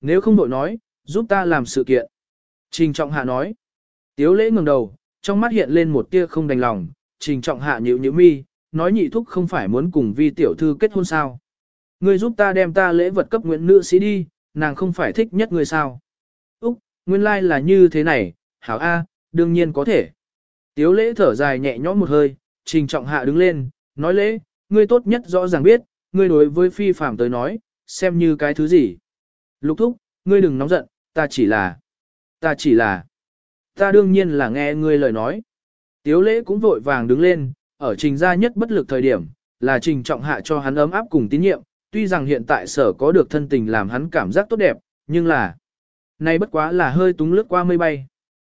nếu không đội nói, giúp ta làm sự kiện. Trình trọng hạ nói. Tiếu lễ ngẩng đầu, trong mắt hiện lên một tia không đành lòng, trình trọng hạ nhịu nhịu mi, nói nhị thúc không phải muốn cùng vi tiểu thư kết hôn sao. Ngươi giúp ta đem ta lễ vật cấp nguyện nữ sĩ đi, nàng không phải thích nhất người sao. Úc, nguyên lai like là như thế này, hảo A, đương nhiên có thể. Tiếu lễ thở dài nhẹ nhõm một hơi, trình trọng hạ đứng lên, nói lễ, ngươi tốt nhất rõ ràng biết, ngươi đối với phi phạm tới nói, xem như cái thứ gì. Lục thúc, ngươi đừng nóng giận, ta chỉ là, ta chỉ là, ta đương nhiên là nghe ngươi lời nói. Tiếu lễ cũng vội vàng đứng lên, ở trình gia nhất bất lực thời điểm, là trình trọng hạ cho hắn ấm áp cùng tín nhiệm, tuy rằng hiện tại sở có được thân tình làm hắn cảm giác tốt đẹp, nhưng là, nay bất quá là hơi túng lướt qua mây bay.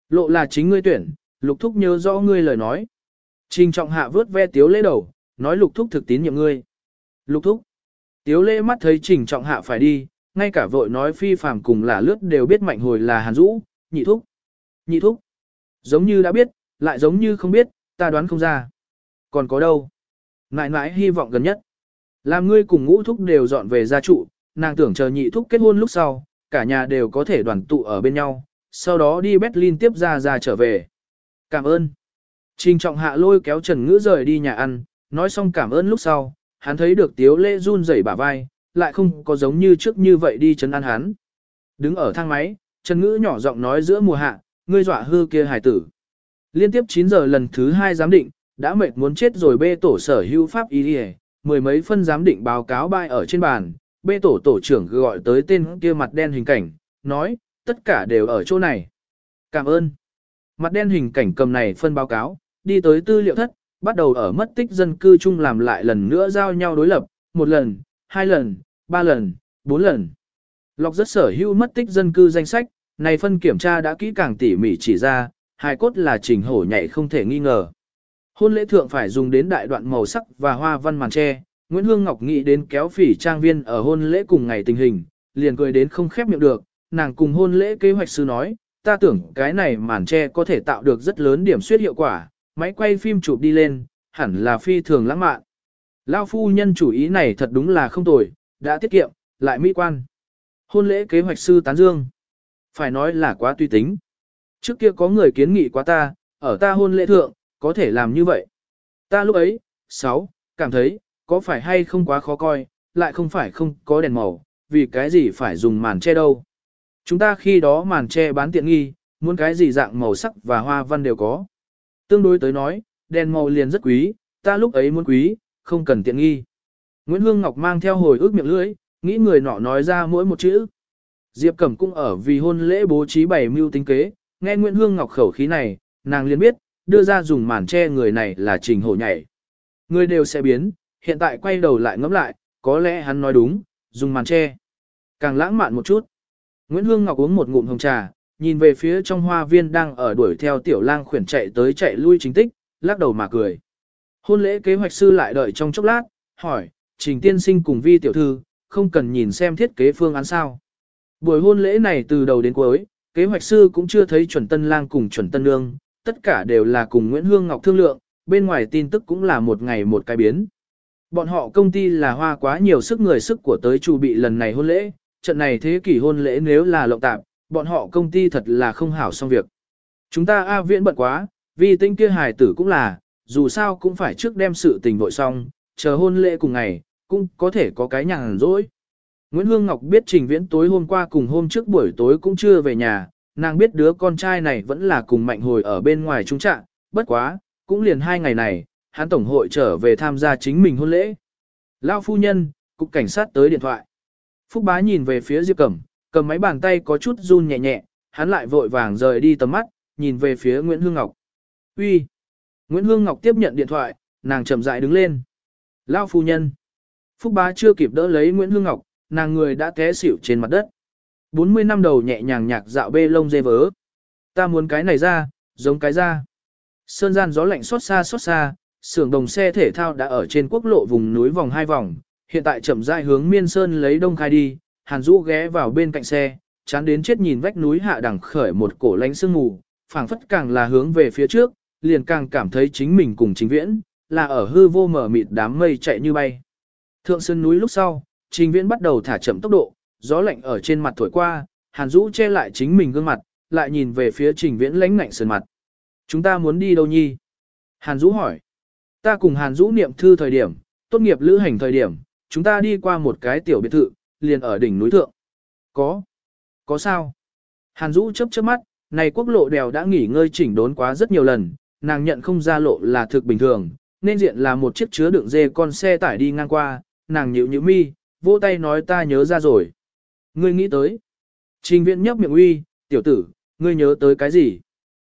Lộ là chính ngươi tuyển, lục thúc nhớ rõ ngươi lời nói. Trình trọng hạ vớt ve tiếu lễ đầu, nói lục thúc thực tín nhiệm ngươi. Lục thúc. Tiếu lễ mắt thấy trình trọng hạ phải đi, ngay cả vội nói phi phàm cùng là lướt đều biết mạnh hồi là hàn rũ, nhị thúc. Nhị thúc. Giống như đã biết, lại giống như không biết, ta đoán không ra. Còn có đâu? nãi nãi hy vọng gần nhất. Làm ngươi cùng ngũ thúc đều dọn về gia trụ, nàng tưởng chờ nhị thúc kết hôn lúc sau, cả nhà đều có thể đoàn tụ ở bên nhau, sau đó đi Berlin tiếp ra ra trở về. Cảm ơn. Trình trọng hạ lôi kéo Trần Ngữ rời đi nhà ăn, nói xong cảm ơn lúc sau, hắn thấy được tiếu lễ run rẩy bả vai, lại không có giống như trước như vậy đi chấn an hắn. Đứng ở thang máy, Trần Ngữ nhỏ giọng nói giữa mùa hạ, ngươi dọa hư kia hải tử. Liên tiếp 9 giờ lần thứ 2 giám định, đã mệt muốn chết rồi bê tổ sở hữu pháp y đi mười mấy phân giám định báo cáo bay ở trên bàn, bê tổ tổ trưởng gọi tới tên kia mặt đen hình cảnh, nói, tất cả đều ở chỗ này. Cảm ơn. Mặt đen hình cảnh cầm này phân báo cáo, đi tới tư liệu thất, bắt đầu ở mất tích dân cư chung làm lại lần nữa giao nhau đối lập, một lần, hai lần, ba lần, bốn lần. Lọc rất sở hữu mất tích dân cư danh sách, này phân kiểm tra đã kỹ càng tỉ mỉ chỉ ra, hài cốt là trình hổ nhảy không thể nghi ngờ. Hôn lễ thượng phải dùng đến đại đoạn màu sắc và hoa văn màn tre, Nguyễn Hương Ngọc nghĩ đến kéo phỉ trang viên ở hôn lễ cùng ngày tình hình, liền cười đến không khép miệng được, nàng cùng hôn lễ kế hoạch sư nói, ta tưởng cái này màn tre có thể tạo được rất lớn điểm suyết hiệu quả, máy quay phim chụp đi lên, hẳn là phi thường lãng mạn. Lao phu nhân chủ ý này thật đúng là không tồi, đã tiết kiệm, lại mỹ quan. Hôn lễ kế hoạch sư tán dương. Phải nói là quá tùy tính. Trước kia có người kiến nghị quá ta, ở ta hôn lễ thượng, có thể làm như vậy. Ta lúc ấy, 6, cảm thấy, có phải hay không quá khó coi, lại không phải không có đèn màu, vì cái gì phải dùng màn che đâu. Chúng ta khi đó màn che bán tiện nghi, muốn cái gì dạng màu sắc và hoa văn đều có. Tương đối tới nói, đèn màu liền rất quý, ta lúc ấy muốn quý, không cần tiện nghi. Nguyễn Hương Ngọc mang theo hồi ước miệng lưỡi, nghĩ người nọ nói ra mỗi một chữ. Diệp Cẩm cũng ở vì hôn lễ bố trí bảy mưu tính kế, nghe Nguyễn Hương Ngọc khẩu khí này, nàng liền biết, đưa ra dùng màn che người này là trình hổ nhảy. Người đều sẽ biến, hiện tại quay đầu lại ngẫm lại, có lẽ hắn nói đúng, dùng màn che. Càng lãng mạn một chút. Nguyễn Hương Ngọc uống một ngụm hồng trà, nhìn về phía trong hoa viên đang ở đuổi theo tiểu lang khuyển chạy tới chạy lui chính tích, lắc đầu mà cười. Hôn lễ kế hoạch sư lại đợi trong chốc lát, hỏi, trình tiên sinh cùng vi tiểu thư, không cần nhìn xem thiết kế phương án sao. Buổi hôn lễ này từ đầu đến cuối, kế hoạch sư cũng chưa thấy chuẩn tân lang cùng chuẩn tân nương, tất cả đều là cùng Nguyễn Hương Ngọc thương lượng, bên ngoài tin tức cũng là một ngày một cái biến. Bọn họ công ty là hoa quá nhiều sức người sức của tới chủ bị lần này hôn lễ, trận này thế kỷ hôn lễ nếu là lộng tạp, bọn họ công ty thật là không hảo xong việc. Chúng ta A viễn bận quá, vì tinh kia hài tử cũng là, dù sao cũng phải trước đem sự tình vội xong, chờ hôn lễ cùng ngày, cũng có thể có cái nhàn rỗi. Nguyễn Hương Ngọc biết trình viễn tối hôm qua cùng hôm trước buổi tối cũng chưa về nhà, nàng biết đứa con trai này vẫn là cùng mạnh hồi ở bên ngoài trung trạng, bất quá, cũng liền hai ngày này, hắn tổng hội trở về tham gia chính mình hôn lễ. Lao phu nhân, cục cảnh sát tới điện thoại. Phúc bá nhìn về phía Diệp Cẩm, cầm máy bàn tay có chút run nhẹ nhẹ, hắn lại vội vàng rời đi tầm mắt, nhìn về phía Nguyễn Hương Ngọc. Uy. Nguyễn Hương Ngọc tiếp nhận điện thoại, nàng chậm rãi đứng lên. Lao phu nhân. Phúc bá chưa kịp đỡ lấy Nguyễn Hương Ngọc, nàng người đã té xỉu trên mặt đất. 40 năm đầu nhẹ nhàng nhạc dạo bê lông dê vớ. Ta muốn cái này ra, giống cái ra. Sơn gian gió lạnh xót xa xót xa, xưởng đồng xe thể thao đã ở trên quốc lộ vùng núi vòng hai vòng, hiện tại chậm rãi hướng Miên Sơn lấy đông khai đi, Hàn Dũ ghé vào bên cạnh xe, chán đến chết nhìn vách núi hạ đẳng khởi một cổ lánh sương mù, phảng phất càng là hướng về phía trước, liền càng cảm thấy chính mình cùng chính viễn, là ở hư vô mở mịt đám mây chạy như bay. Thượng sơn núi lúc sau, trình viễn bắt đầu thả chậm tốc độ, gió lạnh ở trên mặt thổi qua, Hàn Dũ che lại chính mình gương mặt, lại nhìn về phía Trình Viễn lãnh ngạnh sườn mặt. Chúng ta muốn đi đâu nhi? Hàn Dũ hỏi. Ta cùng Hàn Dũ niệm thư thời điểm, tốt nghiệp lữ hành thời điểm, chúng ta đi qua một cái tiểu biệt thự, liền ở đỉnh núi thượng. Có. Có sao? Hàn Dũ chớp chớp mắt, này quốc lộ đèo đã nghỉ ngơi chỉnh đốn quá rất nhiều lần, nàng nhận không ra lộ là thực bình thường, nên diện là một chiếc chứa đựng dê con xe tải đi ngang qua, nàng nhịu nhịu mi, vỗ tay nói ta nhớ ra rồi. Ngươi nghĩ tới. Trình viện nhấp miệng uy, tiểu tử, ngươi nhớ tới cái gì?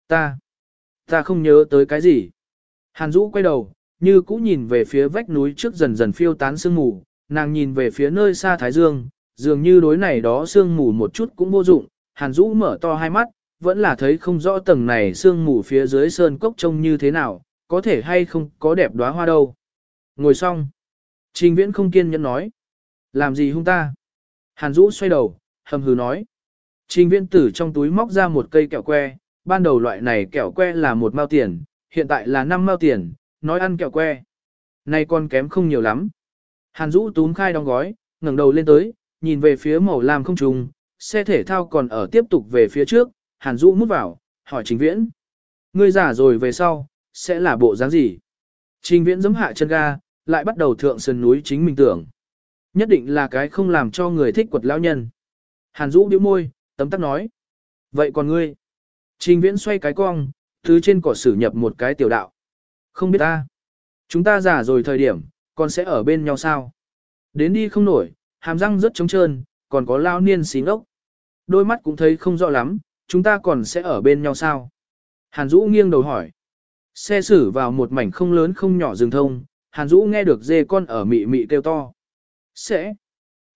Ta. Ta không nhớ tới cái gì. Hàn Dũ quay đầu, như cũ nhìn về phía vách núi trước dần dần phiêu tán sương mù, nàng nhìn về phía nơi xa Thái Dương, dường như đối này đó sương mù một chút cũng vô dụng, Hàn Dũ mở to hai mắt, vẫn là thấy không rõ tầng này sương mù phía dưới sơn cốc trông như thế nào, có thể hay không có đẹp đóa hoa đâu. Ngồi xong. Trình Viễn không kiên nhẫn nói. Làm gì hung ta? Hàn Dũ xoay đầu, hầm hừ nói. Trình Viễn tử trong túi móc ra một cây kẹo que, ban đầu loại này kẹo que là một mao tiền, hiện tại là năm mao tiền, nói ăn kẹo que. nay còn kém không nhiều lắm. Hàn Dũ túm khai đóng gói, ngẩng đầu lên tới, nhìn về phía màu lam không trùng, xe thể thao còn ở tiếp tục về phía trước, Hàn Dũ mút vào, hỏi Trình Viễn. Ngươi giả rồi về sau, sẽ là bộ dáng gì? Trình Viễn giấm hạ chân ga, lại bắt đầu thượng sườn núi chính mình tưởng. Nhất định là cái không làm cho người thích quật lão nhân. Hàn Dũ bĩu môi, tấm tắc nói. Vậy còn ngươi? Trình Viễn xoay cái cong, thứ trên cỏ sử nhập một cái tiểu đạo. Không biết ta. Chúng ta giả rồi thời điểm, còn sẽ ở bên nhau sao? Đến đi không nổi, hàm răng rất trống trơn, còn có lao niên xí ngốc. Đôi mắt cũng thấy không rõ lắm, chúng ta còn sẽ ở bên nhau sao? Hàn Dũ nghiêng đầu hỏi. Xe xử vào một mảnh không lớn không nhỏ rừng thông, Hàn Dũ nghe được dê con ở mị mị kêu to. Sẽ.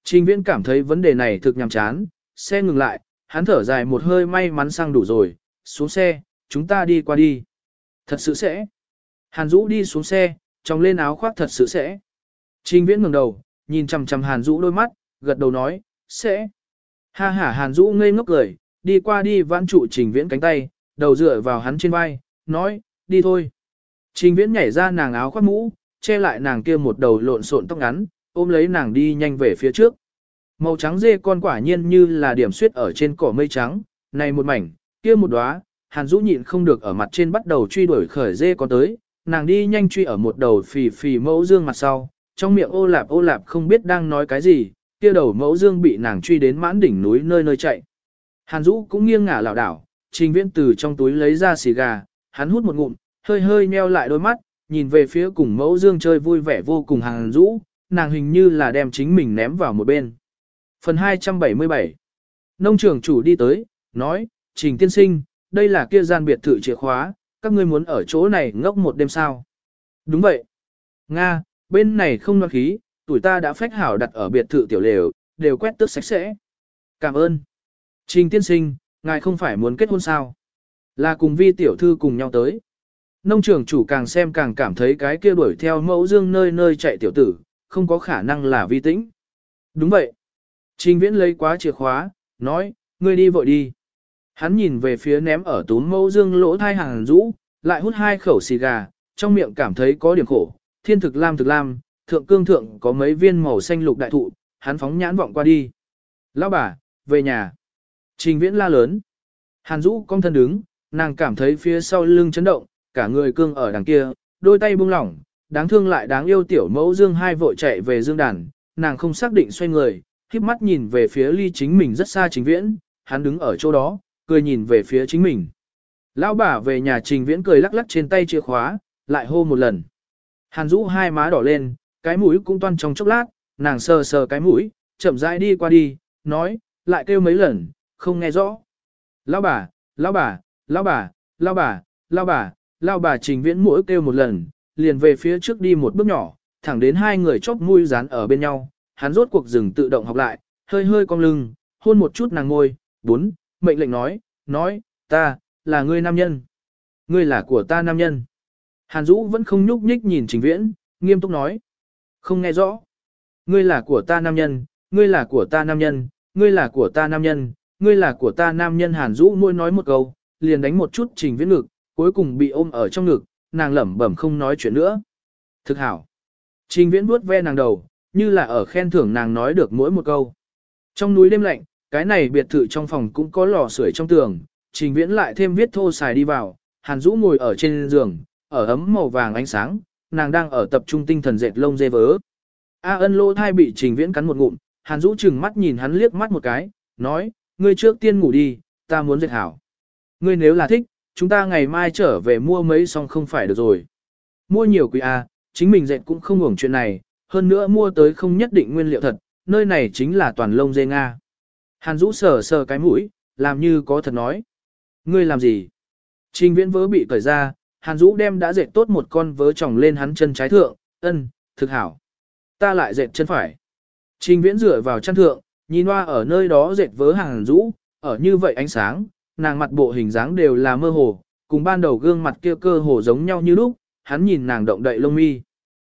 Trình viễn cảm thấy vấn đề này thực nhàm chán, xe ngừng lại, hắn thở dài một hơi may mắn sang đủ rồi, xuống xe, chúng ta đi qua đi. Thật sự sẽ. Hàn Dũ đi xuống xe, trong lên áo khoác thật sự sẽ. Trình viễn ngừng đầu, nhìn chằm chằm Hàn Dũ đôi mắt, gật đầu nói, sẽ. Ha ha Hàn Dũ ngây ngốc cười, đi qua đi vãn trụ trình viễn cánh tay, đầu dựa vào hắn trên vai, nói, đi thôi. Trình viễn nhảy ra nàng áo khoác mũ, che lại nàng kia một đầu lộn xộn tóc ngắn, ôm lấy nàng đi nhanh về phía trước. Màu trắng dê con quả nhiên như là điểm suyết ở trên cỏ mây trắng, này một mảnh, kia một đóa, Hàn Dũ nhịn không được ở mặt trên bắt đầu truy đuổi khởi dê con tới, nàng đi nhanh truy ở một đầu phì phì mẫu dương mặt sau, trong miệng ô lạp ô lạp không biết đang nói cái gì, kia đầu mẫu dương bị nàng truy đến mãn đỉnh núi nơi nơi chạy. Hàn Dũ cũng nghiêng ngả lảo đảo, trình viễn từ trong túi lấy ra xì gà, hắn hút một ngụm, hơi hơi nheo lại đôi mắt, nhìn về phía cùng mẫu dương chơi vui vẻ vô cùng Hàn Dũ, nàng hình như là đem chính mình ném vào một bên. Phần 277 Nông trưởng chủ đi tới, nói, trình tiên sinh, đây là kia gian biệt thự chìa khóa, các ngươi muốn ở chỗ này ngốc một đêm sao. Đúng vậy. Nga, bên này không loạn khí, tuổi ta đã phách hảo đặt ở biệt thự tiểu lều, đều quét tước sạch sẽ. Cảm ơn. Trình tiên sinh, ngài không phải muốn kết hôn sao? Là cùng vi tiểu thư cùng nhau tới. Nông trưởng chủ càng xem càng cảm thấy cái kia đuổi theo mẫu dương nơi nơi chạy tiểu tử, không có khả năng là vi tĩnh. Đúng vậy. Trình viễn lấy quá chìa khóa, nói, ngươi đi vội đi. Hắn nhìn về phía ném ở túm mẫu dương lỗ thai hàng rũ, lại hút hai khẩu xì gà, trong miệng cảm thấy có điểm khổ, thiên thực lam thực lam, thượng cương thượng có mấy viên màu xanh lục đại thụ, hắn phóng nhãn vọng qua đi. Lão bà, về nhà. Trình viễn la lớn. Hàn Dũ cong thân đứng, nàng cảm thấy phía sau lưng chấn động, cả người cương ở đằng kia, đôi tay buông lỏng, đáng thương lại đáng yêu tiểu mẫu dương hai vội chạy về dương đàn, nàng không xác định xoay người, khiếp mắt nhìn về phía ly chính mình rất xa trình viễn, hắn đứng ở chỗ đó, cười nhìn về phía chính mình. Lão bà về nhà trình viễn cười lắc lắc trên tay chìa khóa, lại hô một lần. Hàn Dũ hai má đỏ lên, cái mũi cũng toan trong chốc lát, nàng sờ sờ cái mũi, chậm rãi đi qua đi, nói, lại kêu mấy lần, không nghe rõ. Lão bà, lão bà, lão bà, lão bà, lão bà, lão bà trình viễn mỗi kêu một lần, liền về phía trước đi một bước nhỏ, thẳng đến hai người chóp mũi dán ở bên nhau, hắn rốt cuộc dừng tự động học lại, hơi hơi cong lưng, hôn một chút nàng ngôi, bốn, mệnh lệnh nói, nói, ta, là ngươi nam nhân. Ngươi là của ta nam nhân. Hàn Dũ vẫn không nhúc nhích nhìn Trình Viễn, nghiêm túc nói. Không nghe rõ. Ngươi là của ta nam nhân, ngươi là của ta nam nhân, ngươi là của ta nam nhân, ngươi là của ta nam nhân Hàn Dũ môi nói một câu, liền đánh một chút Trình Viễn ngực, cuối cùng bị ôm ở trong ngực, nàng lẩm bẩm không nói chuyện nữa. Thực hảo. Trình Viễn vuốt ve nàng đầu, như là ở khen thưởng nàng nói được mỗi một câu. Trong núi đêm lạnh, cái này biệt thự trong phòng cũng có lò sưởi trong tường, trình viễn lại thêm viết thô xài đi vào, hàn Dũ ngồi ở trên giường, ở ấm màu vàng ánh sáng, nàng đang ở tập trung tinh thần dệt lông dê vớ. A ân lô thai bị trình viễn cắn một ngụm, hàn Dũ chừng mắt nhìn hắn liếc mắt một cái, nói, ngươi trước tiên ngủ đi, ta muốn dệt hảo. Ngươi nếu là thích, chúng ta ngày mai trở về mua mấy xong không phải được rồi. Mua nhiều quý A, à, chính mình dệt cũng không hưởng chuyện này, hơn nữa mua tới không nhất định nguyên liệu thật, nơi này chính là toàn lông dê Nga. Hàn Dũ sờ sờ cái mũi, làm như có thật nói. Ngươi làm gì? Trình viễn vớ bị cởi ra, Hàn Dũ đem đã dệt tốt một con vớ tròng lên hắn chân trái thượng, ân, thực hảo. Ta lại dệt chân phải. Trình viễn dựa vào chân thượng, nhìn hoa ở nơi đó dệt vớ Hàn Dũ, ở như vậy ánh sáng, nàng mặt bộ hình dáng đều là mơ hồ, cùng ban đầu gương mặt kia cơ hồ giống nhau như lúc, hắn nhìn nàng động đậy lông mi.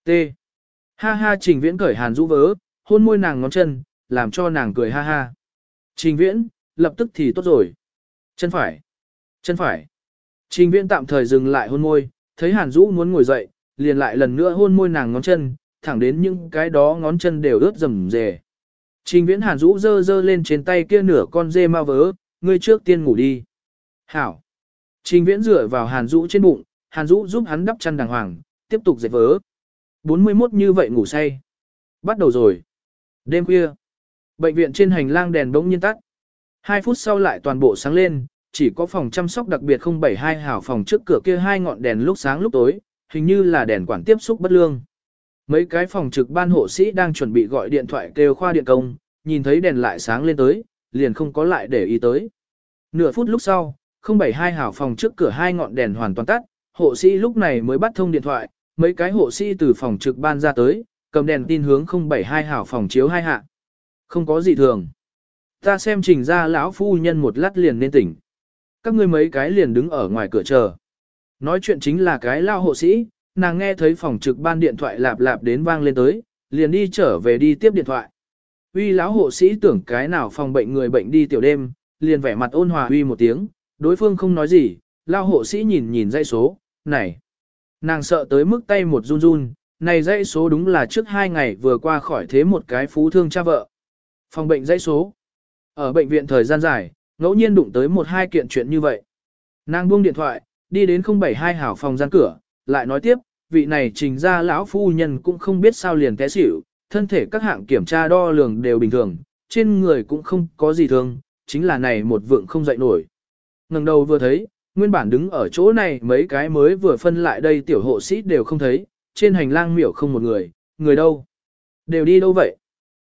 T. Ha ha trình viễn cởi Hàn Dũ vớ, hôn môi nàng ngón chân, làm cho nàng cười ha ha. Trình viễn, lập tức thì tốt rồi. Chân phải. Chân phải. Trình viễn tạm thời dừng lại hôn môi, thấy Hàn Dũ muốn ngồi dậy, liền lại lần nữa hôn môi nàng ngón chân, thẳng đến những cái đó ngón chân đều ướt rầm rề. Trình viễn Hàn Dũ dơ dơ lên trên tay kia nửa con dê ma vớ, ngươi trước tiên ngủ đi. Hảo. Trình viễn dựa vào Hàn Dũ trên bụng, Hàn Dũ giúp hắn đắp chăn đàng hoàng, tiếp tục dệt vớ. 41 như vậy ngủ say. Bắt đầu rồi. Đêm khuya. Bệnh viện trên hành lang đèn bỗng nhiên tắt. Hai phút sau lại toàn bộ sáng lên, chỉ có phòng chăm sóc đặc biệt 072 hảo phòng trước cửa kia hai ngọn đèn lúc sáng lúc tối, hình như là đèn quản tiếp xúc bất lương. Mấy cái phòng trực ban hộ sĩ đang chuẩn bị gọi điện thoại kêu khoa điện công, nhìn thấy đèn lại sáng lên tới, liền không có lại để ý tới. Nửa phút lúc sau, 072 hảo phòng trước cửa hai ngọn đèn hoàn toàn tắt, hộ sĩ lúc này mới bắt thông điện thoại, mấy cái hộ sĩ từ phòng trực ban ra tới, cầm đèn tin hướng 072 hảo phòng chiếu hai hạ. Không có gì thường. Ta xem trình ra lão phu nhân một lát liền nên tỉnh. Các ngươi mấy cái liền đứng ở ngoài cửa chờ. Nói chuyện chính là cái lao hộ sĩ, nàng nghe thấy phòng trực ban điện thoại lạp lạp đến vang lên tới, liền đi trở về đi tiếp điện thoại. Uy lão hộ sĩ tưởng cái nào phòng bệnh người bệnh đi tiểu đêm, liền vẻ mặt ôn hòa uy một tiếng, đối phương không nói gì, lao hộ sĩ nhìn nhìn dây số, này. Nàng sợ tới mức tay một run run, này dây số đúng là trước hai ngày vừa qua khỏi thế một cái phú thương cha vợ. Phòng bệnh dây số. Ở bệnh viện thời gian dài, ngẫu nhiên đụng tới một hai kiện chuyện như vậy. Nàng buông điện thoại, đi đến 072 hảo phòng gian cửa, lại nói tiếp, vị này trình ra lão phu nhân cũng không biết sao liền té xỉu, thân thể các hạng kiểm tra đo lường đều bình thường, trên người cũng không có gì thương, chính là này một vượng không dậy nổi. ngẩng đầu vừa thấy, nguyên bản đứng ở chỗ này mấy cái mới vừa phân lại đây tiểu hộ sĩ đều không thấy, trên hành lang miểu không một người, người đâu? Đều đi đâu vậy?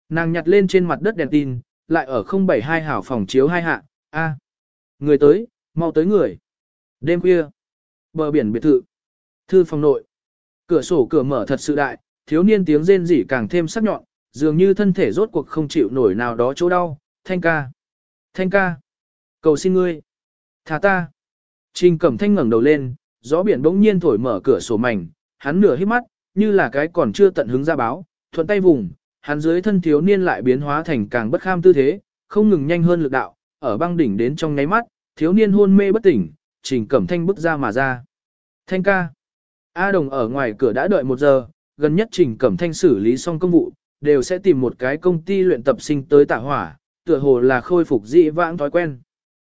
Nàng nhặt lên trên mặt đất đèn tin, lại ở 072 hảo phòng chiếu hai hạ, a người tới, mau tới người. Đêm khuya, bờ biển biệt thự, thư phòng nội, cửa sổ cửa mở thật sự đại, thiếu niên tiếng rên rỉ càng thêm sắc nhọn, dường như thân thể rốt cuộc không chịu nổi nào đó chỗ đau, thanh ca, thanh ca, cầu xin ngươi, thả ta. Trình cẩm thanh ngẩng đầu lên, gió biển bỗng nhiên thổi mở cửa sổ mảnh, hắn nửa hít mắt, như là cái còn chưa tận hứng ra báo, thuận tay vùng, hắn dưới thân thiếu niên lại biến hóa thành càng bất kham tư thế, không ngừng nhanh hơn lực đạo, ở băng đỉnh đến trong nháy mắt, thiếu niên hôn mê bất tỉnh, trình cẩm thanh bước ra mà ra. Thanh ca. A đồng ở ngoài cửa đã đợi một giờ, gần nhất trình cẩm thanh xử lý xong công vụ, đều sẽ tìm một cái công ty luyện tập sinh tới tạ hỏa, tựa hồ là khôi phục dị vãng thói quen.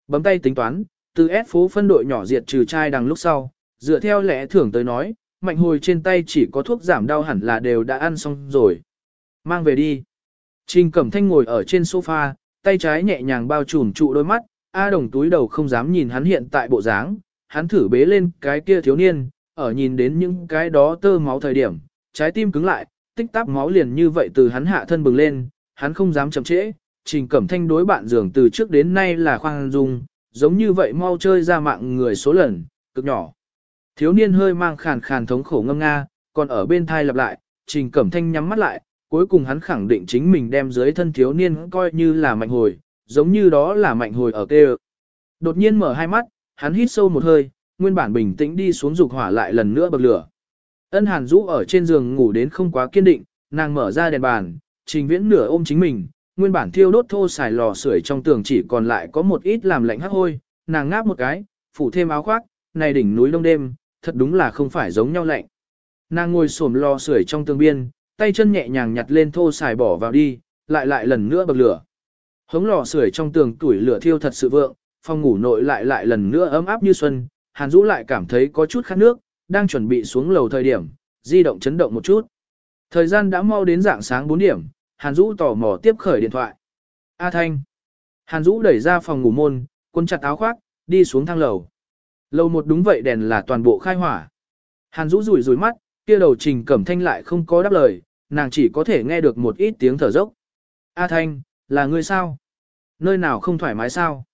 Bấm tay tính toán, từ S phố phân đội nhỏ diệt trừ trai đằng lúc sau, dựa theo lẽ thưởng tới nói, mạnh hồi trên tay chỉ có thuốc giảm đau hẳn là đều đã ăn xong rồi. Mang về đi. Trình Cẩm Thanh ngồi ở trên sofa, tay trái nhẹ nhàng bao trùm trụ đôi mắt, A đồng túi đầu không dám nhìn hắn hiện tại bộ dáng, hắn thử bế lên cái kia thiếu niên, ở nhìn đến những cái đó tơ máu thời điểm, trái tim cứng lại, tích tắc máu liền như vậy từ hắn hạ thân bừng lên, hắn không dám chậm trễ, Trình Cẩm Thanh đối bạn giường từ trước đến nay là khoan dung, giống như vậy mau chơi ra mạng người số lần, cực nhỏ. Thiếu niên hơi mang khàn khàn thống khổ ngâm nga, còn ở bên thai lặp lại, Trình Cẩm Thanh nhắm mắt lại, cuối cùng hắn khẳng định chính mình đem dưới thân thiếu niên coi như là mạnh hồi, giống như đó là mạnh hồi ở kê Đột nhiên mở hai mắt, hắn hít sâu một hơi, nguyên bản bình tĩnh đi xuống dục hỏa lại lần nữa bậc lửa. Ân Hàn Dũ ở trên giường ngủ đến không quá kiên định, nàng mở ra đèn bàn, trình viễn nửa ôm chính mình, nguyên bản thiêu đốt thô xài lò sưởi trong tường chỉ còn lại có một ít làm lạnh hắc hôi, nàng ngáp một cái, phủ thêm áo khoác, này đỉnh núi đông đêm, thật đúng là không phải giống nhau lạnh. Nàng ngồi xổm lò sưởi trong tường biên, tay chân nhẹ nhàng nhặt lên thô xài bỏ vào đi, lại lại lần nữa bật lửa. Hống lò sưởi trong tường tuổi lửa thiêu thật sự vượng, phòng ngủ nội lại lại lần nữa ấm áp như xuân, Hàn Dũ lại cảm thấy có chút khát nước, đang chuẩn bị xuống lầu thời điểm, di động chấn động một chút. Thời gian đã mau đến dạng sáng 4 điểm, Hàn Dũ tò mò tiếp khởi điện thoại. A Thanh. Hàn Dũ đẩy ra phòng ngủ môn, quân chặt áo khoác, đi xuống thang lầu. Lầu một đúng vậy đèn là toàn bộ khai hỏa. Hàn Dũ rủi rủi mắt, kia đầu Trình Cẩm Thanh lại không có đáp lời, nàng chỉ có thể nghe được một ít tiếng thở dốc. A Thanh, là ngươi sao? Nơi nào không thoải mái sao?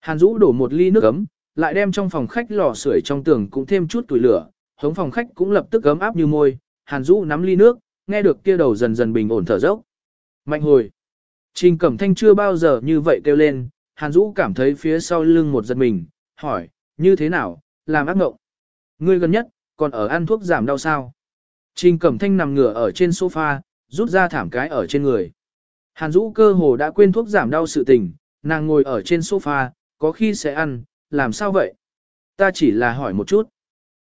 Hàn Dũ đổ một ly nước ấm, lại đem trong phòng khách lò sưởi trong tường cũng thêm chút tuổi lửa, hống phòng khách cũng lập tức ấm áp như môi. Hàn Dũ nắm ly nước, nghe được kia đầu dần dần bình ổn thở dốc. Mạnh hồi. Trình Cẩm Thanh chưa bao giờ như vậy kêu lên, Hàn Dũ cảm thấy phía sau lưng một giật mình, hỏi, như thế nào, làm ác ngộng. Ngươi gần nhất, còn ở ăn thuốc giảm đau sao? Trình Cẩm Thanh nằm ngửa ở trên sofa, rút ra thảm cái ở trên người. Hàn Dũ cơ hồ đã quên thuốc giảm đau sự tình, nàng ngồi ở trên sofa, có khi sẽ ăn, làm sao vậy? Ta chỉ là hỏi một chút.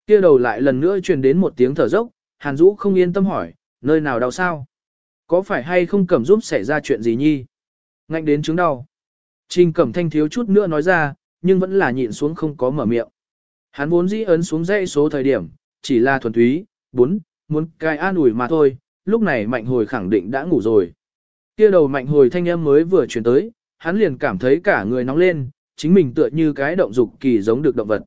Kia đầu lại lần nữa truyền đến một tiếng thở dốc, Hàn Dũ không yên tâm hỏi, nơi nào đau sao? Có phải hay không cầm giúp xảy ra chuyện gì nhi? Ngạnh đến chứng đau. Trình Cẩm Thanh thiếu chút nữa nói ra, nhưng vẫn là nhịn xuống không có mở miệng. Hắn vốn dĩ ấn xuống dãy số thời điểm, chỉ là thuần túy, bốn, muốn cai an ủi mà thôi, lúc này mạnh hồi khẳng định đã ngủ rồi. Kia đầu mạnh hồi thanh âm mới vừa chuyển tới, hắn liền cảm thấy cả người nóng lên, chính mình tựa như cái động dục kỳ giống được động vật.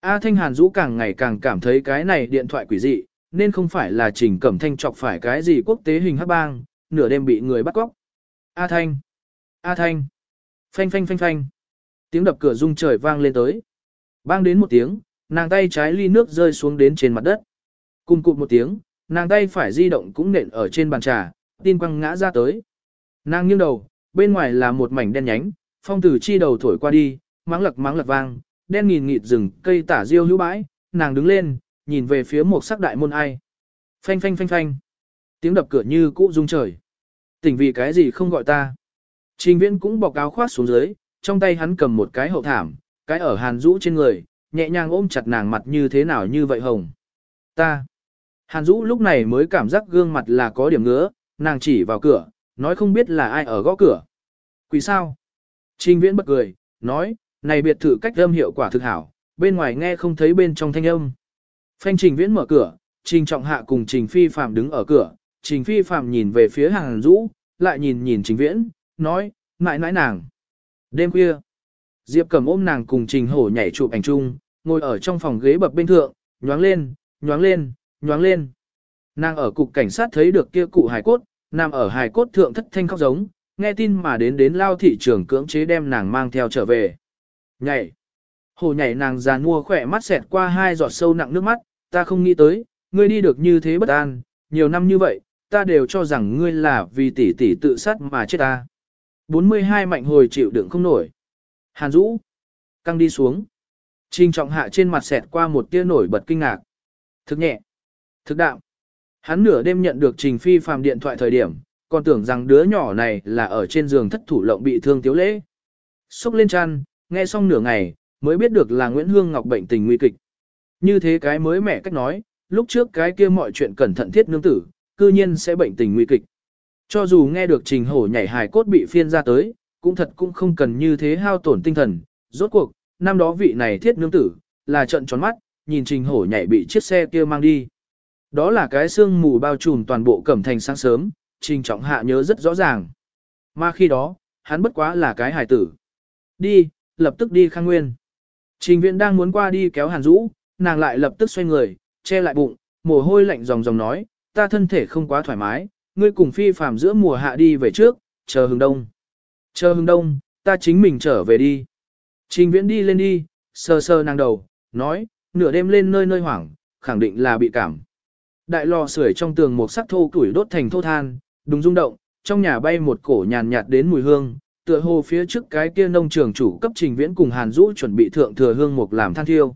A Thanh Hàn Dũ càng ngày càng cảm thấy cái này điện thoại quỷ dị, nên không phải là Trình Cẩm Thanh chọc phải cái gì quốc tế hình hắc bang, nửa đêm bị người bắt cóc. A Thanh! A Thanh! Phanh phanh phanh phanh! Tiếng đập cửa rung trời vang lên tới. Bang đến một tiếng, nàng tay trái ly nước rơi xuống đến trên mặt đất. Cùng cụt một tiếng, nàng tay phải di động cũng nện ở trên bàn trà, tin quăng ngã ra tới. Nàng nghiêng đầu, bên ngoài là một mảnh đen nhánh, phong từ chi đầu thổi qua đi, mắng lật mắng lật vang, đen nghìn nghịt rừng cây tả diêu hữu bãi, nàng đứng lên, nhìn về phía một sắc đại môn ai. Phanh phanh phanh phanh. Tiếng đập cửa như cũ rung trời. Tỉnh vì cái gì không gọi ta. Trình viễn cũng bọc áo khoác xuống dưới, trong tay hắn cầm một cái hậu thảm, cái ở hàn rũ trên người, nhẹ nhàng ôm chặt nàng mặt như thế nào như vậy hồng. Ta. Hàn Dũ lúc này mới cảm giác gương mặt là có điểm ngứa, nàng chỉ vào cửa, nói không biết là ai ở gõ cửa. Quỷ sao? Trình viễn bật cười, nói, này biệt thự cách âm hiệu quả thực hảo, bên ngoài nghe không thấy bên trong thanh âm. Phanh trình viễn mở cửa, trình trọng hạ cùng trình phi phạm đứng ở cửa, trình phi phạm nhìn về phía hàng rũ, lại nhìn nhìn trình viễn, nói, mãi nãi nàng. Đêm khuya, Diệp cầm ôm nàng cùng trình hổ nhảy chụp ảnh chung, ngồi ở trong phòng ghế bập bên thượng, nhoáng lên, nhoáng lên, nhoáng lên. Nàng ở cục cảnh sát thấy được kia cụ hài cốt, nằm ở hài cốt thượng thất thanh khóc giống, nghe tin mà đến đến lao thị trường cưỡng chế đem nàng mang theo trở về. Nhảy. Hồ nhảy nàng già mua khỏe mắt xẹt qua hai giọt sâu nặng nước mắt, ta không nghĩ tới, ngươi đi được như thế bất an, nhiều năm như vậy, ta đều cho rằng ngươi là vì tỷ tỷ tự sát mà chết ta. 42 mạnh hồi chịu đựng không nổi. Hàn Dũ. Căng đi xuống. Trình trọng hạ trên mặt xẹt qua một tia nổi bật kinh ngạc. Thực nhẹ. Thực đạo. Hắn nửa đêm nhận được Trình Phi phàm điện thoại thời điểm, còn tưởng rằng đứa nhỏ này là ở trên giường thất thủ lộng bị thương tiếu lễ. Xúc lên chăn, nghe xong nửa ngày, mới biết được là Nguyễn Hương Ngọc bệnh tình nguy kịch. Như thế cái mới mẻ cách nói, lúc trước cái kia mọi chuyện cẩn thận thiết nương tử, cư nhiên sẽ bệnh tình nguy kịch. Cho dù nghe được trình hổ nhảy hài cốt bị phiên ra tới, cũng thật cũng không cần như thế hao tổn tinh thần. Rốt cuộc, năm đó vị này thiết nương tử, là trận tròn mắt, nhìn trình hổ nhảy bị chiếc xe kia mang đi. Đó là cái xương mù bao trùm toàn bộ cẩm thành sáng sớm, trình trọng hạ nhớ rất rõ ràng. Mà khi đó, hắn bất quá là cái hài tử. Đi, lập tức đi khang nguyên. Trình viện đang muốn qua đi kéo hàn rũ, nàng lại lập tức xoay người, che lại bụng, mồ hôi lạnh ròng ròng nói, ta thân thể không quá thoải mái, ngươi cùng phi phàm giữa mùa hạ đi về trước, chờ hừng đông. Chờ hừng đông, ta chính mình trở về đi. Trình viễn đi lên đi, sờ sờ nàng đầu, nói, nửa đêm lên nơi nơi hoảng, khẳng định là bị cảm. Đại lò sưởi trong tường một sắc thô củi đốt thành thô than, đúng rung động, trong nhà bay một cổ nhàn nhạt đến mùi hương, tựa hồ phía trước cái kia nông trường chủ cấp Trình Viễn cùng Hàn Dũ chuẩn bị thượng thừa hương mục làm than thiêu.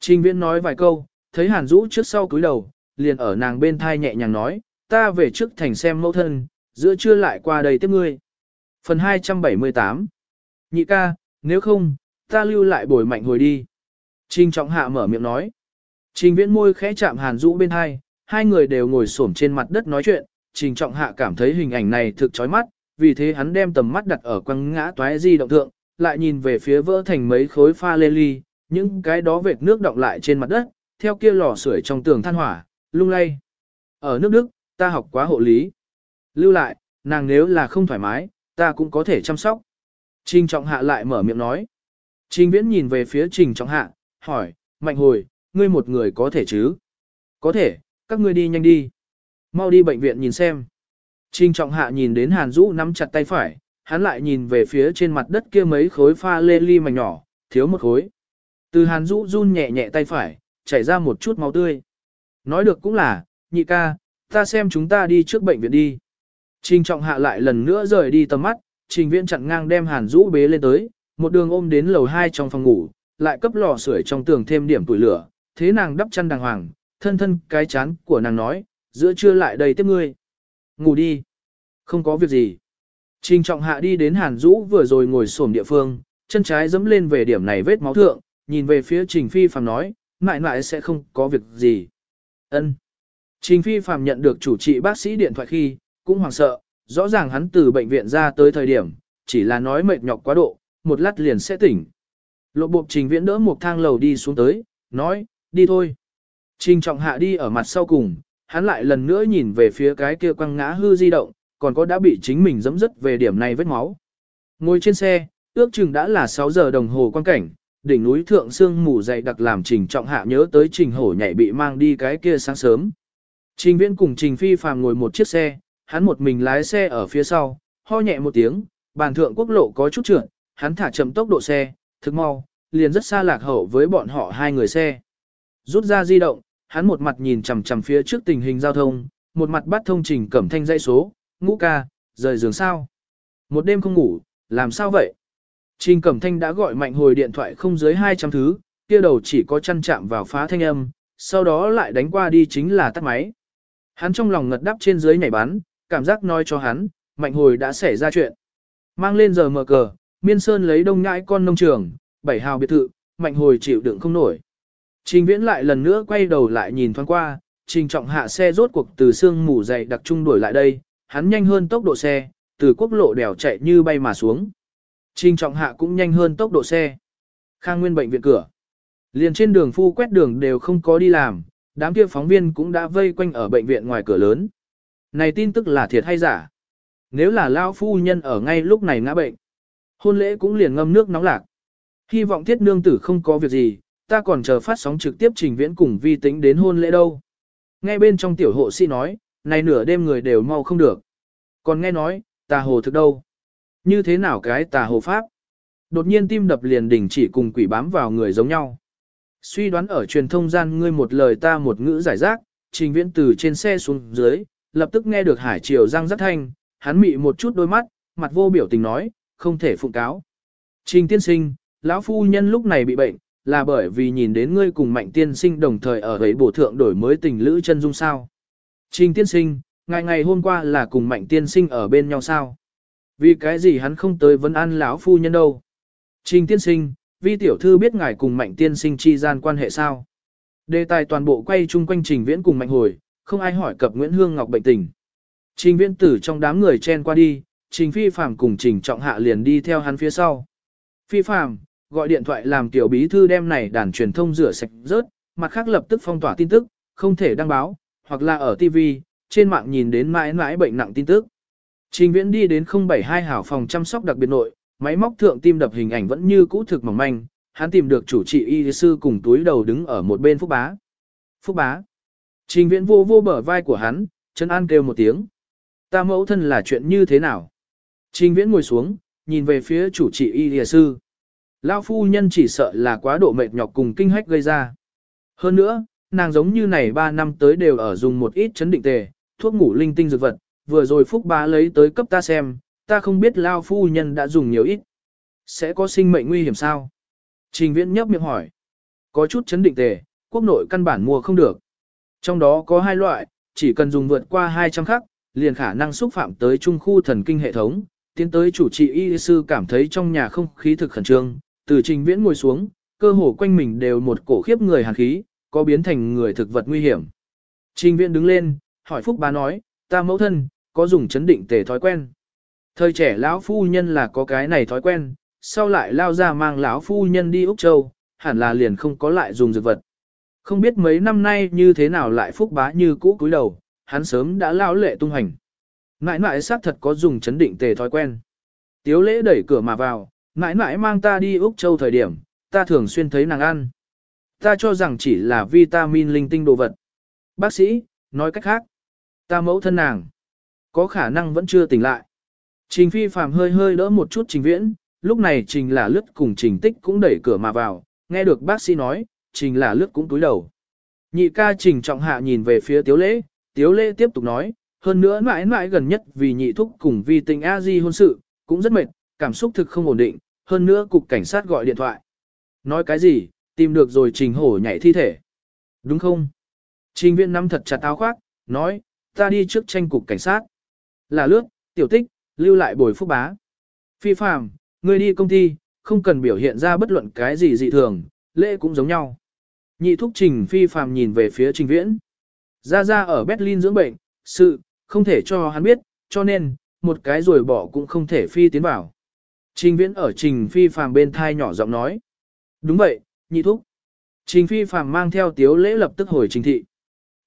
Trình Viễn nói vài câu, thấy Hàn Dũ trước sau cúi đầu, liền ở nàng bên thai nhẹ nhàng nói, ta về trước thành xem mẫu thân, giữa trưa lại qua đây tiếp ngươi. Phần 278 Nhị ca, nếu không, ta lưu lại bồi mạnh hồi đi. Trình trọng hạ mở miệng nói. Trình viễn môi khẽ chạm hàn Dũ bên hai, hai người đều ngồi xổm trên mặt đất nói chuyện. Trình trọng hạ cảm thấy hình ảnh này thực chói mắt, vì thế hắn đem tầm mắt đặt ở quăng ngã toái di động thượng, lại nhìn về phía vỡ thành mấy khối pha lê ly, những cái đó vệt nước động lại trên mặt đất, theo kia lò sưởi trong tường than hỏa, lung lay. Ở nước Đức, ta học quá hộ lý. Lưu lại, nàng nếu là không thoải mái, ta cũng có thể chăm sóc. Trình trọng hạ lại mở miệng nói. Trình viễn nhìn về phía trình trọng hạ, hỏi, mạnh hồi, ngươi một người có thể chứ? Có thể, các ngươi đi nhanh đi. Mau đi bệnh viện nhìn xem. Trình trọng hạ nhìn đến Hàn Dũ nắm chặt tay phải, hắn lại nhìn về phía trên mặt đất kia mấy khối pha lê ly mảnh nhỏ, thiếu một khối. Từ Hàn Dũ run nhẹ nhẹ tay phải, chảy ra một chút máu tươi. Nói được cũng là, nhị ca, ta xem chúng ta đi trước bệnh viện đi. Trình trọng hạ lại lần nữa rời đi tầm mắt, trình viện chặn ngang đem Hàn Dũ bế lên tới, một đường ôm đến lầu 2 trong phòng ngủ, lại cấp lò sưởi trong tường thêm điểm tuổi lửa, thế nàng đắp chăn đàng hoàng, thân thân cái chán của nàng nói, giữa trưa lại đầy tiếp ngươi. Ngủ đi. Không có việc gì. Trình trọng hạ đi đến Hàn Dũ vừa rồi ngồi xổm địa phương, chân trái dẫm lên về điểm này vết máu thượng, nhìn về phía Trình Phi Phạm nói, mãi mãi sẽ không có việc gì. Ân. Trình Phi Phạm nhận được chủ trị bác sĩ điện thoại khi, cũng hoảng sợ, rõ ràng hắn từ bệnh viện ra tới thời điểm, chỉ là nói mệt nhọc quá độ, một lát liền sẽ tỉnh. Lộ bộ trình viễn đỡ một thang lầu đi xuống tới, nói, đi thôi. Trình trọng hạ đi ở mặt sau cùng, hắn lại lần nữa nhìn về phía cái kia quăng ngã hư di động, còn có đã bị chính mình dẫm dứt về điểm này vết máu. Ngồi trên xe, ước chừng đã là 6 giờ đồng hồ quan cảnh, đỉnh núi thượng sương mù dày đặc làm trình trọng hạ nhớ tới trình hổ nhảy bị mang đi cái kia sáng sớm. Trình viễn cùng trình phi phàm ngồi một chiếc xe, hắn một mình lái xe ở phía sau, ho nhẹ một tiếng, bàn thượng quốc lộ có chút trượt, hắn thả chậm tốc độ xe, thực mau, liền rất xa lạc hậu với bọn họ hai người xe. Rút ra di động, hắn một mặt nhìn chằm chằm phía trước tình hình giao thông, một mặt bắt thông trình cẩm thanh dây số, ngũ ca, rời giường sao. Một đêm không ngủ, làm sao vậy? Trình cẩm thanh đã gọi mạnh hồi điện thoại không dưới 200 thứ, kia đầu chỉ có chăn chạm vào phá thanh âm, sau đó lại đánh qua đi chính là tắt máy. Hắn trong lòng ngật đắp trên dưới nhảy bắn, cảm giác nói cho hắn, mạnh hồi đã xảy ra chuyện. Mang lên giờ mở cờ, miên sơn lấy đông ngãi con nông trường, bảy hào biệt thự, mạnh hồi chịu đựng không nổi. Trình viễn lại lần nữa quay đầu lại nhìn thoáng qua, trình trọng hạ xe rốt cuộc từ sương mù dày đặc trung đuổi lại đây, hắn nhanh hơn tốc độ xe, từ quốc lộ đèo chạy như bay mà xuống. Trình trọng hạ cũng nhanh hơn tốc độ xe. Khang Nguyên bệnh viện cửa. Liền trên đường phu quét đường đều không có đi làm, đám kia phóng viên cũng đã vây quanh ở bệnh viện ngoài cửa lớn. Này tin tức là thiệt hay giả? Nếu là lao phu nhân ở ngay lúc này ngã bệnh, hôn lễ cũng liền ngâm nước nóng lạc. Hy vọng thiết nương tử không có việc gì, ta còn chờ phát sóng trực tiếp trình viễn cùng vi tính đến hôn lễ đâu. Nghe bên trong tiểu hộ sĩ nói, này nửa đêm người đều mau không được. Còn nghe nói, tà hồ thực đâu? Như thế nào cái tà hồ pháp? Đột nhiên tim đập liền đỉnh chỉ cùng quỷ bám vào người giống nhau. Suy đoán ở truyền thông gian ngươi một lời ta một ngữ giải rác, trình viễn từ trên xe xuống dưới, lập tức nghe được hải triều răng rất thanh, hắn mị một chút đôi mắt, mặt vô biểu tình nói, không thể phụng cáo. Trình tiên sinh, lão phu nhân lúc này bị bệnh, là bởi vì nhìn đến ngươi cùng mạnh tiên sinh đồng thời ở ấy bổ thượng đổi mới tình lữ chân dung sao. Trình tiên sinh, ngày ngày hôm qua là cùng mạnh tiên sinh ở bên nhau sao. Vì cái gì hắn không tới vấn an lão phu nhân đâu. Trình tiên sinh, vi tiểu thư biết ngài cùng mạnh tiên sinh chi gian quan hệ sao. Đề tài toàn bộ quay chung quanh trình viễn cùng mạnh hồi, không ai hỏi cập Nguyễn Hương Ngọc bệnh tình. Trình viễn tử trong đám người chen qua đi, trình phi phạm cùng trình trọng hạ liền đi theo hắn phía sau. Phi phạm, gọi điện thoại làm tiểu bí thư đem này đàn truyền thông rửa sạch rớt, mặt khác lập tức phong tỏa tin tức, không thể đăng báo, hoặc là ở TV, trên mạng nhìn đến mãi mãi bệnh nặng tin tức. Trình viễn đi đến 072 hảo phòng chăm sóc đặc biệt nội, máy móc thượng tim đập hình ảnh vẫn như cũ thực mỏng manh, hắn tìm được chủ trị y sư cùng túi đầu đứng ở một bên Phúc Bá. Phúc Bá. Trình viễn vô vô bờ vai của hắn, chân an kêu một tiếng. Ta mẫu thân là chuyện như thế nào? Trình viễn ngồi xuống, nhìn về phía chủ trị y sư. Lao phu nhân chỉ sợ là quá độ mệt nhọc cùng kinh hách gây ra. Hơn nữa, nàng giống như này 3 năm tới đều ở dùng một ít chấn định tề, thuốc ngủ linh tinh dược vật, vừa rồi Phúc Bá lấy tới cấp ta xem, ta không biết Lao phu nhân đã dùng nhiều ít. Sẽ có sinh mệnh nguy hiểm sao? Trình viễn nhấp miệng hỏi. Có chút chấn định tề, quốc nội căn bản mua không được. Trong đó có hai loại, chỉ cần dùng vượt qua 200 khắc, liền khả năng xúc phạm tới trung khu thần kinh hệ thống. Tiến tới chủ trị y sư cảm thấy trong nhà không khí thực khẩn trương, từ trình viễn ngồi xuống, cơ hồ quanh mình đều một cổ khiếp người hàn khí, có biến thành người thực vật nguy hiểm. Trình viễn đứng lên, hỏi Phúc bá nói, ta mẫu thân, có dùng chấn định tề thói quen. Thời trẻ lão phu nhân là có cái này thói quen, sau lại lao ra mang lão phu nhân đi Úc Châu, hẳn là liền không có lại dùng dược vật. Không biết mấy năm nay như thế nào lại phúc bá như cũ cúi đầu, hắn sớm đã lão lệ tung hành. ngại ngại xác thật có dùng chấn định tề thói quen. Tiếu lễ đẩy cửa mà vào, mãi mãi mang ta đi Úc Châu thời điểm, ta thường xuyên thấy nàng ăn. Ta cho rằng chỉ là vitamin linh tinh đồ vật. Bác sĩ, nói cách khác, ta mẫu thân nàng, có khả năng vẫn chưa tỉnh lại. Trình phi phàm hơi hơi đỡ một chút trình viễn, lúc này trình là lướt cùng trình tích cũng đẩy cửa mà vào, nghe được bác sĩ nói, trình là lướt cũng túi đầu. Nhị ca trình trọng hạ nhìn về phía tiếu lễ, tiếu lễ tiếp tục nói, hơn nữa mãi mãi gần nhất vì nhị thúc cùng vì tình a di hôn sự, cũng rất mệt, cảm xúc thực không ổn định, hơn nữa cục cảnh sát gọi điện thoại. Nói cái gì, tìm được rồi trình hổ nhảy thi thể. Đúng không? Trình viên nắm thật chặt áo khoác, nói, ta đi trước tranh cục cảnh sát. Là lướt, tiểu tích, lưu lại bồi phúc bá. Phi phàm, ngươi đi công ty, không cần biểu hiện ra bất luận cái gì dị thường, lễ cũng giống nhau. Nhị thúc trình phi phàm nhìn về phía trình viễn. Ra ra ở Berlin dưỡng bệnh, sự, không thể cho hắn biết, cho nên, một cái rồi bỏ cũng không thể phi tiến vào. Trình viễn ở trình phi phàm bên thai nhỏ giọng nói. Đúng vậy, nhị thúc. Trình phi phàm mang theo tiếu lễ lập tức hồi trình thị.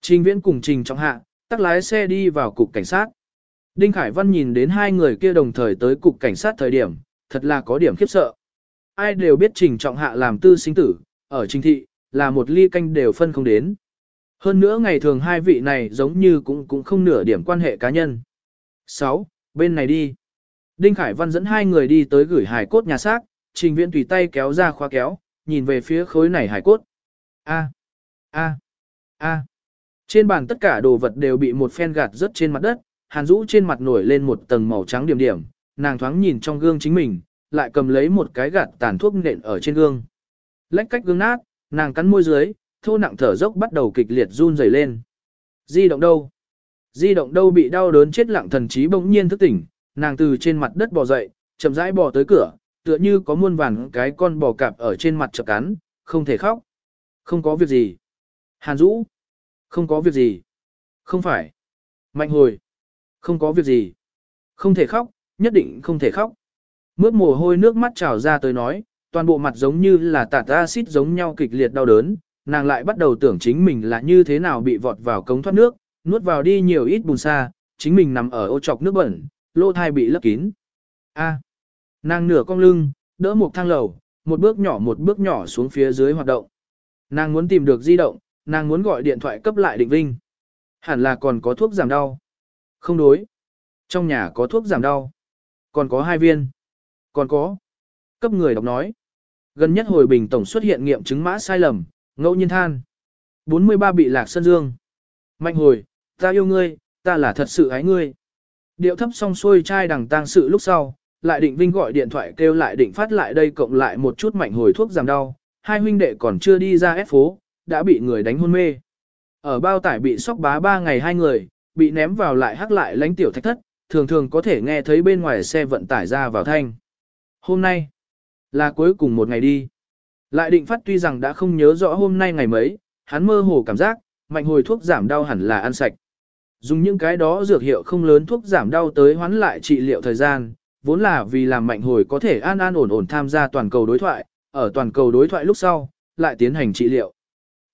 Trình viễn cùng trình trọng hạ, tắt lái xe đi vào cục cảnh sát. Đinh Khải Văn nhìn đến hai người kia đồng thời tới cục cảnh sát thời điểm, thật là có điểm khiếp sợ. Ai đều biết trình trọng hạ làm tư sinh tử, ở trình thị, là một ly canh đều phân không đến. Hơn nữa ngày thường hai vị này giống như cũng cũng không nửa điểm quan hệ cá nhân. 6. Bên này đi. Đinh Khải Văn dẫn hai người đi tới gửi hải cốt nhà xác, trình viễn tùy tay kéo ra khóa kéo, nhìn về phía khối này hải cốt. A. A. A. Trên bàn tất cả đồ vật đều bị một phen gạt rớt trên mặt đất, hàn Dũ trên mặt nổi lên một tầng màu trắng điểm điểm, nàng thoáng nhìn trong gương chính mình, lại cầm lấy một cái gạt tàn thuốc nện ở trên gương. Lách cách gương nát, nàng cắn môi dưới, thô nặng thở dốc bắt đầu kịch liệt run rẩy lên. Di động đâu? Di động đâu bị đau đớn chết lặng thần trí bỗng nhiên thức tỉnh, nàng từ trên mặt đất bò dậy, chậm rãi bò tới cửa, tựa như có muôn vàn cái con bò cạp ở trên mặt chập cắn, không thể khóc. Không có việc gì. Hàn Dũ. Không có việc gì. Không phải. Mạnh hồi. Không có việc gì. Không thể khóc, nhất định không thể khóc. Mướt mồ hôi nước mắt trào ra tới nói, toàn bộ mặt giống như là tạt axit giống nhau kịch liệt đau đớn, nàng lại bắt đầu tưởng chính mình là như thế nào bị vọt vào cống thoát nước, nuốt vào đi nhiều ít bùn xa, chính mình nằm ở ô trọc nước bẩn, lô thai bị lấp kín. A. Nàng nửa cong lưng, đỡ một thang lầu, một bước nhỏ một bước nhỏ xuống phía dưới hoạt động. Nàng muốn tìm được di động, nàng muốn gọi điện thoại cấp lại định vinh. Hẳn là còn có thuốc giảm đau. Không đối. Trong nhà có thuốc giảm đau. Còn có hai viên. Còn có. Cấp người đọc nói. Gần nhất hồi bình tổng xuất hiện nghiệm chứng mã sai lầm, ngẫu nhiên than. 43 bị lạc sân dương. Mạnh hồi, ta yêu ngươi, ta là thật sự ái ngươi. Điệu thấp xong xuôi trai đằng tang sự lúc sau, lại định vinh gọi điện thoại kêu lại định phát lại đây cộng lại một chút mạnh hồi thuốc giảm đau. Hai huynh đệ còn chưa đi ra ép phố, đã bị người đánh hôn mê. Ở bao tải bị sóc bá ba ngày hai người, bị ném vào lại hắc lại lánh tiểu thạch thất, thường thường có thể nghe thấy bên ngoài xe vận tải ra vào thanh. Hôm nay, là cuối cùng một ngày đi. Lại định phát tuy rằng đã không nhớ rõ hôm nay ngày mấy, hắn mơ hồ cảm giác, mạnh hồi thuốc giảm đau hẳn là ăn sạch. Dùng những cái đó dược hiệu không lớn thuốc giảm đau tới hoán lại trị liệu thời gian, vốn là vì làm mạnh hồi có thể an an ổn ổn tham gia toàn cầu đối thoại, ở toàn cầu đối thoại lúc sau, lại tiến hành trị liệu.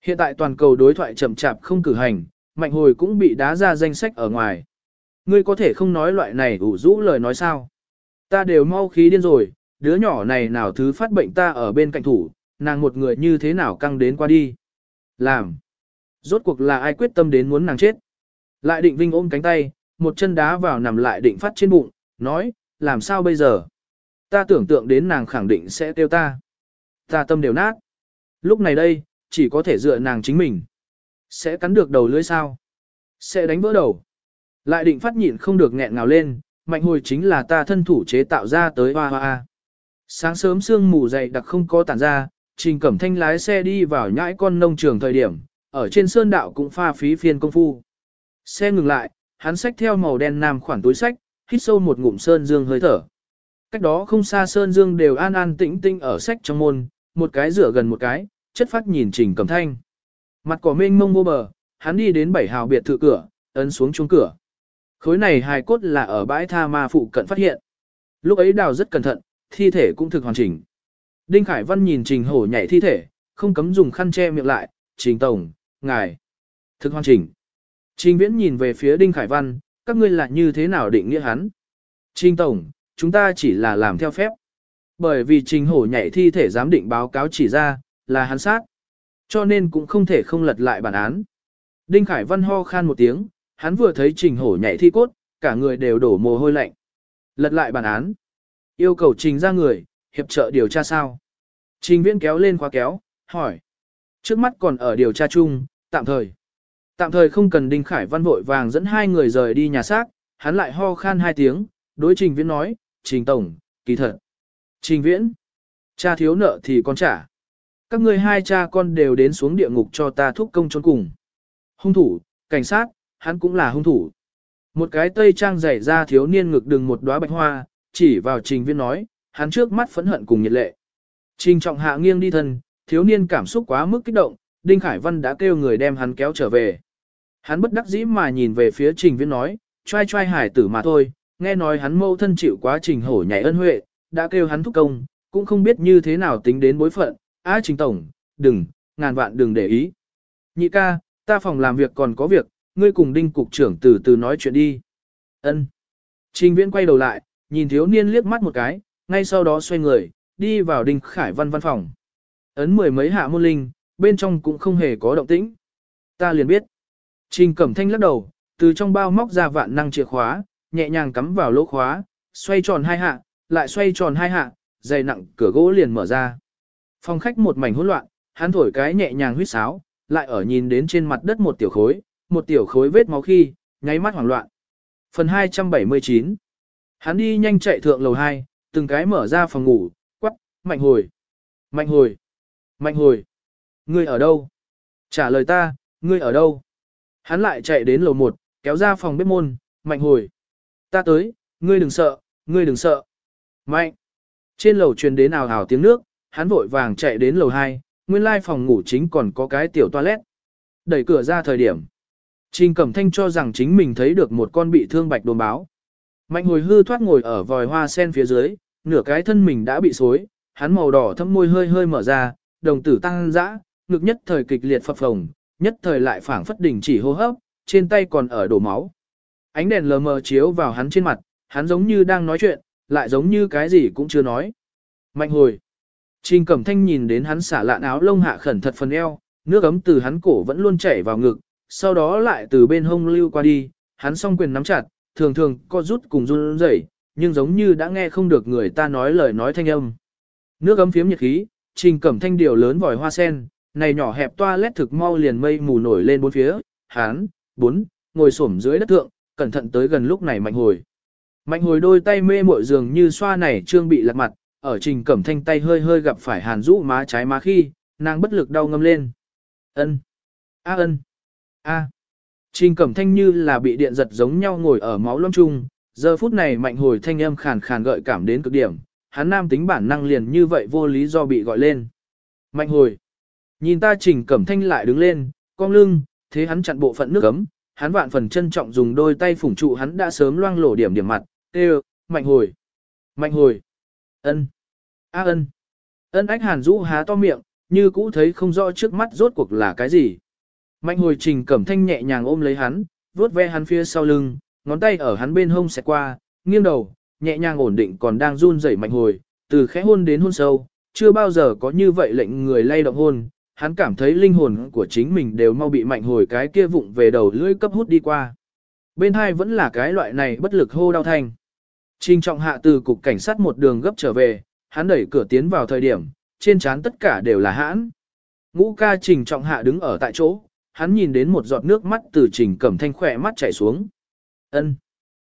Hiện tại toàn cầu đối thoại chậm chạp không cử hành, mạnh hồi cũng bị đá ra danh sách ở ngoài. Ngươi có thể không nói loại này ủ rũ lời nói sao. Ta đều mau khí điên rồi, đứa nhỏ này nào thứ phát bệnh ta ở bên cạnh thủ, nàng một người như thế nào căng đến qua đi. Làm. Rốt cuộc là ai quyết tâm đến muốn nàng chết. Lại định vinh ôm cánh tay, một chân đá vào nằm lại định phát trên bụng, nói, làm sao bây giờ? Ta tưởng tượng đến nàng khẳng định sẽ tiêu ta. Ta tâm đều nát. Lúc này đây, chỉ có thể dựa nàng chính mình. Sẽ cắn được đầu lưỡi sao? Sẽ đánh vỡ đầu. Lại định phát nhịn không được nghẹn ngào lên, mạnh hồi chính là ta thân thủ chế tạo ra tới hoa hoa. Sáng sớm sương mù dày đặc không có tản ra, trình cẩm thanh lái xe đi vào nhãi con nông trường thời điểm, ở trên sơn đạo cũng pha phí phiên công phu. Xe ngừng lại, hắn xách theo màu đen nam khoản túi sách, hít sâu một ngụm sơn dương hơi thở. Cách đó không xa sơn dương đều an an tĩnh tĩnh ở sách trong môn, một cái rửa gần một cái, chất phát nhìn trình cẩm thanh. Mặt cỏ mênh mông vô bờ, hắn đi đến bảy hào biệt thự cửa, ấn xuống chuông cửa. Khối này hài cốt là ở bãi tha ma phụ cận phát hiện. Lúc ấy đào rất cẩn thận, thi thể cũng thực hoàn chỉnh. Đinh Khải Văn nhìn Trình Hổ nhảy thi thể, không cấm dùng khăn che miệng lại, Trình Tổng, ngài, thực hoàn chỉnh. Trình Viễn nhìn về phía Đinh Khải Văn, các ngươi là như thế nào định nghĩa hắn? Trình Tổng, chúng ta chỉ là làm theo phép. Bởi vì Trình Hổ nhảy thi thể giám định báo cáo chỉ ra, là hắn sát. Cho nên cũng không thể không lật lại bản án. Đinh Khải Văn ho khan một tiếng, hắn vừa thấy Trình Hổ nhảy thi cốt, cả người đều đổ mồ hôi lạnh. Lật lại bản án. Yêu cầu Trình ra người, hiệp trợ điều tra sao? Trình Viễn kéo lên khóa kéo, hỏi. Trước mắt còn ở điều tra chung, tạm thời. Tạm thời không cần Đinh Khải Văn vội vàng dẫn hai người rời đi nhà xác, hắn lại ho khan hai tiếng, đối Trình Viễn nói, Trình Tổng, kỳ thật. Trình Viễn, cha thiếu nợ thì con trả. Các ngươi hai cha con đều đến xuống địa ngục cho ta thúc công trốn cùng. Hung thủ, cảnh sát, hắn cũng là hung thủ. Một cái tây trang rải ra thiếu niên ngực đừng một đóa bạch hoa, chỉ vào Trình Viễn nói, hắn trước mắt phẫn hận cùng nhiệt lệ. Trình trọng hạ nghiêng đi thân, thiếu niên cảm xúc quá mức kích động, Đinh Khải Văn đã kêu người đem hắn kéo trở về. Hắn bất đắc dĩ mà nhìn về phía Trình Viễn nói, trai trai hải tử mà thôi, nghe nói hắn mâu thân chịu quá trình hổ nhảy ân huệ, đã kêu hắn thúc công, cũng không biết như thế nào tính đến bối phận, á Trình Tổng, đừng, ngàn vạn đừng để ý. Nhị ca, ta phòng làm việc còn có việc, ngươi cùng Đinh Cục trưởng từ từ nói chuyện đi. Ân. Trình Viễn quay đầu lại, nhìn thiếu niên liếc mắt một cái, ngay sau đó xoay người, đi vào Đinh Khải Văn văn phòng. Ấn mười mấy hạ môn linh, bên trong cũng không hề có động tĩnh. Ta liền biết. Trình Cẩm Thanh lắc đầu, từ trong bao móc ra vạn năng chìa khóa, nhẹ nhàng cắm vào lỗ khóa, xoay tròn hai hạ, lại xoay tròn hai hạ, dày nặng cửa gỗ liền mở ra. Phòng khách một mảnh hỗn loạn, hắn thổi cái nhẹ nhàng huýt sáo, lại ở nhìn đến trên mặt đất một tiểu khối, một tiểu khối vết máu khi, nháy mắt hoảng loạn. Phần 279 Hắn đi nhanh chạy thượng lầu 2, từng cái mở ra phòng ngủ, quắc, mạnh hồi, mạnh hồi, mạnh hồi. Ngươi ở đâu? Trả lời ta, ngươi ở đâu? Hắn lại chạy đến lầu 1, kéo ra phòng bếp môn, mạnh hồi. Ta tới, ngươi đừng sợ, ngươi đừng sợ. Mạnh. Trên lầu truyền đến ào ào tiếng nước, hắn vội vàng chạy đến lầu 2, nguyên lai phòng ngủ chính còn có cái tiểu toilet. Đẩy cửa ra thời điểm. Trình Cẩm Thanh cho rằng chính mình thấy được một con bị thương bạch đồn báo. Mạnh hồi hư thoát ngồi ở vòi hoa sen phía dưới, nửa cái thân mình đã bị xối, hắn màu đỏ thâm môi hơi hơi mở ra, đồng tử tăng dã, ngực nhất thời kịch liệt phập phồng, nhất thời lại phảng phất đỉnh chỉ hô hấp, trên tay còn ở đổ máu. Ánh đèn lờ mờ chiếu vào hắn trên mặt, hắn giống như đang nói chuyện, lại giống như cái gì cũng chưa nói. Mạnh hồi. Trình Cẩm Thanh nhìn đến hắn xả lạn áo lông hạ khẩn thật phần eo, nước ấm từ hắn cổ vẫn luôn chảy vào ngực, sau đó lại từ bên hông lưu qua đi, hắn song quyền nắm chặt, thường thường co rút cùng run rẩy, nhưng giống như đã nghe không được người ta nói lời nói thanh âm. Nước ấm phiếm nhiệt khí, Trình Cẩm Thanh điều lớn vòi hoa sen, này nhỏ hẹp toilet thực mau liền mây mù nổi lên bốn phía, Hán, bốn, ngồi xổm dưới đất thượng, cẩn thận tới gần lúc này mạnh hồi. Mạnh hồi đôi tay mê mội dường như xoa này trương bị lật mặt, ở trình cẩm thanh tay hơi hơi gặp phải hàn rũ má trái má khi, nàng bất lực đau ngâm lên. ân a ân a Trình cẩm thanh như là bị điện giật giống nhau ngồi ở máu lâm trung, giờ phút này mạnh hồi thanh âm khàn khàn gợi cảm đến cực điểm, hắn nam tính bản năng liền như vậy vô lý do bị gọi lên. Mạnh hồi. Nhìn ta trình cẩm thanh lại đứng lên, cong lưng, thế hắn chặn bộ phận nước ấm, hắn vạn phần trân trọng dùng đôi tay phủng trụ hắn đã sớm loang lổ điểm điểm mặt, tê mạnh hồi, mạnh hồi, ân, a ân, ân ách hàn rũ há to miệng, như cũ thấy không rõ trước mắt rốt cuộc là cái gì. Mạnh hồi trình cẩm thanh nhẹ nhàng ôm lấy hắn, vuốt ve hắn phía sau lưng, ngón tay ở hắn bên hông xẹt qua, nghiêng đầu, nhẹ nhàng ổn định còn đang run rẩy mạnh hồi, từ khẽ hôn đến hôn sâu, chưa bao giờ có như vậy lệnh người lay động hôn, hắn cảm thấy linh hồn của chính mình đều mau bị mạnh hồi cái kia vụng về đầu lưỡi cấp hút đi qua. Bên hai vẫn là cái loại này bất lực hô đau thanh. Trình trọng hạ từ cục cảnh sát một đường gấp trở về, hắn đẩy cửa tiến vào thời điểm, trên trán tất cả đều là hãn. Ngũ ca trình trọng hạ đứng ở tại chỗ, hắn nhìn đến một giọt nước mắt từ trình cẩm thanh khỏe mắt chảy xuống. ân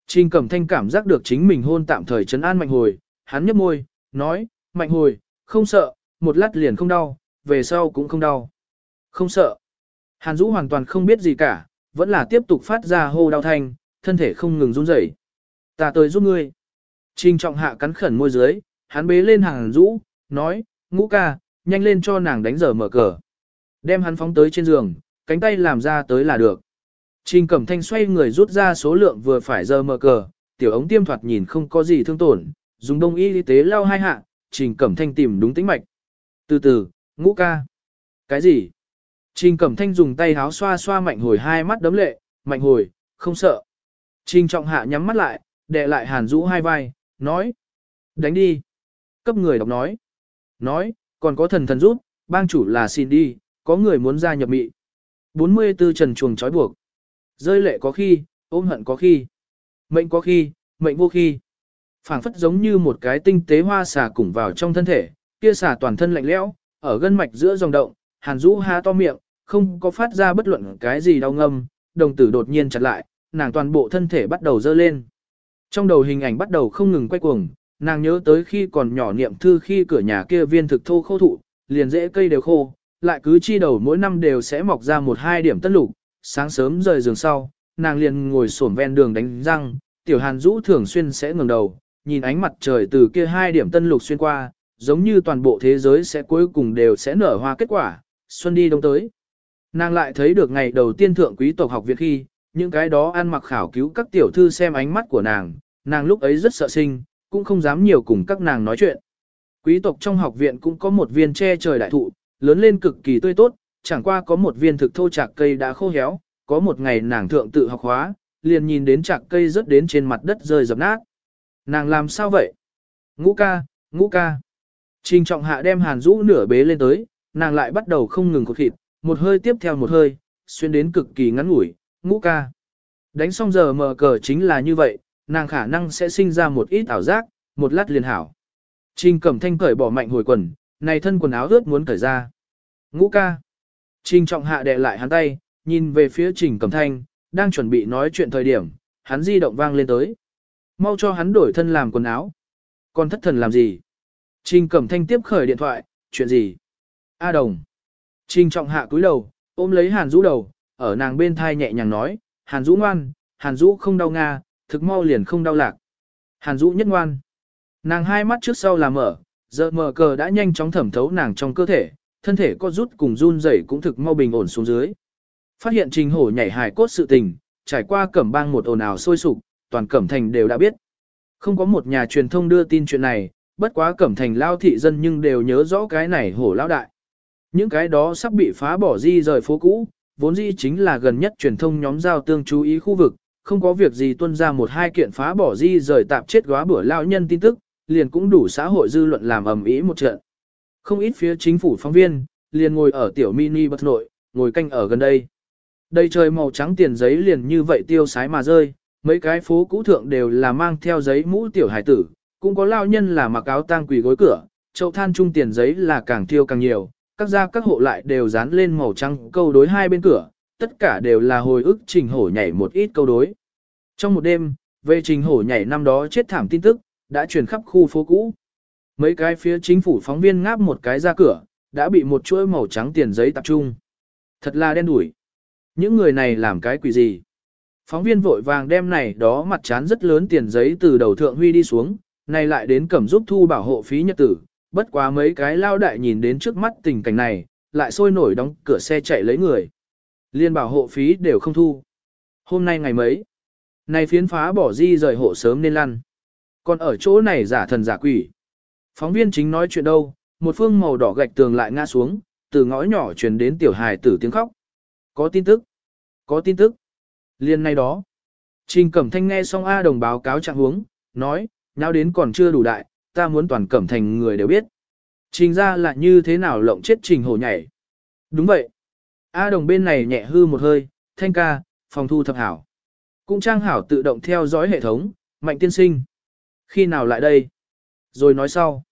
Trình cẩm thanh cảm giác được chính mình hôn tạm thời chấn an mạnh hồi, hắn nhấp môi, nói, mạnh hồi, không sợ, một lát liền không đau, về sau cũng không đau. Không sợ. Hàn Dũ hoàn toàn không biết gì cả, vẫn là tiếp tục phát ra hô đau thanh, thân thể không ngừng run rẩy. Ta tới giúp ngươi. Trình trọng hạ cắn khẩn môi dưới, hắn bế lên Hàn Dũ, nói, ngũ ca, nhanh lên cho nàng đánh giờ mở cờ. Đem hắn phóng tới trên giường, cánh tay làm ra tới là được. Trình cẩm thanh xoay người rút ra số lượng vừa phải giờ mở cờ, tiểu ống tiêm thoạt nhìn không có gì thương tổn, dùng đông y tế lau hai hạ, Trình Cẩm Thanh tìm đúng tĩnh mạch. Từ từ, ngũ ca. Cái gì? Trình Cẩm Thanh dùng tay háo xoa xoa mạnh hồi hai mắt đấm lệ, mạnh hồi, không sợ. Trình Trọng Hạ nhắm mắt lại, đè lại Hàn Dũ hai vai, nói. Đánh đi. Cấp người đọc nói. Nói, còn có thần thần rút, bang chủ là xin đi, có người muốn gia nhập mị. 44 trần chuồng trói buộc. Rơi lệ có khi, ôm hận có khi. Mệnh có khi, mệnh vô khi. phảng phất giống như một cái tinh tế hoa xà củng vào trong thân thể, kia xà toàn thân lạnh lẽo, ở gân mạch giữa dòng động, hàn Dũ há to miệng, không có phát ra bất luận cái gì đau ngâm, đồng tử đột nhiên chặt lại, nàng toàn bộ thân thể bắt đầu dơ lên. Trong đầu hình ảnh bắt đầu không ngừng quay cuồng, nàng nhớ tới khi còn nhỏ niệm thư khi cửa nhà kia viên thực thô khô thụ, liền rễ cây đều khô, lại cứ chi đầu mỗi năm đều sẽ mọc ra một hai điểm tân lục, sáng sớm rời giường sau, nàng liền ngồi xổm ven đường đánh răng, tiểu hàn Dũ thường xuyên sẽ ngẩng đầu, nhìn ánh mặt trời từ kia hai điểm tân lục xuyên qua, giống như toàn bộ thế giới sẽ cuối cùng đều sẽ nở hoa kết quả, xuân đi đông tới. Nàng lại thấy được ngày đầu tiên thượng quý tộc học viện khi, những cái đó ăn mặc khảo cứu các tiểu thư xem ánh mắt của nàng, nàng lúc ấy rất sợ sinh, cũng không dám nhiều cùng các nàng nói chuyện. Quý tộc trong học viện cũng có một viên che trời đại thụ, lớn lên cực kỳ tươi tốt, chẳng qua có một viên thực thô chạc cây đã khô héo, có một ngày nàng thượng tự học hóa, liền nhìn đến chạc cây rớt đến trên mặt đất rơi dập nát. Nàng làm sao vậy? Ngũ ca, ngũ ca. Trình trọng hạ đem hàn rũ nửa bế lên tới, nàng lại bắt đầu không ngừng cột thịt, một hơi tiếp theo một hơi, xuyên đến cực kỳ ngắn ngủi, ngũ ca. Đánh xong giờ mở cờ chính là như vậy, nàng khả năng sẽ sinh ra một ít ảo giác, một lát liền hảo. Trình cẩm thanh cởi bỏ mạnh hồi quần, này thân quần áo ướt muốn cởi ra. Ngũ ca. Trình trọng hạ đè lại hắn tay, nhìn về phía trình cẩm thanh, đang chuẩn bị nói chuyện thời điểm, hắn di động vang lên tới. Mau cho hắn đổi thân làm quần áo. Còn thất thần làm gì? Trình cẩm thanh tiếp khởi điện thoại, chuyện gì? A đồng. Trình trọng hạ cúi đầu, ôm lấy hàn Dũ đầu, ở nàng bên thai nhẹ nhàng nói, hàn Dũ ngoan, hàn Dũ không đau nga, thực mau liền không đau lạc. Hàn Dũ nhất ngoan. Nàng hai mắt trước sau là mở, giờ mở cờ đã nhanh chóng thẩm thấu nàng trong cơ thể, thân thể có rút cùng run rẩy cũng thực mau bình ổn xuống dưới. Phát hiện trình hổ nhảy hài cốt sự tình, trải qua cẩm bang một ồn ào sôi sục, toàn cẩm thành đều đã biết. Không có một nhà truyền thông đưa tin chuyện này, bất quá cẩm thành lao thị dân nhưng đều nhớ rõ cái này hổ lao đại. Những cái đó sắp bị phá bỏ di rời phố cũ, vốn dĩ chính là gần nhất truyền thông nhóm giao tương chú ý khu vực, không có việc gì tuân ra một hai kiện phá bỏ di rời tạp chết góa bữa lao nhân tin tức, liền cũng đủ xã hội dư luận làm ầm ĩ một trận. Không ít phía chính phủ phóng viên, liền ngồi ở tiểu mini bất nội, ngồi canh ở gần đây. Đây trời màu trắng tiền giấy liền như vậy tiêu sái mà rơi, mấy cái phố cũ thượng đều là mang theo giấy mũ tiểu hải tử, cũng có lao nhân là mặc áo tang quỳ gối cửa, chậu than trung tiền giấy là càng tiêu càng nhiều, các gia các hộ lại đều dán lên màu trắng câu đối hai bên cửa, tất cả đều là hồi ức trình hổ nhảy một ít câu đối. Trong một đêm, về trình hổ nhảy năm đó chết thảm tin tức, đã truyền khắp khu phố cũ. Mấy cái phía chính phủ phóng viên ngáp một cái ra cửa, đã bị một chuỗi màu trắng tiền giấy tập trung. Thật là đen đủi. Những người này làm cái quỷ gì? Phóng viên vội vàng đem này đó mặt chán rất lớn tiền giấy từ đầu thượng huy đi xuống, này lại đến cẩm giúp thu bảo hộ phí nhật tử, bất quá mấy cái lao đại nhìn đến trước mắt tình cảnh này, lại sôi nổi đóng cửa xe chạy lấy người. Liên bảo hộ phí đều không thu. Hôm nay ngày mấy? Này phiến phá bỏ di rời hộ sớm nên lăn. Còn ở chỗ này giả thần giả quỷ. Phóng viên chính nói chuyện đâu, một phương màu đỏ gạch tường lại ngã xuống, từ ngõ nhỏ truyền đến tiểu hài tử tiếng khóc. Có tin tức. Có tin tức. Liên nay đó. Trình Cẩm Thanh nghe xong A đồng báo cáo trạng huống, nói, nháo đến còn chưa đủ đại, ta muốn toàn Cẩm Thành người đều biết. Trình ra là như thế nào lộng chết Trình hổ nhảy. Đúng vậy. A đồng bên này nhẹ hư một hơi, thanh ca, phòng thu thập hảo. Cũng trang hảo tự động theo dõi hệ thống, mạnh tiên sinh. Khi nào lại đây? Rồi nói sau.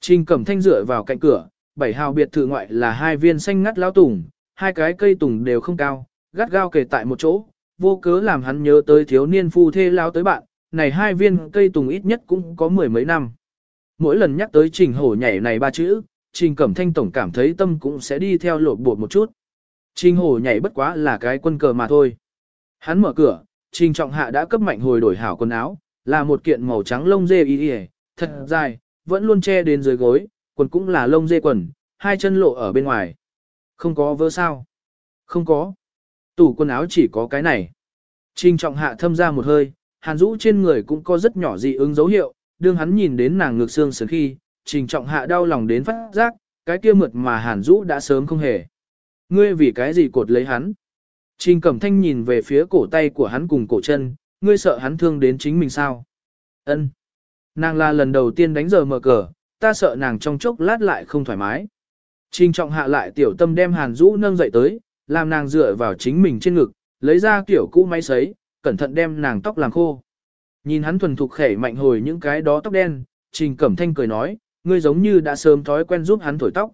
Trình cẩm thanh dựa vào cạnh cửa, bảy hào biệt thự ngoại là hai viên xanh ngắt lao tùng, hai cái cây tùng đều không cao, gắt gao kề tại một chỗ, vô cớ làm hắn nhớ tới thiếu niên phu thê lao tới bạn, này hai viên cây tùng ít nhất cũng có mười mấy năm. Mỗi lần nhắc tới trình hổ nhảy này ba chữ, trình cẩm thanh tổng cảm thấy tâm cũng sẽ đi theo lột bột một chút. Trình hổ nhảy bất quá là cái quân cờ mà thôi. Hắn mở cửa, trình trọng hạ đã cấp mạnh hồi đổi hảo quần áo, là một kiện màu trắng lông dê y y, thật dài, vẫn luôn che đến dưới gối, quần cũng là lông dê quần, hai chân lộ ở bên ngoài. Không có vỡ sao? Không có. Tủ quần áo chỉ có cái này. Trình trọng hạ thâm ra một hơi, hàn Dũ trên người cũng có rất nhỏ dị ứng dấu hiệu, đương hắn nhìn đến nàng ngược xương sườn khi, trình trọng hạ đau lòng đến phát giác, cái kia mượt mà hàn Dũ đã sớm không hề. Ngươi vì cái gì cột lấy hắn? Trình cẩm thanh nhìn về phía cổ tay của hắn cùng cổ chân, ngươi sợ hắn thương đến chính mình sao? Ân. Nàng là lần đầu tiên đánh giờ mở cờ, ta sợ nàng trong chốc lát lại không thoải mái. Trình trọng hạ lại tiểu tâm đem hàn Dũ nâng dậy tới, làm nàng dựa vào chính mình trên ngực, lấy ra kiểu cũ máy sấy, cẩn thận đem nàng tóc làm khô. Nhìn hắn thuần thục khẻ mạnh hồi những cái đó tóc đen, Trình Cẩm Thanh cười nói, ngươi giống như đã sớm thói quen giúp hắn thổi tóc.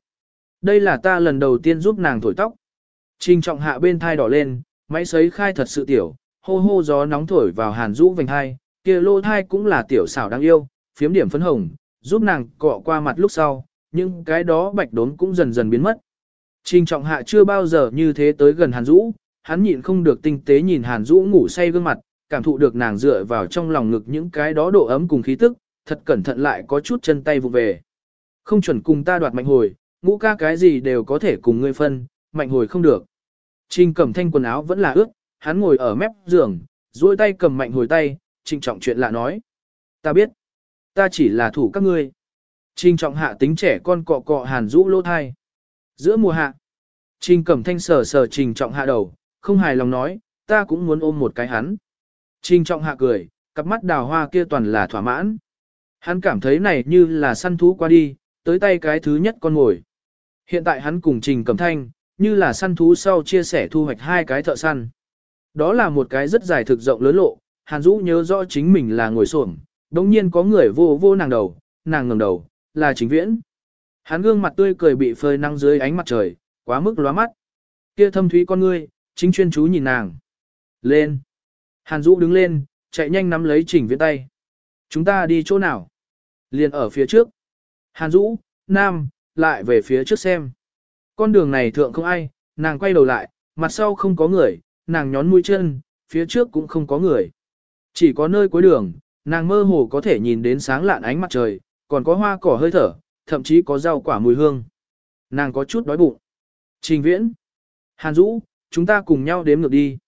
Đây là ta lần đầu tiên giúp nàng thổi tóc. Trình trọng hạ bên thai đỏ lên, máy sấy khai thật sự tiểu, hô hô gió nóng thổi vào hàn rũ vành hai, kia lô thai cũng là tiểu xảo đáng yêu, phiếm điểm phấn hồng, giúp nàng cọ qua mặt lúc sau, nhưng cái đó bạch đốn cũng dần dần biến mất. Trình trọng hạ chưa bao giờ như thế tới gần hàn rũ, hắn nhịn không được tinh tế nhìn hàn Dũ ngủ say gương mặt, cảm thụ được nàng dựa vào trong lòng ngực những cái đó độ ấm cùng khí tức, thật cẩn thận lại có chút chân tay vụ về. Không chuẩn cùng ta đoạt mạnh hồi, ngũ ca cái gì đều có thể cùng ngươi phân, mạnh hồi không được. Trình cầm thanh quần áo vẫn là ướt, hắn ngồi ở mép giường, duỗi tay cầm mạnh hồi tay, trình trọng chuyện lạ nói. Ta biết, ta chỉ là thủ các ngươi. Trình trọng hạ tính trẻ con cọ cọ hàn rũ lỗ thai. Giữa mùa hạ, trình cẩm thanh sờ sờ trình trọng hạ đầu, không hài lòng nói, ta cũng muốn ôm một cái hắn. Trình trọng hạ cười, cặp mắt đào hoa kia toàn là thỏa mãn. Hắn cảm thấy này như là săn thú qua đi, tới tay cái thứ nhất con ngồi. Hiện tại hắn cùng Trình Cẩm Thanh, như là săn thú sau chia sẻ thu hoạch hai cái thợ săn. Đó là một cái rất dài thực rộng lớn lộ, Hàn Dũ nhớ rõ chính mình là ngồi xổm, đồng nhiên có người vô vô nàng đầu, nàng ngẩng đầu, là chính viễn. Hắn gương mặt tươi cười bị phơi nắng dưới ánh mặt trời, quá mức lóa mắt. Kia thâm thúy con ngươi, chính chuyên chú nhìn nàng. Lên. Hàn Dũ đứng lên, chạy nhanh nắm lấy trình viễn tay. Chúng ta đi chỗ nào? Liền ở phía trước. Hàn Dũ, Nam, lại về phía trước xem. Con đường này thượng không ai, nàng quay đầu lại, mặt sau không có người, nàng nhón mũi chân, phía trước cũng không có người. Chỉ có nơi cuối đường, nàng mơ hồ có thể nhìn đến sáng lạn ánh mặt trời, còn có hoa cỏ hơi thở, thậm chí có rau quả mùi hương. Nàng có chút đói bụng. Trình viễn. Hàn Dũ, chúng ta cùng nhau đếm ngược đi.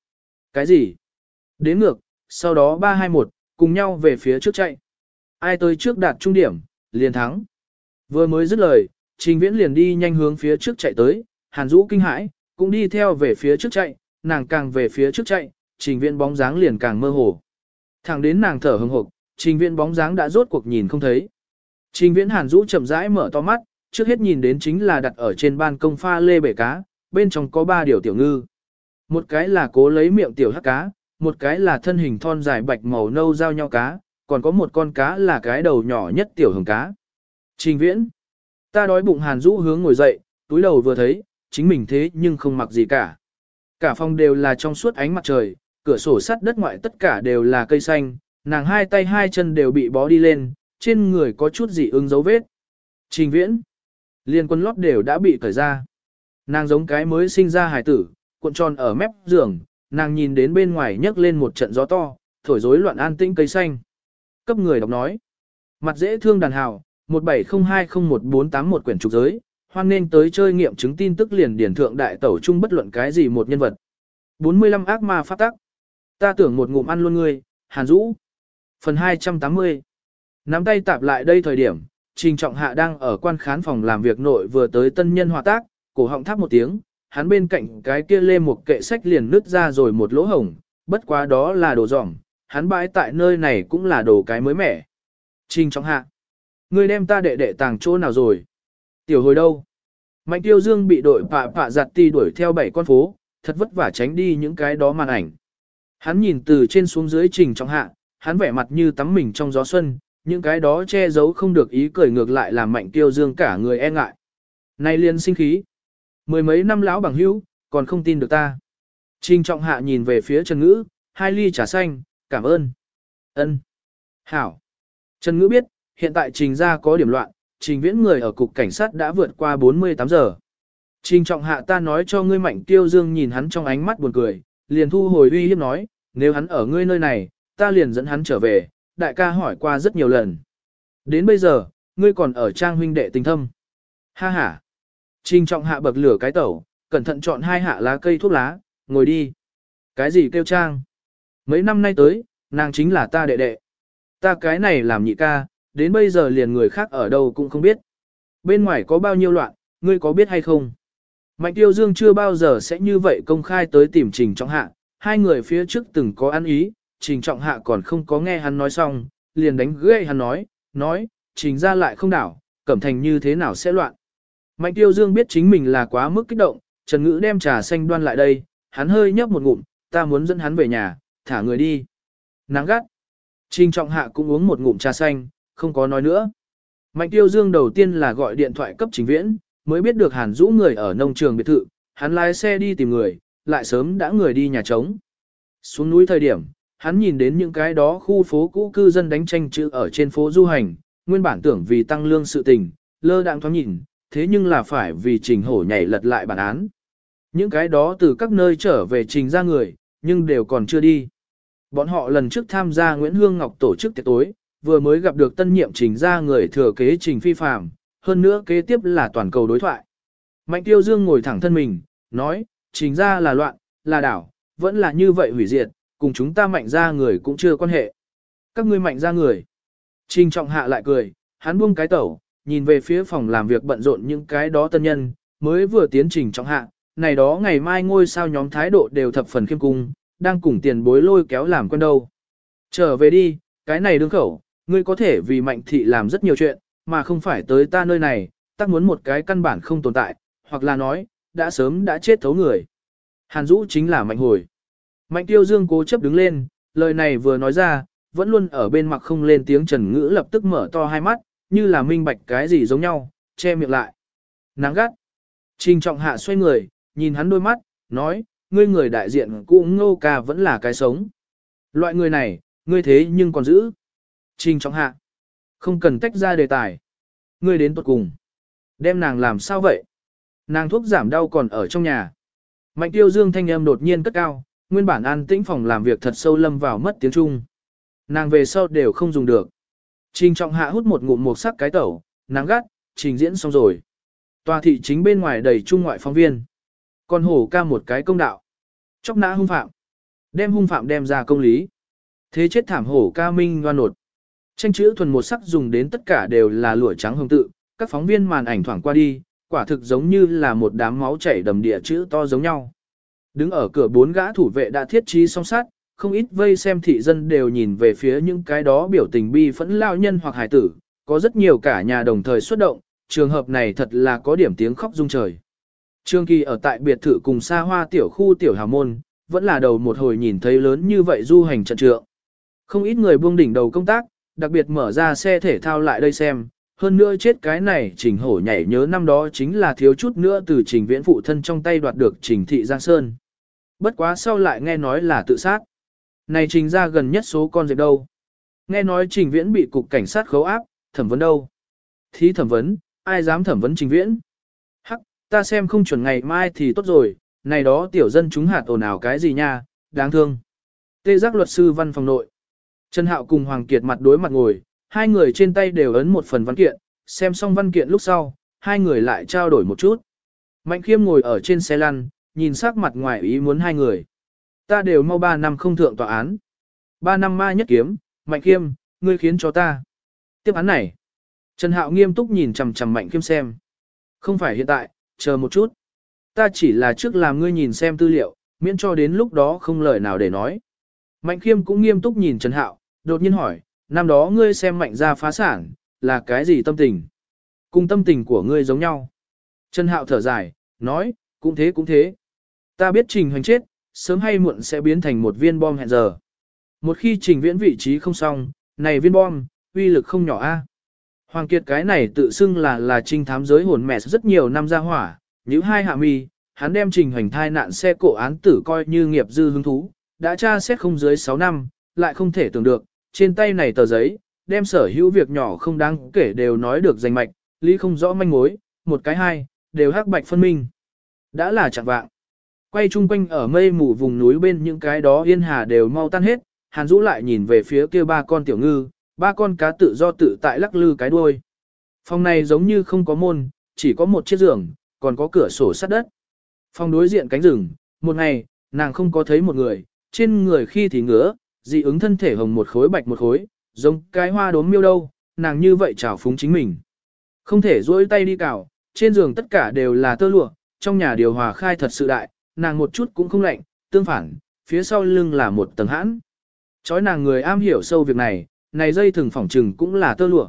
Cái gì? Đếm ngược, sau đó 321, cùng nhau về phía trước chạy. Ai tới trước đạt trung điểm, liền thắng. Vừa mới dứt lời, Trình Viễn liền đi nhanh hướng phía trước chạy tới, Hàn Dũ kinh hãi, cũng đi theo về phía trước chạy, nàng càng về phía trước chạy, Trình Viễn bóng dáng liền càng mơ hồ. Thẳng đến nàng thở hừng hực, Trình Viễn bóng dáng đã rốt cuộc nhìn không thấy. Trình Viễn Hàn Dũ chậm rãi mở to mắt, trước hết nhìn đến chính là đặt ở trên ban công pha lê bể cá, bên trong có ba điều tiểu ngư. Một cái là cố lấy miệng tiểu hắc cá, một cái là thân hình thon dài bạch màu nâu giao nhau cá, còn có một con cá là cái đầu nhỏ nhất tiểu hồng cá. Trình viễn. Ta đói bụng hàn rũ hướng ngồi dậy, túi đầu vừa thấy, chính mình thế nhưng không mặc gì cả. Cả phòng đều là trong suốt ánh mặt trời, cửa sổ sắt đất ngoại tất cả đều là cây xanh, nàng hai tay hai chân đều bị bó đi lên, trên người có chút gì ứng dấu vết. Trình viễn. Liên quân lót đều đã bị cởi ra. Nàng giống cái mới sinh ra hải tử, cuộn tròn ở mép giường, nàng nhìn đến bên ngoài nhấc lên một trận gió to, thổi rối loạn an tĩnh cây xanh. Cấp người đọc nói. Mặt dễ thương đàn hào, 17020141 quyển trục giới, hoan nên tới chơi nghiệm chứng tin tức liền điển thượng đại tẩu chung bất luận cái gì một nhân vật. 45 ác ma phát tắc. Ta tưởng một ngụm ăn luôn ngươi, Hàn Dũ. Phần 280. Nắm tay tạp lại đây thời điểm, Trình Trọng Hạ đang ở quan khán phòng làm việc nội vừa tới tân nhân hòa tác, cổ họng tháp một tiếng, hắn bên cạnh cái kia lê một kệ sách liền nứt ra rồi một lỗ hổng, bất quá đó là đồ giỏng, hắn bãi tại nơi này cũng là đồ cái mới mẻ. Trình Trọng Hạ. Ngươi đem ta đệ đệ tàng chỗ nào rồi? Tiểu hồi đâu? Mạnh tiêu dương bị đội pạ pạ giặt ti đuổi theo bảy con phố, thật vất vả tránh đi những cái đó màn ảnh. Hắn nhìn từ trên xuống dưới trình trong hạ, hắn vẻ mặt như tắm mình trong gió xuân, những cái đó che giấu không được ý cười ngược lại làm mạnh tiêu dương cả người e ngại. Nay liên sinh khí. Mười mấy năm lão bằng hữu, còn không tin được ta. Trình trọng hạ nhìn về phía Trần Ngữ, hai ly trà xanh, cảm ơn. ân Hảo. Trần Ngữ biết, hiện tại trình ra có điểm loạn, trình viễn người ở cục cảnh sát đã vượt qua 48 giờ. Trình trọng hạ ta nói cho ngươi mạnh tiêu dương nhìn hắn trong ánh mắt buồn cười, liền thu hồi uy hiếp nói, nếu hắn ở ngươi nơi này, ta liền dẫn hắn trở về, đại ca hỏi qua rất nhiều lần. Đến bây giờ, ngươi còn ở trang huynh đệ tình thâm. Ha ha. Trình trọng hạ bậc lửa cái tẩu, cẩn thận chọn hai hạ lá cây thuốc lá, ngồi đi. Cái gì kêu trang? Mấy năm nay tới, nàng chính là ta đệ đệ. Ta cái này làm nhị ca, đến bây giờ liền người khác ở đâu cũng không biết. Bên ngoài có bao nhiêu loạn, ngươi có biết hay không? Mạnh tiêu dương chưa bao giờ sẽ như vậy công khai tới tìm trình trọng hạ, hai người phía trước từng có ăn ý, trình trọng hạ còn không có nghe hắn nói xong, liền đánh gãy hắn nói, nói, trình ra lại không đảo, cẩm thành như thế nào sẽ loạn. Mạnh tiêu dương biết chính mình là quá mức kích động, Trần Ngữ đem trà xanh đoan lại đây, hắn hơi nhấp một ngụm, ta muốn dẫn hắn về nhà, thả người đi. Nắng gắt. Trình trọng hạ cũng uống một ngụm trà xanh, không có nói nữa. Mạnh tiêu dương đầu tiên là gọi điện thoại cấp chính viễn, mới biết được hàn rũ người ở nông trường biệt thự, hắn lái xe đi tìm người, lại sớm đã người đi nhà trống. Xuống núi thời điểm, hắn nhìn đến những cái đó khu phố cũ cư dân đánh tranh chữ ở trên phố du hành, nguyên bản tưởng vì tăng lương sự tình, lơ đạng thoáng nhìn, thế nhưng là phải vì trình hổ nhảy lật lại bản án. Những cái đó từ các nơi trở về trình ra người, nhưng đều còn chưa đi. Bọn họ lần trước tham gia Nguyễn Hương Ngọc tổ chức tiệc tối, vừa mới gặp được tân nhiệm trình ra người thừa kế trình phi phạm, hơn nữa kế tiếp là toàn cầu đối thoại. Mạnh tiêu dương ngồi thẳng thân mình, nói, trình ra là loạn, là đảo, vẫn là như vậy hủy diệt, cùng chúng ta mạnh ra người cũng chưa quan hệ. Các ngươi mạnh ra người. Trình trọng hạ lại cười, hắn buông cái tẩu, nhìn về phía phòng làm việc bận rộn những cái đó tân nhân, mới vừa tiến trình trọng hạ, này đó ngày mai ngôi sao nhóm thái độ đều thập phần khiêm cung, đang cùng tiền bối lôi kéo làm quen đâu. Trở về đi, cái này đương khẩu, ngươi có thể vì mạnh thị làm rất nhiều chuyện, mà không phải tới ta nơi này, ta muốn một cái căn bản không tồn tại, hoặc là nói, đã sớm đã chết thấu người. Hàn Dũ chính là mạnh hồi. Mạnh tiêu dương cố chấp đứng lên, lời này vừa nói ra, vẫn luôn ở bên mặt không lên tiếng trần ngữ lập tức mở to hai mắt, như là minh bạch cái gì giống nhau, che miệng lại. Nắng gắt. Trình trọng hạ xoay người, nhìn hắn đôi mắt, nói, ngươi người đại diện cũ ngô ca vẫn là cái sống. Loại người này, ngươi thế nhưng còn giữ. Trình trọng hạ. Không cần tách ra đề tài. Ngươi đến tuột cùng. Đem nàng làm sao vậy? Nàng thuốc giảm đau còn ở trong nhà. Mạnh tiêu dương thanh âm đột nhiên cất cao, nguyên bản an tĩnh phòng làm việc thật sâu lâm vào mất tiếng Trung. Nàng về sau đều không dùng được. Trình trọng hạ hút một ngụm một sắc cái tẩu, nắng gắt, trình diễn xong rồi. Tòa thị chính bên ngoài đầy trung ngoại phóng viên. Còn hổ ca một cái công đạo. Chóc nã hung phạm. Đem hung phạm đem ra công lý. Thế chết thảm hổ ca minh ngoan nột. Tranh chữ thuần một sắc dùng đến tất cả đều là lụa trắng hồng tự, các phóng viên màn ảnh thoảng qua đi, quả thực giống như là một đám máu chảy đầm địa chữ to giống nhau. Đứng ở cửa bốn gã thủ vệ đã thiết trí song sát, không ít vây xem thị dân đều nhìn về phía những cái đó biểu tình bi phẫn lao nhân hoặc hải tử, có rất nhiều cả nhà đồng thời xuất động, trường hợp này thật là có điểm tiếng khóc rung trời. Trương Kỳ ở tại biệt thự cùng xa hoa tiểu khu tiểu hào môn, vẫn là đầu một hồi nhìn thấy lớn như vậy du hành trận trượng. Không ít người buông đỉnh đầu công tác, đặc biệt mở ra xe thể thao lại đây xem, hơn nữa chết cái này trình hổ nhảy nhớ năm đó chính là thiếu chút nữa từ trình viễn phụ thân trong tay đoạt được trình thị Giang Sơn. Bất quá sau lại nghe nói là tự sát. Này trình ra gần nhất số con dẹp đâu. Nghe nói trình viễn bị cục cảnh sát khấu áp, thẩm vấn đâu. Thí thẩm vấn, ai dám thẩm vấn trình viễn. Hắc, ta xem không chuẩn ngày mai thì tốt rồi, này đó tiểu dân chúng hạt ồn ào cái gì nha, đáng thương. Tê giác luật sư văn phòng nội. Trần Hạo cùng Hoàng Kiệt mặt đối mặt ngồi, hai người trên tay đều ấn một phần văn kiện, xem xong văn kiện lúc sau, hai người lại trao đổi một chút. Mạnh khiêm ngồi ở trên xe lăn, nhìn sắc mặt ngoài ý muốn hai người. Ta đều mau ba năm không thượng tòa án. Ba năm ma nhất kiếm, Mạnh khiêm, ngươi khiến cho ta. Tiếp án này. Trần Hạo nghiêm túc nhìn chằm chằm Mạnh khiêm xem. Không phải hiện tại, chờ một chút. Ta chỉ là trước làm ngươi nhìn xem tư liệu, miễn cho đến lúc đó không lời nào để nói. Mạnh khiêm cũng nghiêm túc nhìn Trần Hạo, đột nhiên hỏi, năm đó ngươi xem mạnh gia phá sản, là cái gì tâm tình? Cùng tâm tình của ngươi giống nhau. Trần Hạo thở dài, nói, cũng thế cũng thế. Ta biết trình hành chết, sớm hay muộn sẽ biến thành một viên bom hẹn giờ. Một khi trình viễn vị trí không xong, này viên bom, uy lực không nhỏ a. Hoàng Kiệt cái này tự xưng là là trinh thám giới hồn mẹ rất nhiều năm ra hỏa, những hai hạ mi, hắn đem trình hành thai nạn xe cổ án tử coi như nghiệp dư hứng thú, đã tra xét không dưới 6 năm, lại không thể tưởng được, trên tay này tờ giấy, đem sở hữu việc nhỏ không đáng kể đều nói được danh mạch, lý không rõ manh mối, một cái hai, đều hắc bạch phân minh. Đã là chẳng vạng. Quay chung quanh ở mây mù vùng núi bên những cái đó yên hà đều mau tan hết, Hàn Dũ lại nhìn về phía kia ba con tiểu ngư, ba con cá tự do tự tại lắc lư cái đuôi. Phòng này giống như không có môn, chỉ có một chiếc giường, còn có cửa sổ sắt đất. Phòng đối diện cánh rừng, một ngày, nàng không có thấy một người, trên người khi thì ngứa, dị ứng thân thể hồng một khối bạch một khối, giống cái hoa đốm miêu đâu, nàng như vậy trào phúng chính mình. Không thể duỗi tay đi cào, trên giường tất cả đều là tơ lụa, trong nhà điều hòa khai thật sự đại, nàng một chút cũng không lạnh, tương phản, phía sau lưng là một tầng hãn. Chói nàng người am hiểu sâu việc này, này dây thừng phỏng trừng cũng là tơ lụa.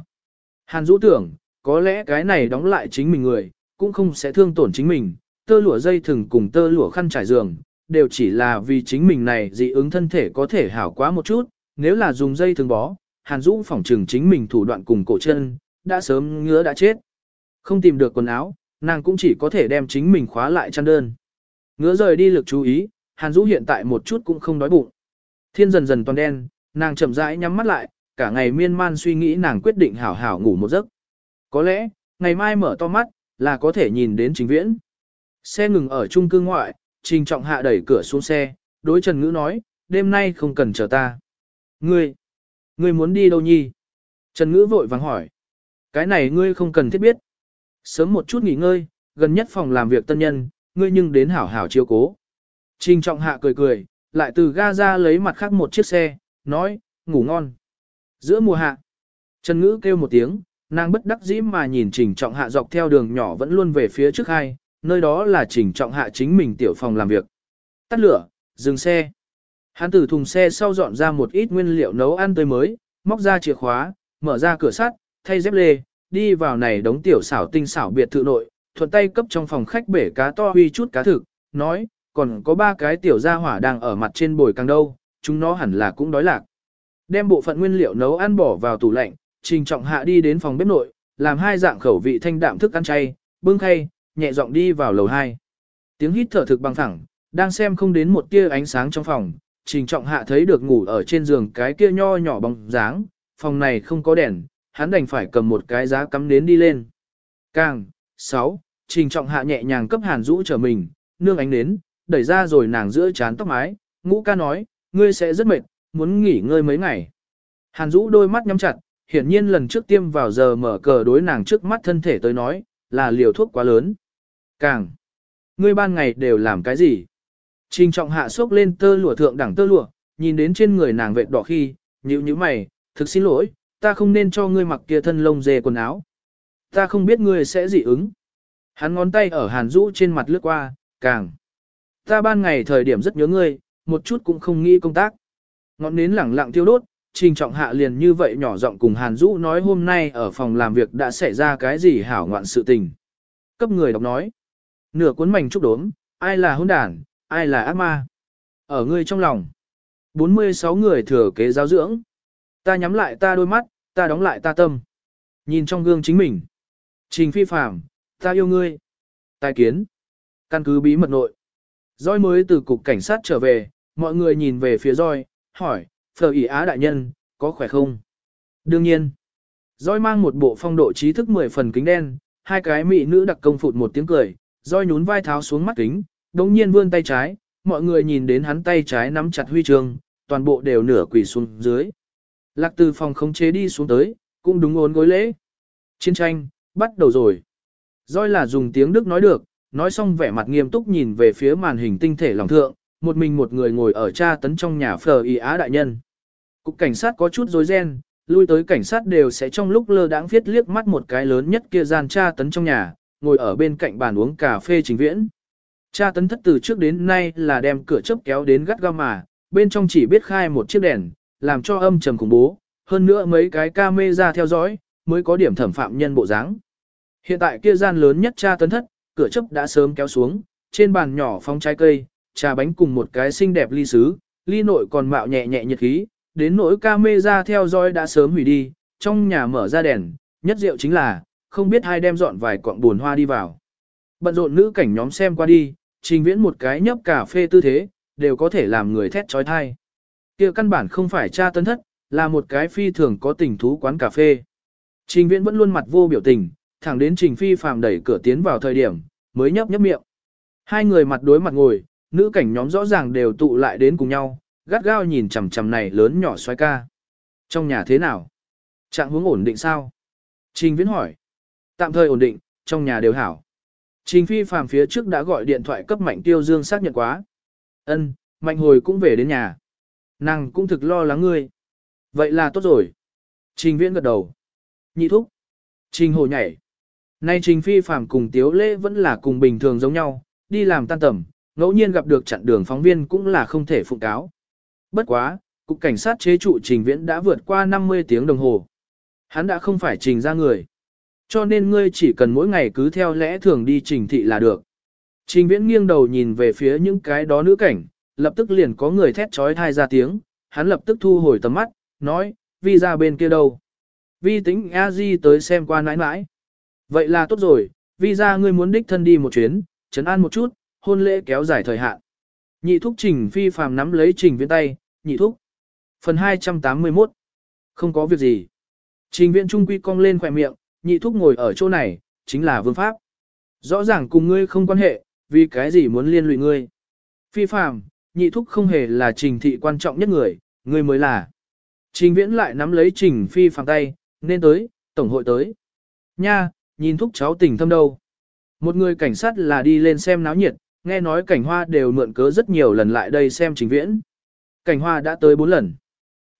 Hàn Dũ tưởng, có lẽ cái này đóng lại chính mình người, cũng không sẽ thương tổn chính mình, tơ lụa dây thừng cùng tơ lụa khăn trải giường, đều chỉ là vì chính mình này dị ứng thân thể có thể hảo quá một chút, nếu là dùng dây thừng bó, Hàn Dũ phỏng trừng chính mình thủ đoạn cùng cổ chân, đã sớm ngứa đã chết. Không tìm được quần áo, nàng cũng chỉ có thể đem chính mình khóa lại chăn đơn. Ngứa rời đi lực chú ý, Hàn Dũ hiện tại một chút cũng không đói bụng. Thiên dần dần toàn đen, nàng chậm rãi nhắm mắt lại, cả ngày miên man suy nghĩ nàng quyết định hảo hảo ngủ một giấc. Có lẽ, ngày mai mở to mắt, là có thể nhìn đến chính viễn. Xe ngừng ở trung cư ngoại, trình trọng hạ đẩy cửa xuống xe, đối Trần Ngữ nói, đêm nay không cần chờ ta. Ngươi, ngươi muốn đi đâu nhi? Trần Ngữ vội vàng hỏi. Cái này ngươi không cần thiết biết. Sớm một chút nghỉ ngơi, gần nhất phòng làm việc tân nhân, ngươi nhưng đến hảo hảo chiếu cố. Trình trọng hạ cười cười, lại từ ga ra lấy mặt khác một chiếc xe, nói, ngủ ngon. Giữa mùa hạ, Trần Ngữ kêu một tiếng, nàng bất đắc dĩ mà nhìn trình trọng hạ dọc theo đường nhỏ vẫn luôn về phía trước hai, nơi đó là trình trọng hạ chính mình tiểu phòng làm việc. Tắt lửa, dừng xe. Hắn từ thùng xe sau dọn ra một ít nguyên liệu nấu ăn tươi mới, móc ra chìa khóa, mở ra cửa sắt, thay dép lê, đi vào này đống tiểu xảo tinh xảo biệt thự nội, thuận tay cấp trong phòng khách bể cá to huy chút cá thực, nói, còn có ba cái tiểu gia hỏa đang ở mặt trên bồi càng đâu, chúng nó hẳn là cũng đói lạc. Đem bộ phận nguyên liệu nấu ăn bỏ vào tủ lạnh, trình trọng hạ đi đến phòng bếp nội, làm hai dạng khẩu vị thanh đạm thức ăn chay, bưng khay, nhẹ giọng đi vào lầu 2. Tiếng hít thở thực bằng thẳng, đang xem không đến một tia ánh sáng trong phòng, trình trọng hạ thấy được ngủ ở trên giường cái kia nho nhỏ bóng dáng, phòng này không có đèn, hắn đành phải cầm một cái giá cắm nến đi lên. Càng, 6, trình trọng hạ nhẹ nhàng cấp hàn rũ trở mình, nương ánh nến, đẩy ra rồi nàng giữa chán tóc mái, ngũ ca nói, ngươi sẽ rất mệt, muốn nghỉ ngơi mấy ngày. Hàn rũ đôi mắt nhắm chặt, hiển nhiên lần trước tiêm vào giờ mở cờ đối nàng trước mắt thân thể tới nói, là liều thuốc quá lớn. Càng, ngươi ban ngày đều làm cái gì? Trình trọng hạ sốc lên tơ lụa thượng đẳng tơ lụa, nhìn đến trên người nàng vệt đỏ khi, nhíu nhíu mày, thực xin lỗi, ta không nên cho ngươi mặc kia thân lông dê quần áo. Ta không biết ngươi sẽ dị ứng. Hắn ngón tay ở hàn rũ trên mặt lướt qua, càng. Ta ban ngày thời điểm rất nhớ ngươi, một chút cũng không nghĩ công tác. Ngọn nến lẳng lặng tiêu đốt, trình trọng hạ liền như vậy nhỏ giọng cùng hàn rũ nói hôm nay ở phòng làm việc đã xảy ra cái gì hảo ngoạn sự tình. Cấp người đọc nói. Nửa cuốn mảnh trúc đốm, ai là hôn đản, ai là ác ma. Ở ngươi trong lòng. 46 người thừa kế giáo dưỡng. Ta nhắm lại ta đôi mắt, ta đóng lại ta tâm. Nhìn trong gương chính mình. Trình phi phạm, ta yêu ngươi. Tài kiến. Căn cứ bí mật nội. Roi mới từ cục cảnh sát trở về, mọi người nhìn về phía roi, hỏi, Phở ỉ á đại nhân, có khỏe không? Đương nhiên. Roi mang một bộ phong độ trí thức mười phần kính đen, hai cái mỹ nữ đặc công phụt một tiếng cười, roi nhún vai tháo xuống mắt kính, đồng nhiên vươn tay trái, mọi người nhìn đến hắn tay trái nắm chặt huy chương, toàn bộ đều nửa quỳ xuống dưới. Lạc từ phòng khống chế đi xuống tới, cũng đúng ốn gối lễ. Chiến tranh, bắt đầu rồi. Doi là dùng tiếng Đức nói được, nói xong vẻ mặt nghiêm túc nhìn về phía màn hình tinh thể lòng thượng, một mình một người ngồi ở tra tấn trong nhà phờ y á đại nhân. Cục cảnh sát có chút rối ren, lui tới cảnh sát đều sẽ trong lúc lơ đãng viết liếc mắt một cái lớn nhất kia gian tra tấn trong nhà, ngồi ở bên cạnh bàn uống cà phê chính viễn. Tra tấn thất từ trước đến nay là đem cửa chớp kéo đến gắt gao mà, bên trong chỉ biết khai một chiếc đèn, làm cho âm trầm khủng bố, hơn nữa mấy cái camera theo dõi, mới có điểm thẩm phạm nhân bộ dáng. Hiện tại kia gian lớn nhất cha tấn thất, cửa chấp đã sớm kéo xuống, trên bàn nhỏ phong trái cây, trà bánh cùng một cái xinh đẹp ly sứ, ly nội còn mạo nhẹ nhẹ nhiệt khí, đến nỗi camera theo dõi đã sớm hủy đi, trong nhà mở ra đèn, nhất rượu chính là, không biết ai đem dọn vài cọng buồn hoa đi vào. Bận rộn nữ cảnh nhóm xem qua đi, trình viễn một cái nhấp cà phê tư thế, đều có thể làm người thét trói thai. kia căn bản không phải cha tấn thất, là một cái phi thường có tình thú quán cà phê. Trình viễn vẫn luôn mặt vô biểu tình, thẳng đến trình phi phàm đẩy cửa tiến vào thời điểm, mới nhấp nhấp miệng. Hai người mặt đối mặt ngồi, nữ cảnh nhóm rõ ràng đều tụ lại đến cùng nhau, gắt gao nhìn chằm chằm này lớn nhỏ xoay ca. Trong nhà thế nào? Trạng hướng ổn định sao? Trình Viễn hỏi. Tạm thời ổn định, trong nhà đều hảo. Trình Phi phàm phía trước đã gọi điện thoại cấp Mạnh Tiêu Dương xác nhận quá. Ân, Mạnh hồi cũng về đến nhà. Nàng cũng thực lo lắng ngươi. Vậy là tốt rồi. Trình Viễn gật đầu. nhị thúc. Trình hồ nhảy. Nay trình phi phàm cùng tiếu lễ vẫn là cùng bình thường giống nhau, đi làm tan tầm, ngẫu nhiên gặp được chặn đường phóng viên cũng là không thể phụng cáo. Bất quá, cục cảnh sát chế trụ trình viễn đã vượt qua 50 tiếng đồng hồ. Hắn đã không phải trình ra người. Cho nên ngươi chỉ cần mỗi ngày cứ theo lẽ thường đi trình thị là được. Trình viễn nghiêng đầu nhìn về phía những cái đó nữ cảnh, lập tức liền có người thét trói thai ra tiếng, hắn lập tức thu hồi tầm mắt, nói, vi ra bên kia đâu. Vi tính a di tới xem qua nãi nãi. Vậy là tốt rồi, vì ra ngươi muốn đích thân đi một chuyến, chấn an một chút, hôn lễ kéo dài thời hạn. Nhị thúc trình phi phàm nắm lấy trình viễn tay, nhị thúc. Phần 281 Không có việc gì. Trình viễn trung quy cong lên khỏe miệng, nhị thúc ngồi ở chỗ này, chính là vương pháp. Rõ ràng cùng ngươi không quan hệ, vì cái gì muốn liên lụy ngươi. Phi phàm, nhị thúc không hề là trình thị quan trọng nhất người, ngươi mới là. Trình viễn lại nắm lấy trình phi phàm tay, nên tới, tổng hội tới. Nha, nhìn thúc cháu tình thâm đâu. Một người cảnh sát là đi lên xem náo nhiệt, nghe nói cảnh hoa đều mượn cớ rất nhiều lần lại đây xem trình viễn. Cảnh hoa đã tới bốn lần.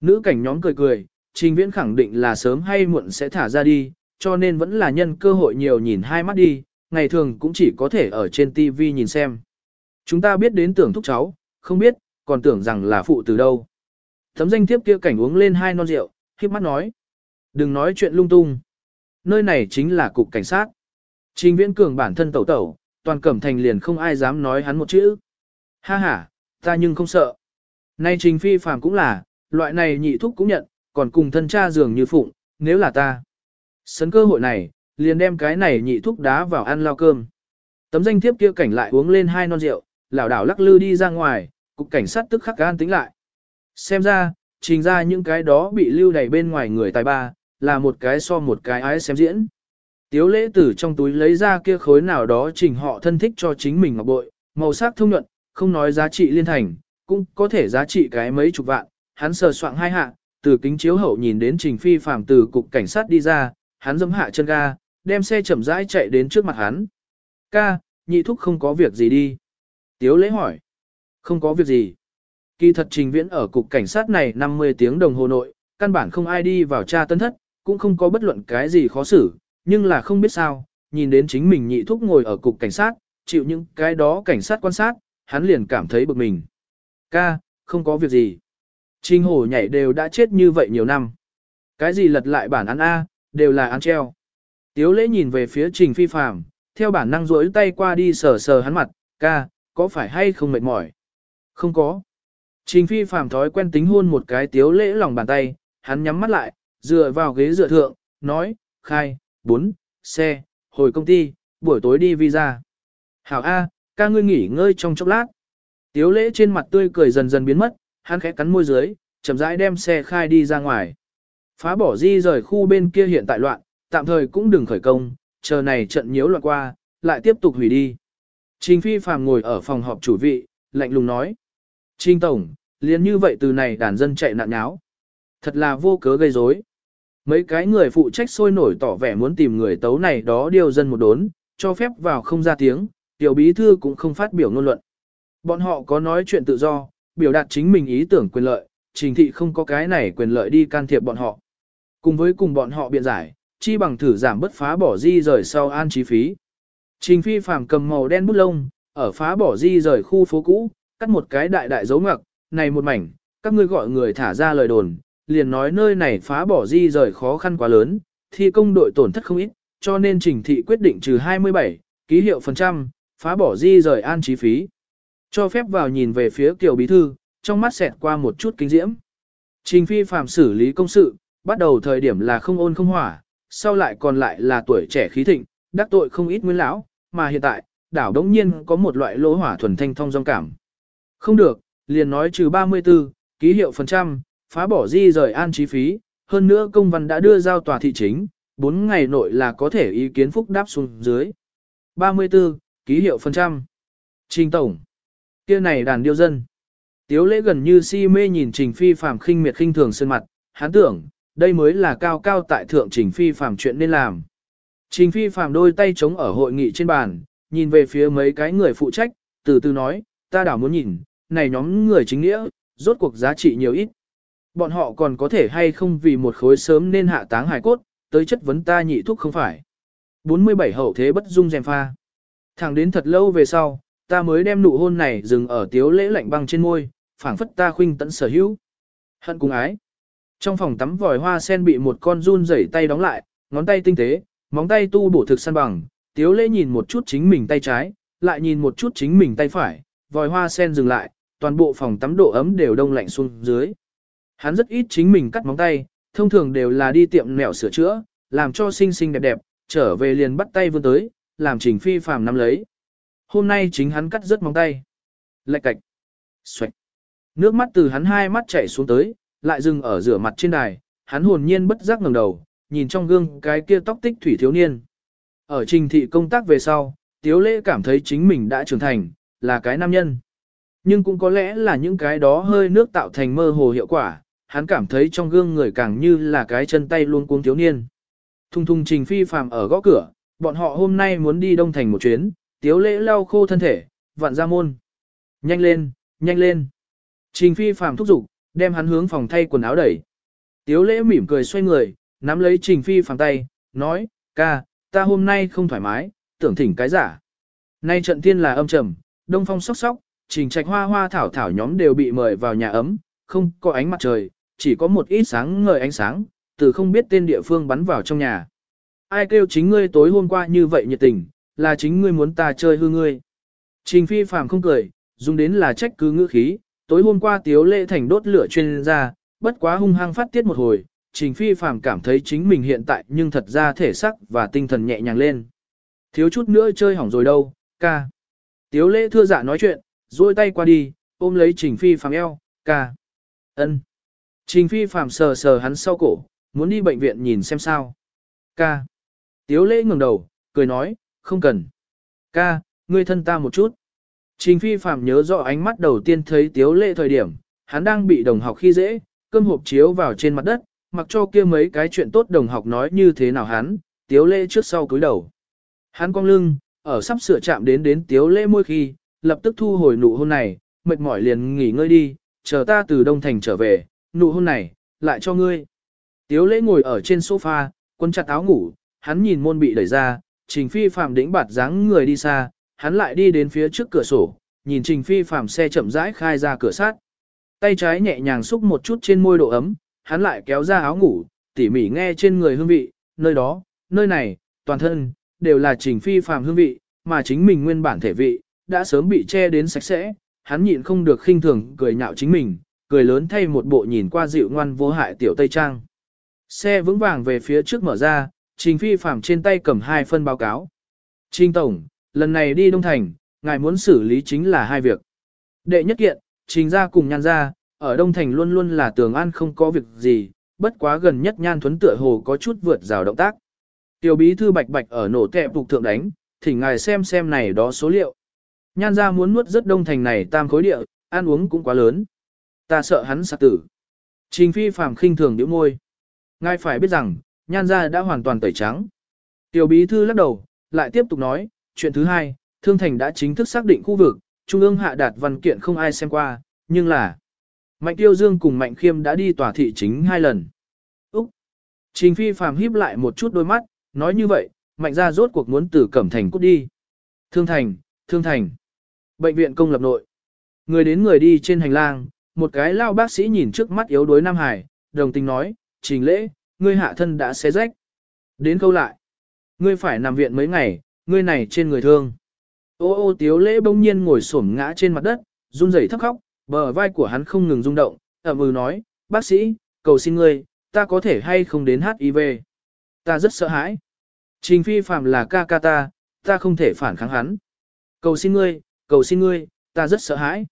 Nữ cảnh nhóm cười cười, trình viễn khẳng định là sớm hay muộn sẽ thả ra đi, cho nên vẫn là nhân cơ hội nhiều nhìn hai mắt đi, ngày thường cũng chỉ có thể ở trên TV nhìn xem. Chúng ta biết đến tưởng thúc cháu, không biết, còn tưởng rằng là phụ từ đâu. Thấm danh thiếp kia cảnh uống lên hai non rượu, khiếp mắt nói. Đừng nói chuyện lung tung. Nơi này chính là cục cảnh sát. Trình viễn cường bản thân tẩu tẩu, toàn cẩm thành liền không ai dám nói hắn một chữ. Ha ha, ta nhưng không sợ. Nay trình phi phàm cũng là, loại này nhị thúc cũng nhận, còn cùng thân cha dường như phụng, nếu là ta. Sấn cơ hội này, liền đem cái này nhị thúc đá vào ăn lao cơm. Tấm danh thiếp kia cảnh lại uống lên hai non rượu, lảo đảo lắc lư đi ra ngoài, cục cảnh sát tức khắc gan tính lại. Xem ra, trình ra những cái đó bị lưu đày bên ngoài người tài ba, là một cái so một cái ái xem diễn. Tiếu lễ tử trong túi lấy ra kia khối nào đó trình họ thân thích cho chính mình ngọc bội, màu sắc thông nhuận, không nói giá trị liên thành, cũng có thể giá trị cái mấy chục vạn. Hắn sờ soạng hai hạ, từ kính chiếu hậu nhìn đến trình phi phàm từ cục cảnh sát đi ra, hắn dẫm hạ chân ga, đem xe chậm rãi chạy đến trước mặt hắn. Ca, nhị thúc không có việc gì đi. Tiếu lễ hỏi. Không có việc gì. Kỳ thật trình viễn ở cục cảnh sát này 50 tiếng đồng hồ nội, căn bản không ai đi vào tra tân thất, cũng không có bất luận cái gì khó xử, nhưng là không biết sao, nhìn đến chính mình nhị thúc ngồi ở cục cảnh sát, chịu những cái đó cảnh sát quan sát, hắn liền cảm thấy bực mình. Ca, không có việc gì. Trình hổ nhảy đều đã chết như vậy nhiều năm. Cái gì lật lại bản án A, đều là án treo. Tiếu lễ nhìn về phía trình phi phàm, theo bản năng rỗi tay qua đi sờ sờ hắn mặt, ca, có phải hay không mệt mỏi? Không có. Trình phi phàm thói quen tính hôn một cái tiếu lễ lòng bàn tay, hắn nhắm mắt lại, dựa vào ghế dựa thượng, nói, khai, bốn, xe, hồi công ty, buổi tối đi visa. Hảo A, ca ngươi nghỉ ngơi trong chốc lát. Tiếu lễ trên mặt tươi cười dần dần biến mất, hắn khẽ cắn môi dưới, chậm rãi đem xe khai đi ra ngoài. Phá bỏ di rời khu bên kia hiện tại loạn, tạm thời cũng đừng khởi công, chờ này trận nhiễu loạn qua, lại tiếp tục hủy đi. Trình phi phàm ngồi ở phòng họp chủ vị, lạnh lùng nói. Trình tổng, liền như vậy từ này đàn dân chạy nạn nháo. Thật là vô cớ gây rối. Mấy cái người phụ trách sôi nổi tỏ vẻ muốn tìm người tấu này đó điều dân một đốn, cho phép vào không ra tiếng, tiểu bí thư cũng không phát biểu ngôn luận. Bọn họ có nói chuyện tự do, biểu đạt chính mình ý tưởng quyền lợi, trình thị không có cái này quyền lợi đi can thiệp bọn họ. Cùng với cùng bọn họ biện giải, chi bằng thử giảm bất phá bỏ di rời sau an chi phí. Trình phi phàm cầm màu đen bút lông, ở phá bỏ di rời khu phố cũ, cắt một cái đại đại dấu ngoặc, này một mảnh, các ngươi gọi người thả ra lời đồn, liền nói nơi này phá bỏ di rời khó khăn quá lớn, thi công đội tổn thất không ít, cho nên trình thị quyết định trừ 27, ký hiệu phần trăm, phá bỏ di rời an chi phí. Cho phép vào nhìn về phía kiểu bí thư, trong mắt xẹt qua một chút kinh diễm. Trình phi phàm xử lý công sự, bắt đầu thời điểm là không ôn không hỏa, sau lại còn lại là tuổi trẻ khí thịnh, đắc tội không ít nguyên lão, mà hiện tại, đảo đống nhiên có một loại lỗ hỏa thuần thanh thông dòng cảm. Không được, liền nói trừ 34, ký hiệu phần trăm, phá bỏ di rời an trí phí, hơn nữa công văn đã đưa giao tòa thị chính, 4 ngày nội là có thể ý kiến phúc đáp xuống dưới. 34, ký hiệu phần trăm. Trình tổng. kia này đàn điêu dân. Tiếu lễ gần như si mê nhìn trình phi phàm khinh miệt khinh thường sơn mặt, hắn tưởng, đây mới là cao cao tại thượng trình phi phàm chuyện nên làm. Trình phi phàm đôi tay chống ở hội nghị trên bàn, nhìn về phía mấy cái người phụ trách, từ từ nói, ta đảo muốn nhìn, này nhóm người chính nghĩa, rốt cuộc giá trị nhiều ít. Bọn họ còn có thể hay không vì một khối sớm nên hạ táng hài cốt, tới chất vấn ta nhị thúc không phải. 47 hậu thế bất dung dèm pha. Thẳng đến thật lâu về sau, ta mới đem nụ hôn này dừng ở tiếu lễ lạnh băng trên môi, phảng phất ta khuynh tận sở hữu. Hận cùng ái. Trong phòng tắm vòi hoa sen bị một con run rẩy tay đóng lại, ngón tay tinh tế, móng tay tu bổ thực săn bằng, tiếu lễ nhìn một chút chính mình tay trái, lại nhìn một chút chính mình tay phải, vòi hoa sen dừng lại, toàn bộ phòng tắm độ ấm đều đông lạnh xuống dưới. Hắn rất ít chính mình cắt móng tay, thông thường đều là đi tiệm mẹo sửa chữa, làm cho xinh xinh đẹp đẹp, trở về liền bắt tay vươn tới, làm trình phi phàm nắm lấy. Hôm nay chính hắn cắt rất móng tay. Lạch cạch. Xoạch. Nước mắt từ hắn hai mắt chảy xuống tới, lại dừng ở rửa mặt trên đài, hắn hồn nhiên bất giác ngẩng đầu, nhìn trong gương cái kia tóc tích thủy thiếu niên. Ở trình thị công tác về sau, Tiếu Lễ cảm thấy chính mình đã trưởng thành, là cái nam nhân. Nhưng cũng có lẽ là những cái đó hơi nước tạo thành mơ hồ hiệu quả, hắn cảm thấy trong gương người càng như là cái chân tay luôn cuống thiếu niên. Thùng thùng trình phi phàm ở gõ cửa, bọn họ hôm nay muốn đi đông thành một chuyến, tiếu lễ lau khô thân thể, vặn ra môn. Nhanh lên, nhanh lên. Trình phi phàm thúc giục, đem hắn hướng phòng thay quần áo đẩy. Tiếu lễ mỉm cười xoay người, nắm lấy trình phi phàm tay, nói, ca, ta hôm nay không thoải mái, tưởng thỉnh cái giả. Nay trận tiên là âm trầm, đông phong sóc sóc, trình trạch hoa hoa thảo thảo nhóm đều bị mời vào nhà ấm, không có ánh mặt trời, chỉ có một ít sáng ngời ánh sáng, từ không biết tên địa phương bắn vào trong nhà. Ai kêu chính ngươi tối hôm qua như vậy nhiệt tình, là chính ngươi muốn ta chơi hư ngươi. Trình phi phàm không cười, dùng đến là trách cứ ngữ khí, tối hôm qua tiếu lệ thành đốt lửa chuyên ra, bất quá hung hăng phát tiết một hồi, trình phi phàm cảm thấy chính mình hiện tại nhưng thật ra thể sắc và tinh thần nhẹ nhàng lên. Thiếu chút nữa chơi hỏng rồi đâu, ca. Tiếu lễ thưa dạ nói chuyện, duỗi tay qua đi, ôm lấy trình phi phàm eo, ca. ân. Trình phi phàm sờ sờ hắn sau cổ, muốn đi bệnh viện nhìn xem sao. Ca. Tiếu lễ ngừng đầu, cười nói, không cần. Ca, ngươi thân ta một chút. Trình phi phàm nhớ rõ ánh mắt đầu tiên thấy tiếu lễ thời điểm, hắn đang bị đồng học khi dễ, cơm hộp chiếu vào trên mặt đất, mặc cho kia mấy cái chuyện tốt đồng học nói như thế nào hắn, tiếu lễ trước sau cúi đầu. Hắn cong lưng, ở sắp sửa chạm đến đến tiếu lễ môi khi, lập tức thu hồi nụ hôn này, mệt mỏi liền nghỉ ngơi đi, chờ ta từ Đông Thành trở về, nụ hôn này, lại cho ngươi. Tiếu lễ ngồi ở trên sofa, quân chặt áo ngủ, hắn nhìn môn bị đẩy ra, trình phi phạm đĩnh bạt dáng người đi xa, hắn lại đi đến phía trước cửa sổ, nhìn trình phi phạm xe chậm rãi khai ra cửa sát. Tay trái nhẹ nhàng xúc một chút trên môi độ ấm, hắn lại kéo ra áo ngủ, tỉ mỉ nghe trên người hương vị, nơi đó, nơi này, toàn thân, đều là trình phi phạm hương vị, mà chính mình nguyên bản thể vị, đã sớm bị che đến sạch sẽ, hắn nhịn không được khinh thường cười nhạo chính mình, cười lớn thay một bộ nhìn qua dịu ngoan vô hại tiểu Tây Trang. Xe vững vàng về phía trước mở ra, Trình Phi Phạm trên tay cầm hai phân báo cáo. Trình Tổng, lần này đi Đông Thành, ngài muốn xử lý chính là hai việc. Đệ nhất kiện, Trình ra cùng nhan ra, ở Đông Thành luôn luôn là tường an không có việc gì, bất quá gần nhất nhan thuấn tựa hồ có chút vượt rào động tác. Tiểu bí thư bạch bạch ở nổ kẹp phục thượng đánh, thỉnh ngài xem xem này đó số liệu. Nhan ra muốn nuốt rất Đông Thành này tam khối địa, ăn uống cũng quá lớn. Ta sợ hắn sạc tử. Trình phi phàm khinh thường nhíu môi. Ngài phải biết rằng, nhan gia đã hoàn toàn tẩy trắng. Tiểu bí thư lắc đầu, lại tiếp tục nói, chuyện thứ hai, Thương Thành đã chính thức xác định khu vực, Trung ương hạ đạt văn kiện không ai xem qua, nhưng là Mạnh Tiêu Dương cùng Mạnh Khiêm đã đi tòa thị chính hai lần. Úc! Trình Phi phàm híp lại một chút đôi mắt, nói như vậy, Mạnh gia rốt cuộc muốn từ Cẩm Thành cút đi. Thương Thành, Thương Thành. Bệnh viện công lập nội. Người đến người đi trên hành lang, một cái lao bác sĩ nhìn trước mắt yếu đuối Nam Hải, đồng tình nói, trình lễ, ngươi hạ thân đã xé rách. Đến câu lại, ngươi phải nằm viện mấy ngày, ngươi này trên người thương. Ô ô tiếu lễ bỗng nhiên ngồi xổm ngã trên mặt đất, run rẩy thấp khóc, bờ vai của hắn không ngừng rung động, ẩm ừ nói, bác sĩ, cầu xin ngươi, ta có thể hay không đến HIV. Ta rất sợ hãi. Trình phi phạm là ca ca ta, ta không thể phản kháng hắn. Cầu xin ngươi, cầu xin ngươi, ta rất sợ hãi.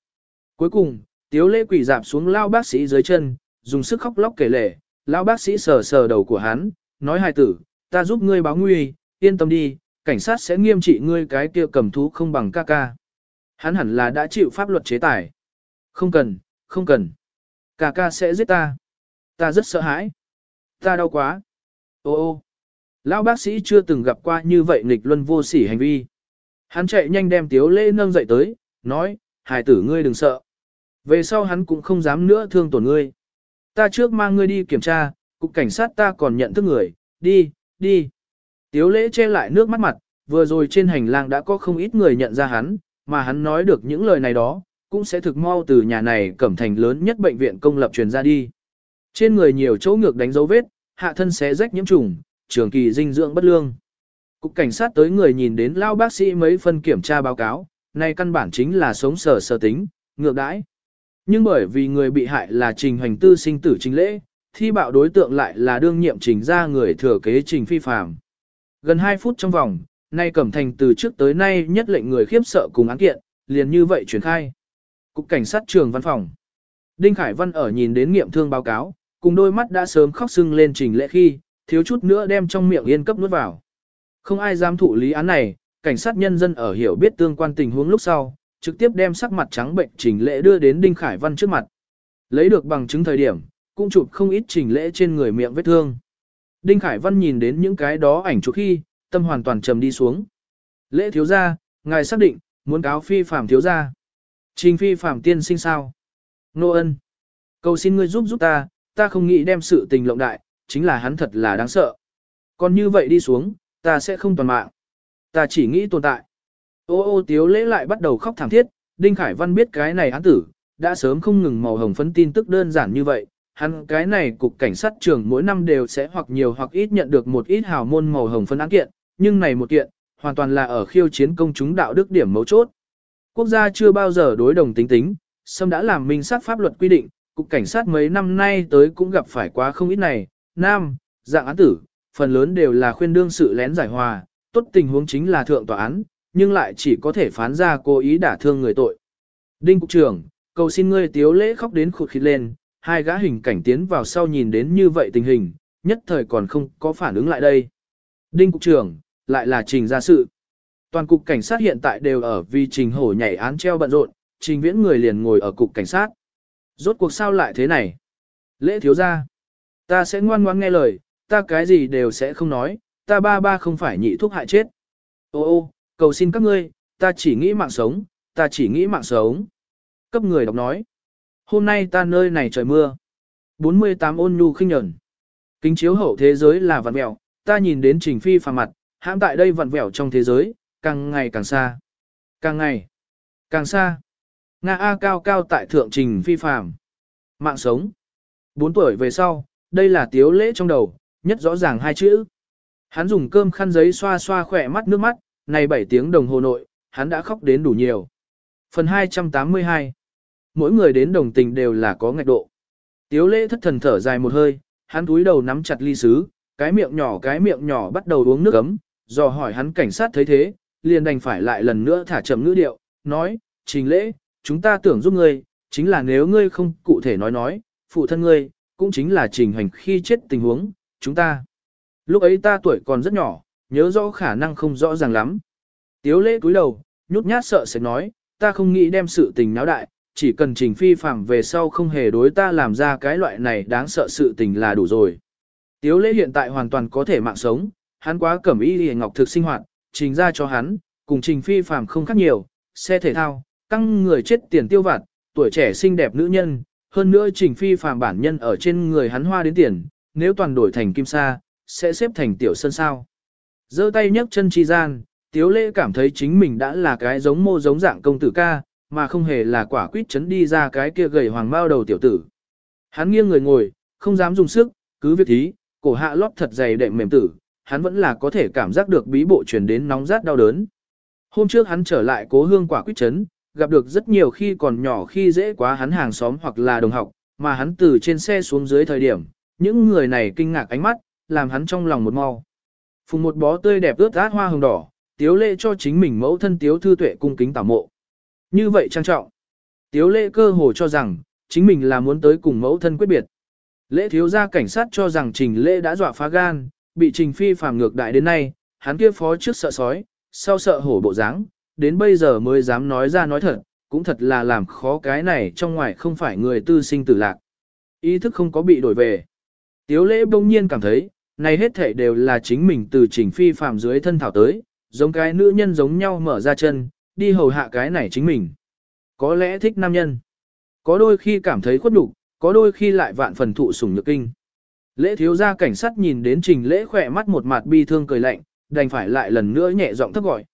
Cuối cùng, tiếu lễ quỳ dạp xuống lao bác sĩ dưới chân, dùng sức khóc lóc kể lể, lão bác sĩ sờ sờ đầu của hắn, nói hài tử, ta giúp ngươi báo nguy, yên tâm đi, cảnh sát sẽ nghiêm trị ngươi cái kia cầm thú không bằng ca ca. Hắn hẳn là đã chịu pháp luật chế tài. Không cần, không cần. Ca ca sẽ giết ta. Ta rất sợ hãi. Ta đau quá. Ô ô. Lão bác sĩ chưa từng gặp qua như vậy nghịch luân vô sỉ hành vi. Hắn chạy nhanh đem tiếu lễ nâng dậy tới, nói, hài tử ngươi đừng sợ. Về sau hắn cũng không dám nữa thương tổn ngươi. Ta trước mang ngươi đi kiểm tra, cục cảnh sát ta còn nhận thức người, đi, đi. Tiếu lễ che lại nước mắt mặt, vừa rồi trên hành lang đã có không ít người nhận ra hắn, mà hắn nói được những lời này đó, cũng sẽ thực mau từ nhà này cẩm thành lớn nhất bệnh viện công lập truyền ra đi. Trên người nhiều chỗ ngược đánh dấu vết, hạ thân xé rách nhiễm trùng, trường kỳ dinh dưỡng bất lương. Cục cảnh sát tới người nhìn đến lao bác sĩ mấy phân kiểm tra báo cáo, này căn bản chính là sống sờ sờ tính, ngược đãi. Nhưng bởi vì người bị hại là trình hành tư sinh tử trình lễ, thi bạo đối tượng lại là đương nhiệm trình ra người thừa kế trình phi phạm. Gần 2 phút trong vòng, nay cẩm thành từ trước tới nay nhất lệnh người khiếp sợ cùng án kiện, liền như vậy truyền khai. Cục cảnh sát trường văn phòng. Đinh Khải Văn ở nhìn đến nghiệm thương báo cáo, cùng đôi mắt đã sớm khóc sưng lên trình lễ khi, thiếu chút nữa đem trong miệng yên cấp nuốt vào. Không ai dám thụ lý án này, cảnh sát nhân dân ở hiểu biết tương quan tình huống lúc sau, trực tiếp đem sắc mặt trắng bệnh trình lễ đưa đến Đinh Khải Văn trước mặt. Lấy được bằng chứng thời điểm, cũng chụp không ít trình lễ trên người miệng vết thương. Đinh Khải Văn nhìn đến những cái đó ảnh chụp khi, tâm hoàn toàn trầm đi xuống. Lễ thiếu gia, ngài xác định, muốn cáo phi phạm thiếu gia. Trình phi phạm tiên sinh sao? Nô ân. Cầu xin ngươi giúp giúp ta, ta không nghĩ đem sự tình lộng đại, chính là hắn thật là đáng sợ. Còn như vậy đi xuống, ta sẽ không toàn mạng. Ta chỉ nghĩ tồn tại. Ô ô tiếu lễ lại bắt đầu khóc thảm thiết, Đinh Khải Văn biết cái này án tử, đã sớm không ngừng màu hồng phấn tin tức đơn giản như vậy. Hắn cái này cục cảnh sát trưởng mỗi năm đều sẽ hoặc nhiều hoặc ít nhận được một ít hào môn màu hồng phấn án kiện, nhưng này một kiện, hoàn toàn là ở khiêu chiến công chúng đạo đức điểm mấu chốt. Quốc gia chưa bao giờ đối đồng tính tính, Sâm đã làm minh sát pháp luật quy định, cục cảnh sát mấy năm nay tới cũng gặp phải quá không ít này, nam, dạng án tử, phần lớn đều là khuyên đương sự lén giải hòa, tốt tình huống chính là thượng tòa án, nhưng lại chỉ có thể phán ra cố ý đả thương người tội. Đinh Cục trưởng, cầu xin ngươi tiếu lễ khóc đến khụt khịt lên, hai gã hình cảnh tiến vào sau nhìn đến như vậy tình hình, nhất thời còn không có phản ứng lại đây. Đinh Cục trưởng, lại là trình ra sự. Toàn cục cảnh sát hiện tại đều ở vì trình hổ nhảy án treo bận rộn, trình viễn người liền ngồi ở cục cảnh sát. Rốt cuộc sao lại thế này? Lễ thiếu ra. Ta sẽ ngoan ngoãn nghe lời, ta cái gì đều sẽ không nói, ta ba ba không phải nhị thuốc hại chết. Ô ô, cầu xin các ngươi, ta chỉ nghĩ mạng sống, ta chỉ nghĩ mạng sống. Cấp người đọc nói. Hôm nay ta nơi này trời mưa. 48 ôn nhu khinh nhẫn. Kính chiếu hậu thế giới là vặn vẹo, ta nhìn đến trình phi phàm mặt, hãm tại đây vặn vẹo trong thế giới, càng ngày càng xa. Càng ngày, càng xa. Nga A cao cao tại thượng trình phi phàm. Mạng sống. 4 tuổi về sau, đây là tiếu lễ trong đầu, nhất rõ ràng hai chữ. Hắn dùng cơm khăn giấy xoa xoa khỏe mắt nước mắt, này 7 tiếng đồng hồ nội, hắn đã khóc đến đủ nhiều. Phần 282 Mỗi người đến đồng tình đều là có ngạch độ. Tiếu lễ thất thần thở dài một hơi, hắn túi đầu nắm chặt ly sứ, cái miệng nhỏ cái miệng nhỏ bắt đầu uống nước ấm, dò hỏi hắn cảnh sát thấy thế, liền đành phải lại lần nữa thả chậm ngữ điệu, nói, trình lễ, chúng ta tưởng giúp ngươi, chính là nếu ngươi không cụ thể nói nói, phụ thân ngươi, cũng chính là trình hành khi chết tình huống, chúng ta. Lúc ấy ta tuổi còn rất nhỏ, nhớ rõ khả năng không rõ ràng lắm. Tiếu lễ cúi đầu, nhút nhát sợ sẽ nói, ta không nghĩ đem sự tình náo đại, chỉ cần trình phi phạm về sau không hề đối ta làm ra cái loại này đáng sợ sự tình là đủ rồi. Tiếu lễ hiện tại hoàn toàn có thể mạng sống, hắn quá cẩm y hề ngọc thực sinh hoạt, trình ra cho hắn, cùng trình phi phạm không khác nhiều, xe thể thao, căng người chết tiền tiêu vặt, tuổi trẻ xinh đẹp nữ nhân, hơn nữa trình phi phạm bản nhân ở trên người hắn hoa đến tiền, nếu toàn đổi thành kim sa, sẽ xếp thành tiểu sân sao giơ tay nhấc chân chi gian, tiếu lễ cảm thấy chính mình đã là cái giống mô giống dạng công tử ca, mà không hề là quả quýt chấn đi ra cái kia gầy hoàng bao đầu tiểu tử. Hắn nghiêng người ngồi, không dám dùng sức, cứ việc thí, cổ hạ lót thật dày đệm mềm tử, hắn vẫn là có thể cảm giác được bí bộ truyền đến nóng rát đau đớn. Hôm trước hắn trở lại cố hương quả quýt chấn, gặp được rất nhiều khi còn nhỏ khi dễ quá hắn hàng xóm hoặc là đồng học, mà hắn từ trên xe xuống dưới thời điểm, những người này kinh ngạc ánh mắt, làm hắn trong lòng một mau. Phùng một bó tươi đẹp ướt át hoa hồng đỏ, tiếu lệ cho chính mình mẫu thân tiếu thư tuệ cung kính tảo mộ. Như vậy trang trọng. Tiếu lệ cơ hồ cho rằng, chính mình là muốn tới cùng mẫu thân quyết biệt. Lễ thiếu gia cảnh sát cho rằng trình lễ đã dọa phá gan, bị trình phi phàm ngược đại đến nay, hắn kia phó trước sợ sói, sau sợ hổ bộ dáng, đến bây giờ mới dám nói ra nói thật, cũng thật là làm khó cái này trong ngoài không phải người tư sinh tử lạc. Ý thức không có bị đổi về. Tiếu lễ bỗng nhiên cảm thấy, này hết thể đều là chính mình từ trình phi phạm dưới thân thảo tới, giống cái nữ nhân giống nhau mở ra chân, đi hầu hạ cái này chính mình. Có lẽ thích nam nhân. Có đôi khi cảm thấy khuất nhục, có đôi khi lại vạn phần thụ sủng nhược kinh. Lễ thiếu gia cảnh sát nhìn đến trình lễ khỏe mắt một mặt bi thương cười lạnh, đành phải lại lần nữa nhẹ giọng thấp gọi.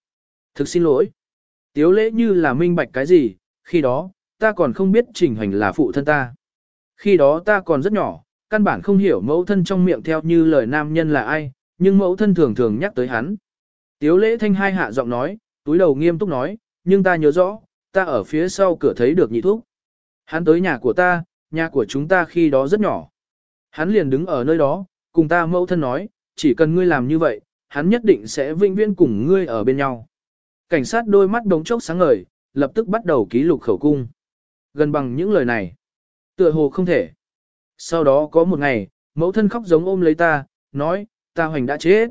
Thực xin lỗi. Tiếu lễ như là minh bạch cái gì, khi đó, ta còn không biết trình hành là phụ thân ta. Khi đó ta còn rất nhỏ, căn bản không hiểu mẫu thân trong miệng theo như lời nam nhân là ai, nhưng mẫu thân thường thường nhắc tới hắn. Tiếu lễ thanh hai hạ giọng nói, túi đầu nghiêm túc nói, nhưng ta nhớ rõ, ta ở phía sau cửa thấy được nhị thúc. Hắn tới nhà của ta, nhà của chúng ta khi đó rất nhỏ. Hắn liền đứng ở nơi đó, cùng ta mẫu thân nói, chỉ cần ngươi làm như vậy, hắn nhất định sẽ vinh viên cùng ngươi ở bên nhau. Cảnh sát đôi mắt đống chốc sáng ngời, lập tức bắt đầu ký lục khẩu cung. Gần bằng những lời này. Tựa hồ không thể. Sau đó có một ngày, mẫu thân khóc giống ôm lấy ta, nói, ta hoành đã chết.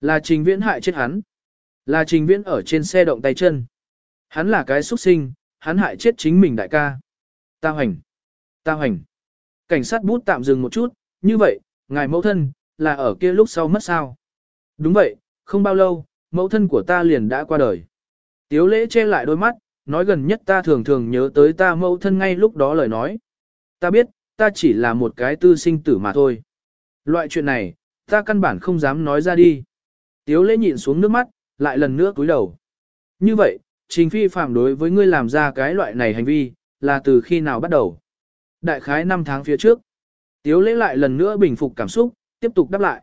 Là trình viễn hại chết hắn. Là trình viễn ở trên xe động tay chân. Hắn là cái xuất sinh, hắn hại chết chính mình đại ca. Ta hoành. Ta hoành. Cảnh sát bút tạm dừng một chút, như vậy, ngài mẫu thân, là ở kia lúc sau mất sao. Đúng vậy, không bao lâu, mẫu thân của ta liền đã qua đời. Tiếu lễ che lại đôi mắt, nói gần nhất ta thường thường nhớ tới ta mẫu thân ngay lúc đó lời nói. Ta biết, ta chỉ là một cái tư sinh tử mà thôi. Loại chuyện này, ta căn bản không dám nói ra đi. Tiếu lễ nhịn xuống nước mắt, lại lần nữa cúi đầu. Như vậy, trình phi phạm đối với ngươi làm ra cái loại này hành vi, là từ khi nào bắt đầu? Đại khái 5 tháng phía trước. Tiếu lễ lại lần nữa bình phục cảm xúc, tiếp tục đáp lại.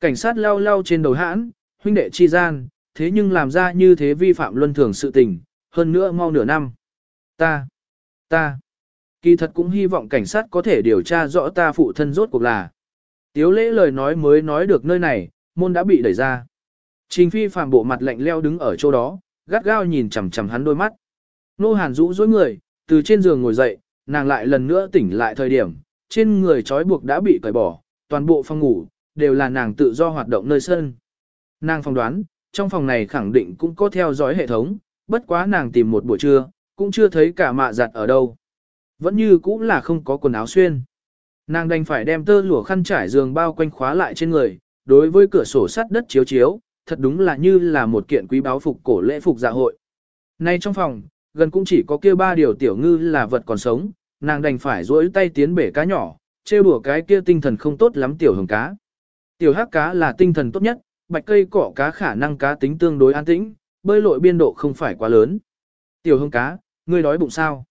Cảnh sát leo leo trên đầu hãn, huynh đệ chi gian, thế nhưng làm ra như thế vi phạm luân thường sự tình, hơn nữa mau nửa năm. Ta, ta, kỳ thật cũng hy vọng cảnh sát có thể điều tra rõ ta phụ thân rốt cuộc là. Tiếu lễ lời nói mới nói được nơi này, môn đã bị đẩy ra. Trình phi phàm bộ mặt lạnh leo đứng ở chỗ đó, gắt gao nhìn chằm chằm hắn đôi mắt. Nô hàn rũ dối người, từ trên giường ngồi dậy, nàng lại lần nữa tỉnh lại thời điểm, trên người trói buộc đã bị cởi bỏ, toàn bộ phòng ngủ, đều là nàng tự do hoạt động nơi sân. Nàng phỏng đoán, trong phòng này khẳng định cũng có theo dõi hệ thống, bất quá nàng tìm một buổi trưa, cũng chưa thấy cả mạ giặt ở đâu. Vẫn như cũng là không có quần áo xuyên. Nàng đành phải đem tơ lụa khăn trải giường bao quanh khóa lại trên người, đối với cửa sổ sắt đất chiếu chiếu, thật đúng là như là một kiện quý báo phục cổ lễ phục dạ hội. Nay trong phòng, gần cũng chỉ có kia ba điều tiểu ngư là vật còn sống, nàng đành phải duỗi tay tiến bể cá nhỏ, trêu đùa cái kia tinh thần không tốt lắm tiểu hồng cá. Tiểu hắc cá là tinh thần tốt nhất, bạch cây cỏ cá khả năng cá tính tương đối an tĩnh, bơi lội biên độ không phải quá lớn. Tiểu hồng cá, ngươi đói bụng sao?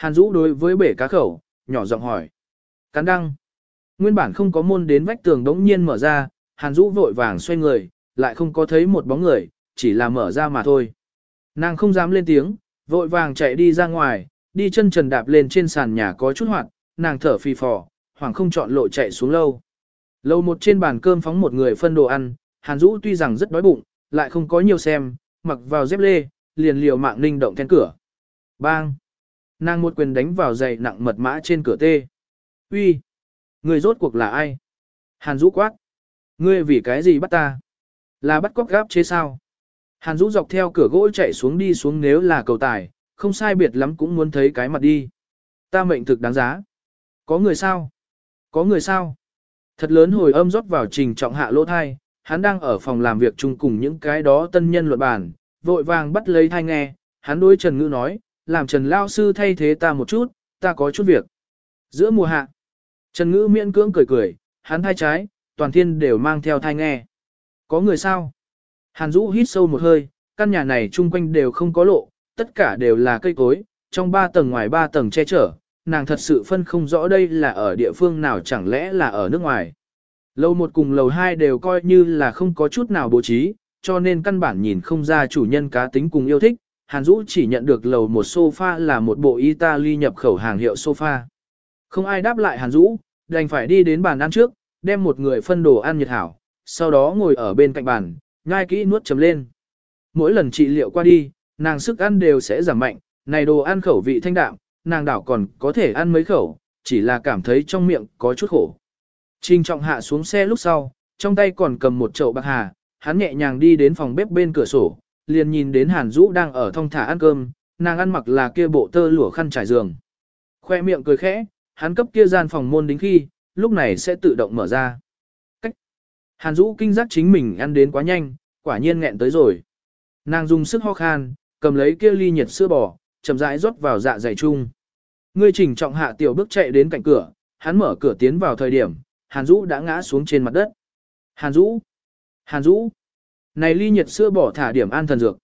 Hàn Dũ đối với bể cá khẩu, nhỏ giọng hỏi. Cắn đăng. Nguyên bản không có môn đến vách tường đống nhiên mở ra, Hàn Dũ vội vàng xoay người, lại không có thấy một bóng người, chỉ là mở ra mà thôi. Nàng không dám lên tiếng, vội vàng chạy đi ra ngoài, đi chân trần đạp lên trên sàn nhà có chút hoạt, nàng thở phì phò, hoàng không chọn lộ chạy xuống lâu. Lâu một trên bàn cơm phóng một người phân đồ ăn, Hàn Dũ tuy rằng rất đói bụng, lại không có nhiều xem, mặc vào dép lê, liền liều mạng ninh động then cửa. Bang! Nàng một quyền đánh vào dày nặng mật mã trên cửa tê. Uy, Người rốt cuộc là ai? Hàn Dũ quát. Ngươi vì cái gì bắt ta? Là bắt cóc gáp chế sao? Hàn Dũ dọc theo cửa gỗ chạy xuống đi xuống nếu là cầu tài, không sai biệt lắm cũng muốn thấy cái mặt đi. Ta mệnh thực đáng giá. Có người sao? Có người sao? Thật lớn hồi âm rót vào trình trọng hạ lỗ thai, hắn đang ở phòng làm việc chung cùng những cái đó tân nhân luận bản, vội vàng bắt lấy thai nghe, hắn đối Trần Ngữ nói, làm Trần Lao Sư thay thế ta một chút, ta có chút việc. Giữa mùa hạ, Trần Ngữ miễn cưỡng cười cười, hắn thai trái, toàn thiên đều mang theo thai nghe. Có người sao? Hàn Dũ hít sâu một hơi, căn nhà này chung quanh đều không có lộ, tất cả đều là cây cối, trong ba tầng ngoài ba tầng che chở, nàng thật sự phân không rõ đây là ở địa phương nào chẳng lẽ là ở nước ngoài. Lầu một cùng lầu hai đều coi như là không có chút nào bố trí, cho nên căn bản nhìn không ra chủ nhân cá tính cùng yêu thích. Hàn Dũ chỉ nhận được lầu một sofa là một bộ Italy nhập khẩu hàng hiệu sofa. Không ai đáp lại Hàn Dũ, đành phải đi đến bàn ăn trước, đem một người phân đồ ăn nhiệt hảo, sau đó ngồi ở bên cạnh bàn, nhai kỹ nuốt chấm lên. Mỗi lần trị liệu qua đi, nàng sức ăn đều sẽ giảm mạnh, này đồ ăn khẩu vị thanh đạm, nàng đảo còn có thể ăn mấy khẩu, chỉ là cảm thấy trong miệng có chút khổ. Trình trọng hạ xuống xe lúc sau, trong tay còn cầm một chậu bạc hà, hắn nhẹ nhàng đi đến phòng bếp bên cửa sổ, liền nhìn đến Hàn Dũ đang ở thong thả ăn cơm, nàng ăn mặc là kia bộ tơ lụa khăn trải giường. Khoe miệng cười khẽ, hắn cấp kia gian phòng môn đính khi, lúc này sẽ tự động mở ra. Cách. Hàn Dũ kinh giác chính mình ăn đến quá nhanh, quả nhiên nghẹn tới rồi. Nàng dùng sức ho khan, cầm lấy kia ly nhiệt sữa bò, chậm rãi rót vào dạ dày chung. Ngươi chỉnh trọng hạ tiểu bước chạy đến cạnh cửa, hắn mở cửa tiến vào thời điểm, Hàn Dũ đã ngã xuống trên mặt đất. Hàn Dũ! Hàn Dũ! Này ly nhiệt sữa bỏ thả điểm an thần dược.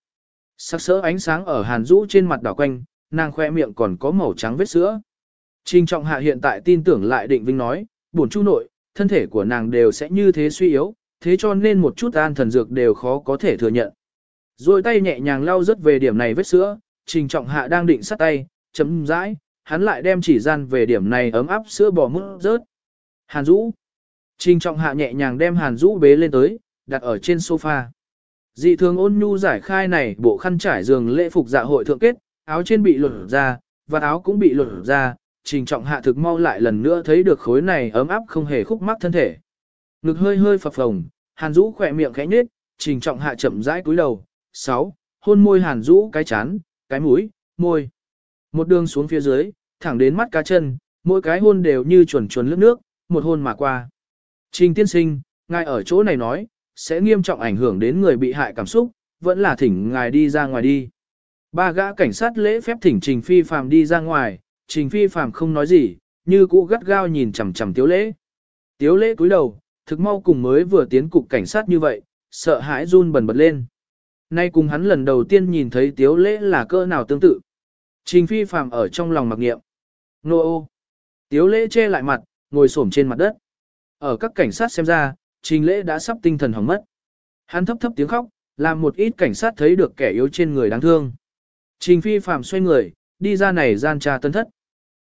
Sắc sỡ ánh sáng ở Hàn Dũ trên mặt đảo quanh, nàng khoe miệng còn có màu trắng vết sữa. Trình trọng hạ hiện tại tin tưởng lại định vinh nói, buồn chu nội, thân thể của nàng đều sẽ như thế suy yếu, thế cho nên một chút an thần dược đều khó có thể thừa nhận. Rồi tay nhẹ nhàng lau rất về điểm này vết sữa, trình trọng hạ đang định sát tay, chấm rãi, hắn lại đem chỉ gian về điểm này ấm áp sữa bò mứt rớt. Hàn Dũ. Trình trọng hạ nhẹ nhàng đem Hàn Dũ bế lên tới, đặt ở trên sofa. Dị thường ôn nhu giải khai này bộ khăn trải giường lễ phục dạ hội thượng kết, áo trên bị lột ra, và áo cũng bị lột ra, trình trọng hạ thực mau lại lần nữa thấy được khối này ấm áp không hề khúc mắc thân thể. Ngực hơi hơi phập phồng, Hàn Dũ khỏe miệng khẽ nhếch, trình trọng hạ chậm rãi cúi đầu. 6. Hôn môi Hàn Dũ cái chán, cái mũi, môi. Một đường xuống phía dưới, thẳng đến mắt cá chân, mỗi cái hôn đều như chuẩn chuẩn lướt nước, một hôn mà qua. Trình tiên sinh, ngài ở chỗ này nói, sẽ nghiêm trọng ảnh hưởng đến người bị hại cảm xúc, vẫn là thỉnh ngài đi ra ngoài đi. Ba gã cảnh sát lễ phép thỉnh Trình Phi Phạm đi ra ngoài, Trình Phi Phạm không nói gì, như cũ gắt gao nhìn chằm chằm Tiếu Lễ. Tiếu Lễ cúi đầu, thực mau cùng mới vừa tiến cục cảnh sát như vậy, sợ hãi run bần bật lên. Nay cùng hắn lần đầu tiên nhìn thấy Tiếu Lễ là cơ nào tương tự. Trình Phi Phạm ở trong lòng mặc nghiệm. Nô ô. Tiếu Lễ che lại mặt, ngồi xổm trên mặt đất. Ở các cảnh sát xem ra, Trình Lễ đã sắp tinh thần hỏng mất. Hắn thấp thấp tiếng khóc, làm một ít cảnh sát thấy được kẻ yếu trên người đáng thương. Trình Phi Phạm xoay người, đi ra này gian trà tân thất.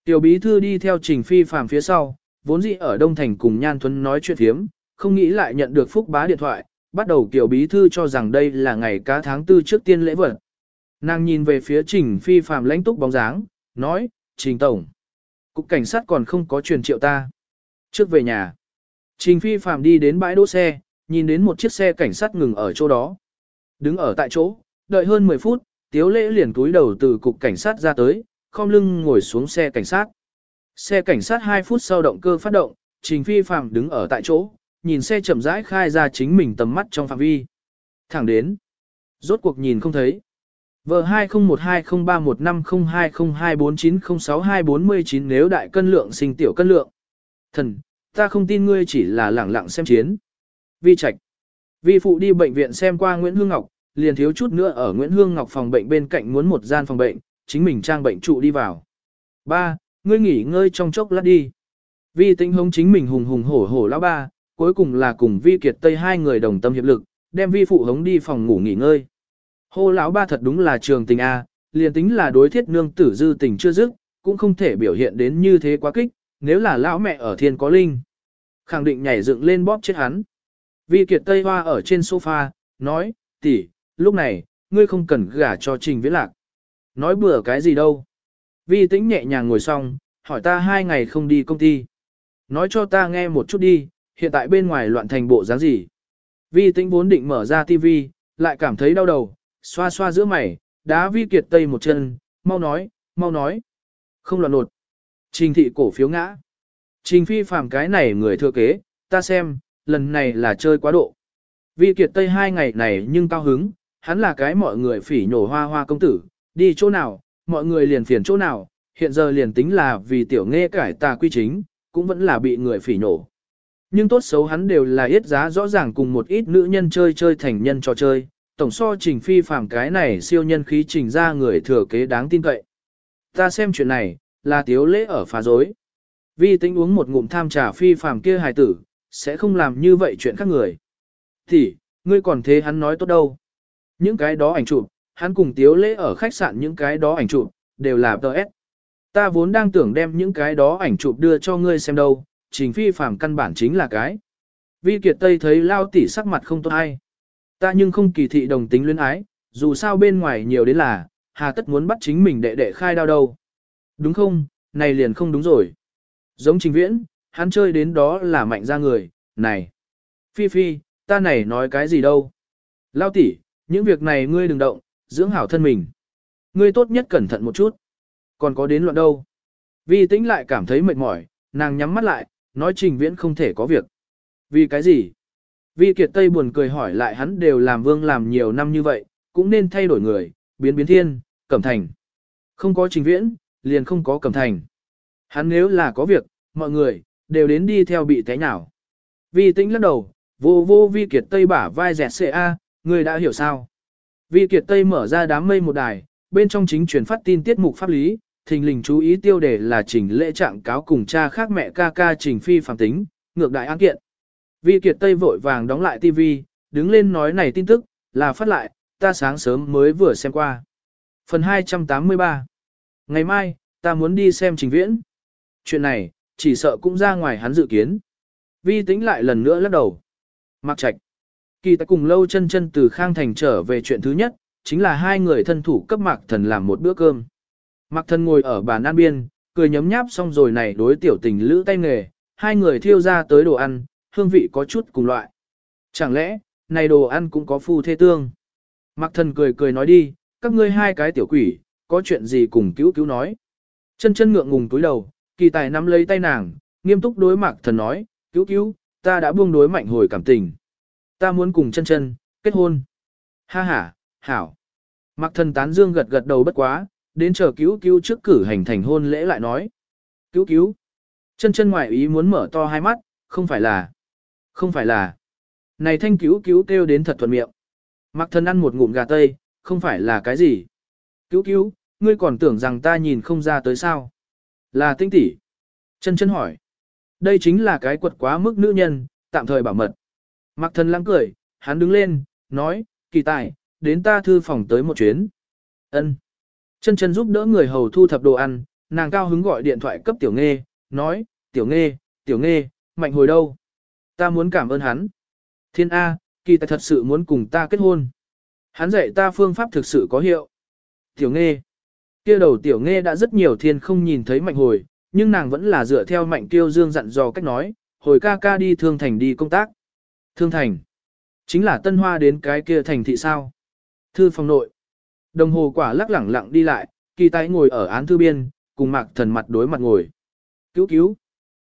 Tiểu bí thư đi theo Trình Phi Phạm phía sau, vốn dĩ ở Đông Thành cùng Nhan Thuấn nói chuyện thiếm, không nghĩ lại nhận được Phúc Bá điện thoại, bắt đầu Tiểu bí thư cho rằng đây là ngày cá tháng tư trước tiên lễ vật. Nàng nhìn về phía Trình Phi Phạm lãnh túc bóng dáng, nói, Trình Tổng. Cục cảnh sát còn không có truyền triệu ta. Trước về nhà. Trình Phi Phạm đi đến bãi đỗ xe, nhìn đến một chiếc xe cảnh sát ngừng ở chỗ đó. Đứng ở tại chỗ, đợi hơn 10 phút, Tiếu Lễ liền túi đầu từ cục cảnh sát ra tới, khom lưng ngồi xuống xe cảnh sát. Xe cảnh sát 2 phút sau động cơ phát động, Trình Phi Phạm đứng ở tại chỗ, nhìn xe chậm rãi khai ra chính mình tầm mắt trong phạm vi. Thẳng đến. Rốt cuộc nhìn không thấy. V20120315020249062419 nếu đại cân lượng sinh tiểu cân lượng. Thần, ta không tin ngươi chỉ là lẳng lặng xem chiến. Vi Trạch. Vi phụ đi bệnh viện xem qua Nguyễn Hương Ngọc, liền thiếu chút nữa ở Nguyễn Hương Ngọc phòng bệnh bên cạnh muốn một gian phòng bệnh, chính mình trang bệnh trụ đi vào. Ba, ngươi nghỉ ngơi trong chốc lát đi. Vi tĩnh hống chính mình hùng hùng hổ hổ lão ba, cuối cùng là cùng Vi Kiệt Tây hai người đồng tâm hiệp lực, đem Vi phụ hống đi phòng ngủ nghỉ ngơi. Hô lão ba thật đúng là trường tình A, liền tính là đối thiết nương tử dư tình chưa dứt, cũng không thể biểu hiện đến như thế quá kích, nếu là lão mẹ ở thiên có linh. Khẳng định nhảy dựng lên bóp chết hắn. Vi Kiệt Tây Hoa ở trên sofa, nói, tỷ, lúc này, ngươi không cần gả cho Trình Viễn Lạc. Nói bừa cái gì đâu. Vi tĩnh nhẹ nhàng ngồi xong, hỏi ta hai ngày không đi công ty. Nói cho ta nghe một chút đi, hiện tại bên ngoài loạn thành bộ dáng gì. Vi tĩnh vốn định mở ra TV, lại cảm thấy đau đầu, xoa xoa giữa mày, đá Vi Kiệt Tây một chân, mau nói, mau nói. Không loạn nột. Trình thị cổ phiếu ngã. Trình phi phàm cái này người thừa kế, ta xem, lần này là chơi quá độ. Vi Kiệt Tây hai ngày này nhưng cao hứng, hắn là cái mọi người phỉ nhổ hoa hoa công tử, đi chỗ nào, mọi người liền phiền chỗ nào, hiện giờ liền tính là vì tiểu nghe cải tà quy chính, cũng vẫn là bị người phỉ nhổ. Nhưng tốt xấu hắn đều là ít giá rõ ràng cùng một ít nữ nhân chơi chơi thành nhân trò chơi, tổng so trình phi phàm cái này siêu nhân khí trình ra người thừa kế đáng tin cậy. Ta xem chuyện này, là tiếu lễ ở phá dối. Vi tính uống một ngụm tham trà phi phàm kia hài tử, sẽ không làm như vậy chuyện khác người. Thì, ngươi còn thế hắn nói tốt đâu. Những cái đó ảnh chụp, hắn cùng tiếu lễ ở khách sạn những cái đó ảnh chụp, đều là TS. Ta vốn đang tưởng đem những cái đó ảnh chụp đưa cho ngươi xem đâu, trình phi phàm căn bản chính là cái. Vi Kiệt Tây thấy lao tỷ sắc mặt không tốt hay. Ta nhưng không kỳ thị đồng tính luyến ái, dù sao bên ngoài nhiều đến là, hà tất muốn bắt chính mình đệ đệ khai đao đâu. Đúng không, này liền không đúng rồi. Giống trình viễn, hắn chơi đến đó là mạnh ra người, này. Phi Phi, ta này nói cái gì đâu. Lao tỷ, những việc này ngươi đừng động, dưỡng hảo thân mình. Ngươi tốt nhất cẩn thận một chút. Còn có đến loạn đâu. Vi tĩnh lại cảm thấy mệt mỏi, nàng nhắm mắt lại, nói trình viễn không thể có việc. Vì cái gì? Vi Kiệt Tây buồn cười hỏi lại hắn đều làm vương làm nhiều năm như vậy, cũng nên thay đổi người, biến biến thiên, cẩm thành. Không có trình viễn, liền không có cẩm thành. Hắn nếu là có việc, mọi người, đều đến đi theo bị thế nào? Vi tĩnh lắc đầu, vô vô vi kiệt tây bả vai dẹt xệ a, người đã hiểu sao. Vi kiệt tây mở ra đám mây một đài, bên trong chính truyền phát tin tiết mục pháp lý, thình lình chú ý tiêu đề là trình lễ trạng cáo cùng cha khác mẹ ca ca trình phi phạm tính, ngược đại án kiện. Vi kiệt tây vội vàng đóng lại tivi, đứng lên nói này tin tức, là phát lại, ta sáng sớm mới vừa xem qua. Phần 283 Ngày mai, ta muốn đi xem trình viễn. Chuyện này, chỉ sợ cũng ra ngoài hắn dự kiến. Vi tính lại lần nữa lắc đầu. Mặc trạch. Kỳ ta cùng lâu chân chân từ Khang Thành trở về chuyện thứ nhất, chính là hai người thân thủ cấp Mạc Thần làm một bữa cơm. Mạc Thần ngồi ở bàn ăn biên, cười nhấm nháp xong rồi này đối tiểu tình lữ tay nghề, hai người thiêu ra tới đồ ăn, hương vị có chút cùng loại. Chẳng lẽ, này đồ ăn cũng có phu thê tương? Mạc Thần cười cười nói đi, các ngươi hai cái tiểu quỷ, có chuyện gì cùng cứu cứu nói. Chân chân ngượng ngùng túi đầu, kỳ tài nắm lấy tay nàng, nghiêm túc đối Mạc Thần nói, cứu cứu, ta đã buông đối mạnh hồi cảm tình. Ta muốn cùng chân chân, kết hôn. Ha ha, hảo. Mạc Thần tán dương gật gật đầu bất quá, đến chờ cứu cứu trước cử hành thành hôn lễ lại nói. Cứu cứu. Chân chân ngoại ý muốn mở to hai mắt, không phải là. Không phải là. Này thanh cứu cứu kêu đến thật thuận miệng. Mạc Thần ăn một ngụm gà tây, không phải là cái gì. Cứu cứu, ngươi còn tưởng rằng ta nhìn không ra tới sao. Là tinh tỷ. Chân chân hỏi. Đây chính là cái quật quá mức nữ nhân, tạm thời bảo mật. Mặc Thần lăng cười, hắn đứng lên, nói, kỳ tài, đến ta thư phòng tới một chuyến. Ân. Chân chân giúp đỡ người hầu thu thập đồ ăn, nàng cao hứng gọi điện thoại cấp tiểu nghe, nói, tiểu nghe, tiểu nghe, mạnh hồi đâu. Ta muốn cảm ơn hắn. Thiên A, kỳ tài thật sự muốn cùng ta kết hôn. Hắn dạy ta phương pháp thực sự có hiệu. Tiểu nghe kia đầu tiểu nghe đã rất nhiều thiên không nhìn thấy mạnh hồi, nhưng nàng vẫn là dựa theo mạnh tiêu dương dặn dò cách nói, hồi ca ca đi thương thành đi công tác. Thương thành. Chính là tân hoa đến cái kia thành thị sao. Thư phòng nội. Đồng hồ quả lắc lẳng lặng đi lại, kỳ tái ngồi ở án thư biên, cùng mạc thần mặt đối mặt ngồi. Cứu cứu.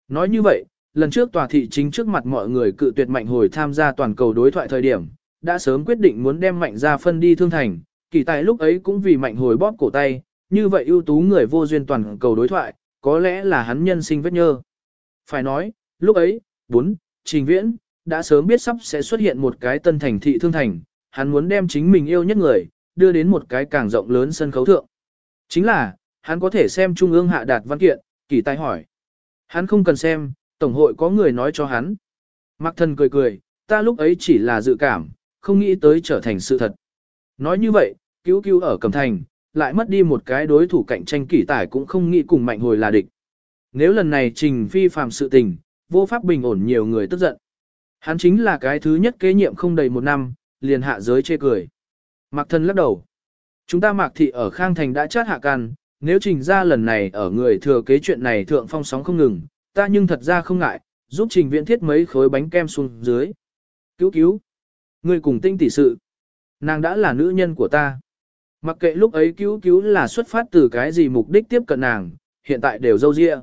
Nói như vậy, lần trước tòa thị chính trước mặt mọi người cự tuyệt mạnh hồi tham gia toàn cầu đối thoại thời điểm, đã sớm quyết định muốn đem mạnh ra phân đi thương thành, kỳ tài lúc ấy cũng vì mạnh hồi bóp cổ tay, như vậy ưu tú người vô duyên toàn cầu đối thoại, có lẽ là hắn nhân sinh vết nhơ. Phải nói, lúc ấy, bốn, trình viễn, đã sớm biết sắp sẽ xuất hiện một cái tân thành thị thương thành, hắn muốn đem chính mình yêu nhất người, đưa đến một cái càng rộng lớn sân khấu thượng. Chính là, hắn có thể xem trung ương hạ đạt văn kiện, kỳ tài hỏi. Hắn không cần xem, tổng hội có người nói cho hắn. Mạc thần cười cười, ta lúc ấy chỉ là dự cảm, không nghĩ tới trở thành sự thật. Nói như vậy, cứu cứu ở Cẩm Thành, lại mất đi một cái đối thủ cạnh tranh kỷ tải cũng không nghĩ cùng mạnh hồi là địch. Nếu lần này trình phi phạm sự tình, vô pháp bình ổn nhiều người tức giận. Hắn chính là cái thứ nhất kế nhiệm không đầy một năm, liền hạ giới chê cười. Mạc thân lắc đầu. Chúng ta mạc thị ở Khang Thành đã chát hạ can, nếu trình ra lần này ở người thừa kế chuyện này thượng phong sóng không ngừng, ta nhưng thật ra không ngại, giúp trình viện thiết mấy khối bánh kem xuống dưới. Cứu cứu. người cùng tinh tỷ sự. Nàng đã là nữ nhân của ta. Mặc kệ lúc ấy cứu cứu là xuất phát từ cái gì mục đích tiếp cận nàng, hiện tại đều dâu dịa.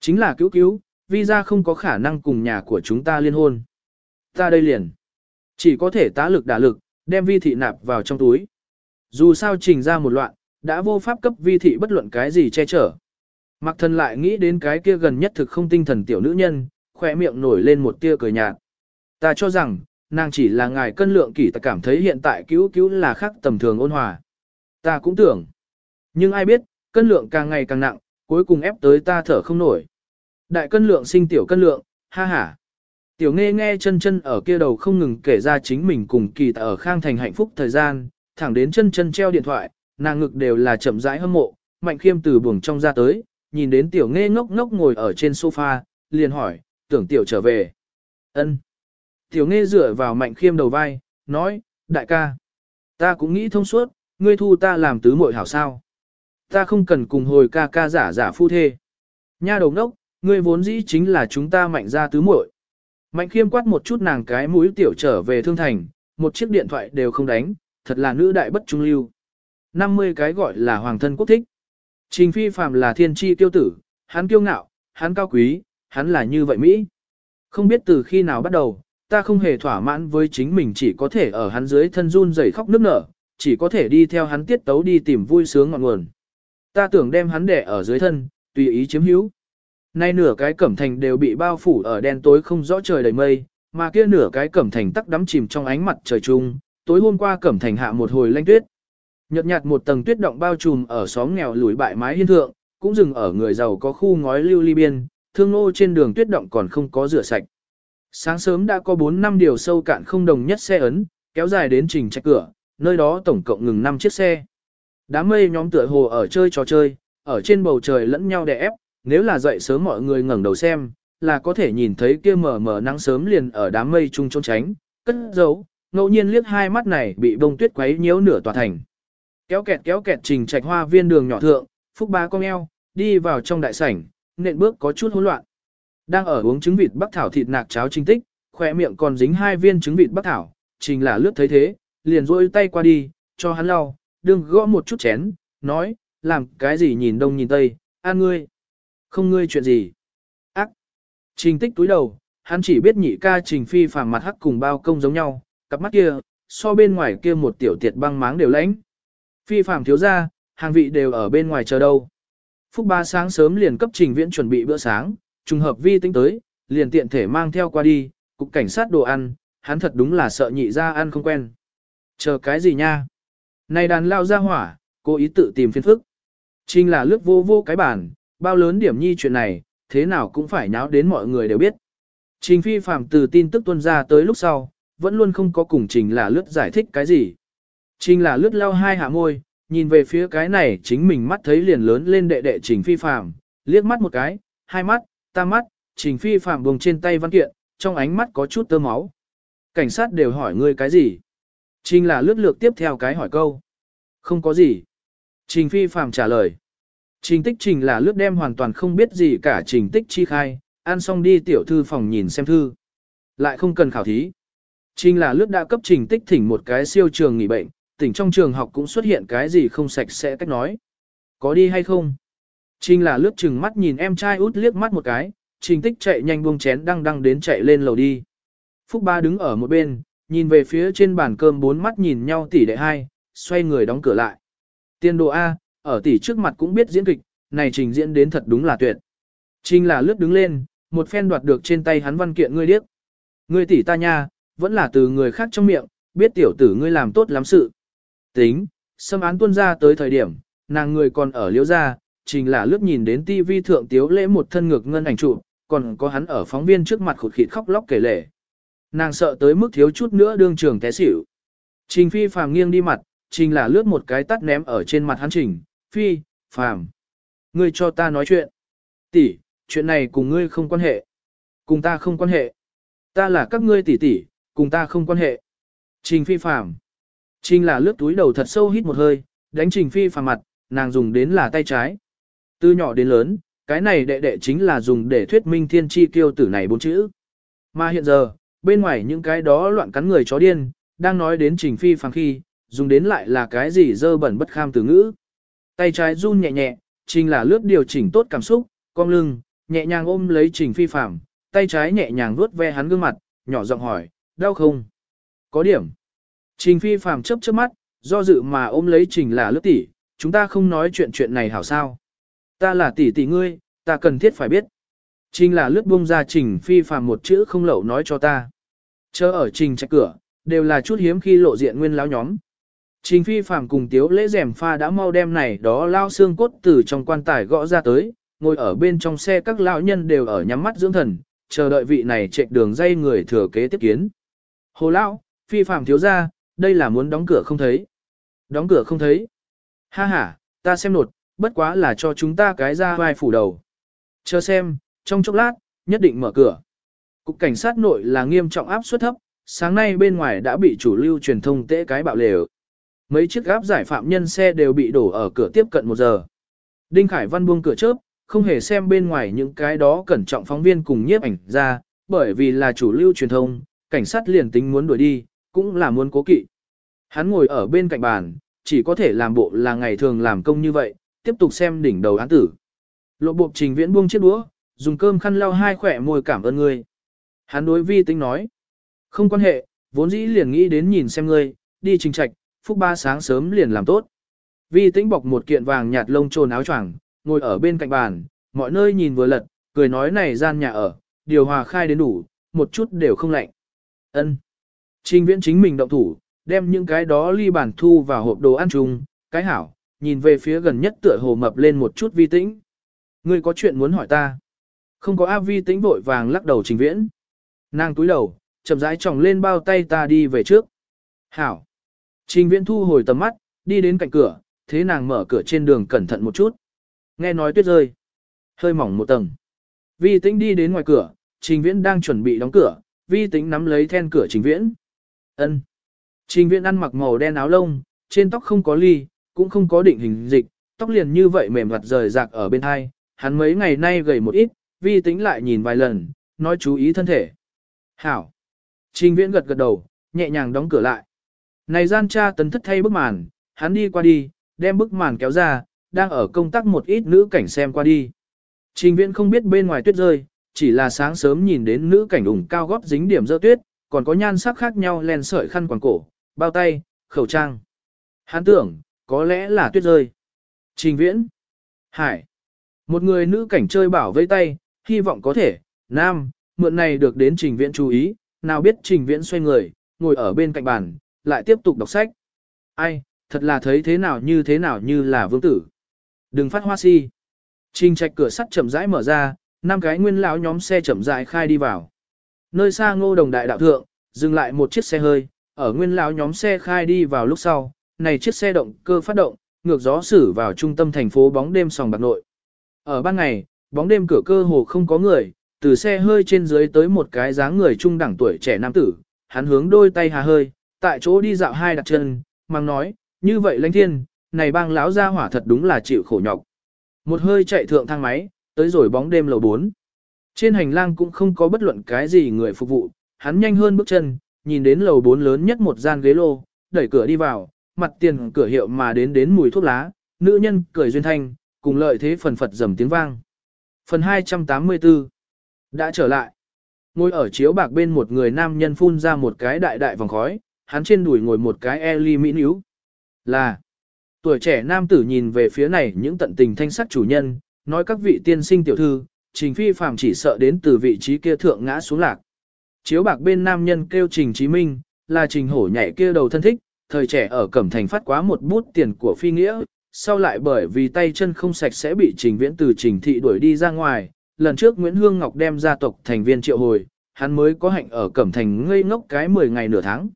Chính là cứu cứu, visa không có khả năng cùng nhà của chúng ta liên hôn. Ta đây liền. Chỉ có thể tá lực đả lực, đem vi thị nạp vào trong túi. Dù sao trình ra một loạn, đã vô pháp cấp vi thị bất luận cái gì che chở. Mặc thần lại nghĩ đến cái kia gần nhất thực không tinh thần tiểu nữ nhân, khỏe miệng nổi lên một tia cười nhạt. Ta cho rằng, nàng chỉ là ngài cân lượng kỷ ta cảm thấy hiện tại cứu cứu là khác tầm thường ôn hòa. Ta cũng tưởng. Nhưng ai biết, cân lượng càng ngày càng nặng, cuối cùng ép tới ta thở không nổi. Đại cân lượng sinh tiểu cân lượng, ha ha. Tiểu nghe nghe chân chân ở kia đầu không ngừng kể ra chính mình cùng kỳ tại ở khang thành hạnh phúc thời gian, thẳng đến chân chân treo điện thoại, nàng ngực đều là chậm rãi hâm mộ, mạnh khiêm từ buồng trong ra tới, nhìn đến tiểu nghe ngốc ngốc ngồi ở trên sofa, liền hỏi, tưởng tiểu trở về. ân Tiểu nghe dựa vào mạnh khiêm đầu vai, nói, đại ca, ta cũng nghĩ thông suốt, ngươi thu ta làm tứ muội hảo sao. Ta không cần cùng hồi ca ca giả giả phu thê. Nha đầu đốc, ngươi vốn dĩ chính là chúng ta mạnh ra tứ muội. Mạnh khiêm quát một chút nàng cái mũi tiểu trở về thương thành, một chiếc điện thoại đều không đánh, thật là nữ đại bất trung lưu. 50 cái gọi là hoàng thân quốc thích. Trình phi phàm là thiên tri tiêu tử, hắn kiêu ngạo, hắn cao quý, hắn là như vậy Mỹ. Không biết từ khi nào bắt đầu, ta không hề thỏa mãn với chính mình chỉ có thể ở hắn dưới thân run rẩy khóc nức nở, chỉ có thể đi theo hắn tiết tấu đi tìm vui sướng ngọn nguồn. Ta tưởng đem hắn đẻ ở dưới thân, tùy ý chiếm hữu. Nay nửa cái cẩm thành đều bị bao phủ ở đen tối không rõ trời đầy mây, mà kia nửa cái cẩm thành tắc đắm chìm trong ánh mặt trời trung, tối hôm qua cẩm thành hạ một hồi lanh tuyết. Nhật nhạt một tầng tuyết động bao trùm ở xóm nghèo lùi bại mái hiên thượng, cũng dừng ở người giàu có khu ngói lưu ly biên, thương nô trên đường tuyết động còn không có rửa sạch. Sáng sớm đã có 4 năm điều sâu cạn không đồng nhất xe ấn, kéo dài đến trình trạch cửa, nơi đó tổng cộng ngừng 5 chiếc xe. Đám mây nhóm tựa hồ ở chơi trò chơi, ở trên bầu trời lẫn nhau đè ép, nếu là dậy sớm mọi người ngẩng đầu xem, là có thể nhìn thấy kia mờ mờ nắng sớm liền ở đám mây chung trốn tránh, cất giấu, ngẫu nhiên liếc hai mắt này bị bông tuyết quấy nhiễu nửa tòa thành. Kéo kẹt kéo kẹt trình trạch hoa viên đường nhỏ thượng, phúc ba cong eo, đi vào trong đại sảnh, nện bước có chút hỗn loạn. Đang ở uống trứng vịt bắc thảo thịt nạc cháo trinh tích, khỏe miệng còn dính hai viên trứng vịt bắc thảo, trình là lướt thấy thế, liền rôi tay qua đi, cho hắn lau, đừng gõ một chút chén, nói, làm cái gì nhìn đông nhìn tây, an ngươi. Không ngươi chuyện gì. Ác. Trình tích túi đầu, hắn chỉ biết nhị ca trình phi phàm mặt hắc cùng bao công giống nhau, cặp mắt kia, so bên ngoài kia một tiểu tiệt băng máng đều lãnh. Phi phàm thiếu ra, hàng vị đều ở bên ngoài chờ đâu. Phúc ba sáng sớm liền cấp trình viễn chuẩn bị bữa sáng, trùng hợp vi tính tới, liền tiện thể mang theo qua đi, cục cảnh sát đồ ăn, hắn thật đúng là sợ nhị ra ăn không quen. Chờ cái gì nha? Này đàn lao ra hỏa, cố ý tự tìm phiên phức. Trình là lướt vô vô cái bản, bao lớn điểm nhi chuyện này, thế nào cũng phải nháo đến mọi người đều biết. Trình phi phạm từ tin tức tuân ra tới lúc sau, vẫn luôn không có cùng trình là lướt giải thích cái gì. Trình là lướt lao hai hạ môi, nhìn về phía cái này chính mình mắt thấy liền lớn lên đệ đệ trình phi phạm, liếc mắt một cái, hai mắt, tam mắt, trình phi phạm buông trên tay văn kiện, trong ánh mắt có chút tơ máu. Cảnh sát đều hỏi ngươi cái gì? Trình là lướt lược tiếp theo cái hỏi câu. Không có gì. Trình phi phàm trả lời. Trình tích trình là lướt đem hoàn toàn không biết gì cả trình tích chi khai, ăn xong đi tiểu thư phòng nhìn xem thư. Lại không cần khảo thí. Trình là lướt đã cấp trình tích thỉnh một cái siêu trường nghỉ bệnh, tỉnh trong trường học cũng xuất hiện cái gì không sạch sẽ cách nói. Có đi hay không? Trình là lướt chừng mắt nhìn em trai út liếc mắt một cái, trình tích chạy nhanh buông chén đăng đăng đến chạy lên lầu đi. Phúc ba đứng ở một bên, nhìn về phía trên bàn cơm bốn mắt nhìn nhau tỷ đệ hai, xoay người đóng cửa lại. Tiên đồ A, ở tỷ trước mặt cũng biết diễn kịch, này trình diễn đến thật đúng là tuyệt. Trình là lướt đứng lên, một phen đoạt được trên tay hắn văn kiện ngươi điếc. Ngươi tỷ ta nha, vẫn là từ người khác trong miệng, biết tiểu tử ngươi làm tốt lắm sự. Tính, xâm án tuân ra tới thời điểm, nàng người còn ở liễu gia trình là lướt nhìn đến tivi thượng tiếu lễ một thân ngược ngân ảnh trụ, còn có hắn ở phóng viên trước mặt khụt khịt khóc lóc kể lể. Nàng sợ tới mức thiếu chút nữa đương trường té xỉu. Trình phi phàm nghiêng đi mặt, trình là lướt một cái tắt ném ở trên mặt hắn trình, phi, phàm. Ngươi cho ta nói chuyện. Tỷ, chuyện này cùng ngươi không quan hệ. Cùng ta không quan hệ. Ta là các ngươi tỷ tỷ, cùng ta không quan hệ. Trình phi phàm. Trình là lướt túi đầu thật sâu hít một hơi, đánh trình phi phàm mặt, nàng dùng đến là tay trái. Từ nhỏ đến lớn, cái này đệ đệ chính là dùng để thuyết minh thiên chi kiêu tử này bốn chữ. Mà hiện giờ, bên ngoài những cái đó loạn cắn người chó điên, đang nói đến trình phi phàng khi, dùng đến lại là cái gì dơ bẩn bất kham từ ngữ. Tay trái run nhẹ nhẹ, trình là lướt điều chỉnh tốt cảm xúc, cong lưng, nhẹ nhàng ôm lấy trình phi phàm, tay trái nhẹ nhàng vuốt ve hắn gương mặt, nhỏ giọng hỏi, đau không? Có điểm. Trình phi phàm chớp chớp mắt, do dự mà ôm lấy trình là lướt tỷ, chúng ta không nói chuyện chuyện này hảo sao. Ta là tỷ tỷ ngươi, ta cần thiết phải biết. Trình là lướt buông ra trình phi phàm một chữ không lẩu nói cho ta. Chờ ở trình trạch cửa, đều là chút hiếm khi lộ diện nguyên lão nhóm. Trình phi phàm cùng tiếu lễ rèm pha đã mau đem này đó lao xương cốt từ trong quan tài gõ ra tới, ngồi ở bên trong xe các lão nhân đều ở nhắm mắt dưỡng thần, chờ đợi vị này chạy đường dây người thừa kế tiếp kiến. Hồ lão, phi phàm thiếu ra, đây là muốn đóng cửa không thấy. Đóng cửa không thấy. Ha ha, ta xem nột, bất quá là cho chúng ta cái ra vai phủ đầu. Chờ xem, trong chốc lát, nhất định mở cửa. Cục cảnh sát nội là nghiêm trọng áp suất thấp, sáng nay bên ngoài đã bị chủ lưu truyền thông tễ cái bạo lều. Mấy chiếc gáp giải phạm nhân xe đều bị đổ ở cửa tiếp cận một giờ. Đinh Khải Văn buông cửa chớp, không hề xem bên ngoài những cái đó cẩn trọng phóng viên cùng nhiếp ảnh ra, bởi vì là chủ lưu truyền thông, cảnh sát liền tính muốn đuổi đi, cũng là muốn cố kỵ. Hắn ngồi ở bên cạnh bàn, chỉ có thể làm bộ là ngày thường làm công như vậy, tiếp tục xem đỉnh đầu án tử. Lộ bộ trình viễn buông chiếc đũa, dùng cơm khăn lau hai khỏe môi cảm ơn ngươi. Hắn đối vi tính nói, không quan hệ, vốn dĩ liền nghĩ đến nhìn xem ngươi, đi trình trạch, phúc ba sáng sớm liền làm tốt. Vi tĩnh bọc một kiện vàng nhạt lông trồn áo choàng, ngồi ở bên cạnh bàn, mọi nơi nhìn vừa lật, cười cười nói này gian nhà ở, điều hòa khai đến đủ, một chút đều không lạnh. Ân. Trình viễn chính mình động thủ, đem những cái đó ly bản thu vào hộp đồ ăn chung, cái hảo, nhìn về phía gần nhất tựa hồ mập lên một chút vi tĩnh. Ngươi có chuyện muốn hỏi ta? Không có A vi tĩnh vội vàng lắc đầu trình viễn. Nàng túi đầu, chậm rãi tròng lên bao tay ta đi về trước. Hảo. Trình viễn thu hồi tầm mắt, đi đến cạnh cửa, thế nàng mở cửa trên đường cẩn thận một chút. Nghe nói tuyết rơi. Hơi mỏng một tầng. Vi tĩnh đi đến ngoài cửa, trình viễn đang chuẩn bị đóng cửa, vi tĩnh nắm lấy then cửa trình viễn. ân Trình viễn ăn mặc màu đen áo lông, trên tóc không có ly, cũng không có định hình dịch, tóc liền như vậy mềm mặt rời rạc ở bên hai, hắn mấy ngày nay gầy một ít, vi tính lại nhìn vài lần, nói chú ý thân thể. Hảo. Trình viễn gật gật đầu, nhẹ nhàng đóng cửa lại. Này gian cha tấn thất thay bức màn, hắn đi qua đi, đem bức màn kéo ra, đang ở công tác một ít nữ cảnh xem qua đi. Trình viễn không biết bên ngoài tuyết rơi, chỉ là sáng sớm nhìn đến nữ cảnh ủng cao góp dính điểm dơ tuyết, còn có nhan sắc khác nhau len sợi khăn quàng cổ, bao tay, khẩu trang. Hắn tưởng, có lẽ là tuyết rơi. Trình viễn. Hải. Một người nữ cảnh chơi bảo vây tay, hy vọng có thể, nam, mượn này được đến trình viễn chú ý, nào biết trình viễn xoay người, ngồi ở bên cạnh bàn, lại tiếp tục đọc sách. Ai, thật là thấy thế nào như thế nào như là vương tử. Đừng phát hoa si. Trình trạch cửa sắt chậm rãi mở ra, năm cái nguyên lão nhóm xe chậm rãi khai đi vào. Nơi xa ngô đồng đại đạo thượng, dừng lại một chiếc xe hơi, ở nguyên lão nhóm xe khai đi vào lúc sau, này chiếc xe động cơ phát động, ngược gió xử vào trung tâm thành phố bóng đêm sòng bạc nội. Ở ban ngày, bóng đêm cửa cơ hồ không có người, từ xe hơi trên dưới tới một cái dáng người trung đẳng tuổi trẻ nam tử, hắn hướng đôi tay hà hơi, tại chỗ đi dạo hai đặt chân, mang nói, như vậy lãnh thiên, này bang lão gia hỏa thật đúng là chịu khổ nhọc. Một hơi chạy thượng thang máy, tới rồi bóng đêm lầu 4. Trên hành lang cũng không có bất luận cái gì người phục vụ, hắn nhanh hơn bước chân, nhìn đến lầu 4 lớn nhất một gian ghế lô, đẩy cửa đi vào, mặt tiền cửa hiệu mà đến đến mùi thuốc lá, nữ nhân cười duyên thanh, cùng lợi thế phần phật dầm tiếng vang. Phần 284 Đã trở lại. Ngồi ở chiếu bạc bên một người nam nhân phun ra một cái đại đại vòng khói, hắn trên đùi ngồi một cái e ly mỹ níu. Là Tuổi trẻ nam tử nhìn về phía này những tận tình thanh sắc chủ nhân, nói các vị tiên sinh tiểu thư, trình phi phàm chỉ sợ đến từ vị trí kia thượng ngã xuống lạc. Chiếu bạc bên nam nhân kêu trình chí minh, là trình hổ nhảy kia đầu thân thích, thời trẻ ở Cẩm Thành phát quá một bút tiền của phi nghĩa, sau lại bởi vì tay chân không sạch sẽ bị trình viễn từ trình thị đuổi đi ra ngoài, lần trước Nguyễn Hương Ngọc đem gia tộc thành viên triệu hồi, hắn mới có hạnh ở Cẩm Thành ngây ngốc cái 10 ngày nửa tháng.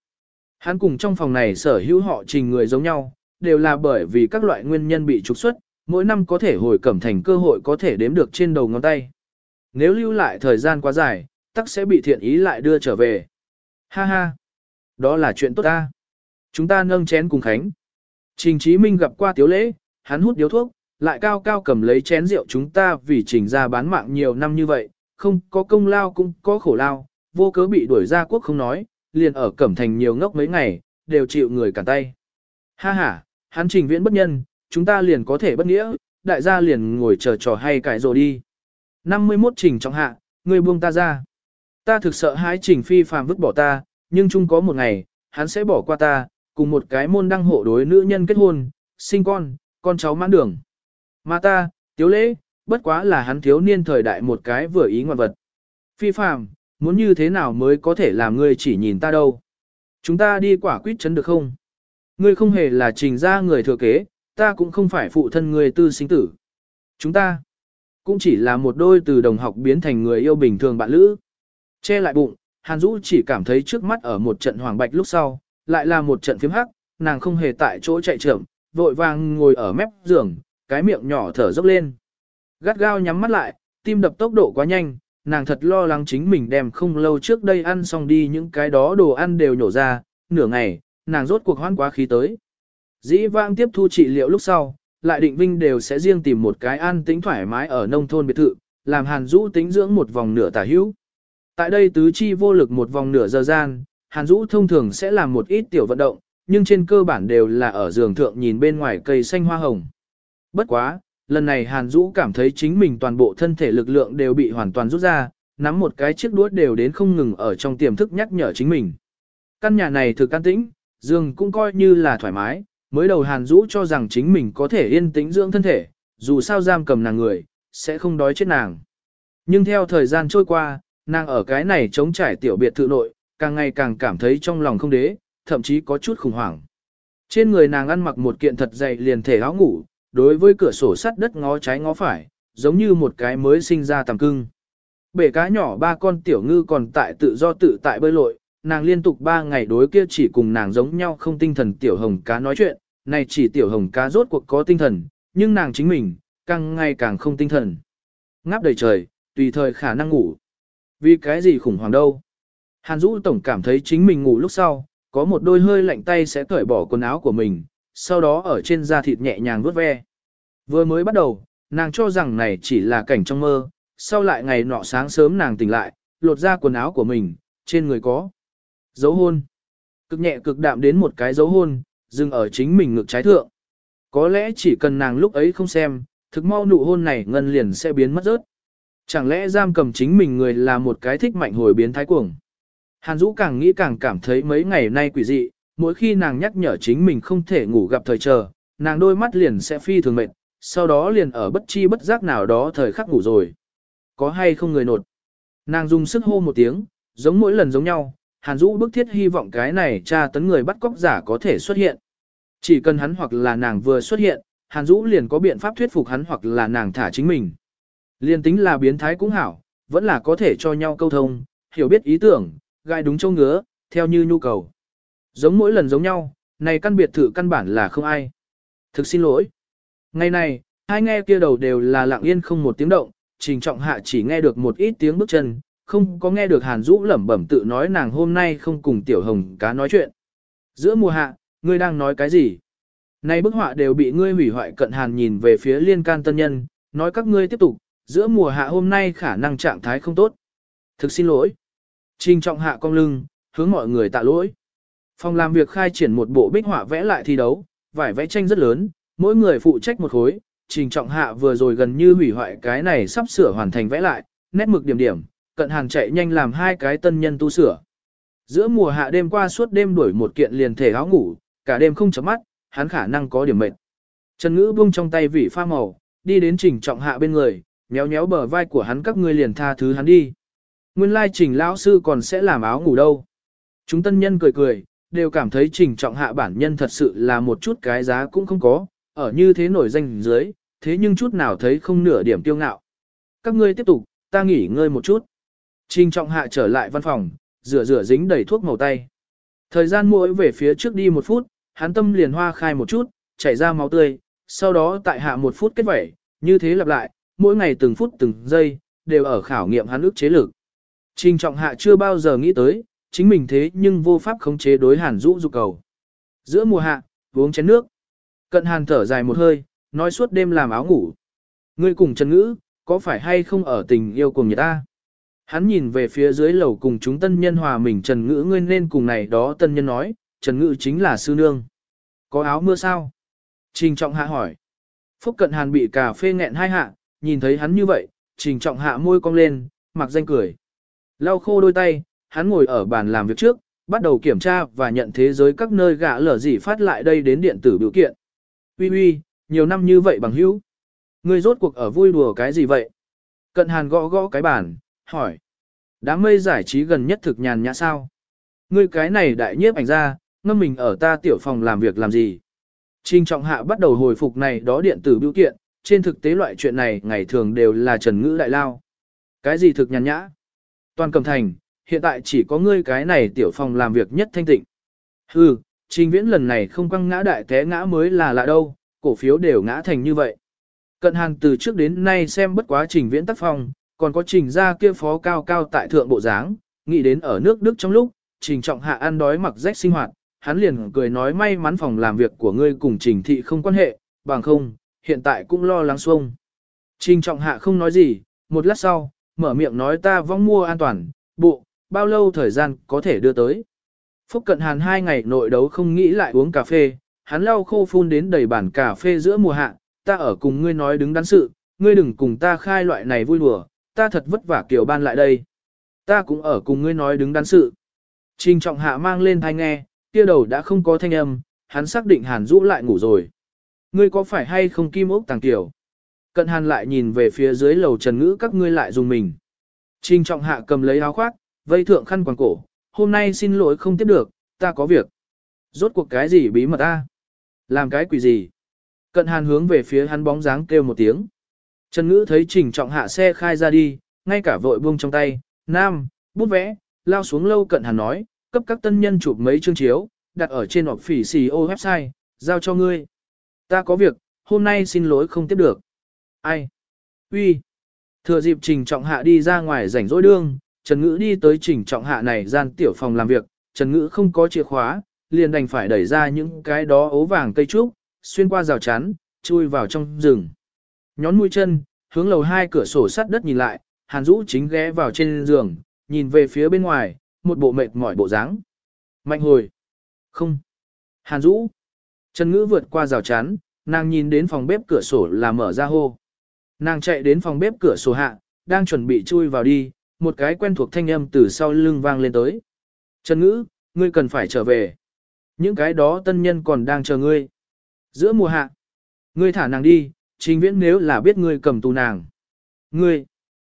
Hắn cùng trong phòng này sở hữu họ trình người giống nhau, đều là bởi vì các loại nguyên nhân bị trục xuất, mỗi năm có thể hồi Cẩm Thành cơ hội có thể đếm được trên đầu ngón tay. Nếu lưu lại thời gian quá dài, tắc sẽ bị thiện ý lại đưa trở về. Ha ha, đó là chuyện tốt ta. Chúng ta nâng chén cùng khánh. Trình Chí Minh gặp qua tiếu lễ, hắn hút điếu thuốc, lại cao cao cầm lấy chén rượu chúng ta vì trình ra bán mạng nhiều năm như vậy, không có công lao cũng có khổ lao, vô cớ bị đuổi ra quốc không nói, liền ở Cẩm Thành nhiều ngốc mấy ngày, đều chịu người cản tay. Ha ha, hắn trình viễn bất nhân, chúng ta liền có thể bất nghĩa, đại gia liền ngồi chờ trò hay cãi rồi đi. 51 trình trọng hạ, người buông ta ra. Ta thực sợ hái trình phi phàm vứt bỏ ta, nhưng chung có một ngày, hắn sẽ bỏ qua ta, cùng một cái môn đăng hộ đối nữ nhân kết hôn, sinh con, con cháu mãn đường. Mà ta, tiếu lễ, bất quá là hắn thiếu niên thời đại một cái vừa ý ngoạn vật. Phi phàm, muốn như thế nào mới có thể làm ngươi chỉ nhìn ta đâu. Chúng ta đi quả quyết chấn được không? Ngươi không hề là trình ra người thừa kế, ta cũng không phải phụ thân người tư sinh tử. Chúng ta cũng chỉ là một đôi từ đồng học biến thành người yêu bình thường bạn lữ. Che lại bụng, Hàn Dũ chỉ cảm thấy trước mắt ở một trận hoàng bạch lúc sau, lại là một trận phím hắc, nàng không hề tại chỗ chạy trưởng, vội vàng ngồi ở mép giường, cái miệng nhỏ thở dốc lên. Gắt gao nhắm mắt lại, tim đập tốc độ quá nhanh, nàng thật lo lắng chính mình đem không lâu trước đây ăn xong đi những cái đó đồ ăn đều nhổ ra, nửa ngày, nàng rốt cuộc hoan quá khí tới. Dĩ vãng tiếp thu trị liệu lúc sau, lại định vinh đều sẽ riêng tìm một cái an tĩnh thoải mái ở nông thôn biệt thự, làm hàn rũ tính dưỡng một vòng nửa tả hữu. Tại đây tứ chi vô lực một vòng nửa giờ gian, Hàn Dũ thông thường sẽ làm một ít tiểu vận động, nhưng trên cơ bản đều là ở giường thượng nhìn bên ngoài cây xanh hoa hồng. Bất quá, lần này Hàn Dũ cảm thấy chính mình toàn bộ thân thể lực lượng đều bị hoàn toàn rút ra, nắm một cái chiếc đuốt đều đến không ngừng ở trong tiềm thức nhắc nhở chính mình. Căn nhà này thực can tĩnh, giường cũng coi như là thoải mái, mới đầu Hàn Dũ cho rằng chính mình có thể yên tĩnh dưỡng thân thể, dù sao giam cầm nàng người, sẽ không đói chết nàng. Nhưng theo thời gian trôi qua, nàng ở cái này chống trải tiểu biệt thự nội, càng ngày càng cảm thấy trong lòng không đế, thậm chí có chút khủng hoảng. Trên người nàng ăn mặc một kiện thật dày liền thể áo ngủ, đối với cửa sổ sắt đất ngó trái ngó phải, giống như một cái mới sinh ra tầm cưng. Bể cá nhỏ ba con tiểu ngư còn tại tự do tự tại bơi lội, nàng liên tục ba ngày đối kia chỉ cùng nàng giống nhau không tinh thần tiểu hồng cá nói chuyện, này chỉ tiểu hồng cá rốt cuộc có tinh thần, nhưng nàng chính mình, càng ngày càng không tinh thần. Ngáp đầy trời, tùy thời khả năng ngủ. Vì cái gì khủng hoảng đâu? Hàn Dũ Tổng cảm thấy chính mình ngủ lúc sau, có một đôi hơi lạnh tay sẽ cởi bỏ quần áo của mình, sau đó ở trên da thịt nhẹ nhàng vuốt ve. Vừa mới bắt đầu, nàng cho rằng này chỉ là cảnh trong mơ, sau lại ngày nọ sáng sớm nàng tỉnh lại, lột ra quần áo của mình, trên người có dấu hôn. Cực nhẹ cực đạm đến một cái dấu hôn, dừng ở chính mình ngực trái thượng. Có lẽ chỉ cần nàng lúc ấy không xem, thực mau nụ hôn này ngân liền sẽ biến mất rớt. Chẳng lẽ giam cầm chính mình người là một cái thích mạnh hồi biến thái cuồng. Hàn Dũ càng nghĩ càng cảm thấy mấy ngày nay quỷ dị, mỗi khi nàng nhắc nhở chính mình không thể ngủ gặp thời chờ, nàng đôi mắt liền sẽ phi thường mệt, sau đó liền ở bất chi bất giác nào đó thời khắc ngủ rồi. Có hay không người nột? Nàng dùng sức hô một tiếng, giống mỗi lần giống nhau, Hàn Dũ bức thiết hy vọng cái này tra tấn người bắt cóc giả có thể xuất hiện. Chỉ cần hắn hoặc là nàng vừa xuất hiện, Hàn Dũ liền có biện pháp thuyết phục hắn hoặc là nàng thả chính mình. Liên tính là biến thái cũng hảo, vẫn là có thể cho nhau câu thông, hiểu biết ý tưởng, gai đúng châu ngứa, theo như nhu cầu. Giống mỗi lần giống nhau, này căn biệt thự căn bản là không ai. Thực xin lỗi. Ngày này, hai nghe kia đầu đều là lặng yên không một tiếng động, trình trọng hạ chỉ nghe được một ít tiếng bước chân, không có nghe được Hàn Dũ lẩm bẩm tự nói nàng hôm nay không cùng Tiểu Hồng cá nói chuyện. Giữa mùa hạ, ngươi đang nói cái gì? Này bức họa đều bị ngươi hủy hoại cận Hàn nhìn về phía liên can tân nhân, nói các ngươi tiếp tục, giữa mùa hạ hôm nay khả năng trạng thái không tốt. Thực xin lỗi. Trình trọng hạ cong lưng, hướng mọi người tạ lỗi. Phòng làm việc khai triển một bộ bích họa vẽ lại thi đấu, vải vẽ tranh rất lớn, mỗi người phụ trách một khối. Trình trọng hạ vừa rồi gần như hủy hoại cái này sắp sửa hoàn thành vẽ lại, nét mực điểm điểm, cận hàn chạy nhanh làm hai cái tân nhân tu sửa. Giữa mùa hạ đêm qua suốt đêm đuổi một kiện liền thể áo ngủ, cả đêm không chấm mắt, hắn khả năng có điểm mệt. Trần Ngữ buông trong tay vị pha màu, đi đến trình trọng hạ bên người, nhéo nhéo bờ vai của hắn các ngươi liền tha thứ hắn đi. Nguyên lai trình lão sư còn sẽ làm áo ngủ đâu. Chúng tân nhân cười cười, đều cảm thấy trình trọng hạ bản nhân thật sự là một chút cái giá cũng không có, ở như thế nổi danh dưới, thế nhưng chút nào thấy không nửa điểm tiêu ngạo. Các ngươi tiếp tục, ta nghỉ ngơi một chút. Trình trọng hạ trở lại văn phòng, rửa rửa dính đầy thuốc màu tay. Thời gian mỗi về phía trước đi một phút, hắn tâm liền hoa khai một chút, chảy ra máu tươi, sau đó tại hạ một phút kết vẩy, như thế lặp lại, mỗi ngày từng phút từng giây, đều ở khảo nghiệm hắn ức chế lực. Trình trọng hạ chưa bao giờ nghĩ tới, chính mình thế nhưng vô pháp khống chế đối hàn rũ dục cầu. Giữa mùa hạ, uống chén nước. Cận hàn thở dài một hơi, nói suốt đêm làm áo ngủ. Ngươi cùng Trần Ngữ, có phải hay không ở tình yêu cùng người ta? Hắn nhìn về phía dưới lầu cùng chúng tân nhân hòa mình Trần Ngữ ngươi nên cùng này đó tân nhân nói, Trần Ngữ chính là sư nương. Có áo mưa sao? Trình trọng hạ hỏi. Phúc cận hàn bị cà phê nghẹn hai hạ, nhìn thấy hắn như vậy, trình trọng hạ môi cong lên, mặc danh cười. Lau khô đôi tay, hắn ngồi ở bàn làm việc trước, bắt đầu kiểm tra và nhận thế giới các nơi gã lở gì phát lại đây đến điện tử biểu kiện. Uy uy, nhiều năm như vậy bằng hữu. Ngươi rốt cuộc ở vui đùa cái gì vậy? Cận hàn gõ gõ cái bàn, hỏi. Đám mây giải trí gần nhất thực nhàn nhã sao? Ngươi cái này đại nhiếp ảnh ra, ngâm mình ở ta tiểu phòng làm việc làm gì? Trình trọng hạ bắt đầu hồi phục này đó điện tử biểu kiện, trên thực tế loại chuyện này ngày thường đều là trần ngữ đại lao. Cái gì thực nhàn nhã? Toàn cầm thành, hiện tại chỉ có ngươi cái này tiểu phòng làm việc nhất thanh tịnh. Hừ, trình viễn lần này không quăng ngã đại té ngã mới là lạ đâu, cổ phiếu đều ngã thành như vậy. Cận hàng từ trước đến nay xem bất quá trình viễn tác phong, còn có trình ra kia phó cao cao tại thượng bộ dáng, nghĩ đến ở nước Đức trong lúc, trình trọng hạ ăn đói mặc rách sinh hoạt, hắn liền cười nói may mắn phòng làm việc của ngươi cùng trình thị không quan hệ, bằng không, hiện tại cũng lo lắng xuông. Trình trọng hạ không nói gì, một lát sau, mở miệng nói ta vong mua an toàn, bộ, bao lâu thời gian có thể đưa tới. Phúc Cận Hàn hai ngày nội đấu không nghĩ lại uống cà phê, hắn lau khô phun đến đầy bản cà phê giữa mùa hạ, ta ở cùng ngươi nói đứng đắn sự, ngươi đừng cùng ta khai loại này vui đùa, ta thật vất vả kiểu ban lại đây. Ta cũng ở cùng ngươi nói đứng đắn sự. Trình trọng hạ mang lên thanh nghe, kia đầu đã không có thanh âm, hắn xác định hàn rũ lại ngủ rồi. Ngươi có phải hay không kim ốc tàng tiểu? Cận hàn lại nhìn về phía dưới lầu trần ngữ các ngươi lại dùng mình. Trình trọng hạ cầm lấy áo khoác, vây thượng khăn quàng cổ, hôm nay xin lỗi không tiếp được, ta có việc. Rốt cuộc cái gì bí mật ta? Làm cái quỷ gì? Cận hàn hướng về phía hắn bóng dáng kêu một tiếng. Trần ngữ thấy trình trọng hạ xe khai ra đi, ngay cả vội buông trong tay, nam, bút vẽ, lao xuống lâu cận hàn nói, cấp các tân nhân chụp mấy chương chiếu, đặt ở trên họp phỉ xì ô website, giao cho ngươi. Ta có việc, hôm nay xin lỗi không tiếp được. Ai? Uy. Thừa dịp trình trọng hạ đi ra ngoài rảnh rỗi đương, Trần Ngữ đi tới trình trọng hạ này gian tiểu phòng làm việc, Trần Ngữ không có chìa khóa, liền đành phải đẩy ra những cái đó ố vàng cây trúc, xuyên qua rào chắn, chui vào trong rừng. Nhón mũi chân, hướng lầu hai cửa sổ sắt đất nhìn lại, Hàn Dũ chính ghé vào trên giường, nhìn về phía bên ngoài, một bộ mệt mỏi bộ dáng. Mạnh hồi. Không. Hàn Dũ. Trần Ngữ vượt qua rào chắn, nàng nhìn đến phòng bếp cửa sổ là mở ra hô. Nàng chạy đến phòng bếp cửa sổ hạ, đang chuẩn bị chui vào đi, một cái quen thuộc thanh âm từ sau lưng vang lên tới. Trần Ngữ, ngươi cần phải trở về. Những cái đó tân nhân còn đang chờ ngươi. Giữa mùa hạ, ngươi thả nàng đi, trình viễn nếu là biết ngươi cầm tù nàng. Ngươi,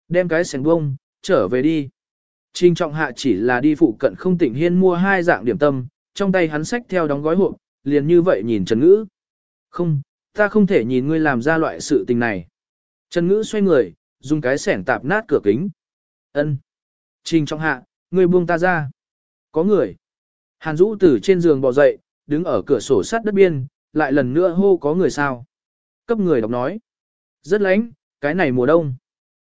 đem cái sẻng bông, trở về đi. Trình trọng hạ chỉ là đi phụ cận không tỉnh hiên mua hai dạng điểm tâm, trong tay hắn sách theo đóng gói hộp, liền như vậy nhìn Trần Ngữ. Không, ta không thể nhìn ngươi làm ra loại sự tình này. Trần Ngữ xoay người, dùng cái sẻng tạp nát cửa kính. Ân. Trình trọng hạ, ngươi buông ta ra. Có người. Hàn Dũ từ trên giường bò dậy, đứng ở cửa sổ sắt đất biên, lại lần nữa hô có người sao. Cấp người đọc nói. Rất lánh, cái này mùa đông.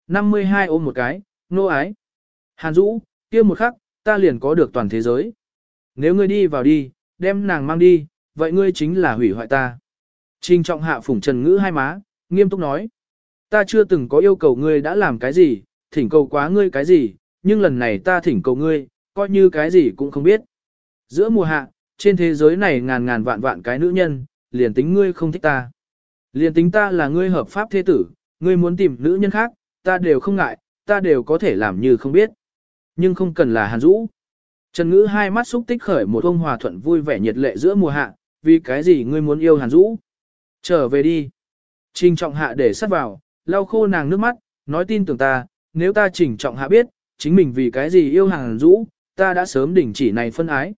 52 ôm một cái, nô ái. Hàn Dũ, kia một khắc, ta liền có được toàn thế giới. Nếu ngươi đi vào đi, đem nàng mang đi, vậy ngươi chính là hủy hoại ta. Trình trọng hạ phủng trần ngữ hai má, nghiêm túc nói. Ta chưa từng có yêu cầu ngươi đã làm cái gì, thỉnh cầu quá ngươi cái gì, nhưng lần này ta thỉnh cầu ngươi, coi như cái gì cũng không biết. Giữa mùa hạ, trên thế giới này ngàn ngàn vạn vạn cái nữ nhân, liền tính ngươi không thích ta. Liền tính ta là ngươi hợp pháp thế tử, ngươi muốn tìm nữ nhân khác, ta đều không ngại, ta đều có thể làm như không biết. Nhưng không cần là hàn rũ. Trần Ngữ hai mắt xúc tích khởi một ông hòa thuận vui vẻ nhiệt lệ giữa mùa hạ, vì cái gì ngươi muốn yêu hàn rũ? Trở về đi. Trình trọng hạ để sát vào, lau khô nàng nước mắt, nói tin tưởng ta, nếu ta chỉnh trọng hạ biết, chính mình vì cái gì yêu hàng rũ, ta đã sớm đỉnh chỉ này phân ái.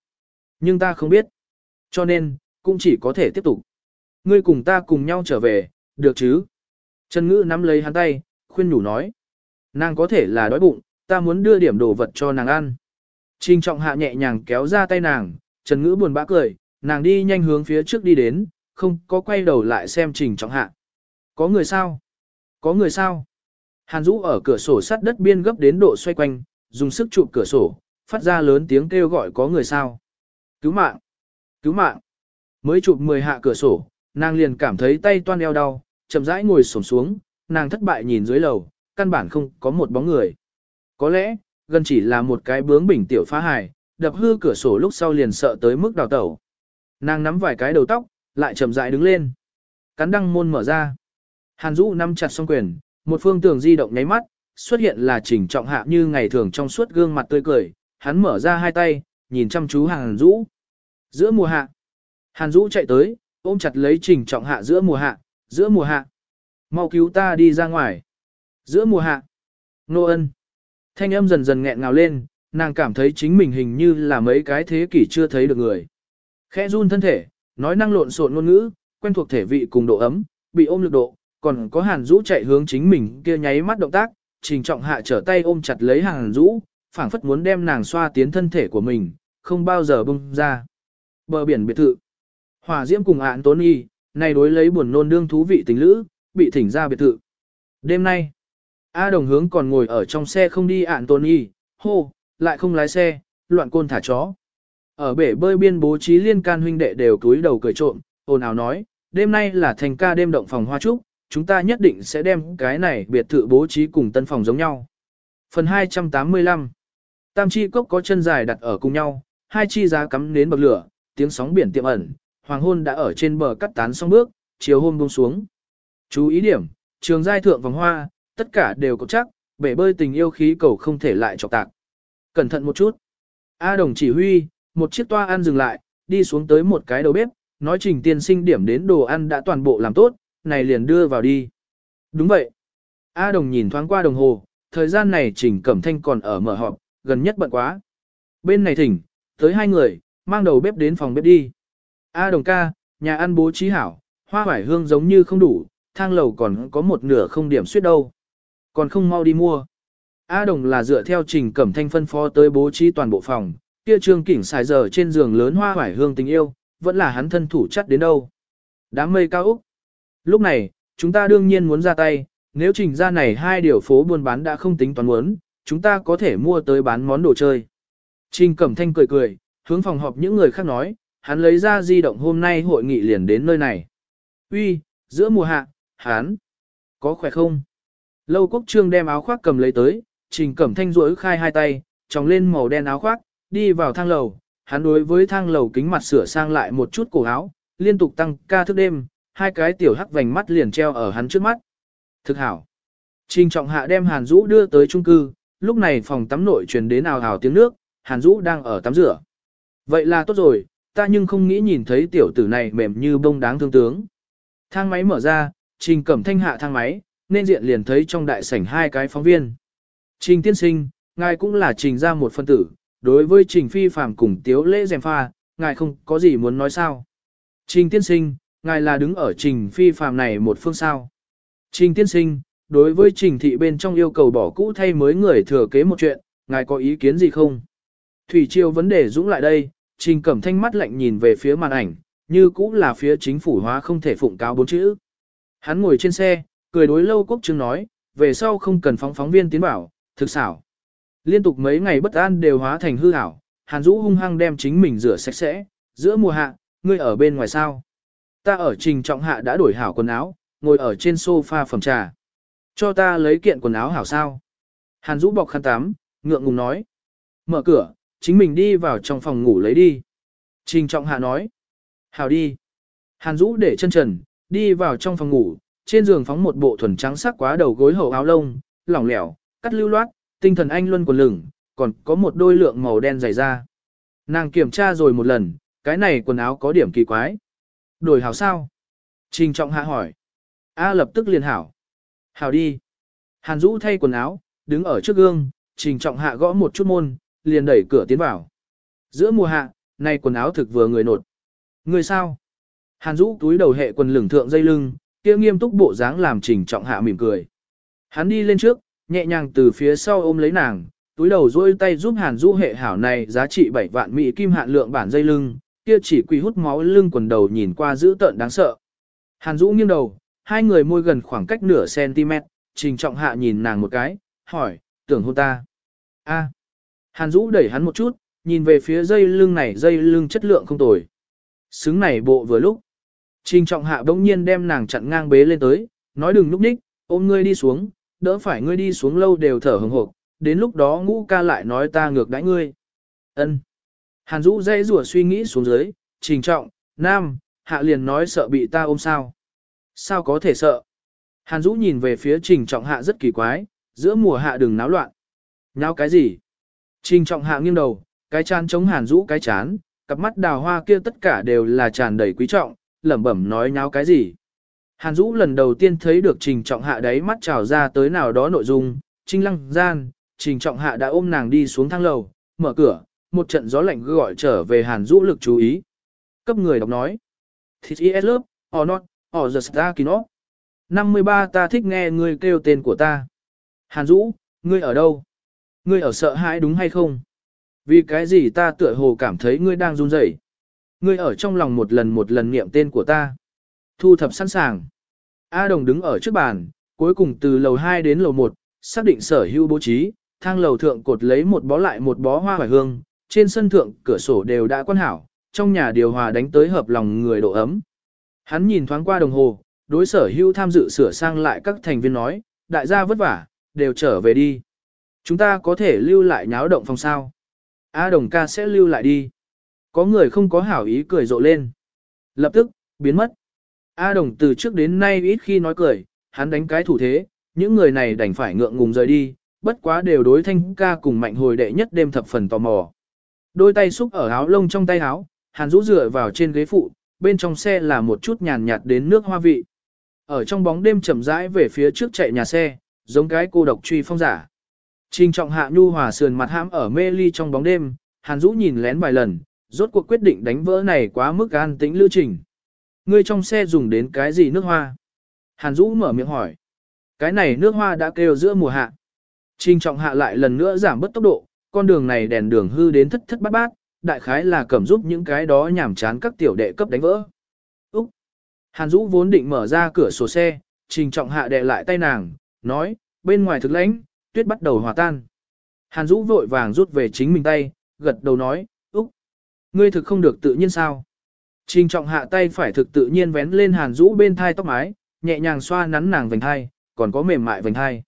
Nhưng ta không biết. Cho nên, cũng chỉ có thể tiếp tục. Ngươi cùng ta cùng nhau trở về, được chứ? Trần Ngữ nắm lấy hắn tay, khuyên nhủ nói. Nàng có thể là đói bụng, ta muốn đưa điểm đồ vật cho nàng ăn. Trình trọng hạ nhẹ nhàng kéo ra tay nàng, Trần Ngữ buồn bã cười, nàng đi nhanh hướng phía trước đi đến, không có quay đầu lại xem trình trọng hạ. Có người sao? Có người sao? Hàn Dũ ở cửa sổ sắt đất biên gấp đến độ xoay quanh, dùng sức chụp cửa sổ, phát ra lớn tiếng kêu gọi có người sao. Cứu mạng! Cứu mạng! Mới chụp 10 hạ cửa sổ, nàng liền cảm thấy tay toan eo đau, chậm rãi ngồi xổm xuống, nàng thất bại nhìn dưới lầu, căn bản không có một bóng người. Có lẽ, gần chỉ là một cái bướng bỉnh tiểu phá hài, đập hư cửa sổ lúc sau liền sợ tới mức đào tẩu. Nàng nắm vài cái đầu tóc, lại chậm rãi đứng lên. Cắn đăng môn mở ra. Hàn Dũ nắm chặt song quyền, một phương tường di động nháy mắt, xuất hiện là chỉnh trọng hạ như ngày thường trong suốt gương mặt tươi cười, hắn mở ra hai tay, nhìn chăm chú Hàn Dũ. Giữa mùa hạ, Hàn Dũ chạy tới, ôm chặt lấy trình trọng hạ giữa mùa hạ, giữa mùa hạ. Mau cứu ta đi ra ngoài. Giữa mùa hạ. Nô ân. Thanh âm dần dần nghẹn ngào lên, nàng cảm thấy chính mình hình như là mấy cái thế kỷ chưa thấy được người. Khẽ run thân thể, nói năng lộn xộn ngôn ngữ, quen thuộc thể vị cùng độ ấm, bị ôm lực độ, còn có Hàn Dũ chạy hướng chính mình kia nháy mắt động tác, trình trọng hạ trở tay ôm chặt lấy Hàn Dũ, phảng phất muốn đem nàng xoa tiến thân thể của mình, không bao giờ bung ra. Bờ biển biệt thự. Hỏa Diễm cùng ạn tốn y, này đối lấy buồn nôn đương thú vị tình lữ, bị thỉnh ra biệt thự. Đêm nay, A đồng hướng còn ngồi ở trong xe không đi ạn tốn y, hô, lại không lái xe, loạn côn thả chó. Ở bể bơi biên bố trí liên can huynh đệ đều cúi đầu cười trộm, ồn ào nói, đêm nay là thành ca đêm động phòng hoa trúc, chúng ta nhất định sẽ đem cái này biệt thự bố trí cùng tân phòng giống nhau. Phần 285 Tam chi cốc có chân dài đặt ở cùng nhau, hai chi giá cắm nến bậc lửa, tiếng sóng biển tiệm ẩn, hoàng hôn đã ở trên bờ cắt tán xong bước, chiều hôm buông xuống. Chú ý điểm, trường giai thượng vòng hoa, tất cả đều có chắc, bể bơi tình yêu khí cầu không thể lại chọc tạc. Cẩn thận một chút. A đồng chỉ huy, một chiếc toa ăn dừng lại, đi xuống tới một cái đầu bếp, nói trình tiên sinh điểm đến đồ ăn đã toàn bộ làm tốt, này liền đưa vào đi. Đúng vậy. A Đồng nhìn thoáng qua đồng hồ, thời gian này Trình Cẩm Thanh còn ở mở họp, gần nhất bận quá. Bên này thỉnh, tới hai người, mang đầu bếp đến phòng bếp đi. A Đồng ca, nhà ăn bố trí hảo, hoa hoải hương giống như không đủ, thang lầu còn có một nửa không điểm suyết đâu. Còn không mau đi mua. A Đồng là dựa theo Trình Cẩm Thanh phân phó tới bố trí toàn bộ phòng, kia trương kỉnh xài giờ trên giường lớn hoa hoải hương tình yêu, vẫn là hắn thân thủ chắc đến đâu. Đám mây cao Úc. Lúc này, chúng ta đương nhiên muốn ra tay, nếu trình ra này hai điều phố buôn bán đã không tính toán muốn, chúng ta có thể mua tới bán món đồ chơi. Trình Cẩm Thanh cười cười, hướng phòng họp những người khác nói, hắn lấy ra di động hôm nay hội nghị liền đến nơi này. Uy, giữa mùa hạ, hắn, có khỏe không? Lâu quốc trương đem áo khoác cầm lấy tới, Trình Cẩm Thanh duỗi khai hai tay, tròng lên màu đen áo khoác, đi vào thang lầu, hắn đối với thang lầu kính mặt sửa sang lại một chút cổ áo, liên tục tăng ca thức đêm, hai cái tiểu hắc vành mắt liền treo ở hắn trước mắt. Thực hảo. Trình trọng hạ đem Hàn Dũ đưa tới trung cư, lúc này phòng tắm nội truyền đến ào ào tiếng nước, Hàn Dũ đang ở tắm rửa. Vậy là tốt rồi, ta nhưng không nghĩ nhìn thấy tiểu tử này mềm như bông đáng thương tướng. Thang máy mở ra, Trình Cẩm Thanh hạ thang máy, nên diện liền thấy trong đại sảnh hai cái phóng viên. Trình tiên sinh, ngài cũng là trình ra một phân tử, đối với trình phi phàm cùng tiếu lễ dèm pha, ngài không có gì muốn nói sao. Trình tiên sinh, ngài là đứng ở trình phi phàm này một phương sao. Trình tiên sinh, đối với trình thị bên trong yêu cầu bỏ cũ thay mới người thừa kế một chuyện, ngài có ý kiến gì không? Thủy triều vấn đề dũng lại đây, trình cẩm thanh mắt lạnh nhìn về phía màn ảnh, như cũ là phía chính phủ hóa không thể phụng cáo bốn chữ. Hắn ngồi trên xe, cười đối lâu quốc trương nói, về sau không cần phóng phóng viên tiến bảo, thực xảo. Liên tục mấy ngày bất an đều hóa thành hư ảo, Hàn Dũ hung hăng đem chính mình rửa sạch sẽ, giữa mùa hạ, ngươi ở bên ngoài sao? Ta ở trình trọng hạ đã đổi hảo quần áo, ngồi ở trên sofa phẩm trà. Cho ta lấy kiện quần áo hảo sao? Hàn Dũ bọc khăn tắm, ngượng ngùng nói. Mở cửa, chính mình đi vào trong phòng ngủ lấy đi. Trình trọng hạ nói. Hảo đi. Hàn Dũ để chân trần, đi vào trong phòng ngủ, trên giường phóng một bộ thuần trắng sắc quá đầu gối hậu áo lông, lỏng lẻo, cắt lưu loát, tinh thần anh luân quần lửng, còn có một đôi lượng màu đen dày da. Nàng kiểm tra rồi một lần, cái này quần áo có điểm kỳ quái. Đổi hảo sao? Trình trọng hạ hỏi. A lập tức liền hảo. Hảo đi. Hàn Dũ thay quần áo, đứng ở trước gương, trình trọng hạ gõ một chút môn, liền đẩy cửa tiến vào. Giữa mùa hạ, nay quần áo thực vừa người nột. Người sao? Hàn Dũ túi đầu hệ quần lửng thượng dây lưng, kia nghiêm túc bộ dáng làm trình trọng hạ mỉm cười. Hắn đi lên trước, nhẹ nhàng từ phía sau ôm lấy nàng, túi đầu duỗi tay giúp Hàn Dũ hệ hảo này giá trị 7 vạn mỹ kim hạn lượng bản dây lưng, kia chỉ quỳ hút máu lưng quần đầu nhìn qua dữ tợn đáng sợ. Hàn Dũ nghiêng đầu, hai người môi gần khoảng cách nửa cm, trình trọng hạ nhìn nàng một cái, hỏi, tưởng hôn ta. a Hàn Dũ đẩy hắn một chút, nhìn về phía dây lưng này dây lưng chất lượng không tồi. Xứng này bộ vừa lúc. Trình trọng hạ bỗng nhiên đem nàng chặn ngang bế lên tới, nói đừng lúc ních, ôm ngươi đi xuống, đỡ phải ngươi đi xuống lâu đều thở hừng hộp, đến lúc đó ngũ ca lại nói ta ngược đãi ngươi. Ân. Hàn Dũ dây rủa suy nghĩ xuống dưới, trình trọng, nam, hạ liền nói sợ bị ta ôm sao. Sao có thể sợ? Hàn Dũ nhìn về phía trình trọng hạ rất kỳ quái, giữa mùa hạ đừng náo loạn. Nháo cái gì? Trình trọng hạ nghiêng đầu, cái chán chống Hàn Dũ cái chán, cặp mắt đào hoa kia tất cả đều là tràn đầy quý trọng, lẩm bẩm nói nháo cái gì. Hàn Dũ lần đầu tiên thấy được Trình Trọng Hạ đáy mắt trào ra tới nào đó nội dung, Trinh lăng gian, Trình Trọng Hạ đã ôm nàng đi xuống thang lầu, mở cửa, một trận gió lạnh gọi trở về Hàn Dũ lực chú ý. Cấp người đọc nói. This is họ or not, or the star kino. 53 ta thích nghe ngươi kêu tên của ta. Hàn Dũ, ngươi ở đâu? Ngươi ở sợ hãi đúng hay không? Vì cái gì ta tựa hồ cảm thấy ngươi đang run rẩy? Ngươi ở trong lòng một lần một lần niệm tên của ta. Thu thập sẵn sàng. A Đồng đứng ở trước bàn, cuối cùng từ lầu 2 đến lầu 1, xác định sở hữu bố trí, thang lầu thượng cột lấy một bó lại một bó hoa hoài hương, trên sân thượng cửa sổ đều đã quan hảo, trong nhà điều hòa đánh tới hợp lòng người độ ấm. Hắn nhìn thoáng qua đồng hồ, đối sở hữu tham dự sửa sang lại các thành viên nói, đại gia vất vả, đều trở về đi. Chúng ta có thể lưu lại nháo động phòng sao. A đồng ca sẽ lưu lại đi. Có người không có hảo ý cười rộ lên. Lập tức, biến mất. A đồng từ trước đến nay ít khi nói cười, hắn đánh cái thủ thế, những người này đành phải ngượng ngùng rời đi, bất quá đều đối thanh ca cùng mạnh hồi đệ nhất đêm thập phần tò mò. Đôi tay xúc ở áo lông trong tay áo, hàn rũ dựa vào trên ghế phụ, bên trong xe là một chút nhàn nhạt đến nước hoa vị. ở trong bóng đêm chậm rãi về phía trước chạy nhà xe, giống cái cô độc truy phong giả. Trình trọng hạ nhu hòa sườn mặt hãm ở mê ly trong bóng đêm, Hàn Dũ nhìn lén vài lần, rốt cuộc quyết định đánh vỡ này quá mức an tĩnh lưu trình. Ngươi trong xe dùng đến cái gì nước hoa? Hàn Dũ mở miệng hỏi. Cái này nước hoa đã kêu giữa mùa hạ. Trình trọng hạ lại lần nữa giảm bớt tốc độ, con đường này đèn đường hư đến thất thất bát bát, đại khái là cầm giúp những cái đó nhảm chán các tiểu đệ cấp đánh vỡ. Úc! Hàn Dũ vốn định mở ra cửa sổ xe, trình trọng hạ đè lại tay nàng, nói, bên ngoài thực lãnh, tuyết bắt đầu hòa tan. Hàn Dũ vội vàng rút về chính mình tay, gật đầu nói, Úc! Ngươi thực không được tự nhiên sao? Trình trọng hạ tay phải thực tự nhiên vén lên Hàn Dũ bên thai tóc mái, nhẹ nhàng xoa nắn nàng vành thai, còn có mềm mại vành thai.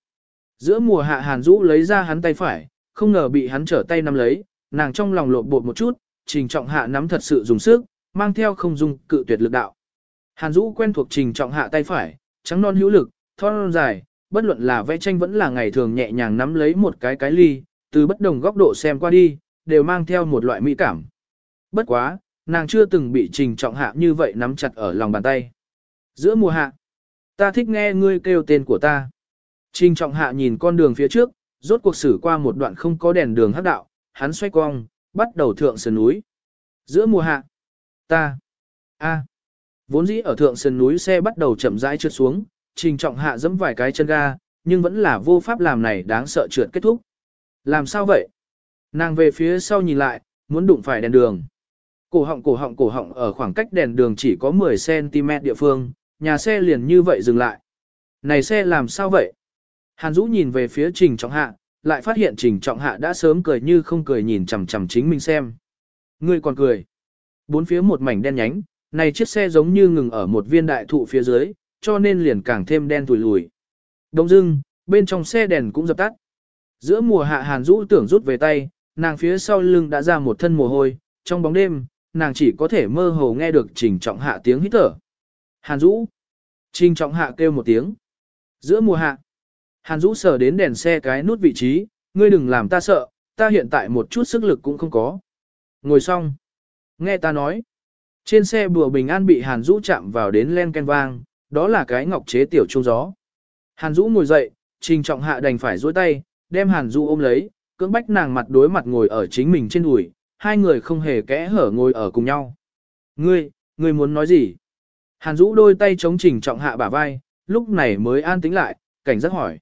Giữa mùa hạ Hàn Dũ lấy ra hắn tay phải, không ngờ bị hắn trở tay nắm lấy, nàng trong lòng lộn bột một chút, trình trọng hạ nắm thật sự dùng sức, mang theo không dung cự tuyệt lực đạo. Hàn Dũ quen thuộc trình trọng hạ tay phải, trắng non hữu lực, thon dài, bất luận là vẽ tranh vẫn là ngày thường nhẹ nhàng nắm lấy một cái cái ly, từ bất đồng góc độ xem qua đi, đều mang theo một loại mỹ cảm. Bất quá, nàng chưa từng bị trình trọng hạ như vậy nắm chặt ở lòng bàn tay. Giữa mùa hạ, ta thích nghe ngươi kêu tên của ta. Trình trọng hạ nhìn con đường phía trước, rốt cuộc xử qua một đoạn không có đèn đường hắc đạo, hắn xoay cong, bắt đầu thượng sườn núi. Giữa mùa hạ, ta, a, vốn dĩ ở thượng sườn núi xe bắt đầu chậm rãi trượt xuống, trình trọng hạ dẫm vài cái chân ga, nhưng vẫn là vô pháp làm này đáng sợ trượt kết thúc. Làm sao vậy? Nàng về phía sau nhìn lại, muốn đụng phải đèn đường. Cổ họng cổ họng cổ họng ở khoảng cách đèn đường chỉ có 10cm địa phương, nhà xe liền như vậy dừng lại. Này xe làm sao vậy? Hàn Dũ nhìn về phía Trình Trọng Hạ, lại phát hiện Trình Trọng Hạ đã sớm cười như không cười nhìn chằm chằm chính mình xem. Ngươi còn cười. Bốn phía một mảnh đen nhánh, này chiếc xe giống như ngừng ở một viên đại thụ phía dưới, cho nên liền càng thêm đen tùi lùi. Đông dưng, bên trong xe đèn cũng dập tắt. Giữa mùa hạ Hàn Dũ tưởng rút về tay, nàng phía sau lưng đã ra một thân mồ hôi, trong bóng đêm, nàng chỉ có thể mơ hồ nghe được Trình Trọng Hạ tiếng hít thở. Hàn Dũ. Trình Trọng Hạ kêu một tiếng. Giữa mùa hạ. Hàn Dũ sờ đến đèn xe cái nút vị trí, ngươi đừng làm ta sợ, ta hiện tại một chút sức lực cũng không có. Ngồi xong. Nghe ta nói. Trên xe bùa bình an bị Hàn Dũ chạm vào đến len ken vang, đó là cái ngọc chế tiểu trung gió. Hàn Dũ ngồi dậy, trình trọng hạ đành phải dối tay, đem Hàn Dũ ôm lấy, cưỡng bách nàng mặt đối mặt ngồi ở chính mình trên đùi, hai người không hề kẽ hở ngồi ở cùng nhau. Ngươi, ngươi muốn nói gì? Hàn Dũ đôi tay chống trình trọng hạ bả vai, lúc này mới an tĩnh lại, cảnh giác hỏi.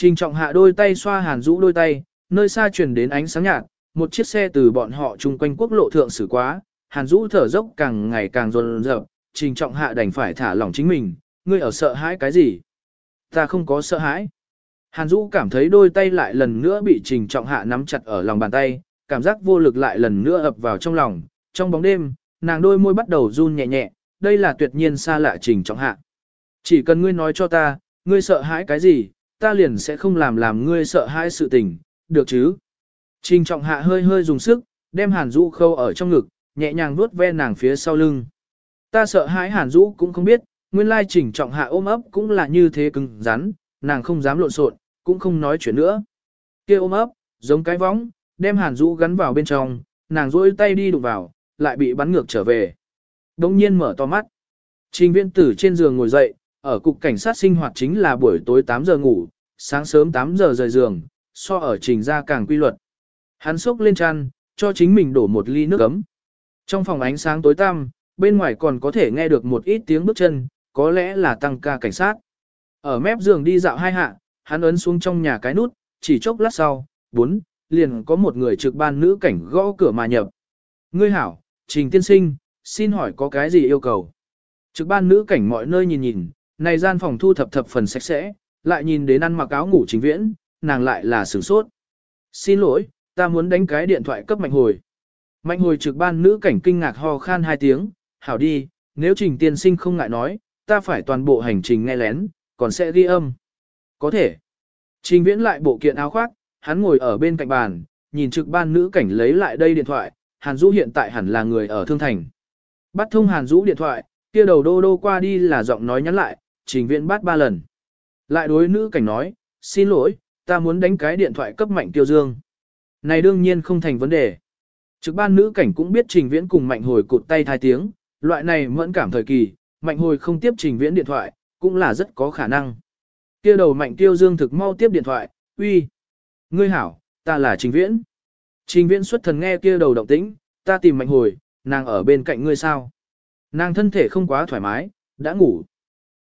Trình trọng hạ đôi tay xoa hàn rũ đôi tay, nơi xa truyền đến ánh sáng nhạt, một chiếc xe từ bọn họ chung quanh quốc lộ thượng xử quá, hàn rũ thở dốc càng ngày càng dồn rợp, trình trọng hạ đành phải thả lỏng chính mình, ngươi ở sợ hãi cái gì? Ta không có sợ hãi. Hàn Dũ cảm thấy đôi tay lại lần nữa bị Trình Trọng Hạ nắm chặt ở lòng bàn tay, cảm giác vô lực lại lần nữa ập vào trong lòng. Trong bóng đêm, nàng đôi môi bắt đầu run nhẹ nhẹ, đây là tuyệt nhiên xa lạ Trình Trọng Hạ. Chỉ cần ngươi nói cho ta, ngươi sợ hãi cái gì, ta liền sẽ không làm làm ngươi sợ hãi sự tình, được chứ? Trình trọng hạ hơi hơi dùng sức, đem hàn Dũ khâu ở trong ngực, nhẹ nhàng vuốt ve nàng phía sau lưng. Ta sợ hãi hàn Dũ cũng không biết, nguyên lai trình trọng hạ ôm ấp cũng là như thế cứng rắn, nàng không dám lộn xộn, cũng không nói chuyện nữa. kia ôm ấp, giống cái võng, đem hàn Dũ gắn vào bên trong, nàng rỗi tay đi đụng vào, lại bị bắn ngược trở về. Đông nhiên mở to mắt. Trình viên tử trên giường ngồi dậy, ở cục cảnh sát sinh hoạt chính là buổi tối 8 giờ ngủ, sáng sớm 8 giờ rời giường, so ở trình ra càng quy luật. Hắn xốc lên chăn, cho chính mình đổ một ly nước ấm. Trong phòng ánh sáng tối tăm, bên ngoài còn có thể nghe được một ít tiếng bước chân, có lẽ là tăng ca cảnh sát. Ở mép giường đi dạo hai hạ, hắn ấn xuống trong nhà cái nút, chỉ chốc lát sau, bốn, liền có một người trực ban nữ cảnh gõ cửa mà nhập. Ngươi hảo, trình tiên sinh, xin hỏi có cái gì yêu cầu? Trực ban nữ cảnh mọi nơi nhìn nhìn, này gian phòng thu thập thập phần sạch sẽ, lại nhìn đến ăn mặc áo ngủ chính viễn, nàng lại là sửng sốt. Xin lỗi, ta muốn đánh cái điện thoại cấp mạnh hồi. Mạnh hồi trực ban nữ cảnh kinh ngạc ho khan hai tiếng, hảo đi, nếu trình tiên sinh không ngại nói, ta phải toàn bộ hành trình nghe lén, còn sẽ ghi âm. Có thể. Trình viễn lại bộ kiện áo khoác, hắn ngồi ở bên cạnh bàn, nhìn trực ban nữ cảnh lấy lại đây điện thoại, Hàn Dũ hiện tại hẳn là người ở Thương Thành. Bắt thông Hàn Dũ điện thoại, kia đầu đô đô qua đi là giọng nói nhắn lại, trình viễn bắt ba lần. Lại đối nữ cảnh nói, xin lỗi, ta muốn đánh cái điện thoại cấp mạnh tiêu dương. Này đương nhiên không thành vấn đề. Trực ban nữ cảnh cũng biết trình viễn cùng mạnh hồi cụt tay thai tiếng, loại này mẫn cảm thời kỳ, mạnh hồi không tiếp trình viễn điện thoại, cũng là rất có khả năng. Kia đầu mạnh tiêu dương thực mau tiếp điện thoại, uy. Ngươi hảo, ta là Trình Viễn. Trình Viễn xuất thần nghe kia đầu động tĩnh, ta tìm mạnh hồi, nàng ở bên cạnh ngươi sao. Nàng thân thể không quá thoải mái, đã ngủ.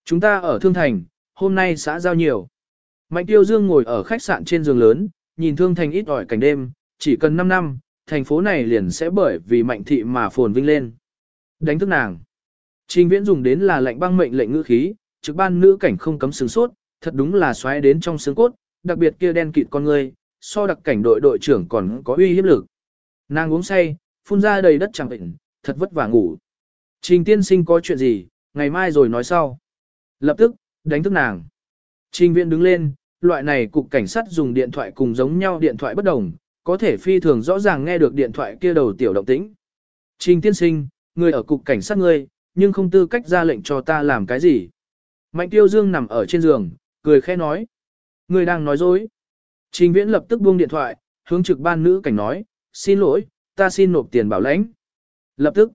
Chúng ta ở Thương Thành, hôm nay xã giao nhiều. Mạnh tiêu dương ngồi ở khách sạn trên giường lớn, nhìn Thương Thành ít ỏi cảnh đêm, chỉ cần 5 năm, thành phố này liền sẽ bởi vì mạnh thị mà phồn vinh lên. Đánh thức nàng. Trình viễn dùng đến là lệnh băng mệnh lệnh ngữ khí, trực ban nữ cảnh không cấm sướng sốt, thật đúng là xoáy đến trong xương cốt, đặc biệt kia đen kịt con người, so đặc cảnh đội đội trưởng còn có uy hiếp lực. Nàng uống say, phun ra đầy đất chẳng bệnh, thật vất vả ngủ. Trình tiên sinh có chuyện gì, ngày mai rồi nói sau. Lập tức, đánh thức nàng. Trình viễn đứng lên, loại này cục cảnh sát dùng điện thoại cùng giống nhau điện thoại bất đồng, có thể phi thường rõ ràng nghe được điện thoại kia đầu tiểu động tĩnh. Trình tiên sinh, người ở cục cảnh sát ngươi, nhưng không tư cách ra lệnh cho ta làm cái gì. Mạnh tiêu dương nằm ở trên giường, cười khẽ nói. Người đang nói dối. Trình viễn lập tức buông điện thoại, hướng trực ban nữ cảnh nói, xin lỗi, ta xin nộp tiền bảo lãnh. Lập tức,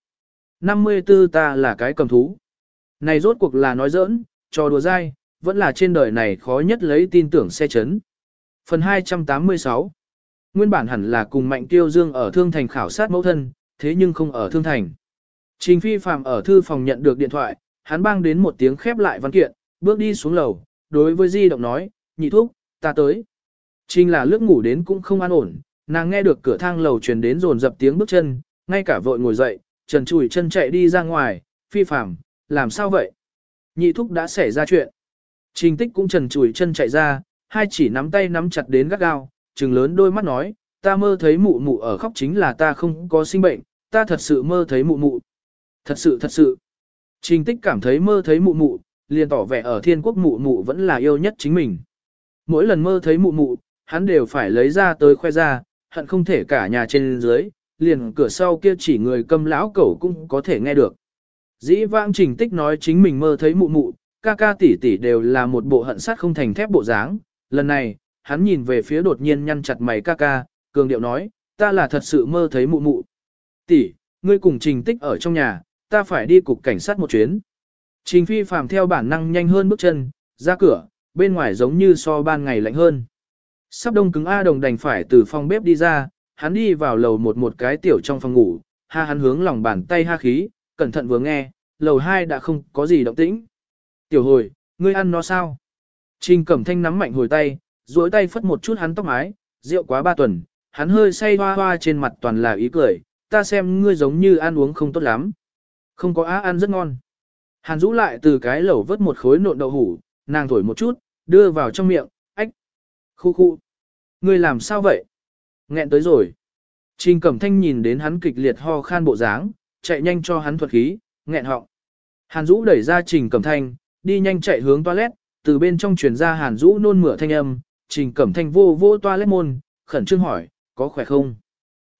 54 ta là cái cầm thú. Này rốt cuộc là nói giỡn, trò đùa dai, vẫn là trên đời này khó nhất lấy tin tưởng xe chấn. Phần 286 Nguyên bản hẳn là cùng Mạnh Tiêu Dương ở Thương Thành khảo sát mẫu thân, thế nhưng không ở Thương Thành. Trình Phi Phạm ở thư phòng nhận được điện thoại, hắn bang đến một tiếng khép lại văn kiện, bước đi xuống lầu, đối với di động nói, nhị thúc, ta tới. Trình là lướt ngủ đến cũng không an ổn, nàng nghe được cửa thang lầu truyền đến rồn dập tiếng bước chân, ngay cả vội ngồi dậy, trần chùi chân chạy đi ra ngoài, Phi Phạm, làm sao vậy? Nhị thúc đã xảy ra chuyện. Trình tích cũng trần chùi chân chạy ra, hai chỉ nắm tay nắm chặt đến gắt gao, trừng lớn đôi mắt nói, ta mơ thấy mụ mụ ở khóc chính là ta không có sinh bệnh, ta thật sự mơ thấy mụ mụ. Thật sự thật sự. Trình tích cảm thấy mơ thấy mụ mụ, liền tỏ vẻ ở thiên quốc mụ mụ vẫn là yêu nhất chính mình. Mỗi lần mơ thấy mụ mụ, hắn đều phải lấy ra tới khoe ra, hận không thể cả nhà trên dưới, liền cửa sau kia chỉ người câm lão cẩu cũng có thể nghe được. Dĩ vãng trình tích nói chính mình mơ thấy mụ mụ, ca ca tỷ tỷ đều là một bộ hận sát không thành thép bộ dáng. Lần này, hắn nhìn về phía đột nhiên nhăn chặt mày ca ca, cường điệu nói, ta là thật sự mơ thấy mụ mụ. Tỷ, ngươi cùng trình tích ở trong nhà, ta phải đi cục cảnh sát một chuyến. Trình phi phàm theo bản năng nhanh hơn bước chân, ra cửa, bên ngoài giống như so ban ngày lạnh hơn. Sắp đông cứng A đồng đành phải từ phòng bếp đi ra, hắn đi vào lầu một một cái tiểu trong phòng ngủ, ha hắn hướng lòng bàn tay ha khí, cẩn thận vừa nghe, lầu hai đã không có gì động tĩnh. Tiểu hồi, ngươi ăn nó sao? Trình cẩm thanh nắm mạnh hồi tay, duỗi tay phất một chút hắn tóc mái, rượu quá ba tuần, hắn hơi say hoa hoa trên mặt toàn là ý cười, ta xem ngươi giống như ăn uống không tốt lắm. Không có á ăn rất ngon. Hàn rũ lại từ cái lẩu vớt một khối nộn đậu hủ, nàng thổi một chút, đưa vào trong miệng, ách. Khu khu. Ngươi làm sao vậy? Nghẹn tới rồi. Trình Cẩm Thanh nhìn đến hắn kịch liệt ho khan bộ dáng, chạy nhanh cho hắn thuật khí, nghẹn họng. Hàn Dũ đẩy ra Trình Cẩm Thanh, đi nhanh chạy hướng toilet, từ bên trong truyền ra Hàn Dũ nôn mửa thanh âm, Trình Cẩm Thanh vô vô toilet môn, khẩn trương hỏi, có khỏe không?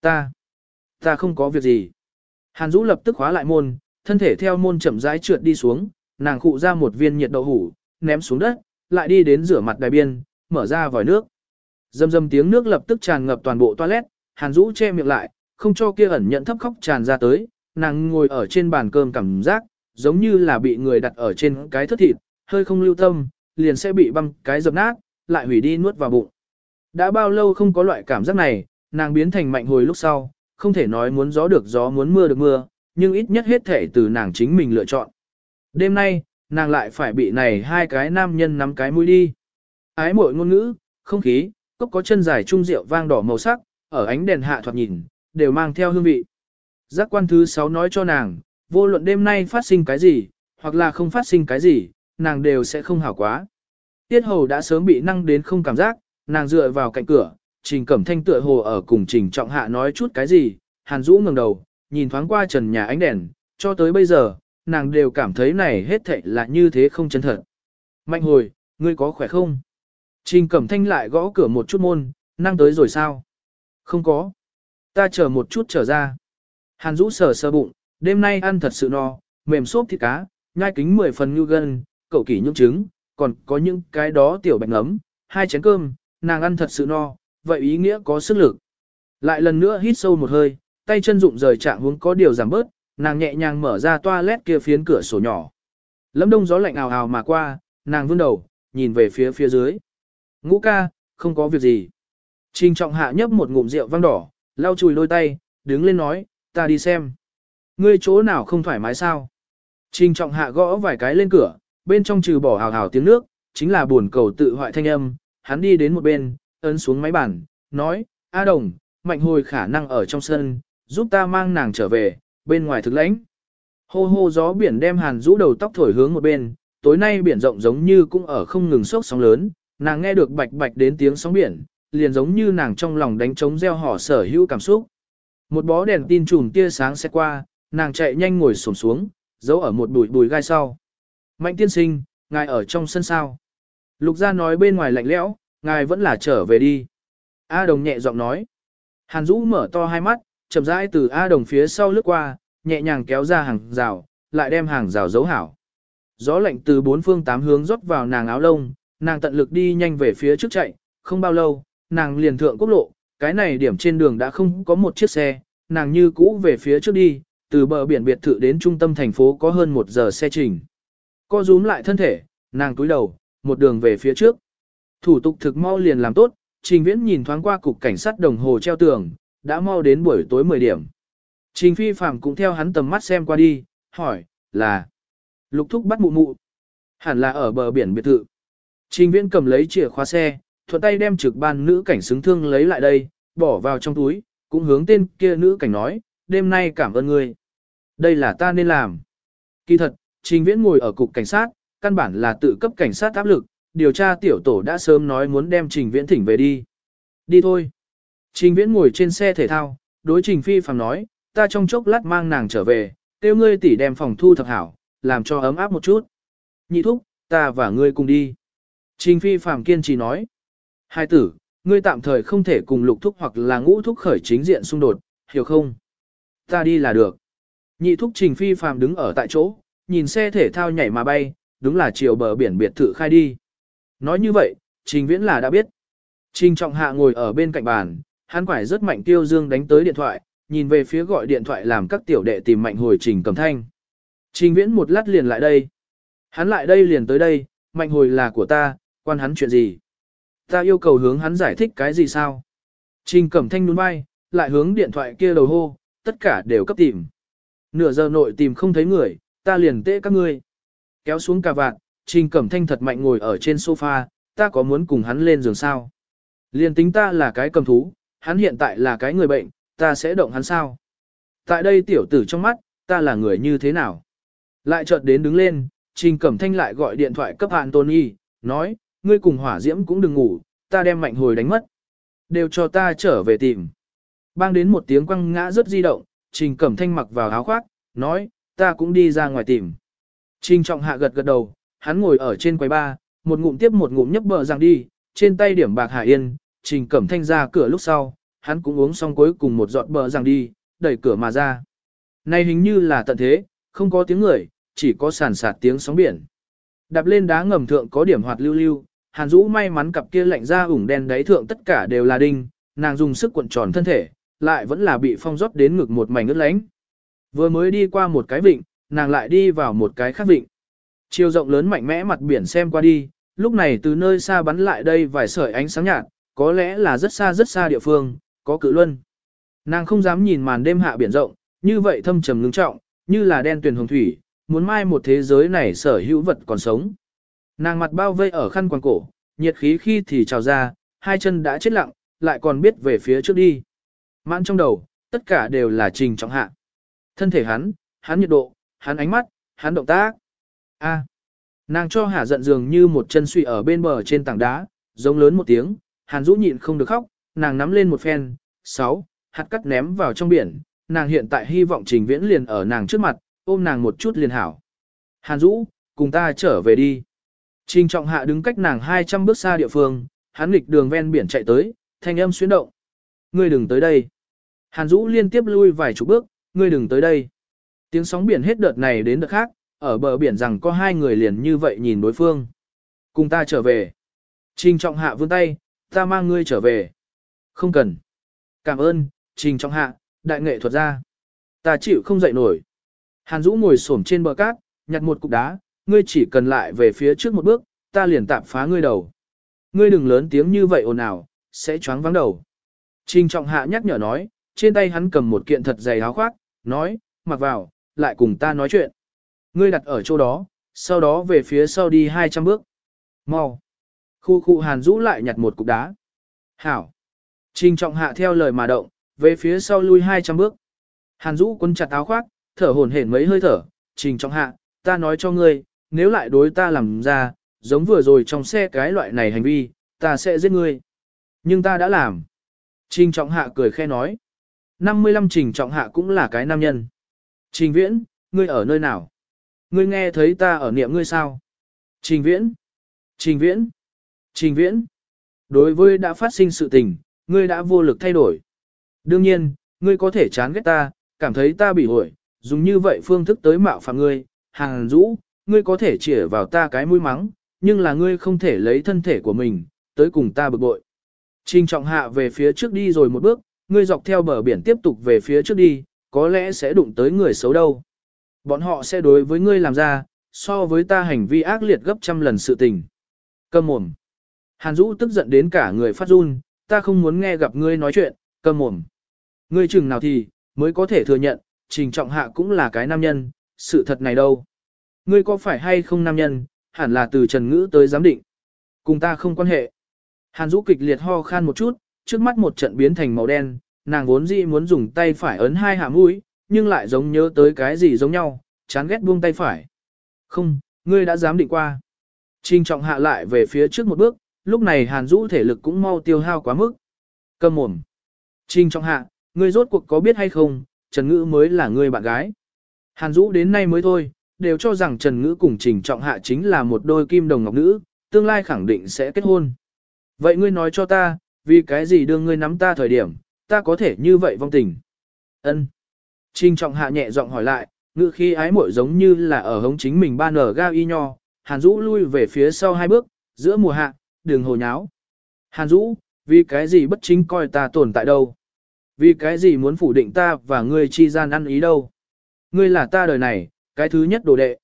Ta, ta không có việc gì. Hàn Dũ lập tức khóa lại môn, thân thể theo môn chậm rãi trượt đi xuống, nàng khụ ra một viên nhiệt đậu hủ, ném xuống đất, lại đi đến rửa mặt đài biên, mở ra vòi nước. Dầm dầm tiếng nước lập tức tràn ngập toàn bộ toilet, Hàn Dũ che miệng lại, không cho kia ẩn nhận thấp khóc tràn ra tới, nàng ngồi ở trên bàn cơm cảm giác, giống như là bị người đặt ở trên cái thất thịt, hơi không lưu tâm, liền sẽ bị băm cái dập nát, lại hủy đi nuốt vào bụng. Đã bao lâu không có loại cảm giác này, nàng biến thành mạnh hồi lúc sau, không thể nói muốn gió được gió muốn mưa được mưa, nhưng ít nhất hết thể từ nàng chính mình lựa chọn. Đêm nay, nàng lại phải bị này hai cái nam nhân nắm cái mũi đi. Ái mội ngôn ngữ, không khí, cốc có chân dài trung rượu vang đỏ màu sắc, ở ánh đèn hạ thoạt nhìn, đều mang theo hương vị. Giác quan thứ sáu nói cho nàng, vô luận đêm nay phát sinh cái gì, hoặc là không phát sinh cái gì, nàng đều sẽ không hảo quá. Tiết hầu đã sớm bị năng đến không cảm giác, nàng dựa vào cạnh cửa, trình cẩm thanh tựa hồ ở cùng trình trọng hạ nói chút cái gì, hàn rũ ngẩng đầu, nhìn thoáng qua trần nhà ánh đèn, cho tới bây giờ, nàng đều cảm thấy này hết thệ là như thế không chân thật. Mạnh hồi, ngươi có khỏe không? Trình cẩm thanh lại gõ cửa một chút môn, năng tới rồi sao? Không có. Ta chờ một chút trở ra. Hàn Dũ sờ sơ bụng, đêm nay ăn thật sự no, mềm xốp thịt cá, nhai kính 10 phần như gân, cậu kỷ nhung trứng, còn có những cái đó tiểu bạch ngấm, hai chén cơm, nàng ăn thật sự no, vậy ý nghĩa có sức lực. Lại lần nữa hít sâu một hơi, tay chân dụng rời trạng hướng có điều giảm bớt, nàng nhẹ nhàng mở ra toilet kia phiến cửa sổ nhỏ. Lâm đông gió lạnh ào ào mà qua, nàng vươn đầu, nhìn về phía phía dưới. Ngũ ca, không có việc gì. Trình trọng hạ nhấp một ngụm rượu vang đỏ, lau chùi đôi tay, đứng lên nói, ta đi xem. Ngươi chỗ nào không thoải mái sao? Trình trọng hạ gõ vài cái lên cửa, bên trong trừ bỏ hào hào tiếng nước, chính là buồn cầu tự hoại thanh âm, hắn đi đến một bên, ấn xuống máy bàn, nói, A Đồng, mạnh hồi khả năng ở trong sân, giúp ta mang nàng trở về, bên ngoài thực lãnh. Hô hô gió biển đem hàn rũ đầu tóc thổi hướng một bên, tối nay biển rộng giống như cũng ở không ngừng sốc sóng lớn, nàng nghe được bạch bạch đến tiếng sóng biển, liền giống như nàng trong lòng đánh trống gieo họ sở hữu cảm xúc. Một bó đèn tin chùm tia sáng sẽ qua, nàng chạy nhanh ngồi xổm xuống, giấu ở một bụi bùi gai sau. Mạnh tiên sinh, ngài ở trong sân sao. Lục gia nói bên ngoài lạnh lẽo, ngài vẫn là trở về đi. A đồng nhẹ giọng nói. Hàn Dũ mở to hai mắt, chậm rãi từ A đồng phía sau lướt qua, nhẹ nhàng kéo ra hàng rào, lại đem hàng rào giấu hảo. Gió lạnh từ bốn phương tám hướng rót vào nàng áo lông, nàng tận lực đi nhanh về phía trước chạy, không bao lâu, nàng liền thượng quốc lộ, cái này điểm trên đường đã không có một chiếc xe, nàng như cũ về phía trước đi, từ bờ biển biệt thự đến trung tâm thành phố có hơn một giờ xe trình. Co rúm lại thân thể, nàng túi đầu, một đường về phía trước. Thủ tục thực mau liền làm tốt, Trình Viễn nhìn thoáng qua cục cảnh sát đồng hồ treo tường, đã mau đến buổi tối 10 điểm. Trình Phi Phạm cũng theo hắn tầm mắt xem qua đi, hỏi, là Lục Thúc bắt mụ mụ. Hẳn là ở bờ biển biệt thự. Trình Viễn cầm lấy chìa khóa xe, thuận tay đem trực ban nữ cảnh xứng thương lấy lại đây, bỏ vào trong túi, cũng hướng tên kia nữ cảnh nói, đêm nay cảm ơn ngươi. Đây là ta nên làm. Kỳ thật, Trình Viễn ngồi ở cục cảnh sát, căn bản là tự cấp cảnh sát áp lực, điều tra tiểu tổ đã sớm nói muốn đem Trình Viễn thỉnh về đi. Đi thôi. Trình Viễn ngồi trên xe thể thao, đối Trình Phi phàm nói, ta trong chốc lát mang nàng trở về, tiêu ngươi tỉ đem phòng thu thập hảo, làm cho ấm áp một chút. Nhị thúc, ta và ngươi cùng đi. Trình Phi phàm kiên trì nói. Hai tử, ngươi tạm thời không thể cùng lục thúc hoặc là ngũ thúc khởi chính diện xung đột, hiểu không? Ta đi là được. Nhị thúc Trình Phi phàm đứng ở tại chỗ, nhìn xe thể thao nhảy mà bay, đúng là chiều bờ biển biệt thự khai đi. Nói như vậy, Trình Viễn là đã biết. Trình Trọng Hạ ngồi ở bên cạnh bàn, hắn quải rất mạnh tiêu dương đánh tới điện thoại, nhìn về phía gọi điện thoại làm các tiểu đệ tìm mạnh hồi Trình Cầm Thanh. Trình Viễn một lát liền lại đây. Hắn lại đây liền tới đây, mạnh hồi là của ta, quan hắn chuyện gì? Ta yêu cầu hướng hắn giải thích cái gì sao? Trình Cẩm Thanh nhún vai, lại hướng điện thoại kia đầu hô, tất cả đều cấp tìm. Nửa giờ nội tìm không thấy người, ta liền tệ các ngươi. Kéo xuống cà vạt, Trình Cẩm Thanh thật mạnh ngồi ở trên sofa, ta có muốn cùng hắn lên giường sao? Liền tính ta là cái cầm thú, hắn hiện tại là cái người bệnh, ta sẽ động hắn sao? Tại đây tiểu tử trong mắt, ta là người như thế nào? Lại chợt đến đứng lên, Trình Cẩm Thanh lại gọi điện thoại cấp Anthony, nói, ngươi cùng hỏa diễm cũng đừng ngủ, ta đem mạnh hồi đánh mất. Đều cho ta trở về tìm. Bang đến một tiếng quăng ngã rất di động, Trình Cẩm Thanh mặc vào áo khoác, nói, ta cũng đi ra ngoài tìm. Trình Trọng Hạ gật gật đầu, hắn ngồi ở trên quầy ba, một ngụm tiếp một ngụm nhấp bờ rằng đi, trên tay điểm bạc hạ Yên, Trình Cẩm Thanh ra cửa lúc sau, hắn cũng uống xong cuối cùng một giọt bờ rằng đi, đẩy cửa mà ra. Này hình như là tận thế, không có tiếng người, chỉ có sàn sạt tiếng sóng biển. Đạp lên đá ngầm thượng có điểm hoạt lưu lưu, Hàn Dũ may mắn cặp kia lạnh ra ủng đen đáy thượng tất cả đều là đinh, nàng dùng sức cuộn tròn thân thể, lại vẫn là bị phong rót đến ngực một mảnh ướt lánh. Vừa mới đi qua một cái vịnh, nàng lại đi vào một cái khác vịnh. Chiều rộng lớn mạnh mẽ mặt biển xem qua đi, lúc này từ nơi xa bắn lại đây vài sợi ánh sáng nhạt, có lẽ là rất xa rất xa địa phương, có cự luân. Nàng không dám nhìn màn đêm hạ biển rộng, như vậy thâm trầm ngưng trọng, như là đen tuyền hồng thủy, muốn mai một thế giới này sở hữu vật còn sống. Nàng mặt bao vây ở khăn quàng cổ, nhiệt khí khi thì trào ra, hai chân đã chết lặng, lại còn biết về phía trước đi. Mãn trong đầu, tất cả đều là trình trọng hạ. Thân thể hắn, hắn nhiệt độ, hắn ánh mắt, hắn động tác. A. À. Nàng cho Hà giận dường như một chân suy ở bên bờ trên tảng đá, giống lớn một tiếng, Hàn Dũ nhịn không được khóc, nàng nắm lên một phen, sáu, hạt cắt ném vào trong biển, nàng hiện tại hy vọng Trình Viễn liền ở nàng trước mặt, ôm nàng một chút liền hảo. Hàn Dũ, cùng ta trở về đi. Trình Trọng Hạ đứng cách nàng 200 bước xa địa phương, hắn nghịch đường ven biển chạy tới, thanh âm xuyến động. Ngươi đừng tới đây. Hàn Dũ liên tiếp lui vài chục bước, ngươi đừng tới đây. Tiếng sóng biển hết đợt này đến đợt khác, ở bờ biển rằng có hai người liền như vậy nhìn đối phương. Cùng ta trở về. Trình trọng hạ vươn tay, ta mang ngươi trở về. Không cần. Cảm ơn, trình trọng hạ, đại nghệ thuật gia. Ta chịu không dậy nổi. Hàn Dũ ngồi xổm trên bờ cát, nhặt một cục đá, ngươi chỉ cần lại về phía trước một bước, ta liền tạp phá ngươi đầu. Ngươi đừng lớn tiếng như vậy ồn ào, sẽ choáng vắng đầu. Trình trọng hạ nhắc nhở nói, trên tay hắn cầm một kiện thật dày áo khoác, nói, mặc vào, lại cùng ta nói chuyện. Ngươi đặt ở chỗ đó, sau đó về phía sau đi 200 bước. Mau. Khu khu hàn rũ lại nhặt một cục đá. Hảo. Trình trọng hạ theo lời mà động, về phía sau lui 200 bước. Hàn rũ quân chặt áo khoác, thở hổn hển mấy hơi thở. Trình trọng hạ, ta nói cho ngươi, nếu lại đối ta làm ra, giống vừa rồi trong xe cái loại này hành vi, ta sẽ giết ngươi. Nhưng ta đã làm. Trình trọng hạ cười khe nói. 55 trình trọng hạ cũng là cái nam nhân. Trình viễn, ngươi ở nơi nào? Ngươi nghe thấy ta ở niệm ngươi sao? Trình viễn. Trình viễn. Trình viễn. Đối với đã phát sinh sự tình, ngươi đã vô lực thay đổi. Đương nhiên, ngươi có thể chán ghét ta, cảm thấy ta bị hội, dùng như vậy phương thức tới mạo phạm ngươi, hàng rũ, ngươi có thể chỉ vào ta cái mũi mắng, nhưng là ngươi không thể lấy thân thể của mình, tới cùng ta bực bội. Trình trọng hạ về phía trước đi rồi một bước, ngươi dọc theo bờ biển tiếp tục về phía trước đi, có lẽ sẽ đụng tới người xấu đâu. Bọn họ sẽ đối với ngươi làm ra, so với ta hành vi ác liệt gấp trăm lần sự tình. Cầm mồm. Hàn Dũ tức giận đến cả người phát run, ta không muốn nghe gặp ngươi nói chuyện, cầm mồm. Ngươi chừng nào thì, mới có thể thừa nhận, trình trọng hạ cũng là cái nam nhân, sự thật này đâu. Ngươi có phải hay không nam nhân, hẳn là từ trần ngữ tới giám định. Cùng ta không quan hệ. Hàn Dũ kịch liệt ho khan một chút, trước mắt một trận biến thành màu đen, nàng vốn dĩ muốn dùng tay phải ấn hai hạ mũi, nhưng lại giống nhớ tới cái gì giống nhau, chán ghét buông tay phải. Không, ngươi đã dám định qua. Trình trọng hạ lại về phía trước một bước, lúc này hàn Dũ thể lực cũng mau tiêu hao quá mức. Cầm mồm. Trình trọng hạ, ngươi rốt cuộc có biết hay không, Trần Ngữ mới là ngươi bạn gái. Hàn Dũ đến nay mới thôi, đều cho rằng Trần Ngữ cùng Trình trọng hạ chính là một đôi kim đồng ngọc nữ, tương lai khẳng định sẽ kết hôn. Vậy ngươi nói cho ta, vì cái gì đưa ngươi nắm ta thời điểm, ta có thể như vậy vong tình. Ân. Trình trọng hạ nhẹ giọng hỏi lại, ngữ khi ái muội giống như là ở hống chính mình ba nở ga y nho, Hàn Dũ lui về phía sau hai bước, giữa mùa hạ, đường hồ nháo. Hàn Dũ, vì cái gì bất chính coi ta tồn tại đâu? Vì cái gì muốn phủ định ta và ngươi chi gian ăn ý đâu? Ngươi là ta đời này, cái thứ nhất đồ đệ.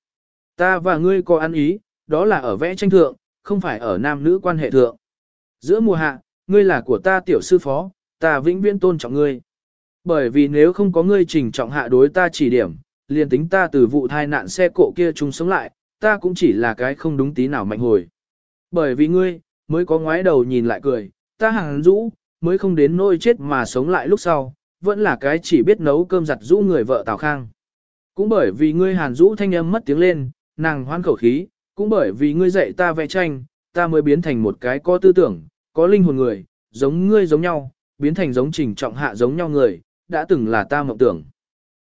Ta và ngươi có ăn ý, đó là ở vẽ tranh thượng, không phải ở nam nữ quan hệ thượng. Giữa mùa hạ, ngươi là của ta tiểu sư phó, ta vĩnh viễn tôn trọng ngươi. Bởi vì nếu không có ngươi trình trọng hạ đối ta chỉ điểm, liền tính ta từ vụ thai nạn xe cộ kia chung sống lại, ta cũng chỉ là cái không đúng tí nào mạnh hồi. Bởi vì ngươi, mới có ngoái đầu nhìn lại cười, ta hàng rũ, mới không đến nỗi chết mà sống lại lúc sau, vẫn là cái chỉ biết nấu cơm giặt rũ người vợ Tào Khang. Cũng bởi vì ngươi hàn rũ thanh âm mất tiếng lên, nàng hoan khẩu khí, cũng bởi vì ngươi dạy ta vẽ tranh, ta mới biến thành một cái có tư tưởng, có linh hồn người, giống ngươi giống nhau, biến thành giống trình trọng hạ giống nhau người, đã từng là ta mộng tưởng.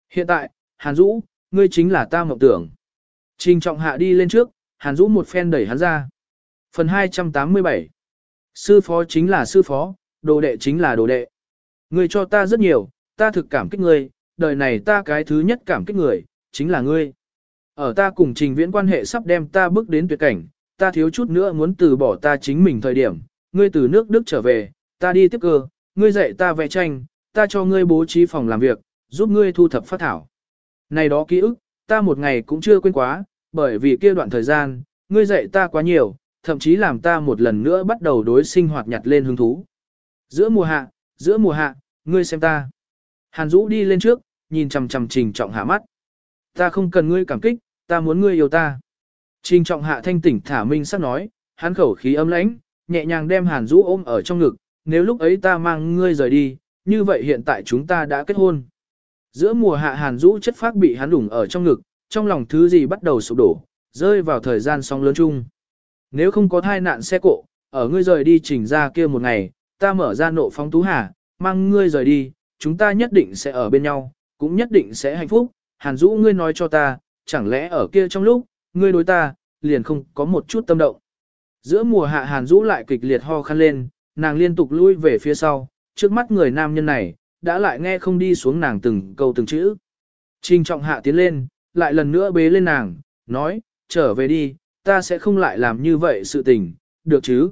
Hiện tại, Hàn Dũ, ngươi chính là ta mộng tưởng. Trình trọng hạ đi lên trước, Hàn Dũ một phen đẩy hắn ra. Phần 287 Sư phó chính là sư phó, đồ đệ chính là đồ đệ. Ngươi cho ta rất nhiều, ta thực cảm kích ngươi, đời này ta cái thứ nhất cảm kích người, chính là ngươi. Ở ta cùng trình viễn quan hệ sắp đem ta bước đến tuyệt cảnh, ta thiếu chút nữa muốn từ bỏ ta chính mình thời điểm, ngươi từ nước Đức trở về, ta đi tiếp cơ, ngươi dạy ta vẽ tranh, ta cho ngươi bố trí phòng làm việc, giúp ngươi thu thập phát thảo. Này đó ký ức, ta một ngày cũng chưa quên quá, bởi vì kia đoạn thời gian, ngươi dạy ta quá nhiều, thậm chí làm ta một lần nữa bắt đầu đối sinh hoạt nhặt lên hứng thú. Giữa mùa hạ, giữa mùa hạ, ngươi xem ta. Hàn Dũ đi lên trước, nhìn chằm chằm Trình Trọng Hạ mắt. Ta không cần ngươi cảm kích, ta muốn ngươi yêu ta. Trình Trọng Hạ thanh tỉnh thả minh sắc nói, hắn khẩu khí ấm lãnh, nhẹ nhàng đem Hàn Dũ ôm ở trong ngực, nếu lúc ấy ta mang ngươi rời đi, như vậy hiện tại chúng ta đã kết hôn. Giữa mùa hạ Hàn Dũ chất phác bị hắn đủng ở trong ngực, trong lòng thứ gì bắt đầu sụp đổ, rơi vào thời gian sóng lớn chung. Nếu không có thai nạn xe cộ, ở ngươi rời đi chỉnh ra kia một ngày, ta mở ra nộ phóng tú hà, mang ngươi rời đi, chúng ta nhất định sẽ ở bên nhau, cũng nhất định sẽ hạnh phúc. Hàn Dũ ngươi nói cho ta, chẳng lẽ ở kia trong lúc, ngươi đối ta, liền không có một chút tâm động. Giữa mùa hạ Hàn Dũ lại kịch liệt ho khăn lên, nàng liên tục lui về phía sau, trước mắt người nam nhân này, đã lại nghe không đi xuống nàng từng câu từng chữ. Trình trọng hạ tiến lên, lại lần nữa bế lên nàng, nói, trở về đi, ta sẽ không lại làm như vậy sự tình, được chứ.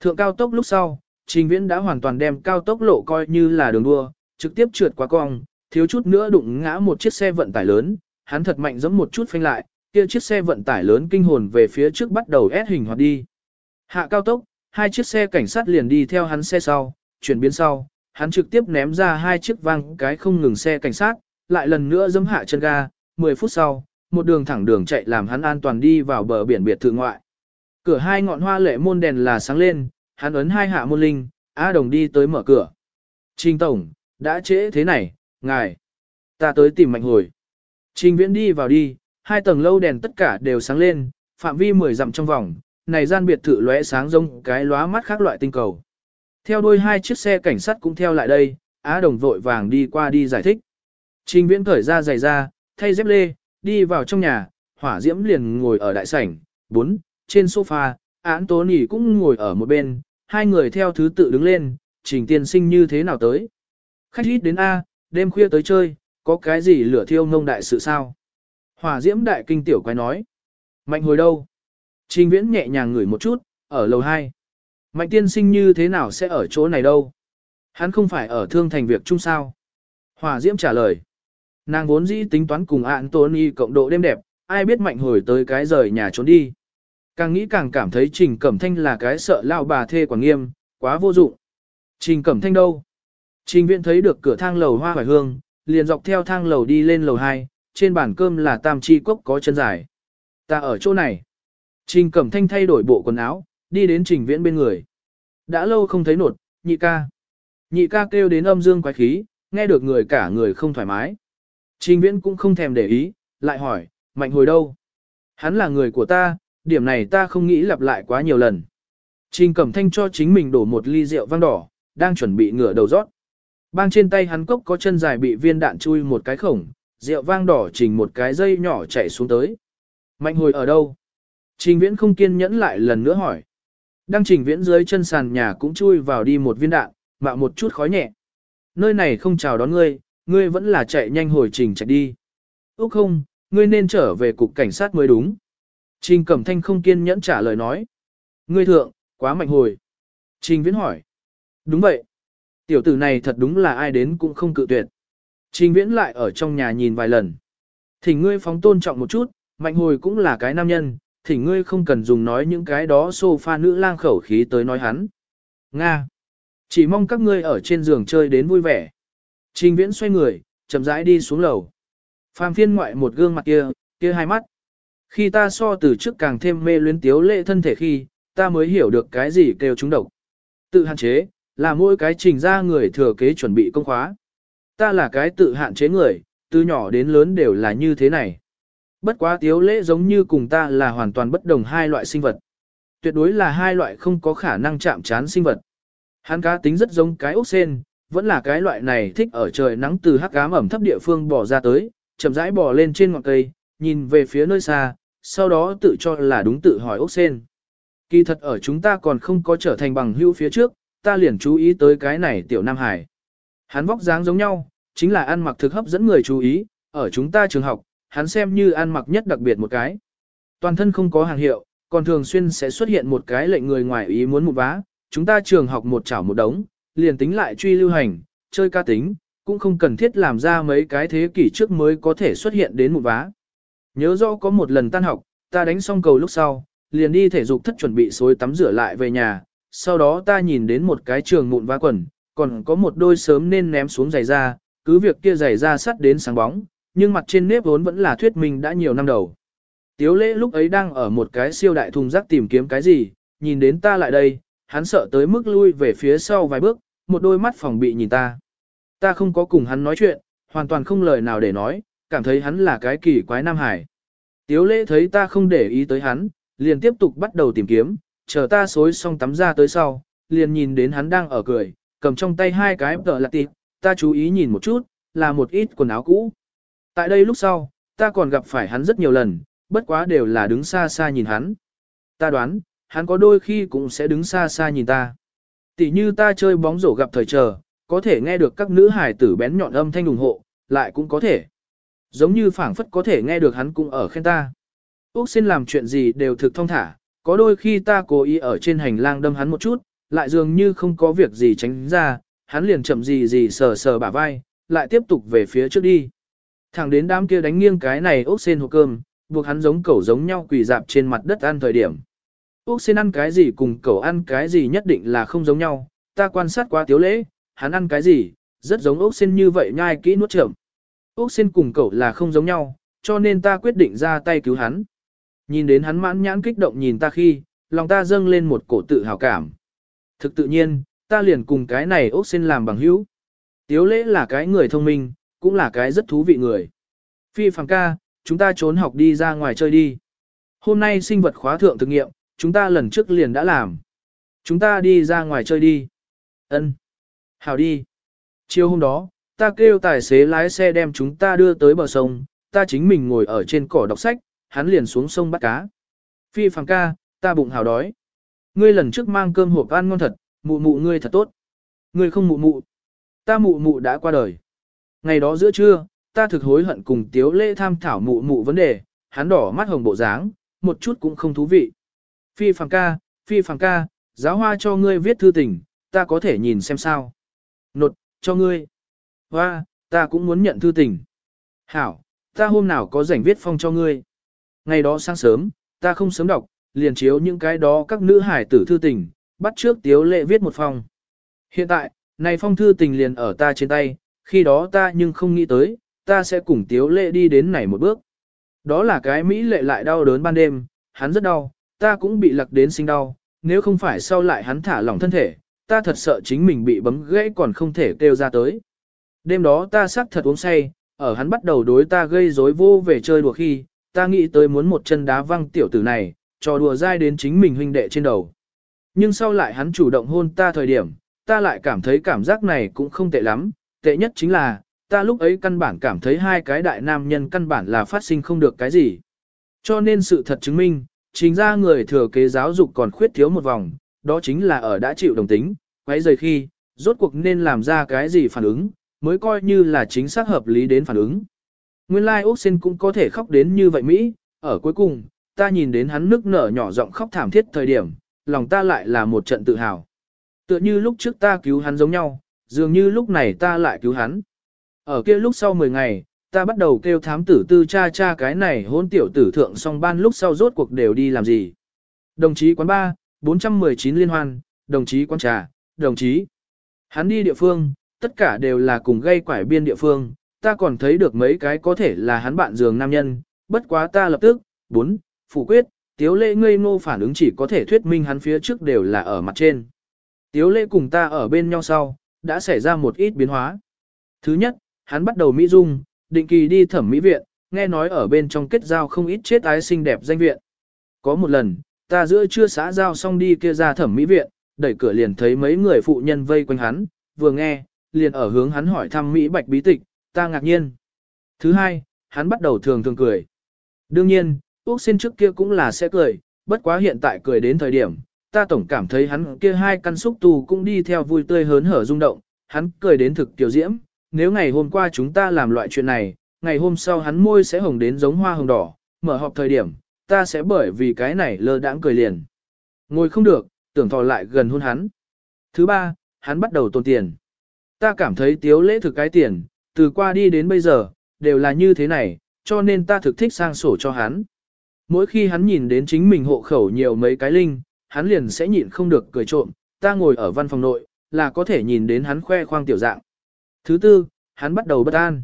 Thượng cao tốc lúc sau, trình viễn đã hoàn toàn đem cao tốc lộ coi như là đường đua, trực tiếp trượt qua cong, thiếu chút nữa đụng ngã một chiếc xe vận tải lớn, hắn thật mạnh giẫm một chút phanh lại, kia chiếc xe vận tải lớn kinh hồn về phía trước bắt đầu ép hình hoạt đi. Hạ cao tốc, hai chiếc xe cảnh sát liền đi theo hắn xe sau, chuyển biến sau, hắn trực tiếp ném ra hai chiếc vang cái không ngừng xe cảnh sát, lại lần nữa giẫm hạ chân ga, 10 phút sau, một đường thẳng đường chạy làm hắn an toàn đi vào bờ biển biệt thự ngoại. Cửa hai ngọn hoa lệ môn đèn là sáng lên, hắn ấn hai hạ môn linh, A Đồng đi tới mở cửa. Trình Tổng, đã trễ thế này, ngài. Ta tới tìm mạnh hồi. Trình Viễn đi vào đi, hai tầng lâu đèn tất cả đều sáng lên, phạm vi 10 dặm trong vòng, này gian biệt thự lóe sáng rông cái lóa mắt khác loại tinh cầu. Theo đuôi hai chiếc xe cảnh sát cũng theo lại đây, Á Đồng vội vàng đi qua đi giải thích. Trình Viễn cởi ra giày ra, thay dép lê, đi vào trong nhà, hỏa diễm liền ngồi ở đại sảnh, bốn, trên sofa, án tố nỉ cũng ngồi ở một bên, hai người theo thứ tự đứng lên, trình tiên sinh như thế nào tới. Khách ít đến A, đêm khuya tới chơi, có cái gì lửa thiêu ngông đại sự sao? Hỏa diễm đại kinh tiểu quái nói. Mạnh hồi đâu? Trình viễn nhẹ nhàng ngửi một chút, ở lầu 2. Mạnh tiên sinh như thế nào sẽ ở chỗ này đâu? Hắn không phải ở thương thành việc chung sao? Hỏa diễm trả lời. Nàng vốn dĩ tính toán cùng Anthony cộng độ đêm đẹp, ai biết mạnh hồi tới cái rời nhà trốn đi. Càng nghĩ càng cảm thấy Trình Cẩm Thanh là cái sợ lao bà thê quả nghiêm, quá vô dụng. Trình Cẩm Thanh đâu? Trình viện thấy được cửa thang lầu hoa hoài hương, liền dọc theo thang lầu đi lên lầu 2, trên bàn cơm là tam chi cốc có chân dài. Ta ở chỗ này. Trình Cẩm Thanh thay đổi bộ quần áo, đi đến Trình Viễn bên người. Đã lâu không thấy nột, nhị ca. Nhị ca kêu đến âm dương quái khí, nghe được người cả người không thoải mái. Trình Viễn cũng không thèm để ý, lại hỏi, mạnh hồi đâu? Hắn là người của ta, điểm này ta không nghĩ lặp lại quá nhiều lần. Trình Cẩm Thanh cho chính mình đổ một ly rượu vang đỏ, đang chuẩn bị ngửa đầu rót. Bang trên tay hắn cốc có chân dài bị viên đạn chui một cái khổng, rượu vang đỏ trình một cái dây nhỏ chạy xuống tới. Mạnh hồi ở đâu? Trình viễn không kiên nhẫn lại lần nữa hỏi. Đang trình viễn dưới chân sàn nhà cũng chui vào đi một viên đạn, mạo một chút khói nhẹ. Nơi này không chào đón ngươi, ngươi vẫn là chạy nhanh hồi trình chạy đi. Úc không, ngươi nên trở về cục cảnh sát mới đúng. Trình Cẩm Thanh không kiên nhẫn trả lời nói. Ngươi thượng, quá mạnh hồi. Trình Viễn hỏi. Đúng vậy. Tiểu tử này thật đúng là ai đến cũng không cự tuyệt. Trình Viễn lại ở trong nhà nhìn vài lần. Thỉnh ngươi phóng tôn trọng một chút, mạnh hồi cũng là cái nam nhân, thỉnh ngươi không cần dùng nói những cái đó sofa nữ lang khẩu khí tới nói hắn. Nga. Chỉ mong các ngươi ở trên giường chơi đến vui vẻ. Trình Viễn xoay người, chậm rãi đi xuống lầu. Phàm phiên ngoại một gương mặt kia, kia hai mắt. Khi ta so từ trước càng thêm mê luyến tiếu lệ thân thể khi, ta mới hiểu được cái gì kêu chúng độc. Tự hạn chế, là mỗi cái trình ra người thừa kế chuẩn bị công khóa. Ta là cái tự hạn chế người, từ nhỏ đến lớn đều là như thế này. Bất quá tiếu lễ giống như cùng ta là hoàn toàn bất đồng hai loại sinh vật. Tuyệt đối là hai loại không có khả năng chạm chán sinh vật. Hắn cá tính rất giống cái ốc sen, vẫn là cái loại này thích ở trời nắng từ hắc ám ẩm thấp địa phương bỏ ra tới, chậm rãi bò lên trên ngọn cây, nhìn về phía nơi xa, sau đó tự cho là đúng tự hỏi ốc sen. Kỳ thật ở chúng ta còn không có trở thành bằng hữu phía trước, ta liền chú ý tới cái này tiểu Nam Hải. Hắn vóc dáng giống nhau, chính là ăn mặc thực hấp dẫn người chú ý, ở chúng ta trường học, hắn xem như ăn mặc nhất đặc biệt một cái. Toàn thân không có hàng hiệu, còn thường xuyên sẽ xuất hiện một cái lệnh người ngoài ý muốn một vá, chúng ta trường học một chảo một đống, liền tính lại truy lưu hành, chơi ca tính, cũng không cần thiết làm ra mấy cái thế kỷ trước mới có thể xuất hiện đến một vá. Nhớ rõ có một lần tan học, ta đánh xong cầu lúc sau, liền đi thể dục thất chuẩn bị xối tắm rửa lại về nhà, sau đó ta nhìn đến một cái trường mụn vá quần, còn có một đôi sớm nên ném xuống giày da, cứ việc kia giày da sắt đến sáng bóng, nhưng mặt trên nếp vốn vẫn là thuyết minh đã nhiều năm đầu. Tiếu lễ lúc ấy đang ở một cái siêu đại thùng rác tìm kiếm cái gì, nhìn đến ta lại đây, hắn sợ tới mức lui về phía sau vài bước, một đôi mắt phòng bị nhìn ta. Ta không có cùng hắn nói chuyện, hoàn toàn không lời nào để nói, cảm thấy hắn là cái kỳ quái nam hải. Tiếu lễ thấy ta không để ý tới hắn, liền tiếp tục bắt đầu tìm kiếm, chờ ta xối xong tắm ra tới sau, liền nhìn đến hắn đang ở cười, cầm trong tay hai cái tờ lạc tịp, ta chú ý nhìn một chút, là một ít quần áo cũ. Tại đây lúc sau, ta còn gặp phải hắn rất nhiều lần, bất quá đều là đứng xa xa nhìn hắn. Ta đoán, hắn có đôi khi cũng sẽ đứng xa xa nhìn ta. Tỷ như ta chơi bóng rổ gặp thời chờ, có thể nghe được các nữ hải tử bén nhọn âm thanh ủng hộ, lại cũng có thể. Giống như phảng phất có thể nghe được hắn cũng ở khen ta. Úc xin làm chuyện gì đều thực thông thả, có đôi khi ta cố ý ở trên hành lang đâm hắn một chút, lại dường như không có việc gì tránh ra, hắn liền chậm gì gì sờ sờ bả vai, lại tiếp tục về phía trước đi. Thẳng đến đám kia đánh nghiêng cái này ốc sen hộp cơm, buộc hắn giống cẩu giống nhau quỳ dạp trên mặt đất ăn thời điểm. Ốc sen ăn cái gì cùng cẩu ăn cái gì nhất định là không giống nhau, ta quan sát qua tiếu lễ, hắn ăn cái gì, rất giống ốc sen như vậy nhai kỹ nuốt chậm. Ốc sen cùng cẩu là không giống nhau, cho nên ta quyết định ra tay cứu hắn. Nhìn đến hắn mãn nhãn kích động nhìn ta khi, lòng ta dâng lên một cổ tự hào cảm. Thực tự nhiên, ta liền cùng cái này ốc xin làm bằng hữu. Tiếu lễ là cái người thông minh, cũng là cái rất thú vị người. Phi phàng ca, chúng ta trốn học đi ra ngoài chơi đi. Hôm nay sinh vật khóa thượng thực nghiệm, chúng ta lần trước liền đã làm. Chúng ta đi ra ngoài chơi đi. Ân. Hào đi. Chiều hôm đó, ta kêu tài xế lái xe đem chúng ta đưa tới bờ sông, ta chính mình ngồi ở trên cỏ đọc sách, hắn liền xuống sông bắt cá. Phi phàng ca, ta bụng hào đói. Ngươi lần trước mang cơm hộp ăn ngon thật, mụ mụ ngươi thật tốt. Ngươi không mụ mụ. Ta mụ mụ đã qua đời. Ngày đó giữa trưa, ta thực hối hận cùng tiếu lễ tham thảo mụ mụ vấn đề, hắn đỏ mắt hồng bộ dáng, một chút cũng không thú vị. Phi phàng ca, phi phàng ca, giáo hoa cho ngươi viết thư tình, ta có thể nhìn xem sao. Nột, cho ngươi. Hoa, ta cũng muốn nhận thư tình. Hảo, ta hôm nào có rảnh viết phong cho ngươi. Ngày đó sáng sớm, ta không sớm đọc, liền chiếu những cái đó các nữ hải tử thư tình, bắt trước tiếu lệ viết một phong. Hiện tại, này phong thư tình liền ở ta trên tay, khi đó ta nhưng không nghĩ tới, ta sẽ cùng tiếu lệ đi đến này một bước. Đó là cái Mỹ lệ lại đau đớn ban đêm, hắn rất đau, ta cũng bị lặc đến sinh đau, nếu không phải sau lại hắn thả lỏng thân thể, ta thật sợ chính mình bị bấm gãy còn không thể kêu ra tới. Đêm đó ta xác thật uống say, ở hắn bắt đầu đối ta gây rối vô về chơi đùa khi, ta nghĩ tới muốn một chân đá văng tiểu tử này, trò đùa dai đến chính mình huynh đệ trên đầu. Nhưng sau lại hắn chủ động hôn ta thời điểm, ta lại cảm thấy cảm giác này cũng không tệ lắm, tệ nhất chính là, ta lúc ấy căn bản cảm thấy hai cái đại nam nhân căn bản là phát sinh không được cái gì. Cho nên sự thật chứng minh, chính ra người thừa kế giáo dục còn khuyết thiếu một vòng, đó chính là ở đã chịu đồng tính, quấy rời khi, rốt cuộc nên làm ra cái gì phản ứng, mới coi như là chính xác hợp lý đến phản ứng. Nguyên lai like Úc Sinh cũng có thể khóc đến như vậy Mỹ, ở cuối cùng, ta nhìn đến hắn nước nở nhỏ giọng khóc thảm thiết thời điểm, lòng ta lại là một trận tự hào. Tựa như lúc trước ta cứu hắn giống nhau, dường như lúc này ta lại cứu hắn. Ở kia lúc sau 10 ngày, ta bắt đầu kêu thám tử tư cha cha cái này hôn tiểu tử thượng song ban lúc sau rốt cuộc đều đi làm gì. Đồng chí quán ba, 419 liên hoan, đồng chí quán trà, đồng chí. Hắn đi địa phương, tất cả đều là cùng gây quải biên địa phương, ta còn thấy được mấy cái có thể là hắn bạn giường nam nhân, bất quá ta lập tức, bốn phủ quyết, tiếu lệ ngây ngô phản ứng chỉ có thể thuyết minh hắn phía trước đều là ở mặt trên. Tiếu lệ cùng ta ở bên nhau sau, đã xảy ra một ít biến hóa. Thứ nhất, hắn bắt đầu Mỹ Dung, định kỳ đi thẩm mỹ viện, nghe nói ở bên trong kết giao không ít chết ái xinh đẹp danh viện. Có một lần, ta giữa trưa xã giao xong đi kia ra thẩm mỹ viện, đẩy cửa liền thấy mấy người phụ nhân vây quanh hắn, vừa nghe, liền ở hướng hắn hỏi thăm Mỹ bạch bí tịch, ta ngạc nhiên. Thứ hai, hắn bắt đầu thường thường cười. Đương nhiên, Úc xin trước kia cũng là sẽ cười, bất quá hiện tại cười đến thời điểm, ta tổng cảm thấy hắn kia hai căn xúc tù cũng đi theo vui tươi hớn hở rung động, hắn cười đến thực tiểu diễm, nếu ngày hôm qua chúng ta làm loại chuyện này, ngày hôm sau hắn môi sẽ hồng đến giống hoa hồng đỏ, mở họp thời điểm, ta sẽ bởi vì cái này lơ đãng cười liền. Ngồi không được, tưởng thò lại gần hôn hắn. Thứ ba, hắn bắt đầu tồn tiền. Ta cảm thấy tiếu lễ thực cái tiền, từ qua đi đến bây giờ, đều là như thế này, cho nên ta thực thích sang sổ cho hắn. Mỗi khi hắn nhìn đến chính mình hộ khẩu nhiều mấy cái linh, hắn liền sẽ nhịn không được cười trộm, ta ngồi ở văn phòng nội, là có thể nhìn đến hắn khoe khoang tiểu dạng. Thứ tư, hắn bắt đầu bất an.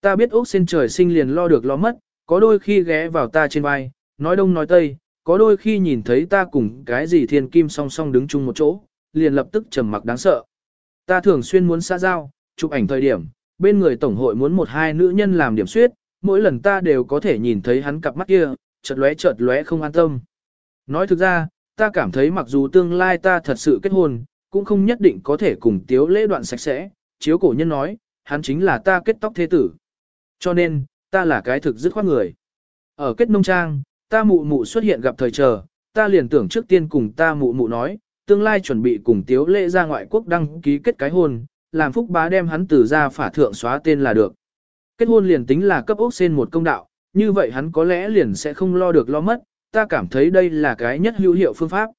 Ta biết ốc sen trời sinh liền lo được lo mất, có đôi khi ghé vào ta trên vai, nói đông nói tây, có đôi khi nhìn thấy ta cùng cái gì thiên kim song song đứng chung một chỗ, liền lập tức trầm mặc đáng sợ. Ta thường xuyên muốn xa giao, chụp ảnh thời điểm, bên người tổng hội muốn một hai nữ nhân làm điểm suyết, mỗi lần ta đều có thể nhìn thấy hắn cặp mắt kia, chợt lóe chợt lóe không an tâm. Nói thực ra, ta cảm thấy mặc dù tương lai ta thật sự kết hôn, cũng không nhất định có thể cùng tiếu lễ đoạn sạch sẽ, chiếu cổ nhân nói, hắn chính là ta kết tóc thế tử. Cho nên, ta là cái thực dứt khoát người. Ở kết nông trang, ta mụ mụ xuất hiện gặp thời chờ, ta liền tưởng trước tiên cùng ta mụ mụ nói, tương lai chuẩn bị cùng tiếu lễ ra ngoại quốc đăng ký kết cái hôn, làm phúc bá đem hắn từ ra phả thượng xóa tên là được. Kết hôn liền tính là cấp ốc sen một công đạo, như vậy hắn có lẽ liền sẽ không lo được lo mất, ta cảm thấy đây là cái nhất hữu hiệu phương pháp.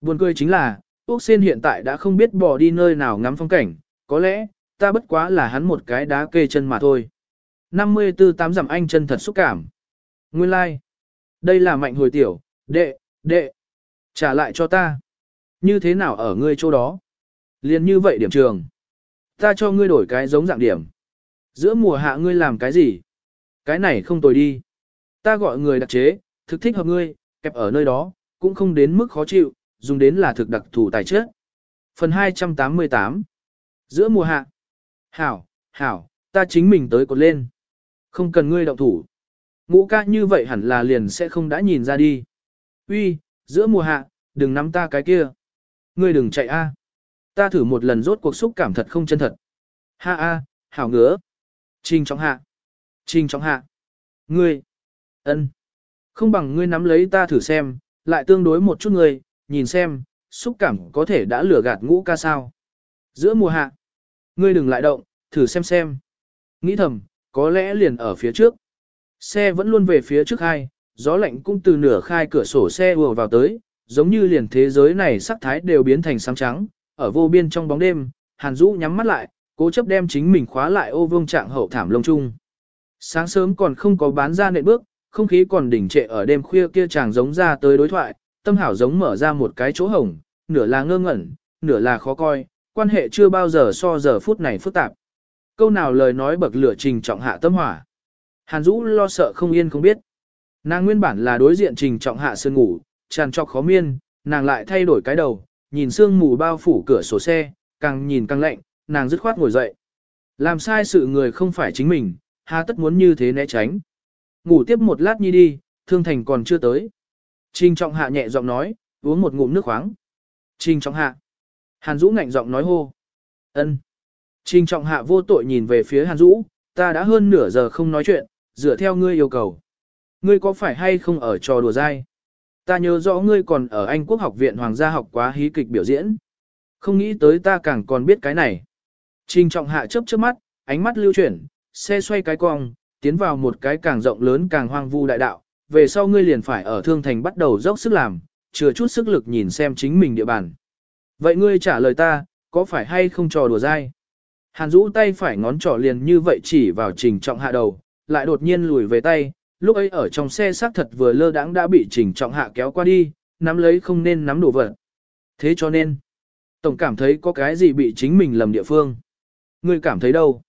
Buồn cười chính là, ốc sen hiện tại đã không biết bỏ đi nơi nào ngắm phong cảnh, có lẽ, ta bất quá là hắn một cái đá kê chân mà thôi. 54 tám dặm anh chân thật xúc cảm. Nguyên lai, like. đây là mạnh hồi tiểu, đệ, đệ, trả lại cho ta. Như thế nào ở ngươi chỗ đó? Liên như vậy điểm trường. Ta cho ngươi đổi cái giống dạng điểm. Giữa mùa hạ ngươi làm cái gì? Cái này không tồi đi. Ta gọi người đặc chế, thực thích hợp ngươi, kẹp ở nơi đó, cũng không đến mức khó chịu, dùng đến là thực đặc thù tài chất. Phần 288 Giữa mùa hạ Hảo, hảo, ta chính mình tới cột lên. Không cần ngươi động thủ. Ngũ ca như vậy hẳn là liền sẽ không đã nhìn ra đi. Uy, giữa mùa hạ, đừng nắm ta cái kia. Ngươi đừng chạy a. Ta thử một lần rốt cuộc xúc cảm thật không chân thật. Ha a, hảo ngứa. Trình trọng hạ. Trình trọng hạ. Ngươi. ân, Không bằng ngươi nắm lấy ta thử xem, lại tương đối một chút ngươi, nhìn xem, xúc cảm có thể đã lừa gạt ngũ ca sao. Giữa mùa hạ. Ngươi đừng lại động, thử xem xem. Nghĩ thầm, có lẽ liền ở phía trước. Xe vẫn luôn về phía trước hai, gió lạnh cũng từ nửa khai cửa sổ xe ùa vào tới, giống như liền thế giới này sắc thái đều biến thành sáng trắng, ở vô biên trong bóng đêm, Hàn Dũ nhắm mắt lại, cố chấp đem chính mình khóa lại ô vương trạng hậu thảm lông chung. Sáng sớm còn không có bán ra nệ bước, không khí còn đỉnh trệ ở đêm khuya kia chàng giống ra tới đối thoại, tâm hảo giống mở ra một cái chỗ hổng, nửa là ngơ ngẩn, nửa là khó coi, quan hệ chưa bao giờ so giờ phút này phức tạp. Câu nào lời nói bậc lửa trình trọng hạ tâm hỏa. Hàn Dũ lo sợ không yên không biết. Nàng nguyên bản là đối diện trình trọng hạ sơn ngủ, tràn trọc khó miên, nàng lại thay đổi cái đầu, nhìn sương mù bao phủ cửa sổ xe, càng nhìn càng lạnh, nàng dứt khoát ngồi dậy. Làm sai sự người không phải chính mình, hà tất muốn như thế né tránh. Ngủ tiếp một lát nhi đi, thương thành còn chưa tới. Trình trọng hạ nhẹ giọng nói, uống một ngụm nước khoáng. Trình trọng hạ. Hàn Dũ ngạnh giọng nói hô. ân. Trình trọng hạ vô tội nhìn về phía Hàn Dũ, ta đã hơn nửa giờ không nói chuyện, dựa theo ngươi yêu cầu. Ngươi có phải hay không ở trò đùa dai? Ta nhớ rõ ngươi còn ở Anh Quốc học viện Hoàng gia học quá hí kịch biểu diễn. Không nghĩ tới ta càng còn biết cái này. Trình trọng hạ chớp chớp mắt, ánh mắt lưu chuyển, xe xoay cái cong, tiến vào một cái càng rộng lớn càng hoang vu đại đạo. Về sau ngươi liền phải ở Thương Thành bắt đầu dốc sức làm, chừa chút sức lực nhìn xem chính mình địa bàn. Vậy ngươi trả lời ta, có phải hay không trò đùa dai? Hàn Dũ tay phải ngón trỏ liền như vậy chỉ vào trình trọng hạ đầu, lại đột nhiên lùi về tay, lúc ấy ở trong xe xác thật vừa lơ đãng đã bị trình trọng hạ kéo qua đi, nắm lấy không nên nắm đổ vật. Thế cho nên, tổng cảm thấy có cái gì bị chính mình lầm địa phương. Ngươi cảm thấy đâu?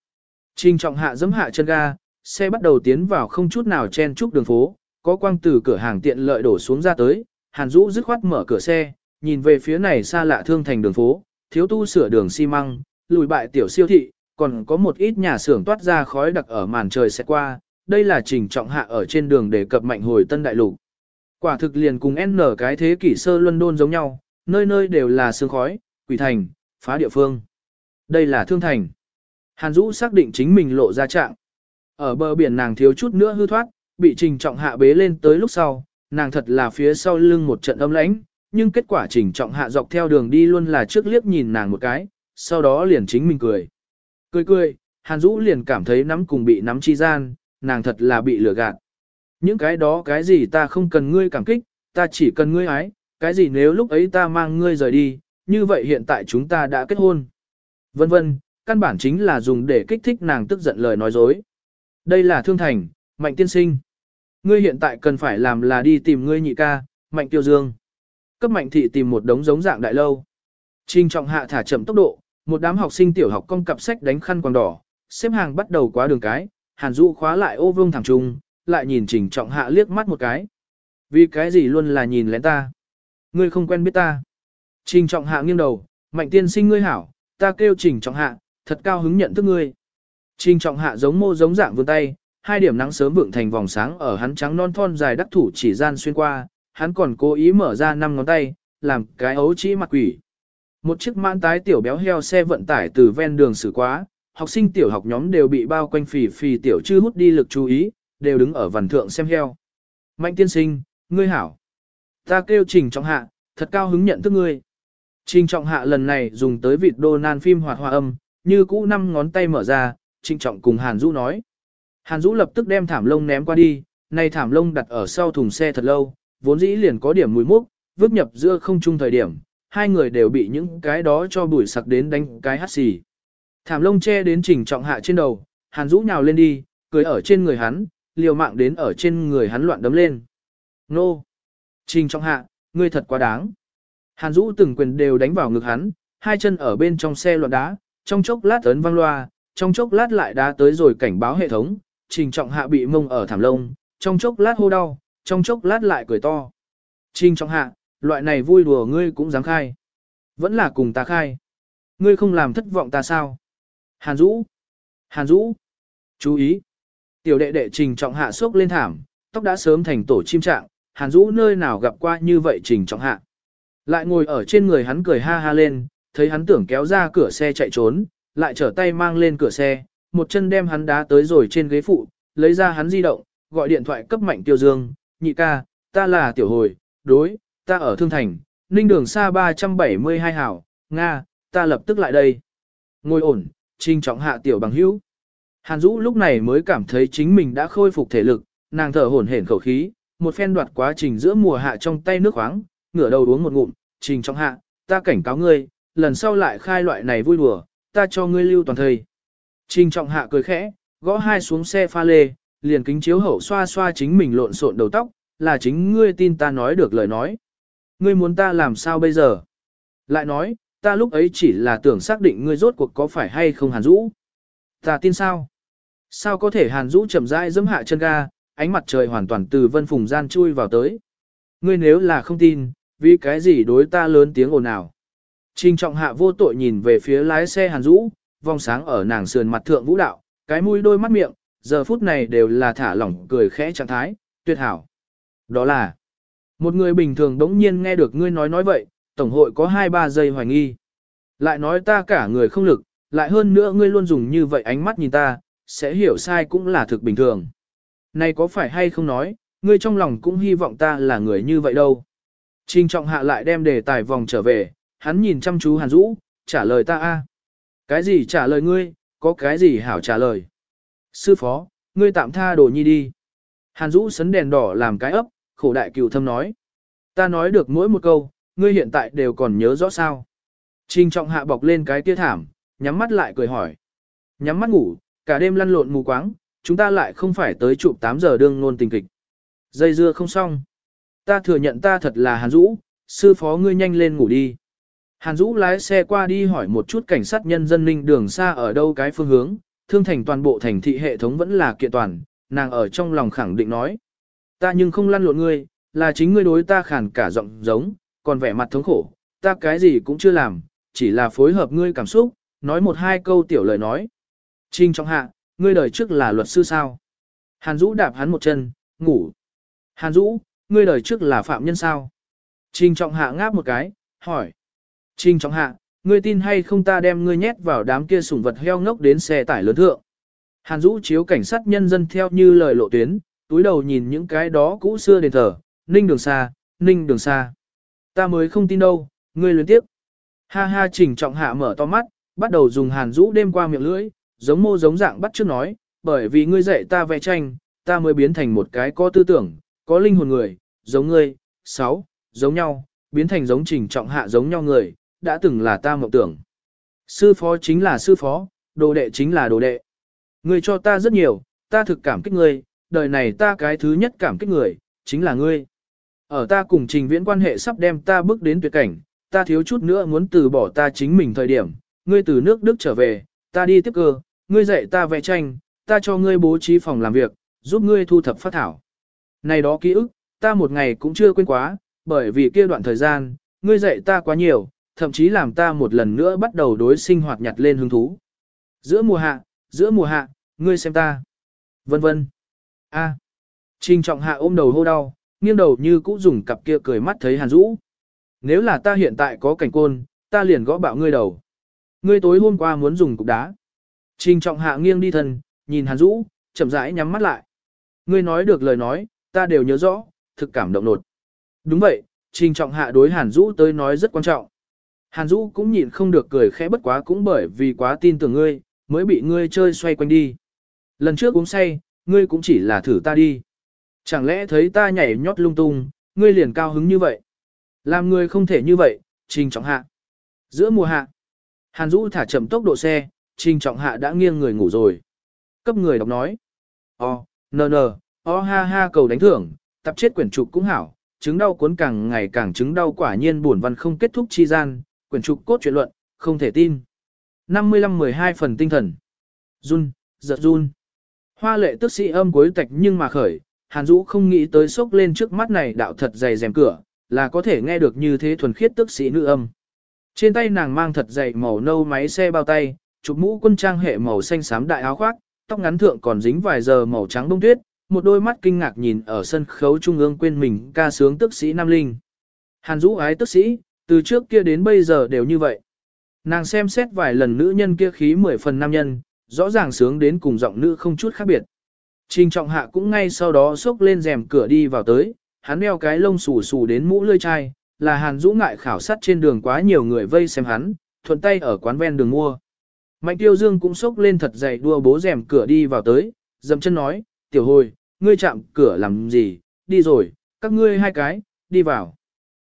Trình trọng hạ giẫm hạ chân ga, xe bắt đầu tiến vào không chút nào chen chúc đường phố, có quang từ cửa hàng tiện lợi đổ xuống ra tới, Hàn Dũ dứt khoát mở cửa xe, nhìn về phía này xa lạ thương thành đường phố, thiếu tu sửa đường xi măng, lùi bại tiểu siêu thị, còn có một ít nhà xưởng toát ra khói đặc ở màn trời sẽ qua, đây là trình trọng hạ ở trên đường để cập mạnh hồi tân đại lục. Quả thực liền cùng N cái thế kỷ sơ London giống nhau, nơi nơi đều là sương khói, quỷ thành, phá địa phương. Đây là thương thành. Hàn Dũ xác định chính mình lộ ra trạng. Ở bờ biển nàng thiếu chút nữa hư thoát, bị trình trọng hạ bế lên tới lúc sau, nàng thật là phía sau lưng một trận âm lãnh, nhưng kết quả trình trọng hạ dọc theo đường đi luôn là trước liếc nhìn nàng một cái, sau đó liền chính mình cười. Cười cười, Hàn Dũ liền cảm thấy nắm cùng bị nắm chi gian, nàng thật là bị lừa gạt. Những cái đó cái gì ta không cần ngươi cảm kích, ta chỉ cần ngươi ái, cái gì nếu lúc ấy ta mang ngươi rời đi, như vậy hiện tại chúng ta đã kết hôn. Vân vân, căn bản chính là dùng để kích thích nàng tức giận lời nói dối. Đây là thương thành, mạnh tiên sinh. Ngươi hiện tại cần phải làm là đi tìm ngươi nhị ca, mạnh tiêu dương. Cấp mạnh thị tìm một đống giống dạng đại lâu. Trình trọng hạ thả chậm tốc độ, một đám học sinh tiểu học công cặp sách đánh khăn quàng đỏ, xếp hàng bắt đầu qua đường cái, Hàn Dũ khóa lại ô vương thẳng trung, lại nhìn Trình Trọng Hạ liếc mắt một cái. Vì cái gì luôn là nhìn lén ta? Ngươi không quen biết ta. Trình Trọng Hạ nghiêng đầu, mạnh tiên sinh ngươi hảo, ta kêu Trình Trọng Hạ, thật cao hứng nhận thức ngươi. Trình Trọng Hạ giống mô giống dạng vươn tay, hai điểm nắng sớm vượng thành vòng sáng ở hắn trắng non thon dài đắc thủ chỉ gian xuyên qua, hắn còn cố ý mở ra năm ngón tay, làm cái ấu chỉ mặt quỷ. Một chiếc mãn tái tiểu béo heo xe vận tải từ ven đường xử quá, học sinh tiểu học nhóm đều bị bao quanh phì phì tiểu chư hút đi lực chú ý, đều đứng ở vằn thượng xem heo. Mạnh tiên sinh, ngươi hảo. Ta kêu trình trọng hạ, thật cao hứng nhận thức ngươi. Trình trọng hạ lần này dùng tới vịt đô nan phim hoạt hòa âm, như cũ năm ngón tay mở ra, trình trọng cùng Hàn Dũ nói. Hàn Dũ lập tức đem thảm lông ném qua đi, này thảm lông đặt ở sau thùng xe thật lâu, vốn dĩ liền có điểm mùi mốc, vứt nhập giữa không trung thời điểm, hai người đều bị những cái đó cho bụi sặc đến đánh cái hắt xì. Thảm lông che đến trình trọng hạ trên đầu, hàn rũ nhào lên đi, cười ở trên người hắn, liều mạng đến ở trên người hắn loạn đấm lên. Nô! Trình trọng hạ, ngươi thật quá đáng. Hàn Dũ từng quyền đều đánh vào ngực hắn, hai chân ở bên trong xe loạn đá, trong chốc lát ấn văng loa, trong chốc lát lại đá tới rồi cảnh báo hệ thống, trình trọng hạ bị mông ở thảm lông, trong chốc lát hô đau, trong chốc lát lại cười to. Trình trọng hạ, loại này vui đùa ngươi cũng dám khai. Vẫn là cùng ta khai. Ngươi không làm thất vọng ta sao? Hàn Dũ! Hàn Dũ! Chú ý! Tiểu đệ đệ trình trọng hạ sốc lên thảm, tóc đã sớm thành tổ chim trạng, Hàn Dũ nơi nào gặp qua như vậy trình trọng hạ. Lại ngồi ở trên người hắn cười ha ha lên, thấy hắn tưởng kéo ra cửa xe chạy trốn, lại trở tay mang lên cửa xe, một chân đem hắn đá tới rồi trên ghế phụ, lấy ra hắn di động, gọi điện thoại cấp mạnh tiêu dương, nhị ca, ta là tiểu hồi, đối, ta ở Thương Thành, ninh đường xa 372 hảo, Nga, ta lập tức lại đây. Ngồi ổn, trinh trọng hạ tiểu bằng hữu. Hàn Dũ lúc này mới cảm thấy chính mình đã khôi phục thể lực, nàng thở hổn hển khẩu khí, một phen đoạt quá trình giữa mùa hạ trong tay nước khoáng, ngửa đầu uống một ngụm, trình trọng hạ, ta cảnh cáo ngươi, lần sau lại khai loại này vui đùa, ta cho ngươi lưu toàn thời. Trình trọng hạ cười khẽ, gõ hai xuống xe pha lê, liền kính chiếu hậu xoa xoa chính mình lộn xộn đầu tóc, là chính ngươi tin ta nói được lời nói. Ngươi muốn ta làm sao bây giờ? Lại nói, ta lúc ấy chỉ là tưởng xác định ngươi rốt cuộc có phải hay không hàn Dũ, Ta tin sao? Sao có thể hàn Dũ chậm rãi dẫm hạ chân ga, ánh mặt trời hoàn toàn từ vân phùng gian chui vào tới. Ngươi nếu là không tin, vì cái gì đối ta lớn tiếng ồn ào. Trình trọng hạ vô tội nhìn về phía lái xe hàn Dũ, vòng sáng ở nàng sườn mặt thượng vũ đạo, cái mũi đôi mắt miệng, giờ phút này đều là thả lỏng cười khẽ trạng thái, tuyệt hảo. Đó là, một người bình thường đống nhiên nghe được ngươi nói nói vậy, tổng hội có 2-3 giây hoài nghi. Lại nói ta cả người không lực, lại hơn nữa ngươi luôn dùng như vậy ánh mắt nhìn ta, sẽ hiểu sai cũng là thực bình thường. Này có phải hay không nói, ngươi trong lòng cũng hy vọng ta là người như vậy đâu. Trình trọng hạ lại đem đề tài vòng trở về, hắn nhìn chăm chú Hàn Dũ, trả lời ta a. Cái gì trả lời ngươi, có cái gì hảo trả lời. Sư phó, ngươi tạm tha đồ nhi đi. Hàn Dũ sấn đèn đỏ làm cái ấp, khổ đại cựu thâm nói. Ta nói được mỗi một câu, ngươi hiện tại đều còn nhớ rõ sao. Trình trọng hạ bọc lên cái kia thảm, nhắm mắt lại cười hỏi. Nhắm mắt ngủ, cả đêm lăn lộn mù quáng, chúng ta lại không phải tới chụp 8 giờ đương nôn tình kịch. Dây dưa không xong. Ta thừa nhận ta thật là Hàn Dũ, sư phó ngươi nhanh lên ngủ đi. Hàn Dũ lái xe qua đi hỏi một chút cảnh sát nhân dân ninh đường xa ở đâu cái phương hướng, thương thành toàn bộ thành thị hệ thống vẫn là kiện toàn, nàng ở trong lòng khẳng định nói. Ta nhưng không lăn lộn ngươi, là chính ngươi đối ta khản cả giọng giống, còn vẻ mặt thống khổ, ta cái gì cũng chưa làm, chỉ là phối hợp ngươi cảm xúc, nói một hai câu tiểu lời nói. Trinh trọng hạ, ngươi đời trước là luật sư sao? Hàn Dũ đạp hắn một chân, ngủ. Hàn Dũ, ngươi đời trước là phạm nhân sao? Trình trọng hạ ngáp một cái, hỏi. Trình trọng hạ, ngươi tin hay không ta đem ngươi nhét vào đám kia sủng vật heo ngốc đến xe tải lớn thượng. Hàn Dũ chiếu cảnh sát nhân dân theo như lời lộ tuyến, túi đầu nhìn những cái đó cũ xưa đền thờ, ninh đường xa, ninh đường xa. Ta mới không tin đâu, ngươi luyến tiếp. Ha ha trình trọng hạ mở to mắt, bắt đầu dùng hàn rũ đêm qua miệng lưỡi, giống mô giống dạng bắt trước nói, bởi vì ngươi dạy ta vẽ tranh, ta mới biến thành một cái có tư tưởng, có linh hồn người, giống ngươi, sáu, giống nhau, biến thành giống trình trọng hạ giống nhau người, đã từng là ta mộng tưởng. Sư phó chính là sư phó, đồ đệ chính là đồ đệ. Ngươi cho ta rất nhiều, ta thực cảm kích ngươi, đời này ta cái thứ nhất cảm kích người, chính là ngươi. Ở ta cùng trình viễn quan hệ sắp đem ta bước đến tuyệt cảnh, ta thiếu chút nữa muốn từ bỏ ta chính mình thời điểm, ngươi từ nước Đức trở về, ta đi tiếp cơ, ngươi dạy ta vẽ tranh, ta cho ngươi bố trí phòng làm việc, giúp ngươi thu thập phát thảo. Này đó ký ức, ta một ngày cũng chưa quên quá, bởi vì kia đoạn thời gian, ngươi dạy ta quá nhiều, thậm chí làm ta một lần nữa bắt đầu đối sinh hoạt nhặt lên hứng thú. Giữa mùa hạ, giữa mùa hạ, ngươi xem ta. Vân vân. A. Trình trọng hạ ôm đầu hô đau, nghiêng đầu như cũ dùng cặp kia cười mắt thấy hàn Dũ. Nếu là ta hiện tại có cảnh côn, ta liền gõ bạo ngươi đầu. Ngươi tối hôm qua muốn dùng cục đá. Trình trọng hạ nghiêng đi thân, nhìn hàn Dũ, chậm rãi nhắm mắt lại. Ngươi nói được lời nói, ta đều nhớ rõ, thực cảm động nột. Đúng vậy, trình trọng hạ đối hàn Dũ tới nói rất quan trọng. Hàn Dũ cũng nhịn không được cười khẽ bất quá cũng bởi vì quá tin tưởng ngươi, mới bị ngươi chơi xoay quanh đi. Lần trước uống say, ngươi cũng chỉ là thử ta đi. Chẳng lẽ thấy ta nhảy nhót lung tung, ngươi liền cao hứng như vậy? Làm người không thể như vậy, trình trọng hạ. Giữa mùa hạ, Hàn Dũ thả chậm tốc độ xe, trình trọng hạ đã nghiêng người ngủ rồi. Cấp người đọc nói. o nờ nờ, O ha ha cầu đánh thưởng, tập chết quyển trục cũng hảo, chứng đau cuốn càng ngày càng chứng đau quả nhiên buồn văn không kết thúc chi gian, quyển trục cốt truyện luận, không thể tin. 55-12 phần tinh thần. Run, giật run. Hoa lệ tức sĩ âm cuối tạch nhưng mà khởi, Hàn Dũ không nghĩ tới sốc lên trước mắt này đạo thật dày rèm cửa, là có thể nghe được như thế thuần khiết tức sĩ nữ âm. Trên tay nàng mang thật dày màu nâu máy xe bao tay, chụp mũ quân trang hệ màu xanh xám đại áo khoác, tóc ngắn thượng còn dính vài giờ màu trắng bông tuyết, một đôi mắt kinh ngạc nhìn ở sân khấu trung ương quên mình ca sướng tức sĩ Nam Linh. Hàn Dũ ái tức sĩ, từ trước kia đến bây giờ đều như vậy. Nàng xem xét vài lần nữ nhân kia khí mười phần nam nhân, rõ ràng sướng đến cùng giọng nữ không chút khác biệt. Trình trọng hạ cũng ngay sau đó xốc lên rèm cửa đi vào tới, hắn đeo cái lông xù xù đến mũ lươi chai, là hàn Dũ ngại khảo sát trên đường quá nhiều người vây xem hắn, thuận tay ở quán ven đường mua. Mạnh tiêu dương cũng xốc lên thật dày đua bố rèm cửa đi vào tới, dậm chân nói, tiểu hồi, ngươi chạm cửa làm gì, đi rồi, các ngươi hai cái, đi vào.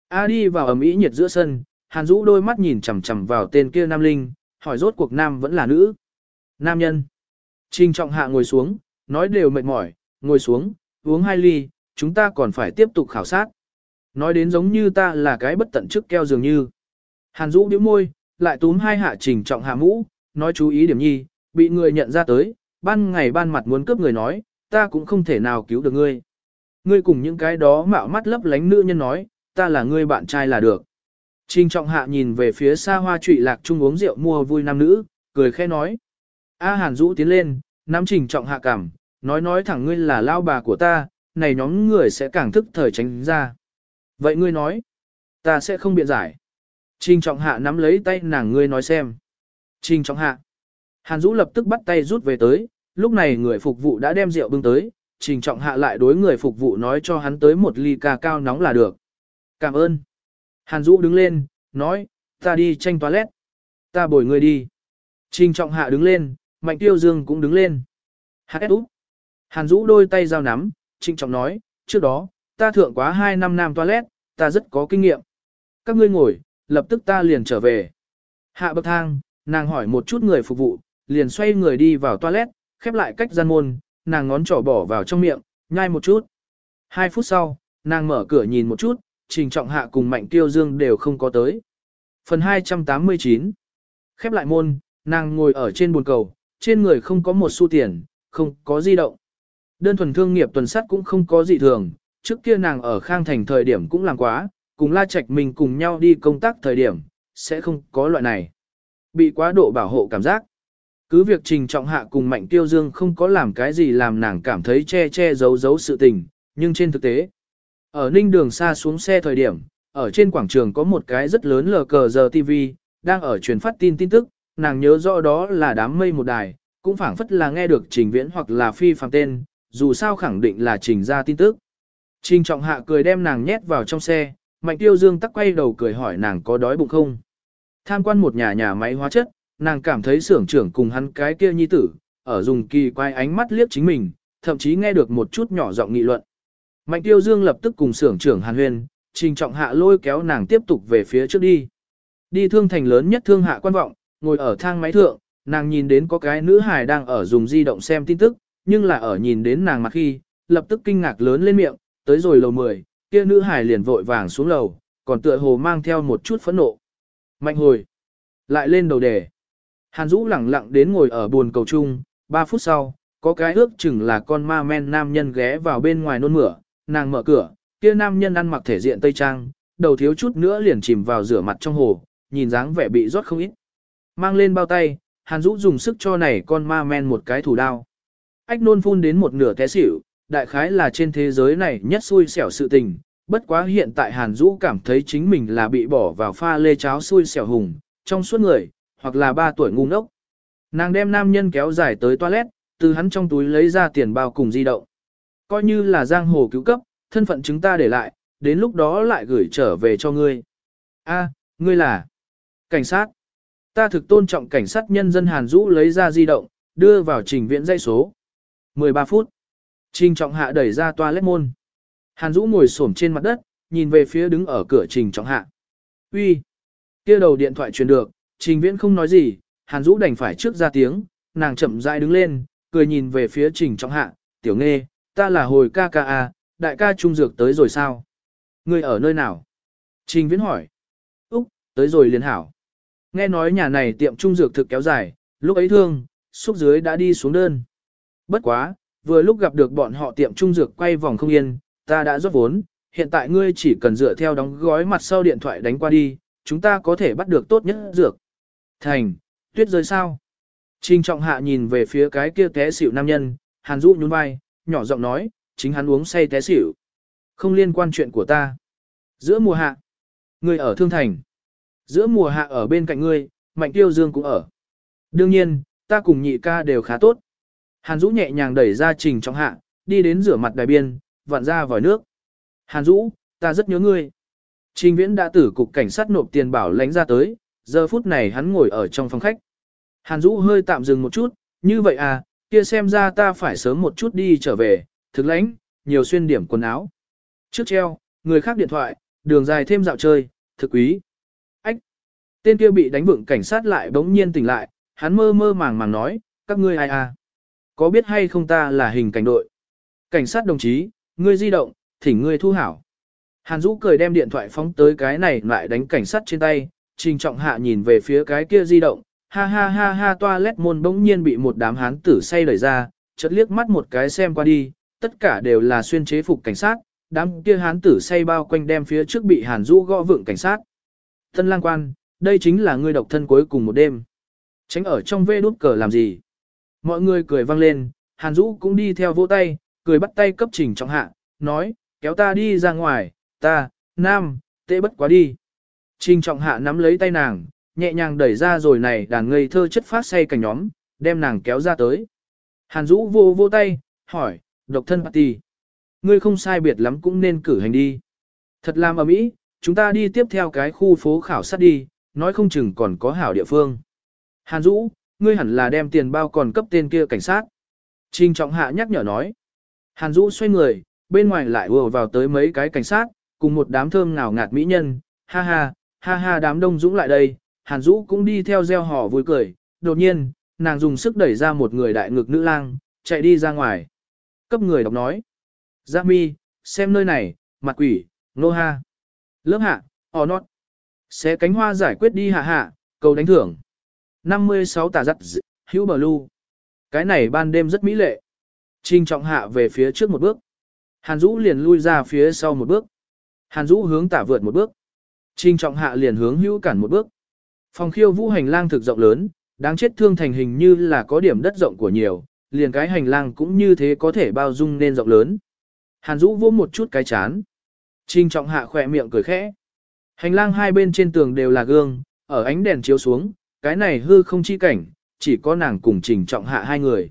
A đi vào ầm ý nhiệt giữa sân, hàn Dũ đôi mắt nhìn chằm chằm vào tên kia nam linh, hỏi rốt cuộc nam vẫn là nữ. Nam nhân. Trình trọng hạ ngồi xuống, nói đều mệt mỏi, ngồi xuống, uống hai ly, chúng ta còn phải tiếp tục khảo sát. Nói đến giống như ta là cái bất tận trước keo dường như. Hàn Dũ bĩu môi, lại túm hai hạ trình trọng hạ mũ, nói chú ý điểm nhi, bị người nhận ra tới, ban ngày ban mặt muốn cướp người nói, ta cũng không thể nào cứu được ngươi. Ngươi cùng những cái đó mạo mắt lấp lánh nữ nhân nói, ta là ngươi bạn trai là được. Trình trọng hạ nhìn về phía xa hoa trụy lạc trung uống rượu mua vui nam nữ, cười khẽ nói. A Hàn Dũ tiến lên, nắm trình trọng hạ cảm, nói nói thẳng ngươi là lao bà của ta, này nhóm người sẽ càng thức thời tránh ra. Vậy ngươi nói, ta sẽ không biện giải. Trình trọng hạ nắm lấy tay nàng ngươi nói xem. Trình trọng hạ. Hàn Dũ lập tức bắt tay rút về tới, lúc này người phục vụ đã đem rượu bưng tới, trình trọng hạ lại đối người phục vụ nói cho hắn tới một ly cà cao nóng là được. Cảm ơn. Hàn Dũ đứng lên, nói, ta đi tranh toilet. Ta bồi người đi. Trình trọng hạ đứng lên, mạnh tiêu dương cũng đứng lên. Hát úp. Hàn Dũ đôi tay giao nắm, trinh trọng nói, trước đó, ta thượng quá 2 năm nam toilet, ta rất có kinh nghiệm. Các ngươi ngồi, lập tức ta liền trở về. Hạ bậc thang, nàng hỏi một chút người phục vụ, liền xoay người đi vào toilet, khép lại cách gian môn, nàng ngón trỏ bỏ vào trong miệng, nhai một chút. Hai phút sau, nàng mở cửa nhìn một chút, trình trọng hạ cùng mạnh tiêu dương đều không có tới. Phần 289 Khép lại môn, nàng ngồi ở trên bồn cầu, trên người không có một xu tiền, không có di động. Đơn thuần thương nghiệp tuần sắt cũng không có gì thường, trước kia nàng ở Khang Thành thời điểm cũng làm quá, cùng La Trạch mình cùng nhau đi công tác thời điểm, sẽ không có loại này. Bị quá độ bảo hộ cảm giác. Cứ việc trình trọng hạ cùng mạnh tiêu dương không có làm cái gì làm nàng cảm thấy che che giấu giấu sự tình, nhưng trên thực tế, ở ninh đường xa xuống xe thời điểm, ở trên quảng trường có một cái rất lớn lờ cờ giờ TV, đang ở truyền phát tin tin tức, nàng nhớ rõ đó là đám mây một đài, cũng phảng phất là nghe được trình viễn hoặc là phi phàm tên, dù sao khẳng định là trình ra tin tức. Trình trọng hạ cười đem nàng nhét vào trong xe, mạnh tiêu dương tắc quay đầu cười hỏi nàng có đói bụng không. Tham quan một nhà nhà máy hóa chất, nàng cảm thấy xưởng trưởng cùng hắn cái kia nhi tử, ở dùng kỳ quay ánh mắt liếc chính mình, thậm chí nghe được một chút nhỏ giọng nghị luận. Mạnh tiêu dương lập tức cùng xưởng trưởng hàn huyên, trình trọng hạ lôi kéo nàng tiếp tục về phía trước đi. Đi thương thành lớn nhất thương hạ quan vọng, ngồi ở thang máy thượng, nàng nhìn đến có cái nữ hài đang ở dùng di động xem tin tức, nhưng là ở nhìn đến nàng mặt khi, lập tức kinh ngạc lớn lên miệng, tới rồi lầu 10, kia nữ hải liền vội vàng xuống lầu, còn tựa hồ mang theo một chút phẫn nộ. Mạnh hồi, lại lên đầu đề. Hàn Dũ lẳng lặng đến ngồi ở buồn cầu chung, 3 phút sau, có cái ước chừng là con ma men nam nhân ghé vào bên ngoài nôn mửa, nàng mở cửa, kia nam nhân ăn mặc thể diện tây trang, đầu thiếu chút nữa liền chìm vào rửa mặt trong hồ, nhìn dáng vẻ bị rót không ít. Mang lên bao tay, Hàn Dũ dùng sức cho này con ma men một cái thủ đao. Ách nôn phun đến một nửa té xỉu, đại khái là trên thế giới này nhất xui xẻo sự tình. Bất quá hiện tại Hàn Dũ cảm thấy chính mình là bị bỏ vào pha lê cháo xui xẻo hùng, trong suốt người, hoặc là ba tuổi ngu ngốc. Nàng đem nam nhân kéo dài tới toilet, từ hắn trong túi lấy ra tiền bao cùng di động. Coi như là giang hồ cứu cấp, thân phận chúng ta để lại, đến lúc đó lại gửi trở về cho ngươi. A, ngươi là cảnh sát. Ta thực tôn trọng cảnh sát nhân dân Hàn Dũ lấy ra di động, đưa vào trình viện dây số. 13 phút. Trình trọng hạ đẩy ra toilet môn. Hàn Dũ ngồi xổm trên mặt đất, nhìn về phía đứng ở cửa trình trọng hạ. Uy, kia đầu điện thoại truyền được, trình viễn không nói gì, Hàn Dũ đành phải trước ra tiếng, nàng chậm rãi đứng lên, cười nhìn về phía trình trọng hạ, tiểu nghe, ta là hồi ca ca a, đại ca trung dược tới rồi sao? Ngươi ở nơi nào? Trình Viễn hỏi. Úc, tới rồi liền hảo. Nghe nói nhà này tiệm trung dược thực kéo dài, lúc ấy thương, xúc dưới đã đi xuống đơn. Bất quá, vừa lúc gặp được bọn họ tiệm trung dược quay vòng không yên, ta đã rót vốn, hiện tại ngươi chỉ cần dựa theo đóng gói mặt sau điện thoại đánh qua đi, chúng ta có thể bắt được tốt nhất dược. Thành, tuyết rơi sao? Trình trọng hạ nhìn về phía cái kia té xỉu nam nhân, hàn dụ nhún vai, nhỏ giọng nói, chính hắn uống say té xỉu. Không liên quan chuyện của ta. Giữa mùa hạ, ngươi ở Thương Thành. Giữa mùa hạ ở bên cạnh ngươi, Mạnh Tiêu Dương cũng ở. Đương nhiên, ta cùng nhị ca đều khá tốt. Hàn Dũ nhẹ nhàng đẩy ra trình trọng hạ, đi đến rửa mặt đài biên, vặn ra vòi nước. Hàn Dũ, ta rất nhớ ngươi. Trình Viễn đã tử cục cảnh sát nộp tiền bảo lãnh ra tới, giờ phút này hắn ngồi ở trong phòng khách. Hàn Dũ hơi tạm dừng một chút, như vậy à, kia xem ra ta phải sớm một chút đi trở về, thực lãnh, nhiều xuyên điểm quần áo. Trước treo, người khác điện thoại, đường dài thêm dạo chơi, thực quý. Ách! Tên kia bị đánh vựng cảnh sát lại bỗng nhiên tỉnh lại, hắn mơ mơ màng màng nói, các ngươi ai à? Có biết hay không ta là hình cảnh đội? Cảnh sát đồng chí, ngươi di động, thỉnh ngươi thu hảo. Hàn Dũ cười đem điện thoại phóng tới cái này lại đánh cảnh sát trên tay, trình trọng hạ nhìn về phía cái kia di động, ha ha ha ha toilet môn bỗng nhiên bị một đám hán tử say đẩy ra, chợt liếc mắt một cái xem qua đi, tất cả đều là xuyên chế phục cảnh sát, đám kia hán tử say bao quanh đem phía trước bị Hàn Dũ gõ vượng cảnh sát. Thân lang quan, đây chính là ngươi độc thân cuối cùng một đêm. Tránh ở trong vê đút cờ làm gì? Mọi người cười vang lên, Hàn Dũ cũng đi theo vỗ tay, cười bắt tay cấp trình trọng hạ, nói, kéo ta đi ra ngoài, ta, nam, tệ bất quá đi. Trình trọng hạ nắm lấy tay nàng, nhẹ nhàng đẩy ra rồi này đàn ngây thơ chất phát say cảnh nhóm, đem nàng kéo ra tới. Hàn Dũ vô vô tay, hỏi, độc thân party. Ngươi không sai biệt lắm cũng nên cử hành đi. Thật làm ở mỹ, chúng ta đi tiếp theo cái khu phố khảo sát đi, nói không chừng còn có hảo địa phương. Hàn Dũ, ngươi hẳn là đem tiền bao còn cấp tên kia cảnh sát. Trình trọng hạ nhắc nhở nói. Hàn Dũ xoay người, bên ngoài lại ùa vào tới mấy cái cảnh sát, cùng một đám thơm ngào ngạt mỹ nhân, ha ha, ha ha đám đông dũng lại đây, Hàn Dũ cũng đi theo gieo hò vui cười, đột nhiên, nàng dùng sức đẩy ra một người đại ngực nữ lang, chạy đi ra ngoài. Cấp người đọc nói. Giác mi, xem nơi này, mặt quỷ, nô ha. Lớp hạ, ò nót. Xé cánh hoa giải quyết đi hạ hạ, cầu đánh thưởng. 56 tà giặt hữu bờ lưu. Cái này ban đêm rất mỹ lệ. Trình trọng hạ về phía trước một bước. Hàn Dũ liền lui ra phía sau một bước. Hàn Dũ hướng tả vượt một bước. Trình trọng hạ liền hướng hữu cản một bước. Phòng khiêu vũ hành lang thực rộng lớn, đáng chết thương thành hình như là có điểm đất rộng của nhiều, liền cái hành lang cũng như thế có thể bao dung nên rộng lớn. Hàn Dũ vô một chút cái chán. Trình trọng hạ khỏe miệng cười khẽ. Hành lang hai bên trên tường đều là gương, ở ánh đèn chiếu xuống, cái này hư không chi cảnh, chỉ có nàng cùng trình trọng hạ hai người.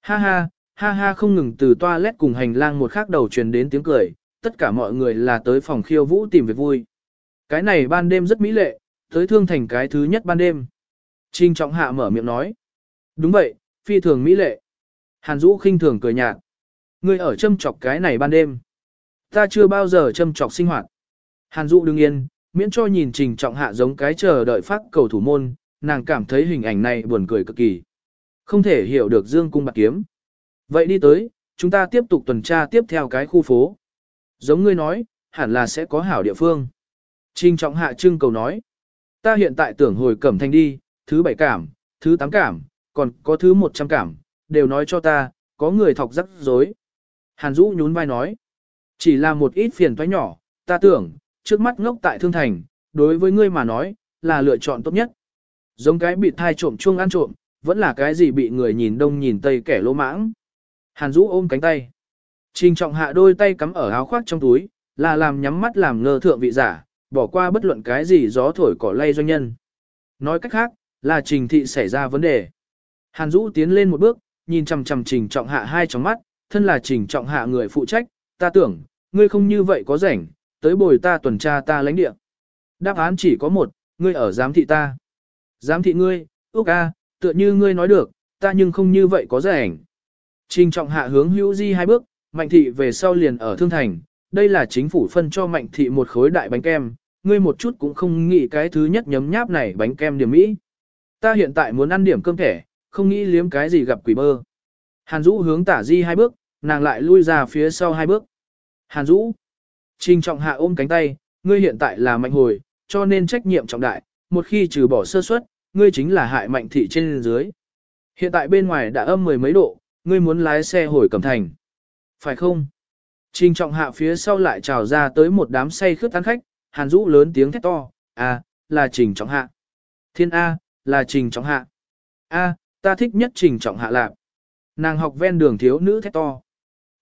Ha ha, ha ha không ngừng từ toilet cùng hành lang một khắc đầu truyền đến tiếng cười, tất cả mọi người là tới phòng khiêu vũ tìm việc vui. Cái này ban đêm rất mỹ lệ, tới thương thành cái thứ nhất ban đêm. Trình trọng hạ mở miệng nói. Đúng vậy, phi thường mỹ lệ. Hàn Dũ khinh thường cười nhạt. Ngươi ở châm chọc cái này ban đêm. Ta chưa bao giờ châm chọc sinh hoạt. Hàn Dũ đương yên, miễn cho nhìn trình trọng hạ giống cái chờ đợi phát cầu thủ môn, nàng cảm thấy hình ảnh này buồn cười cực kỳ. Không thể hiểu được dương cung bạc kiếm. Vậy đi tới, chúng ta tiếp tục tuần tra tiếp theo cái khu phố. Giống ngươi nói, hẳn là sẽ có hảo địa phương. trinh trọng hạ trưng cầu nói. Ta hiện tại tưởng hồi cẩm thanh đi, thứ bảy cảm, thứ tám cảm, còn có thứ một trăm cảm, đều nói cho ta, có người thọc rắc rối. Hàn Dũ nhún vai nói. Chỉ là một ít phiền toái nhỏ, ta tưởng, trước mắt ngốc tại thương thành, đối với ngươi mà nói, là lựa chọn tốt nhất. Giống cái bị thai trộm chuông ăn trộm, vẫn là cái gì bị người nhìn đông nhìn tây kẻ lỗ mãng. Hàn Dũ ôm cánh tay. Trình trọng hạ đôi tay cắm ở áo khoác trong túi, là làm nhắm mắt làm ngơ thượng vị giả, bỏ qua bất luận cái gì gió thổi cỏ lay doanh nhân. Nói cách khác, là trình thị xảy ra vấn đề. Hàn Dũ tiến lên một bước, nhìn chằm chằm trình trọng hạ hai tròng mắt, thân là trình trọng hạ người phụ trách, ta tưởng, ngươi không như vậy có rảnh, tới bồi ta tuần tra ta lãnh địa. Đáp án chỉ có một, ngươi ở giám thị ta. Giám thị ngươi, úc a, tựa như ngươi nói được, ta nhưng không như vậy có rảnh. Trình trọng hạ hướng hữu di hai bước, mạnh thị về sau liền ở thương thành, đây là chính phủ phân cho mạnh thị một khối đại bánh kem, ngươi một chút cũng không nghĩ cái thứ nhất nhấm nháp này bánh kem điểm mỹ. Ta hiện tại muốn ăn điểm cơm thẻ, không nghĩ liếm cái gì gặp quỷ mơ. Hàn Dũ hướng tả di hai bước, nàng lại lui ra phía sau hai bước. Hàn Dũ. Trình trọng hạ ôm cánh tay, ngươi hiện tại là mạnh hồi, cho nên trách nhiệm trọng đại, một khi trừ bỏ sơ suất, ngươi chính là hại mạnh thị trên dưới. Hiện tại bên ngoài đã âm mười mấy độ, ngươi muốn lái xe hồi cẩm thành. Phải không? Trình trọng hạ phía sau lại trào ra tới một đám say khướt tán khách, hàn Dũ lớn tiếng thét to, à, là trình trọng hạ. Thiên A, là trình trọng hạ. A, ta thích nhất trình trọng hạ lạc. Nàng học ven đường thiếu nữ thét to.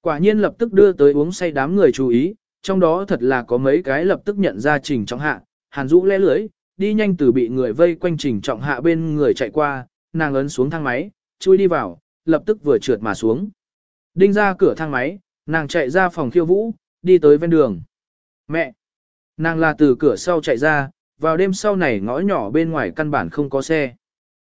Quả nhiên lập tức đưa tới uống say đám người chú ý, trong đó thật là có mấy cái lập tức nhận ra trình trọng hạ, hàn Dũ lẽ lưới, đi nhanh từ bị người vây quanh trình trọng hạ bên người chạy qua, nàng ấn xuống thang máy, chui đi vào, lập tức vừa trượt mà xuống. Đinh ra cửa thang máy, nàng chạy ra phòng khiêu vũ, đi tới ven đường. Mẹ! Nàng là từ cửa sau chạy ra, vào đêm sau này ngõ nhỏ bên ngoài căn bản không có xe.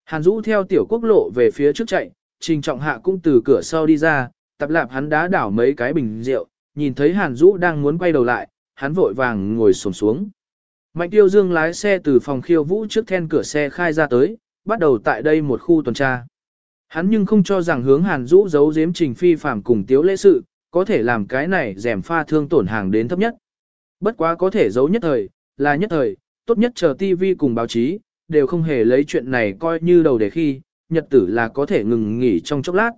Hàn Dũ theo tiểu quốc lộ về phía trước chạy, trình trọng hạ cũng từ cửa sau đi ra, tập lạp hắn đá đảo mấy cái bình rượu, nhìn thấy Hàn Dũ đang muốn quay đầu lại, hắn vội vàng ngồi xổm xuống. Mạnh tiêu dương lái xe từ phòng khiêu vũ trước then cửa xe khai ra tới, bắt đầu tại đây một khu tuần tra. Hắn nhưng không cho rằng hướng Hàn Dũ giấu giếm trình phi phạm cùng tiếu lễ sự, có thể làm cái này rèm pha thương tổn hàng đến thấp nhất. Bất quá có thể giấu nhất thời, là nhất thời, tốt nhất chờ TV cùng báo chí, đều không hề lấy chuyện này coi như đầu để khi, nhật tử là có thể ngừng nghỉ trong chốc lát.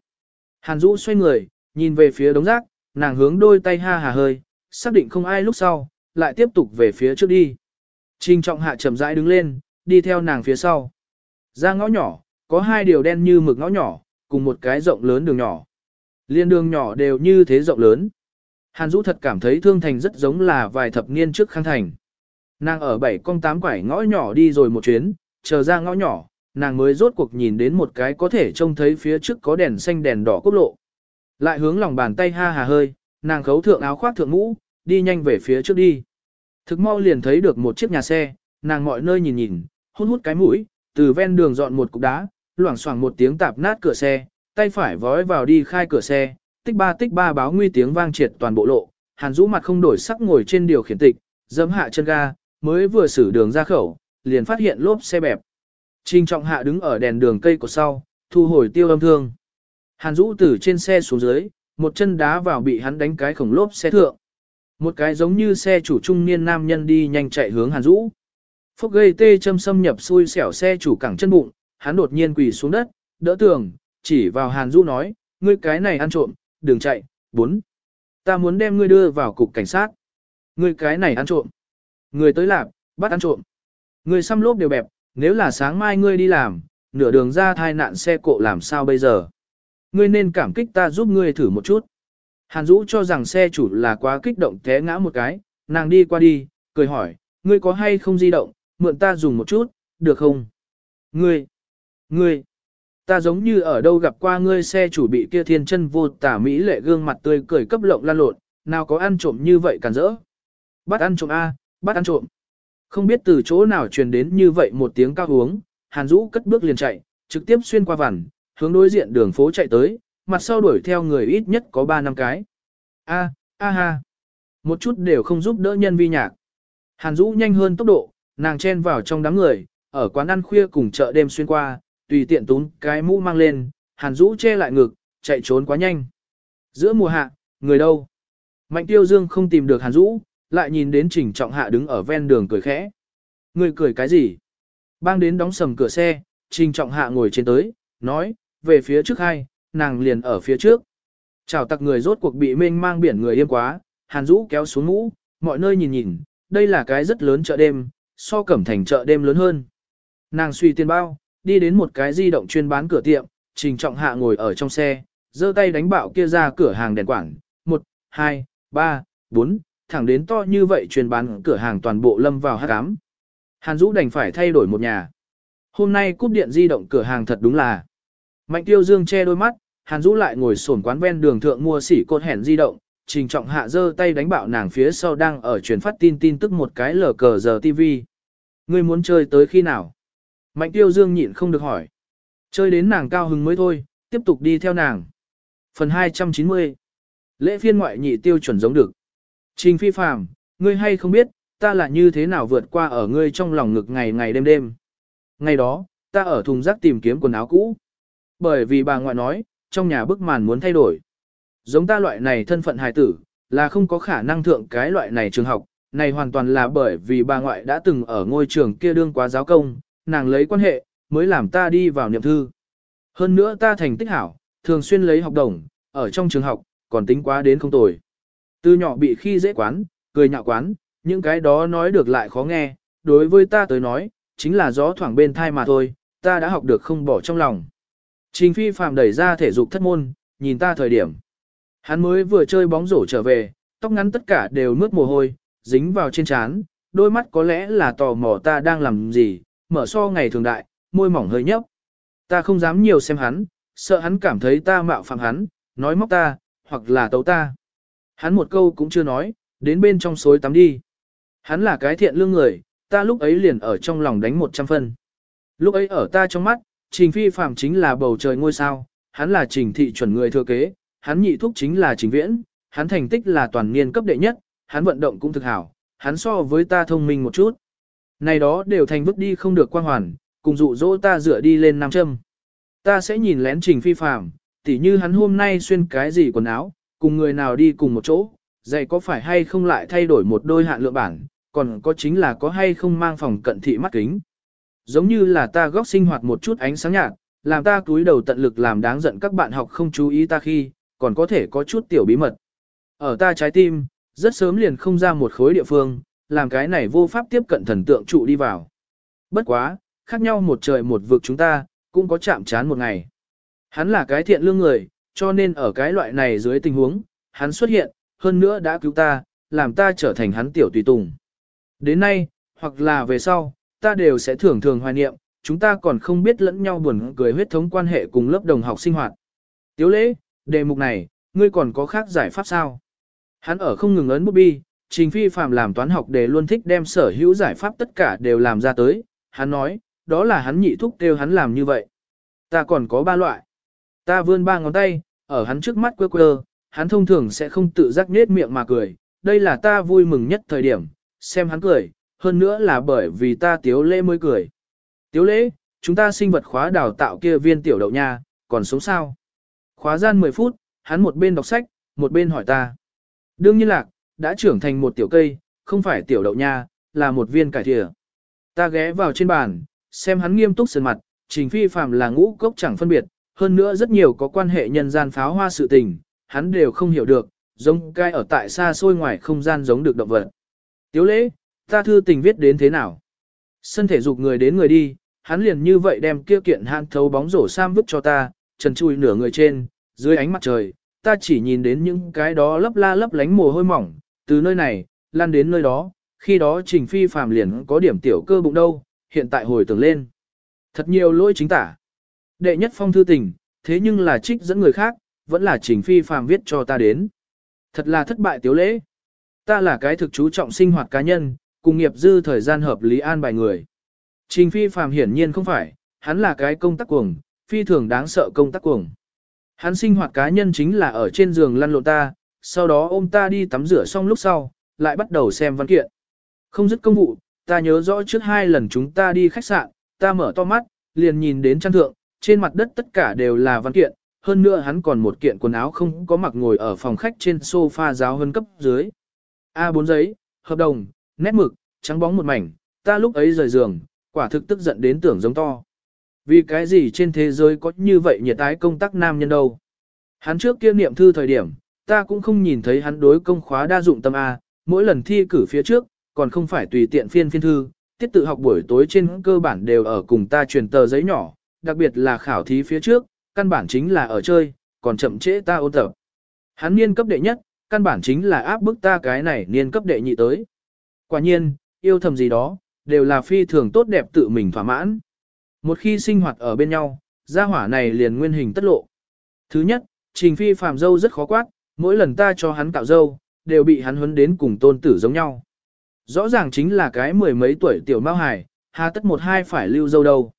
Hàn Dũ xoay người, nhìn về phía đống rác, nàng hướng đôi tay ha hà hơi, xác định không ai lúc sau, lại tiếp tục về phía trước đi. Trình trọng hạ chậm rãi đứng lên, đi theo nàng phía sau. Ra ngõ nhỏ, có hai điều đen như mực ngõ nhỏ, cùng một cái rộng lớn đường nhỏ. Liên đường nhỏ đều như thế rộng lớn. Hàn Dũ thật cảm thấy thương thành rất giống là vài thập niên trước khang thành. Nàng ở bảy con tám quải ngõ nhỏ đi rồi một chuyến, chờ ra ngõ nhỏ, nàng mới rốt cuộc nhìn đến một cái có thể trông thấy phía trước có đèn xanh đèn đỏ quốc lộ. Lại hướng lòng bàn tay ha hà hơi, nàng khấu thượng áo khoác thượng mũ, đi nhanh về phía trước đi. Thực mau liền thấy được một chiếc nhà xe, nàng mọi nơi nhìn nhìn, hút hút cái mũi, từ ven đường dọn một cục đá, loảng xoảng một tiếng tạp nát cửa xe, tay phải vói vào đi khai cửa xe, tích ba tích ba báo nguy tiếng vang triệt toàn bộ lộ, Hàn Dũ mặt không đổi sắc ngồi trên điều khiển tịch, dẫm hạ chân ga, mới vừa xử đường ra khẩu, liền phát hiện lốp xe bẹp. Trình trọng hạ đứng ở đèn đường cây của sau, thu hồi tiêu âm thương. Hàn Dũ từ trên xe xuống dưới, một chân đá vào bị hắn đánh cái khổng lốp xe thượng. Một cái giống như xe chủ trung niên nam nhân đi nhanh chạy hướng Hàn Dũ. Phúc gây tê châm xâm nhập xui xẻo xe chủ cẳng chân bụng, hắn đột nhiên quỳ xuống đất, đỡ tường, chỉ vào Hàn Dũ nói, ngươi cái này ăn trộm, đừng chạy, bốn. Ta muốn đem ngươi đưa vào cục cảnh sát. Ngươi cái này ăn trộm. Ngươi tới làm, bắt ăn trộm. Ngươi xăm lốp đều bẹp, nếu là sáng mai ngươi đi làm, nửa đường ra thai nạn xe cộ làm sao bây giờ. Ngươi nên cảm kích ta giúp ngươi thử một chút. Hàn Dũ cho rằng xe chủ là quá kích động té ngã một cái, nàng đi qua đi, cười hỏi, ngươi có hay không di động, mượn ta dùng một chút, được không? Ngươi, ngươi, ta giống như ở đâu gặp qua ngươi xe chủ bị kia thiên chân vô tả mỹ lệ gương mặt tươi cười cấp lộng lan lộn, nào có ăn trộm như vậy cản rỡ. Bắt ăn trộm A, bắt ăn trộm. Không biết từ chỗ nào truyền đến như vậy một tiếng cao uống, Hàn Dũ cất bước liền chạy, trực tiếp xuyên qua vằn, hướng đối diện đường phố chạy tới, mặt sau đuổi theo người ít nhất có 3 năm cái. A, a ha. Một chút đều không giúp đỡ nhân vi nhạc. Hàn Dũ nhanh hơn tốc độ, nàng chen vào trong đám người, ở quán ăn khuya cùng chợ đêm xuyên qua, tùy tiện tún cái mũ mang lên, Hàn Dũ che lại ngực, chạy trốn quá nhanh. Giữa mùa hạ, người đâu? Mạnh Tiêu Dương không tìm được Hàn Dũ, lại nhìn đến Trình Trọng Hạ đứng ở ven đường cười khẽ. Người cười cái gì? Bang đến đóng sầm cửa xe, Trình Trọng Hạ ngồi trên tới, nói, về phía trước hai, nàng liền ở phía trước. Chào tặc người rốt cuộc bị mênh mang biển người yêm quá, Hàn Dũ kéo xuống mũ, mọi nơi nhìn nhìn, đây là cái rất lớn chợ đêm, so cẩm thành chợ đêm lớn hơn. Nàng suy tiền bao, đi đến một cái di động chuyên bán cửa tiệm, Trình Trọng Hạ ngồi ở trong xe, giơ tay đánh bạo kia ra cửa hàng đèn quảng, 1, 2, 3, 4, thẳng đến to như vậy chuyên bán cửa hàng toàn bộ lâm vào hát cám. Hàn Dũ đành phải thay đổi một nhà. Hôm nay cúp điện di động cửa hàng thật đúng là. Mạnh tiêu dương che đôi mắt, Hàn Dũ lại ngồi sổn quán ven đường thượng mua sỉ cột hẻn di động, trình trọng hạ giơ tay đánh bạo nàng phía sau đang ở truyền phát tin tin tức một cái lờ cờ giờ TV. Ngươi muốn chơi tới khi nào? Mạnh tiêu dương nhịn không được hỏi. Chơi đến nàng cao hứng mới thôi, tiếp tục đi theo nàng. Phần 290 Lễ phiên ngoại nhị tiêu chuẩn giống được. Trình phi phàm, ngươi hay không biết, ta là như thế nào vượt qua ở ngươi trong lòng ngực ngày ngày đêm đêm. Ngày đó, ta ở thùng rác tìm kiếm quần áo cũ. Bởi vì bà ngoại nói, trong nhà bức màn muốn thay đổi. Giống ta loại này thân phận hài tử, là không có khả năng thượng cái loại này trường học, này hoàn toàn là bởi vì bà ngoại đã từng ở ngôi trường kia đương quá giáo công, nàng lấy quan hệ, mới làm ta đi vào niệm thư. Hơn nữa ta thành tích hảo, thường xuyên lấy học đồng, ở trong trường học, còn tính quá đến không tồi. Từ nhỏ bị khi dễ quán, cười nhạo quán, những cái đó nói được lại khó nghe, đối với ta tới nói, chính là gió thoảng bên thai mà thôi, ta đã học được không bỏ trong lòng. Trình phi phạm đẩy ra thể dục thất môn, nhìn ta thời điểm. Hắn mới vừa chơi bóng rổ trở về, tóc ngắn tất cả đều mướt mồ hôi, dính vào trên trán, đôi mắt có lẽ là tò mò ta đang làm gì, mở so ngày thường đại, môi mỏng hơi nhấp. Ta không dám nhiều xem hắn, sợ hắn cảm thấy ta mạo phạm hắn, nói móc ta, hoặc là tấu ta. Hắn một câu cũng chưa nói, đến bên trong suối tắm đi. Hắn là cái thiện lương người, ta lúc ấy liền ở trong lòng đánh một trăm phân. Lúc ấy ở ta trong mắt, trình phi phạm chính là bầu trời ngôi sao, hắn là trình thị chuẩn người thừa kế, hắn nhị thúc chính là trình viễn, hắn thành tích là toàn niên cấp đệ nhất, hắn vận động cũng thực hảo, hắn so với ta thông minh một chút. Này đó đều thành vứt đi không được quan hoàn, cùng dụ dỗ ta dựa đi lên nam châm. Ta sẽ nhìn lén trình phi phạm, tỉ như hắn hôm nay xuyên cái gì quần áo, cùng người nào đi cùng một chỗ, giày có phải hay không lại thay đổi một đôi hạn lượng bản, còn có chính là có hay không mang phòng cận thị mắt kính. Giống như là ta góc sinh hoạt một chút ánh sáng nhạt, làm ta túi đầu tận lực làm đáng giận các bạn học không chú ý ta khi, còn có thể có chút tiểu bí mật. Ở ta trái tim, rất sớm liền không ra một khối địa phương, làm cái này vô pháp tiếp cận thần tượng trụ đi vào. Bất quá, khác nhau một trời một vực chúng ta, cũng có chạm chán một ngày. Hắn là cái thiện lương người, cho nên ở cái loại này dưới tình huống, hắn xuất hiện, hơn nữa đã cứu ta, làm ta trở thành hắn tiểu tùy tùng. Đến nay, hoặc là về sau, ta đều sẽ thường thường hoài niệm, chúng ta còn không biết lẫn nhau buồn cười huyết thống quan hệ cùng lớp đồng học sinh hoạt. Tiếu lễ, đề mục này, ngươi còn có khác giải pháp sao? Hắn ở không ngừng ấn bút bi, trình phi phạm làm toán học để luôn thích đem sở hữu giải pháp tất cả đều làm ra tới. Hắn nói, đó là hắn nhị thúc kêu hắn làm như vậy. Ta còn có ba loại. Ta vươn ba ngón tay, ở hắn trước mắt quơ quơ, hắn thông thường sẽ không tự giác nết miệng mà cười. Đây là ta vui mừng nhất thời điểm, xem hắn cười, hơn nữa là bởi vì ta tiếu lễ mới cười. Tiếu lễ, chúng ta sinh vật khóa đào tạo kia viên tiểu đậu nha, còn sống sao? Khóa gian 10 phút, hắn một bên đọc sách, một bên hỏi ta. Đương nhiên lạc, đã trưởng thành một tiểu cây, không phải tiểu đậu nha, là một viên cải thìa. Ta ghé vào trên bàn, xem hắn nghiêm túc sơn mặt, trình phi phạm là ngũ cốc chẳng phân biệt, hơn nữa rất nhiều có quan hệ nhân gian pháo hoa sự tình, hắn đều không hiểu được, giống cai ở tại xa xôi ngoài không gian giống được động vật. Tiếu lễ, ta thư tình viết đến thế nào? Sân thể dục người đến người đi, hắn liền như vậy đem kia kiện hạn thấu bóng rổ sam vứt cho ta, trần chui nửa người trên, dưới ánh mặt trời, ta chỉ nhìn đến những cái đó lấp la lấp lánh mồ hôi mỏng, từ nơi này, lan đến nơi đó, khi đó trình phi phàm liền có điểm tiểu cơ bụng đâu, hiện tại hồi tưởng lên. Thật nhiều lỗi chính tả. Đệ nhất phong thư tình, thế nhưng là trích dẫn người khác, vẫn là trình phi phàm viết cho ta đến. Thật là thất bại tiếu lễ. Ta là cái thực chú trọng sinh hoạt cá nhân, cùng nghiệp dư thời gian hợp lý an bài người. Trình phi phàm hiển nhiên không phải, hắn là cái công tác cuồng, phi thường đáng sợ công tác cuồng. Hắn sinh hoạt cá nhân chính là ở trên giường lăn lộn ta, sau đó ôm ta đi tắm rửa xong lúc sau, lại bắt đầu xem văn kiện. Không dứt công vụ, ta nhớ rõ trước hai lần chúng ta đi khách sạn, ta mở to mắt, liền nhìn đến chăn thượng, trên mặt đất tất cả đều là văn kiện, hơn nữa hắn còn một kiện quần áo không có mặc ngồi ở phòng khách trên sofa giáo hơn cấp dưới. A4 giấy, hợp đồng, nét mực, trắng bóng một mảnh, ta lúc ấy rời giường, quả thực tức giận đến tưởng giống to. Vì cái gì trên thế giới có như vậy nhiệt tái công tác nam nhân đâu? Hắn trước kia niệm thư thời điểm, ta cũng không nhìn thấy hắn đối công khóa đa dụng tâm A, mỗi lần thi cử phía trước, còn không phải tùy tiện phiên phiên thư, tiết tự học buổi tối trên cơ bản đều ở cùng ta truyền tờ giấy nhỏ, đặc biệt là khảo thí phía trước, căn bản chính là ở chơi, còn chậm trễ ta ôn tập. Hắn niên cấp đệ nhất, căn bản chính là áp bức ta cái này niên cấp đệ nhị tới. Quả nhiên, yêu thầm gì đó, đều là phi thường tốt đẹp tự mình thỏa mãn. Một khi sinh hoạt ở bên nhau, gia hỏa này liền nguyên hình tất lộ. Thứ nhất, trình phi phàm dâu rất khó quát, mỗi lần ta cho hắn cạo dâu, đều bị hắn huấn đến cùng tôn tử giống nhau. Rõ ràng chính là cái mười mấy tuổi tiểu mao hải, hà tất một hai phải lưu dâu đâu.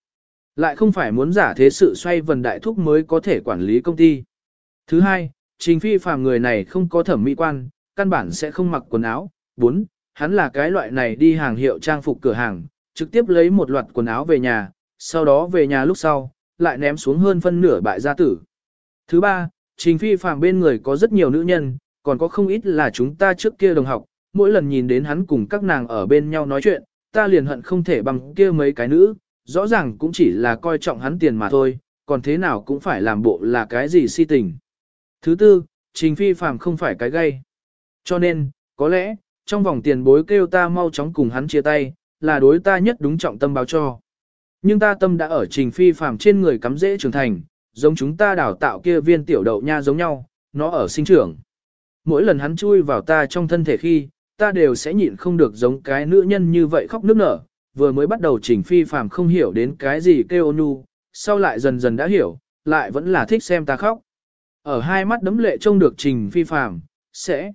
Lại không phải muốn giả thế sự xoay vần đại thúc mới có thể quản lý công ty. Thứ hai, trình phi phàm người này không có thẩm mỹ quan, căn bản sẽ không mặc quần áo. Bốn, hắn là cái loại này đi hàng hiệu trang phục cửa hàng, trực tiếp lấy một loạt quần áo về nhà, sau đó về nhà lúc sau, lại ném xuống hơn phân nửa bại gia tử. Thứ ba, Trình phi phàm bên người có rất nhiều nữ nhân, còn có không ít là chúng ta trước kia đồng học, mỗi lần nhìn đến hắn cùng các nàng ở bên nhau nói chuyện, ta liền hận không thể bằng kia mấy cái nữ, rõ ràng cũng chỉ là coi trọng hắn tiền mà thôi, còn thế nào cũng phải làm bộ là cái gì si tình. Thứ tư, trình phi phàm không phải cái gây. Cho nên, có lẽ, trong vòng tiền bối kêu ta mau chóng cùng hắn chia tay, là đối ta nhất đúng trọng tâm báo cho. Nhưng ta tâm đã ở trình phi phàm trên người cắm dễ trưởng thành, giống chúng ta đào tạo kia viên tiểu đậu nha giống nhau, nó ở sinh trưởng. Mỗi lần hắn chui vào ta trong thân thể khi, ta đều sẽ nhịn không được giống cái nữ nhân như vậy khóc nức nở, vừa mới bắt đầu trình phi phàm không hiểu đến cái gì kêu nu, sau lại dần dần đã hiểu, lại vẫn là thích xem ta khóc. Ở hai mắt đấm lệ trông được trình phi phàm, sẽ